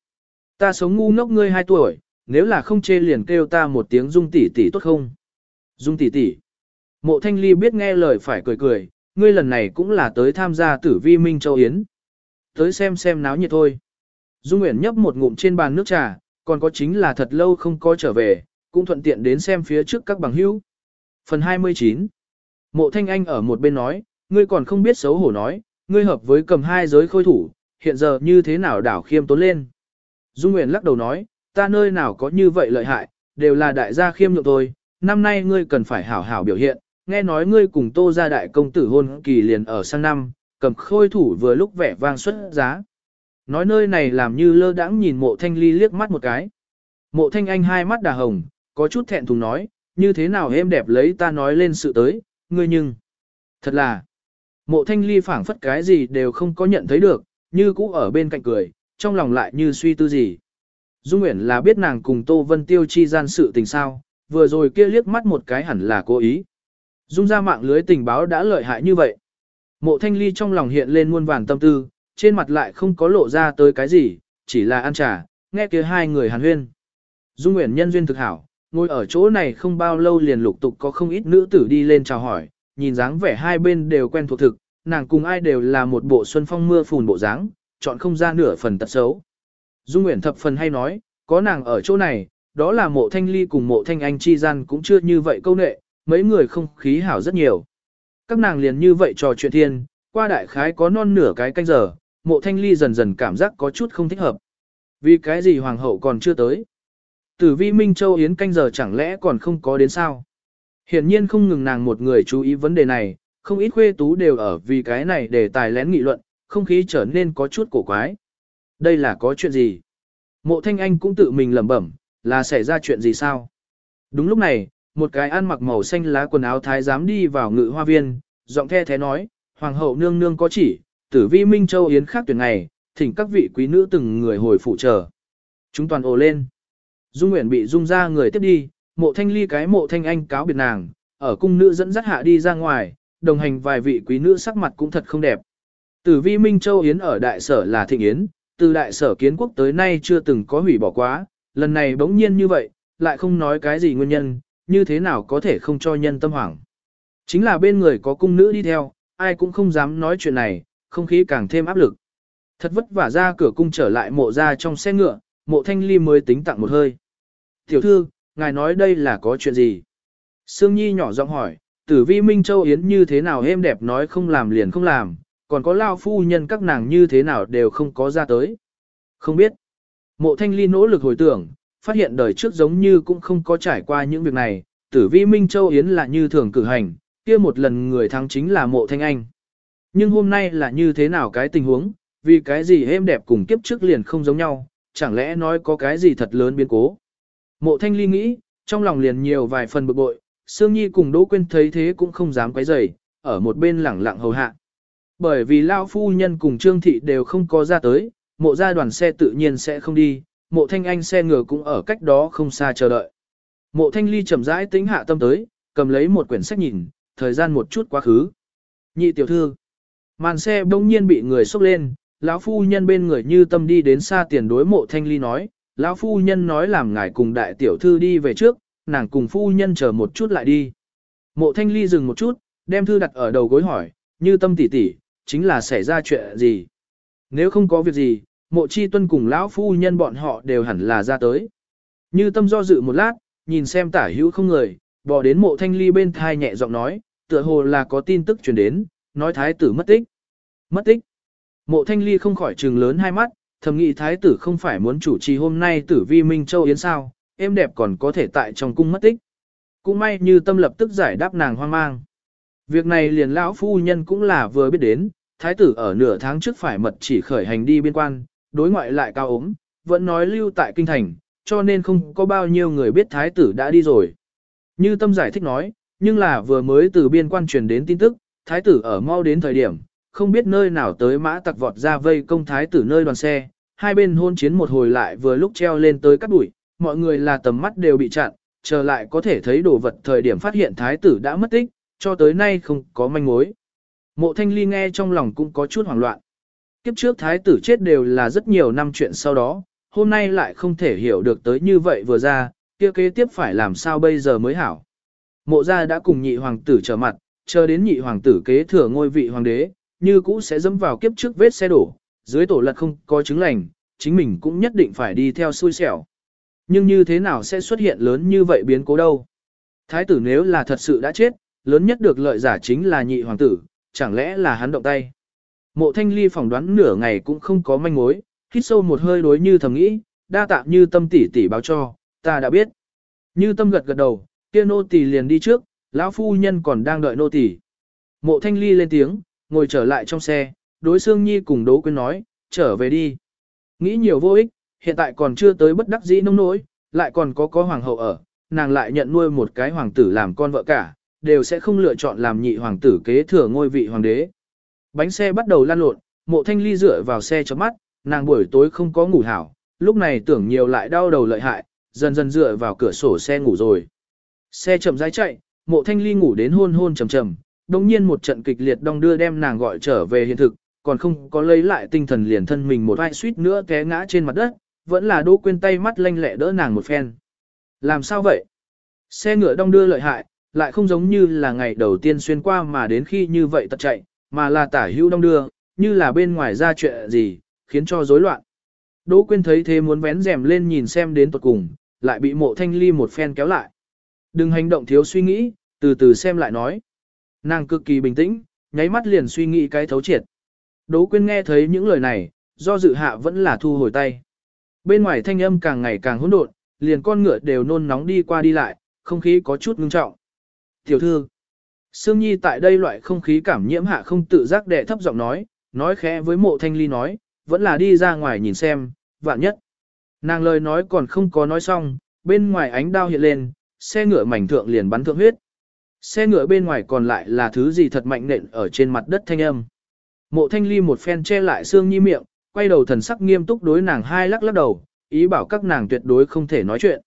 Ta sống ngu ngốc ngươi 2 tuổi, nếu là không chê liền kêu ta một tiếng Dung tỷ tỷ tốt không? Dung tỷ tỷ. Mộ Thanh Ly biết nghe lời phải cười cười, ngươi lần này cũng là tới tham gia tử vi Minh Châu Yến. Tới xem xem náo nhiệt thôi. Dung Nguyễn nhấp một ngụm trên bàn nước trà, còn có chính là thật lâu không có trở về, cũng thuận tiện đến xem phía trước các bằng hữu. Phần 29 Mộ Thanh Anh ở một bên nói, ngươi còn không biết xấu hổ nói, ngươi hợp với cầm hai giới khôi thủ, hiện giờ như thế nào đảo khiêm tốn lên. Dung Nguyễn lắc đầu nói, ta nơi nào có như vậy lợi hại, đều là đại gia khiêm nhượng thôi năm nay ngươi cần phải hảo hảo biểu hiện, nghe nói ngươi cùng tô gia đại công tử hôn kỳ liền ở sang năm, cầm khôi thủ vừa lúc vẻ vang xuất giá. Nói nơi này làm như lơ đãng nhìn mộ thanh ly liếc mắt một cái. Mộ thanh anh hai mắt đà hồng, có chút thẹn thùng nói, như thế nào em đẹp lấy ta nói lên sự tới, ngươi nhưng. Thật là, mộ thanh ly phản phất cái gì đều không có nhận thấy được, như cũ ở bên cạnh cười, trong lòng lại như suy tư gì. Dung Nguyễn là biết nàng cùng Tô Vân Tiêu chi gian sự tình sao, vừa rồi kia liếc mắt một cái hẳn là cố ý. Dung ra mạng lưới tình báo đã lợi hại như vậy. Mộ thanh ly trong lòng hiện lên muôn vàn tâm tư, trên mặt lại không có lộ ra tới cái gì, chỉ là ăn trà, nghe kia hai người hàn huyên. Dung Nguyễn nhân duyên thực hảo, ngồi ở chỗ này không bao lâu liền lục tục có không ít nữ tử đi lên chào hỏi, nhìn dáng vẻ hai bên đều quen thuộc thực, nàng cùng ai đều là một bộ xuân phong mưa phùn bộ dáng, chọn không ra nửa phần tật xấu. Dung Nguyễn thập phần hay nói, có nàng ở chỗ này, đó là mộ thanh ly cùng mộ thanh anh chi gian cũng chưa như vậy câu nệ, mấy người không khí hảo rất nhiều. Các nàng liền như vậy trò chuyện thiên, qua đại khái có non nửa cái canh giờ, mộ thanh ly dần dần cảm giác có chút không thích hợp. Vì cái gì hoàng hậu còn chưa tới? Tử vi Minh Châu Yến canh giờ chẳng lẽ còn không có đến sao? Hiển nhiên không ngừng nàng một người chú ý vấn đề này, không ít khuê tú đều ở vì cái này để tài lén nghị luận, không khí trở nên có chút cổ quái. Đây là có chuyện gì? Mộ Thanh Anh cũng tự mình lẩm bẩm, là xảy ra chuyện gì sao? Đúng lúc này, một cái ăn mặc màu xanh lá quần áo thái giám đi vào ngự hoa viên, giọng the thế nói, Hoàng hậu nương nương có chỉ, tử vi Minh Châu Yến khác tuyển ngày, thỉnh các vị quý nữ từng người hồi phụ chờ. Chúng toàn ồ lên. Dung Nguyễn bị dung ra người tiếp đi, mộ thanh ly cái mộ thanh anh cáo biệt nàng, ở cung nữ dẫn dắt hạ đi ra ngoài, đồng hành vài vị quý nữ sắc mặt cũng thật không đẹp. Tử vi Minh Châu Yến ở đại sở là thịnh yến, từ đại sở kiến quốc tới nay chưa từng có hủy bỏ quá, lần này bỗng nhiên như vậy, lại không nói cái gì nguyên nhân, như thế nào có thể không cho nhân tâm hoảng. Chính là bên người có cung nữ đi theo, ai cũng không dám nói chuyện này, không khí càng thêm áp lực. Thật vất vả ra cửa cung trở lại mộ ra trong xe ngựa, mộ thanh ly mới tính tặng một hơi. Tiểu thư, ngài nói đây là có chuyện gì? Sương Nhi nhỏ giọng hỏi, tử vi Minh Châu Yến như thế nào êm đẹp nói không làm liền không làm, còn có lao phu nhân các nàng như thế nào đều không có ra tới. Không biết. Mộ thanh ly nỗ lực hồi tưởng, phát hiện đời trước giống như cũng không có trải qua những việc này, tử vi Minh Châu Yến là như thường cử hành, kia một lần người thắng chính là mộ thanh anh. Nhưng hôm nay là như thế nào cái tình huống, vì cái gì êm đẹp cùng kiếp trước liền không giống nhau, chẳng lẽ nói có cái gì thật lớn biến cố. Mộ thanh ly nghĩ, trong lòng liền nhiều vài phần bực bội, Sương Nhi cùng Đỗ Quyên thấy thế cũng không dám quấy rầy, ở một bên lẳng lặng hầu hạ. Bởi vì Lao Phu Nhân cùng Trương Thị đều không có ra tới, mộ gia đoàn xe tự nhiên sẽ không đi, mộ thanh anh xe ngựa cũng ở cách đó không xa chờ đợi. Mộ thanh ly chậm rãi tính hạ tâm tới, cầm lấy một quyển sách nhìn, thời gian một chút quá khứ. Nhị tiểu thư, màn xe bỗng nhiên bị người xúc lên, lão phu nhân bên người như tâm đi đến xa tiền đối mộ thanh ly nói, lão phu nhân nói làm ngài cùng đại tiểu thư đi về trước, nàng cùng phu nhân chờ một chút lại đi. Mộ thanh ly dừng một chút, đem thư đặt ở đầu gối hỏi, như tâm tỉ tỉ, chính là xảy ra chuyện gì. Nếu không có việc gì, mộ chi tuân cùng lão phu nhân bọn họ đều hẳn là ra tới. Như tâm do dự một lát, nhìn xem tả hữu không người, bỏ đến mộ thanh ly bên thai nhẹ giọng nói, tựa hồ là có tin tức truyền đến, nói thái tử mất tích. Mất tích. Mộ thanh ly không khỏi trừng lớn hai mắt, thầm nghĩ thái tử không phải muốn chủ trì hôm nay tử vi Minh Châu Yến sao, em đẹp còn có thể tại trong cung mất tích. Cũng may như tâm lập tức giải đáp nàng hoang mang. Việc này liền lão phu nhân cũng là vừa biết đến, thái tử ở nửa tháng trước phải mật chỉ khởi hành đi biên quan, đối ngoại lại cao ốm, vẫn nói lưu tại kinh thành, cho nên không có bao nhiêu người biết thái tử đã đi rồi. Như tâm giải thích nói, nhưng là vừa mới từ biên quan truyền đến tin tức, thái tử ở mau đến thời điểm, không biết nơi nào tới mã tặc vọt ra vây công thái tử nơi đoàn xe, hai bên hôn chiến một hồi lại vừa lúc treo lên tới cắt đuổi, mọi người là tầm mắt đều bị chặn, chờ lại có thể thấy đồ vật thời điểm phát hiện thái tử đã mất tích, cho tới nay không có manh mối. Mộ thanh ly nghe trong lòng cũng có chút hoảng loạn. Kiếp trước thái tử chết đều là rất nhiều năm chuyện sau đó, hôm nay lại không thể hiểu được tới như vậy vừa ra, kia kế tiếp phải làm sao bây giờ mới hảo. Mộ gia đã cùng nhị hoàng tử trở mặt, chờ đến nhị hoàng tử kế thừa ngôi vị hoàng đế, như cũ sẽ dẫm vào kiếp trước vết xe đổ, dưới tổ lật không có chứng lành, chính mình cũng nhất định phải đi theo xui xẻo. Nhưng như thế nào sẽ xuất hiện lớn như vậy biến cố đâu? Thái tử nếu là thật sự đã chết, lớn nhất được lợi giả chính là nhị hoàng tử, chẳng lẽ là hắn động tay? Mộ thanh ly phỏng đoán nửa ngày cũng không có manh mối, hít sâu một hơi đối như thầm nghĩ, đa tạ như tâm tỷ tỷ báo cho, ta đã biết. Như tâm gật gật đầu, kia nô tỷ liền đi trước, lão phu nhân còn đang đợi nô tỷ Mộ thanh ly lên tiếng, ngồi trở lại trong xe, đối xương nhi cùng đỗ quyên nói, trở về đi. Nghĩ nhiều vô ích, hiện tại còn chưa tới bất đắc dĩ nông nỗi, lại còn có có hoàng hậu ở, nàng lại nhận nuôi một cái hoàng tử làm con vợ cả, đều sẽ không lựa chọn làm nhị hoàng tử kế thừa ngôi vị hoàng đế. Bánh xe bắt đầu lan lộn, mộ thanh ly dựa vào xe chấm mắt, nàng buổi tối không có ngủ hảo, lúc này tưởng nhiều lại đau đầu lợi hại, dần dần dựa vào cửa sổ xe ngủ rồi. Xe chậm rãi chạy, mộ thanh ly ngủ đến hôn hôn trầm trầm, đồng nhiên một trận kịch liệt đong đưa đem nàng gọi trở về hiện thực, còn không có lấy lại tinh thần liền thân mình một vai suýt nữa té ngã trên mặt đất, vẫn là đỗ quên tay mắt lanh lẹ đỡ nàng một phen. Làm sao vậy? Xe ngựa đong đưa lợi hại, lại không giống như là ngày đầu tiên xuyên qua mà đến khi như vậy tật chạy, mà là tả hữu đong đưa, như là bên ngoài ra chuyện gì, khiến cho rối loạn. Đỗ Quyên thấy thế muốn vén rèm lên nhìn xem đến tuột cùng, lại bị mộ thanh ly một phen kéo lại. Đừng hành động thiếu suy nghĩ, từ từ xem lại nói. Nàng cực kỳ bình tĩnh, nháy mắt liền suy nghĩ cái thấu triệt. Đỗ Quyên nghe thấy những lời này, do dự hạ vẫn là thu hồi tay. Bên ngoài thanh âm càng ngày càng hỗn độn, liền con ngựa đều nôn nóng đi qua đi lại, không khí có chút ngưng trọng. Tiểu thư, Sương Nhi tại đây loại không khí cảm nhiễm hạ không tự giác đệ thấp giọng nói, nói khẽ với mộ thanh ly nói, vẫn là đi ra ngoài nhìn xem, vạn nhất. Nàng lời nói còn không có nói xong, bên ngoài ánh đao hiện lên, xe ngựa mảnh thượng liền bắn thượng huyết. Xe ngựa bên ngoài còn lại là thứ gì thật mạnh nện ở trên mặt đất thanh âm. Mộ thanh ly một phen che lại xương Nhi miệng, quay đầu thần sắc nghiêm túc đối nàng hai lắc lắc đầu, ý bảo các nàng tuyệt đối không thể nói chuyện.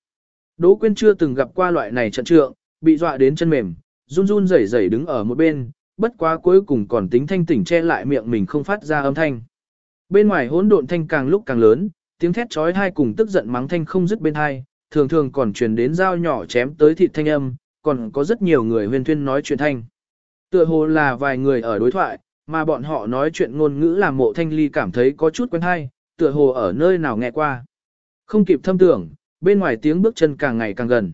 Đỗ Quyên chưa từng gặp qua loại này trận trượng, bị dọa đến chân mềm, run run rẩy rẩy đứng ở một bên, bất quá cuối cùng còn tính thanh tỉnh che lại miệng mình không phát ra âm thanh. Bên ngoài hỗn độn thanh càng lúc càng lớn, tiếng thét chói tai cùng tức giận mắng thanh không dứt bên hai, thường thường còn truyền đến dao nhỏ chém tới thịt thanh âm, còn có rất nhiều người huyên thuyên nói chuyện thanh. Tựa hồ là vài người ở đối thoại, mà bọn họ nói chuyện ngôn ngữ làm mộ thanh ly cảm thấy có chút quen hay, tựa hồ ở nơi nào nghe qua. Không kịp thâm tưởng, bên ngoài tiếng bước chân càng ngày càng gần.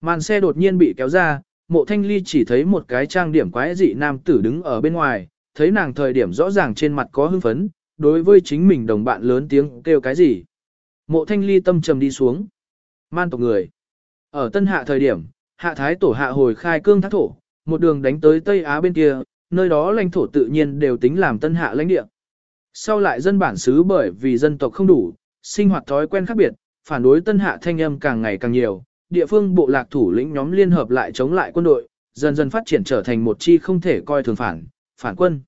Màn xe đột nhiên bị kéo ra, mộ thanh ly chỉ thấy một cái trang điểm quái dị nam tử đứng ở bên ngoài, thấy nàng thời điểm rõ ràng trên mặt có hưng phấn, đối với chính mình đồng bạn lớn tiếng kêu cái gì. Mộ thanh ly tâm trầm đi xuống. Man tộc người. Ở tân hạ thời điểm, hạ thái tổ hạ hồi khai cương thác thổ, một đường đánh tới Tây Á bên kia, nơi đó lãnh thổ tự nhiên đều tính làm tân hạ lãnh địa. Sau lại dân bản xứ bởi vì dân tộc không đủ, sinh hoạt thói quen khác biệt, phản đối tân hạ thanh âm càng ngày càng nhiều, địa phương bộ lạc thủ lĩnh nhóm liên hợp lại chống lại quân đội, dần dần phát triển trở thành một chi không thể coi thường phản, phản quân.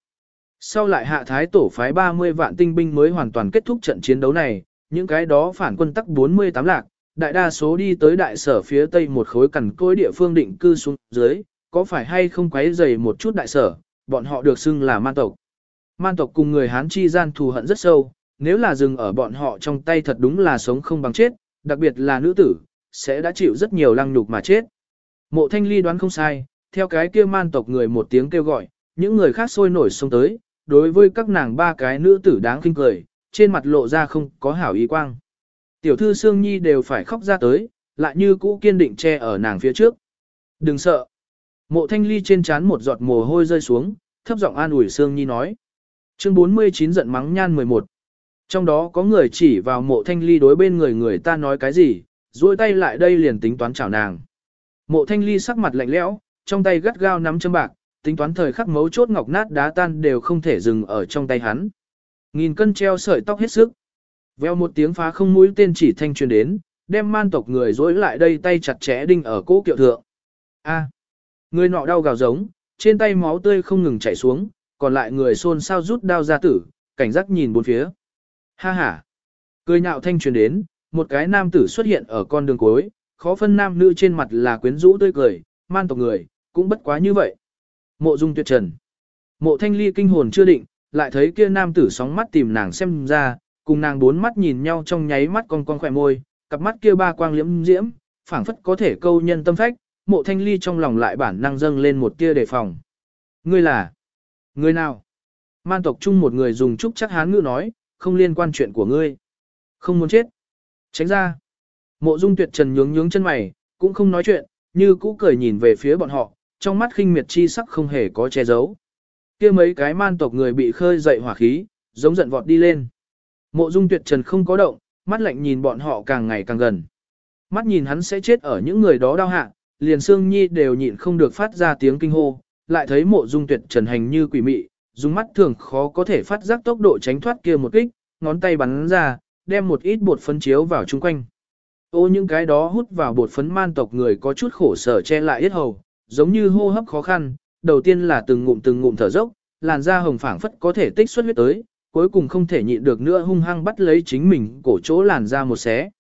Sau lại hạ thái tổ phái 30 vạn tinh binh mới hoàn toàn kết thúc trận chiến đấu này, những cái đó phản quân tắc 48 lạc, đại đa số đi tới đại sở phía tây một khối cằn cối địa phương định cư xuống dưới, có phải hay không quấy dày một chút đại sở, bọn họ được xưng là man tộc. Man tộc cùng người Hán chi gian thù hận rất sâu, nếu là dừng ở bọn họ trong tay thật đúng là sống không bằng chết, đặc biệt là nữ tử, sẽ đã chịu rất nhiều lăng nhục mà chết. Mộ thanh ly đoán không sai, theo cái kia man tộc người một tiếng kêu gọi, những người khác sôi nổi xông tới, đối với các nàng ba cái nữ tử đáng kinh cười, trên mặt lộ ra không có hảo ý quang. Tiểu thư Sương Nhi đều phải khóc ra tới, lại như cũ kiên định che ở nàng phía trước. Đừng sợ. Mộ thanh ly trên trán một giọt mồ hôi rơi xuống, thấp giọng an ủi Sương Nhi nói. Chương 49 giận mắng nhan 11. Trong đó có người chỉ vào mộ thanh ly đối bên người người ta nói cái gì, duỗi tay lại đây liền tính toán chào nàng. Mộ thanh ly sắc mặt lạnh lẽo, trong tay gắt gao nắm châm bạc, tính toán thời khắc mấu chốt ngọc nát đá tan đều không thể dừng ở trong tay hắn. Nghìn cân treo sợi tóc hết sức. Veo một tiếng phá không mũi tên chỉ thanh truyền đến, đem man tộc người dối lại đây tay chặt chẽ đinh ở cố kiệu thượng. A. người nọ đau gào giống, trên tay máu tươi không ngừng chảy xuống, còn lại người xôn xao rút đao ra tử, cảnh giác nhìn bốn phía. Ha ha. Cười nhạo thanh truyền đến, một cái nam tử xuất hiện ở con đường cuối, khó phân nam nữ trên mặt là quyến rũ tươi cười, man tộc người, cũng bất quá như vậy. Mộ dung tuyệt trần. Mộ thanh ly kinh hồn chưa định, lại thấy kia nam tử sóng mắt tìm nàng xem ra, cùng nàng bốn mắt nhìn nhau trong nháy mắt con con khỏe môi, cặp mắt kia ba quang liễm diễm, phảng phất có thể câu nhân tâm phách, mộ thanh ly trong lòng lại bản năng dâng lên một tia đề phòng. Ngươi là? Ngươi nào? Man tộc chung một người dùng trúc chắc hán ngữ nói, không liên quan chuyện của ngươi. Không muốn chết. Tránh ra. Mộ dung tuyệt trần nhướng nhướng chân mày, cũng không nói chuyện, như cũ cười nhìn về phía bọn họ, trong mắt khinh miệt chi sắc không hề có che giấu. kia mấy cái man tộc người bị khơi dậy hỏa khí, giống giận vọt đi lên. Mộ dung tuyệt trần không có động, mắt lạnh nhìn bọn họ càng ngày càng gần. Mắt nhìn hắn sẽ chết ở những người đó đau hạ, liền Sương Nhi đều nhịn không được phát ra tiếng kinh hô, lại thấy mộ dung tuyệt trần hành như quỷ mị, dùng mắt thường khó có thể phát giác tốc độ tránh thoát kia một kích, ngón tay bắn ra, đem một ít bột phấn chiếu vào chung quanh. Ô những cái đó hút vào bột phấn man tộc người có chút khổ sở che lại yết hầu, giống như hô hấp khó khăn, đầu tiên là từng ngụm từng ngụm thở dốc, làn da hồng phảng phất có thể tích xuất huyết tới, cuối cùng không thể nhịn được nữa hung hăng bắt lấy chính mình cổ chỗ làn ra một xé.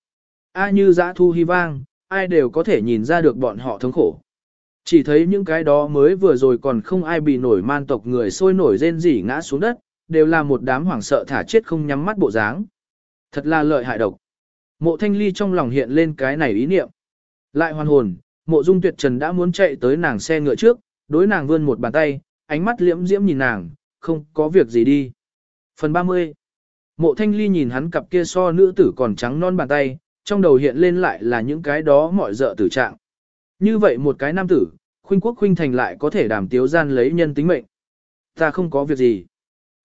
A như dã thu hy vang, ai đều có thể nhìn ra được bọn họ thống khổ. Chỉ thấy những cái đó mới vừa rồi còn không ai bị nổi man tộc người sôi nổi rên rỉ ngã xuống đất, đều là một đám hoảng sợ thả chết không nhắm mắt bộ dáng. Thật là lợi hại độc. Mộ thanh ly trong lòng hiện lên cái này ý niệm. Lại hoàn hồn, mộ dung tuyệt trần đã muốn chạy tới nàng xe ngựa trước, đối nàng vươn một bàn tay, ánh mắt liễm diễm nhìn nàng, không có việc gì đi. Phần 30 Mộ thanh ly nhìn hắn cặp kia so nữ tử còn trắng non bàn tay, trong đầu hiện lên lại là những cái đó mọi dợ tử trạng. Như vậy một cái nam tử, khuynh quốc khuynh thành lại có thể đảm tiếu gian lấy nhân tính mệnh. Ta không có việc gì.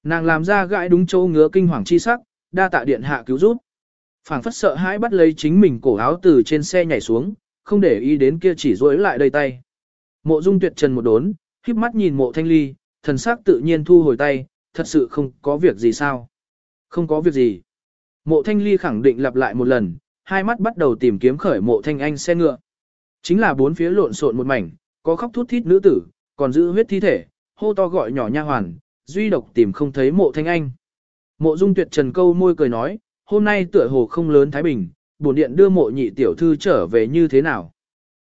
Nàng làm ra gãi đúng chỗ ngứa kinh hoàng chi sắc, đa tạ điện hạ cứu giúp. phảng phất sợ hãi bắt lấy chính mình cổ áo từ trên xe nhảy xuống, không để ý đến kia chỉ rối lại đầy tay. Mộ dung tuyệt trần một đốn, khiếp mắt nhìn mộ thanh ly, thần sắc tự nhiên thu hồi tay, thật sự không có việc gì sao. Không có việc gì. Mộ thanh ly khẳng định lặp lại một lần, hai mắt bắt đầu tìm kiếm khởi mộ thanh anh xe ngựa. Chính là bốn phía lộn xộn một mảnh, có khóc thút thít nữ tử, còn giữ huyết thi thể, hô to gọi nhỏ nha hoàn, duy độc tìm không thấy mộ thanh anh. Mộ dung tuyệt trần câu môi cười nói, hôm nay tựa hồ không lớn Thái Bình, bổn điện đưa mộ nhị tiểu thư trở về như thế nào.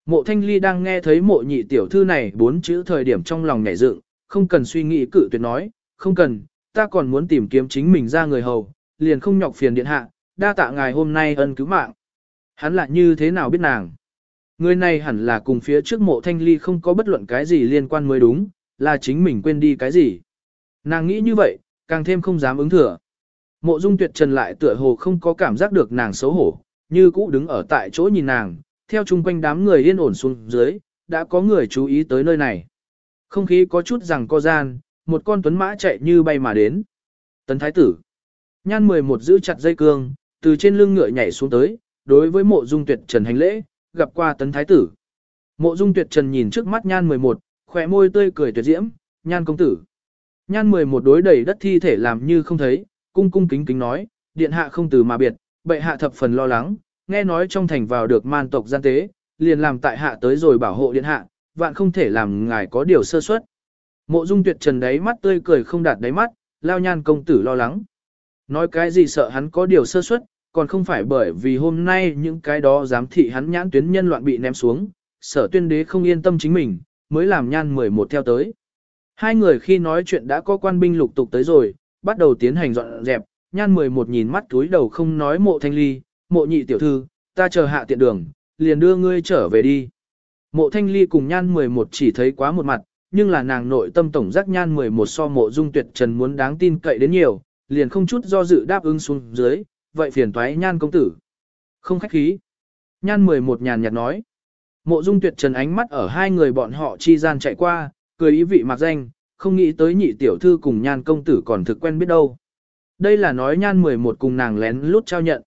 Mộ thanh ly đang nghe thấy mộ nhị tiểu thư này bốn chữ thời điểm trong lòng nhảy dựng, không cần suy nghĩ cự tuyệt nói, không cần, ta còn muốn tìm kiếm chính mình ra người hầu, liền không nhọc phiền điện hạ, đa tạ ngài hôm nay ân cứu mạng. Hắn lại như thế nào biết nàng? Người này hẳn là cùng phía trước mộ thanh ly không có bất luận cái gì liên quan mới đúng, là chính mình quên đi cái gì. Nàng nghĩ như vậy, càng thêm không dám ứng thừa. Mộ dung tuyệt trần lại tựa hồ không có cảm giác được nàng xấu hổ, như cũ đứng ở tại chỗ nhìn nàng, theo chung quanh đám người yên ổn xuống dưới, đã có người chú ý tới nơi này. Không khí có chút rằng co gian, một con tuấn mã chạy như bay mà đến. Tấn thái tử. Nhan 11 giữ chặt dây cương, từ trên lưng ngựa nhảy xuống tới, đối với mộ dung tuyệt trần hành lễ, gặp qua tấn thái tử. Mộ dung tuyệt trần nhìn trước mắt nhan 11, khỏe môi tươi cười tuyệt diễm, nhan công tử. Nhan 11 đối đầy đất thi thể làm như không thấy, cung cung kính kính nói, điện hạ không từ mà biệt, bệ hạ thập phần lo lắng, nghe nói trong thành vào được man tộc gian tế, liền làm tại hạ tới rồi bảo hộ điện hạ, vạn không thể làm ngài có điều sơ suất. Mộ dung tuyệt trần đáy mắt tươi cười không đạt đáy mắt, lao nhan công tử lo lắng. Nói cái gì sợ hắn có điều sơ suất, còn không phải bởi vì hôm nay những cái đó dám thị hắn nhãn tuyến nhân loạn bị ném xuống, sở tuyên đế không yên tâm chính mình, mới làm nhan 11 theo tới. Hai người khi nói chuyện đã có quan binh lục tục tới rồi, bắt đầu tiến hành dọn dẹp, nhan 11 nhìn mắt túi đầu không nói mộ thanh ly, mộ nhị tiểu thư, ta chờ hạ tiện đường, liền đưa ngươi trở về đi. Mộ thanh ly cùng nhan 11 chỉ thấy quá một mặt, nhưng là nàng nội tâm tổng giác nhan 11 so mộ dung tuyệt trần muốn đáng tin cậy đến nhiều, liền không chút do dự đáp ứng xuống dưới, vậy phiền toái nhan công tử. Không khách khí. Nhan 11 nhàn nhạt nói. Mộ dung tuyệt trần ánh mắt ở hai người bọn họ chi gian chạy qua, cười ý vị mặc danh, không nghĩ tới nhị tiểu thư cùng nhan công tử còn thực quen biết đâu. Đây là nói nhan 11 cùng nàng lén lút trao nhận.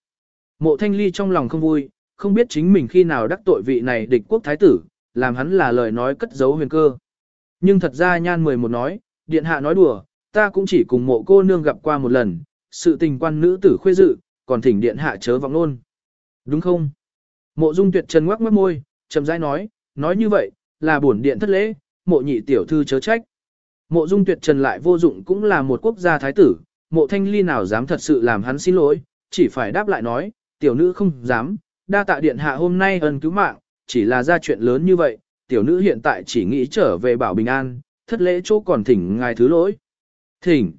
Mộ thanh ly trong lòng không vui, không biết chính mình khi nào đắc tội vị này địch quốc thái tử, làm hắn là lời nói cất giấu huyền cơ. Nhưng thật ra nhan 11 nói, điện hạ nói đùa, ta cũng chỉ cùng mộ cô nương gặp qua một lần, sự tình quan nữ tử khuê dự, còn thỉnh điện hạ chớ vọng luôn. Đúng không? Mộ dung tuyệt trần ngoắc mất môi, chậm rãi nói, nói như vậy, là bổn điện thất lễ, mộ nhị tiểu thư chớ trách. Mộ dung tuyệt trần lại vô dụng cũng là một quốc gia thái tử, mộ thanh ly nào dám thật sự làm hắn xin lỗi, chỉ phải đáp lại nói, tiểu nữ không dám, đa tạ điện hạ hôm nay ân cứu mạng, chỉ là ra chuyện lớn như vậy, tiểu nữ hiện tại chỉ nghĩ trở về bảo bình an, thất lễ chỗ còn thỉnh ngài thứ lỗi. Thỉnh.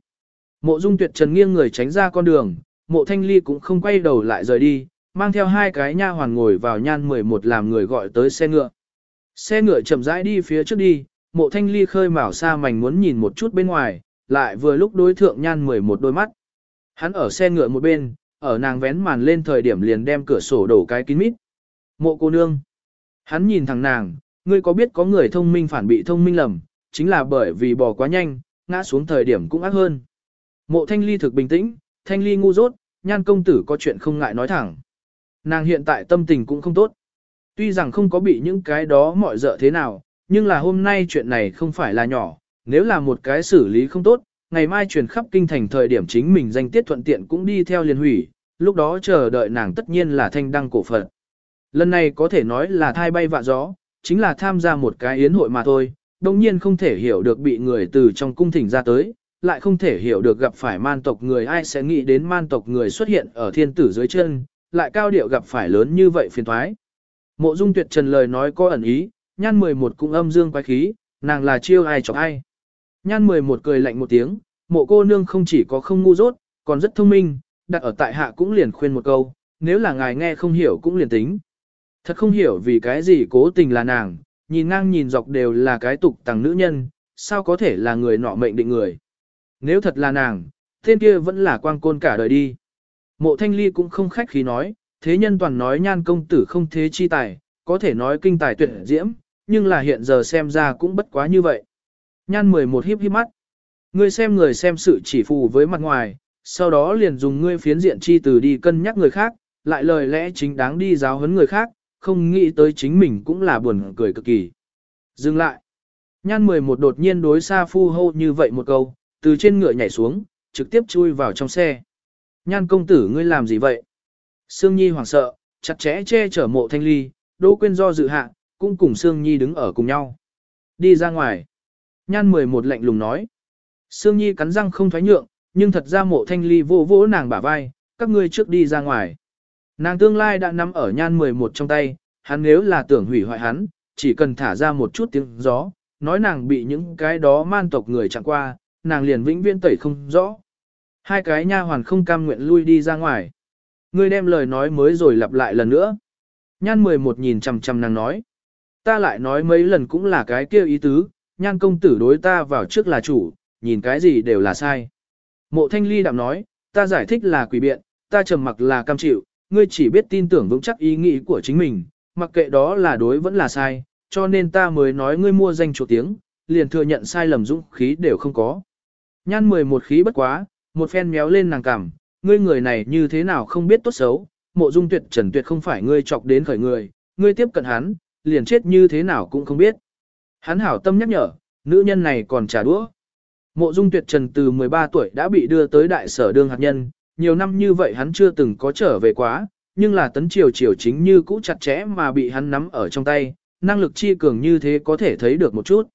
Mộ dung tuyệt trần nghiêng người tránh ra con đường, mộ thanh ly cũng không quay đầu lại rời đi, mang theo hai cái nha hoàn ngồi vào nhan 11 làm người gọi tới xe ngựa. Xe ngựa chậm rãi đi phía trước đi, mộ thanh ly khơi mào xa mảnh muốn nhìn một chút bên ngoài, lại vừa lúc đối thượng nhan 11 đôi mắt. Hắn ở xe ngựa một bên, ở nàng vén màn lên thời điểm liền đem cửa sổ đổ cái kín mít. Mộ cô nương. Hắn nhìn thằng nàng, ngươi có biết có người thông minh phản bị thông minh lầm, chính là bởi vì bỏ quá nhanh, ngã xuống thời điểm cũng ác hơn. Mộ thanh ly thực bình tĩnh, thanh ly ngu dốt, nhan công tử có chuyện không ngại nói thẳng. Nàng hiện tại tâm tình cũng không tốt. Tuy rằng không có bị những cái đó mọi dợ thế nào, nhưng là hôm nay chuyện này không phải là nhỏ, nếu là một cái xử lý không tốt, ngày mai truyền khắp kinh thành thời điểm chính mình danh tiết thuận tiện cũng đi theo liền hủy, lúc đó chờ đợi nàng tất nhiên là thanh đăng cổ phận. Lần này có thể nói là thai bay vạ gió, chính là tham gia một cái yến hội mà thôi, đồng nhiên không thể hiểu được bị người từ trong cung thỉnh ra tới, lại không thể hiểu được gặp phải man tộc người ai sẽ nghĩ đến man tộc người xuất hiện ở thiên tử dưới chân, lại cao điệu gặp phải lớn như vậy phiền thoái. Mộ dung tuyệt trần lời nói có ẩn ý, nhan 11 cũng âm dương quái khí, nàng là chiêu ai chọc ai. Nhan 11 cười lạnh một tiếng, mộ cô nương không chỉ có không ngu dốt, còn rất thông minh, đặt ở tại hạ cũng liền khuyên một câu, nếu là ngài nghe không hiểu cũng liền tính. Thật không hiểu vì cái gì cố tình là nàng, nhìn ngang nhìn dọc đều là cái tục tàng nữ nhân, sao có thể là người nọ mệnh định người. Nếu thật là nàng, tên kia vẫn là quang côn cả đời đi. Mộ thanh ly cũng không khách khí nói, thế nhân toàn nói nhan công tử không thế chi tài, có thể nói kinh tài tuyệt diễm, nhưng là hiện giờ xem ra cũng bất quá như vậy. Nhan 11 hiếp hiếp mắt. Ngươi xem người xem sự chỉ phù với mặt ngoài, sau đó liền dùng ngươi phiến diện chi từ đi cân nhắc người khác, lại lời lẽ chính đáng đi giáo huấn người khác, không nghĩ tới chính mình cũng là buồn cười cực kỳ. Dừng lại. Nhan 11 đột nhiên đối xa phu hô như vậy một câu, từ trên ngựa nhảy xuống, trực tiếp chui vào trong xe. Nhan công tử ngươi làm gì vậy? Sương Nhi hoảng sợ, chặt chẽ che chở mộ thanh ly, Đỗ Quyên do dự hạ, cũng cùng Sương Nhi đứng ở cùng nhau. Đi ra ngoài. Nhan 11 lạnh lùng nói. Sương Nhi cắn răng không thoái nhượng, nhưng thật ra mộ thanh ly vô vỗ nàng bả vai, các ngươi trước đi ra ngoài. Nàng tương lai đã nắm ở nhan 11 trong tay, hắn nếu là tưởng hủy hoại hắn, chỉ cần thả ra một chút tiếng gió, nói nàng bị những cái đó man tộc người chặn qua, nàng liền vĩnh viễn tẩy không rõ. Hai cái nha hoàn không cam nguyện lui đi ra ngoài. Ngươi đem lời nói mới rồi lặp lại lần nữa. Nhan 11 nhìn chằm chằm nàng nói. Ta lại nói mấy lần cũng là cái kia ý tứ, nhan công tử đối ta vào trước là chủ, nhìn cái gì đều là sai. Mộ thanh ly đạm nói, ta giải thích là quỷ biện, ta trầm mặc là cam chịu, ngươi chỉ biết tin tưởng vững chắc ý nghĩ của chính mình, mặc kệ đó là đối vẫn là sai, cho nên ta mới nói ngươi mua danh chủ tiếng, liền thừa nhận sai lầm dũng khí đều không có. Nhan 11 khí bất quá, một phen méo lên nàng cằm, ngươi người này như thế nào không biết tốt xấu, mộ dung tuyệt trần tuyệt không phải ngươi chọc đến khởi người, ngươi tiếp cận hắn, liền chết như thế nào cũng không biết. Hắn hảo tâm nhắc nhở, nữ nhân này còn trả đũa. Mộ dung tuyệt trần từ 13 tuổi đã bị đưa tới đại sở đương hạt nhân, nhiều năm như vậy hắn chưa từng có trở về quá, nhưng là tấn triều triều chính như cũ chặt chẽ mà bị hắn nắm ở trong tay, năng lực chi cường như thế có thể thấy được một chút.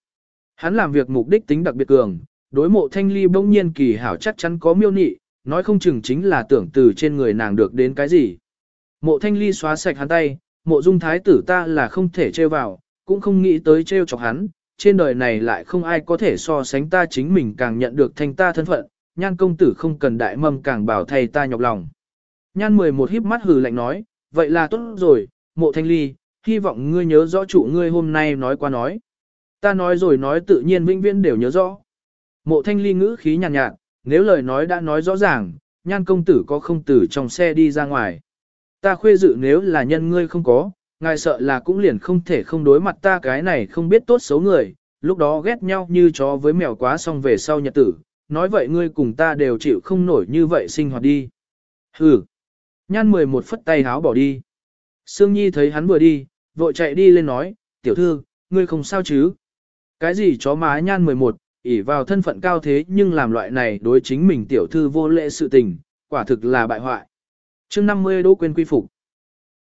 Hắn làm việc mục đích tính đặc biệt cường, đối mộ thanh ly bỗng nhiên kỳ hảo chắc chắn có miêu nị, nói không chừng chính là tưởng từ trên người nàng được đến cái gì. Mộ thanh ly xóa sạch hắn tay, mộ dung thái tử ta là không thể trêu vào, cũng không nghĩ tới trêu chọc hắn, trên đời này lại không ai có thể so sánh ta chính mình càng nhận được thanh ta thân phận, nhan công tử không cần đại mâm càng bảo thầy ta nhọc lòng. Nhan 11 híp mắt hừ lạnh nói, vậy là tốt rồi, mộ thanh ly, hy vọng ngươi nhớ rõ chủ ngươi hôm nay nói qua nói. Ta nói rồi nói tự nhiên vĩnh viễn đều nhớ rõ. Mộ thanh ly ngữ khí nhàn nhạt, nhạt, nếu lời nói đã nói rõ ràng, nhan công tử có không tử trong xe đi ra ngoài. Ta khuê dự nếu là nhân ngươi không có, ngài sợ là cũng liền không thể không đối mặt ta cái này không biết tốt xấu người, lúc đó ghét nhau như chó với mèo quá xong về sau nhật tử, nói vậy ngươi cùng ta đều chịu không nổi như vậy sinh hoạt đi. Hừ. Nhan 11 phất tay háo bỏ đi. Sương Nhi thấy hắn vừa đi, vội chạy đi lên nói, tiểu thư, ngươi không sao chứ? Cái gì chó má nhan 11, ỉ vào thân phận cao thế nhưng làm loại này đối chính mình tiểu thư vô lễ sự tình, quả thực là bại hoại. chương 50 đỗ quên quy phục.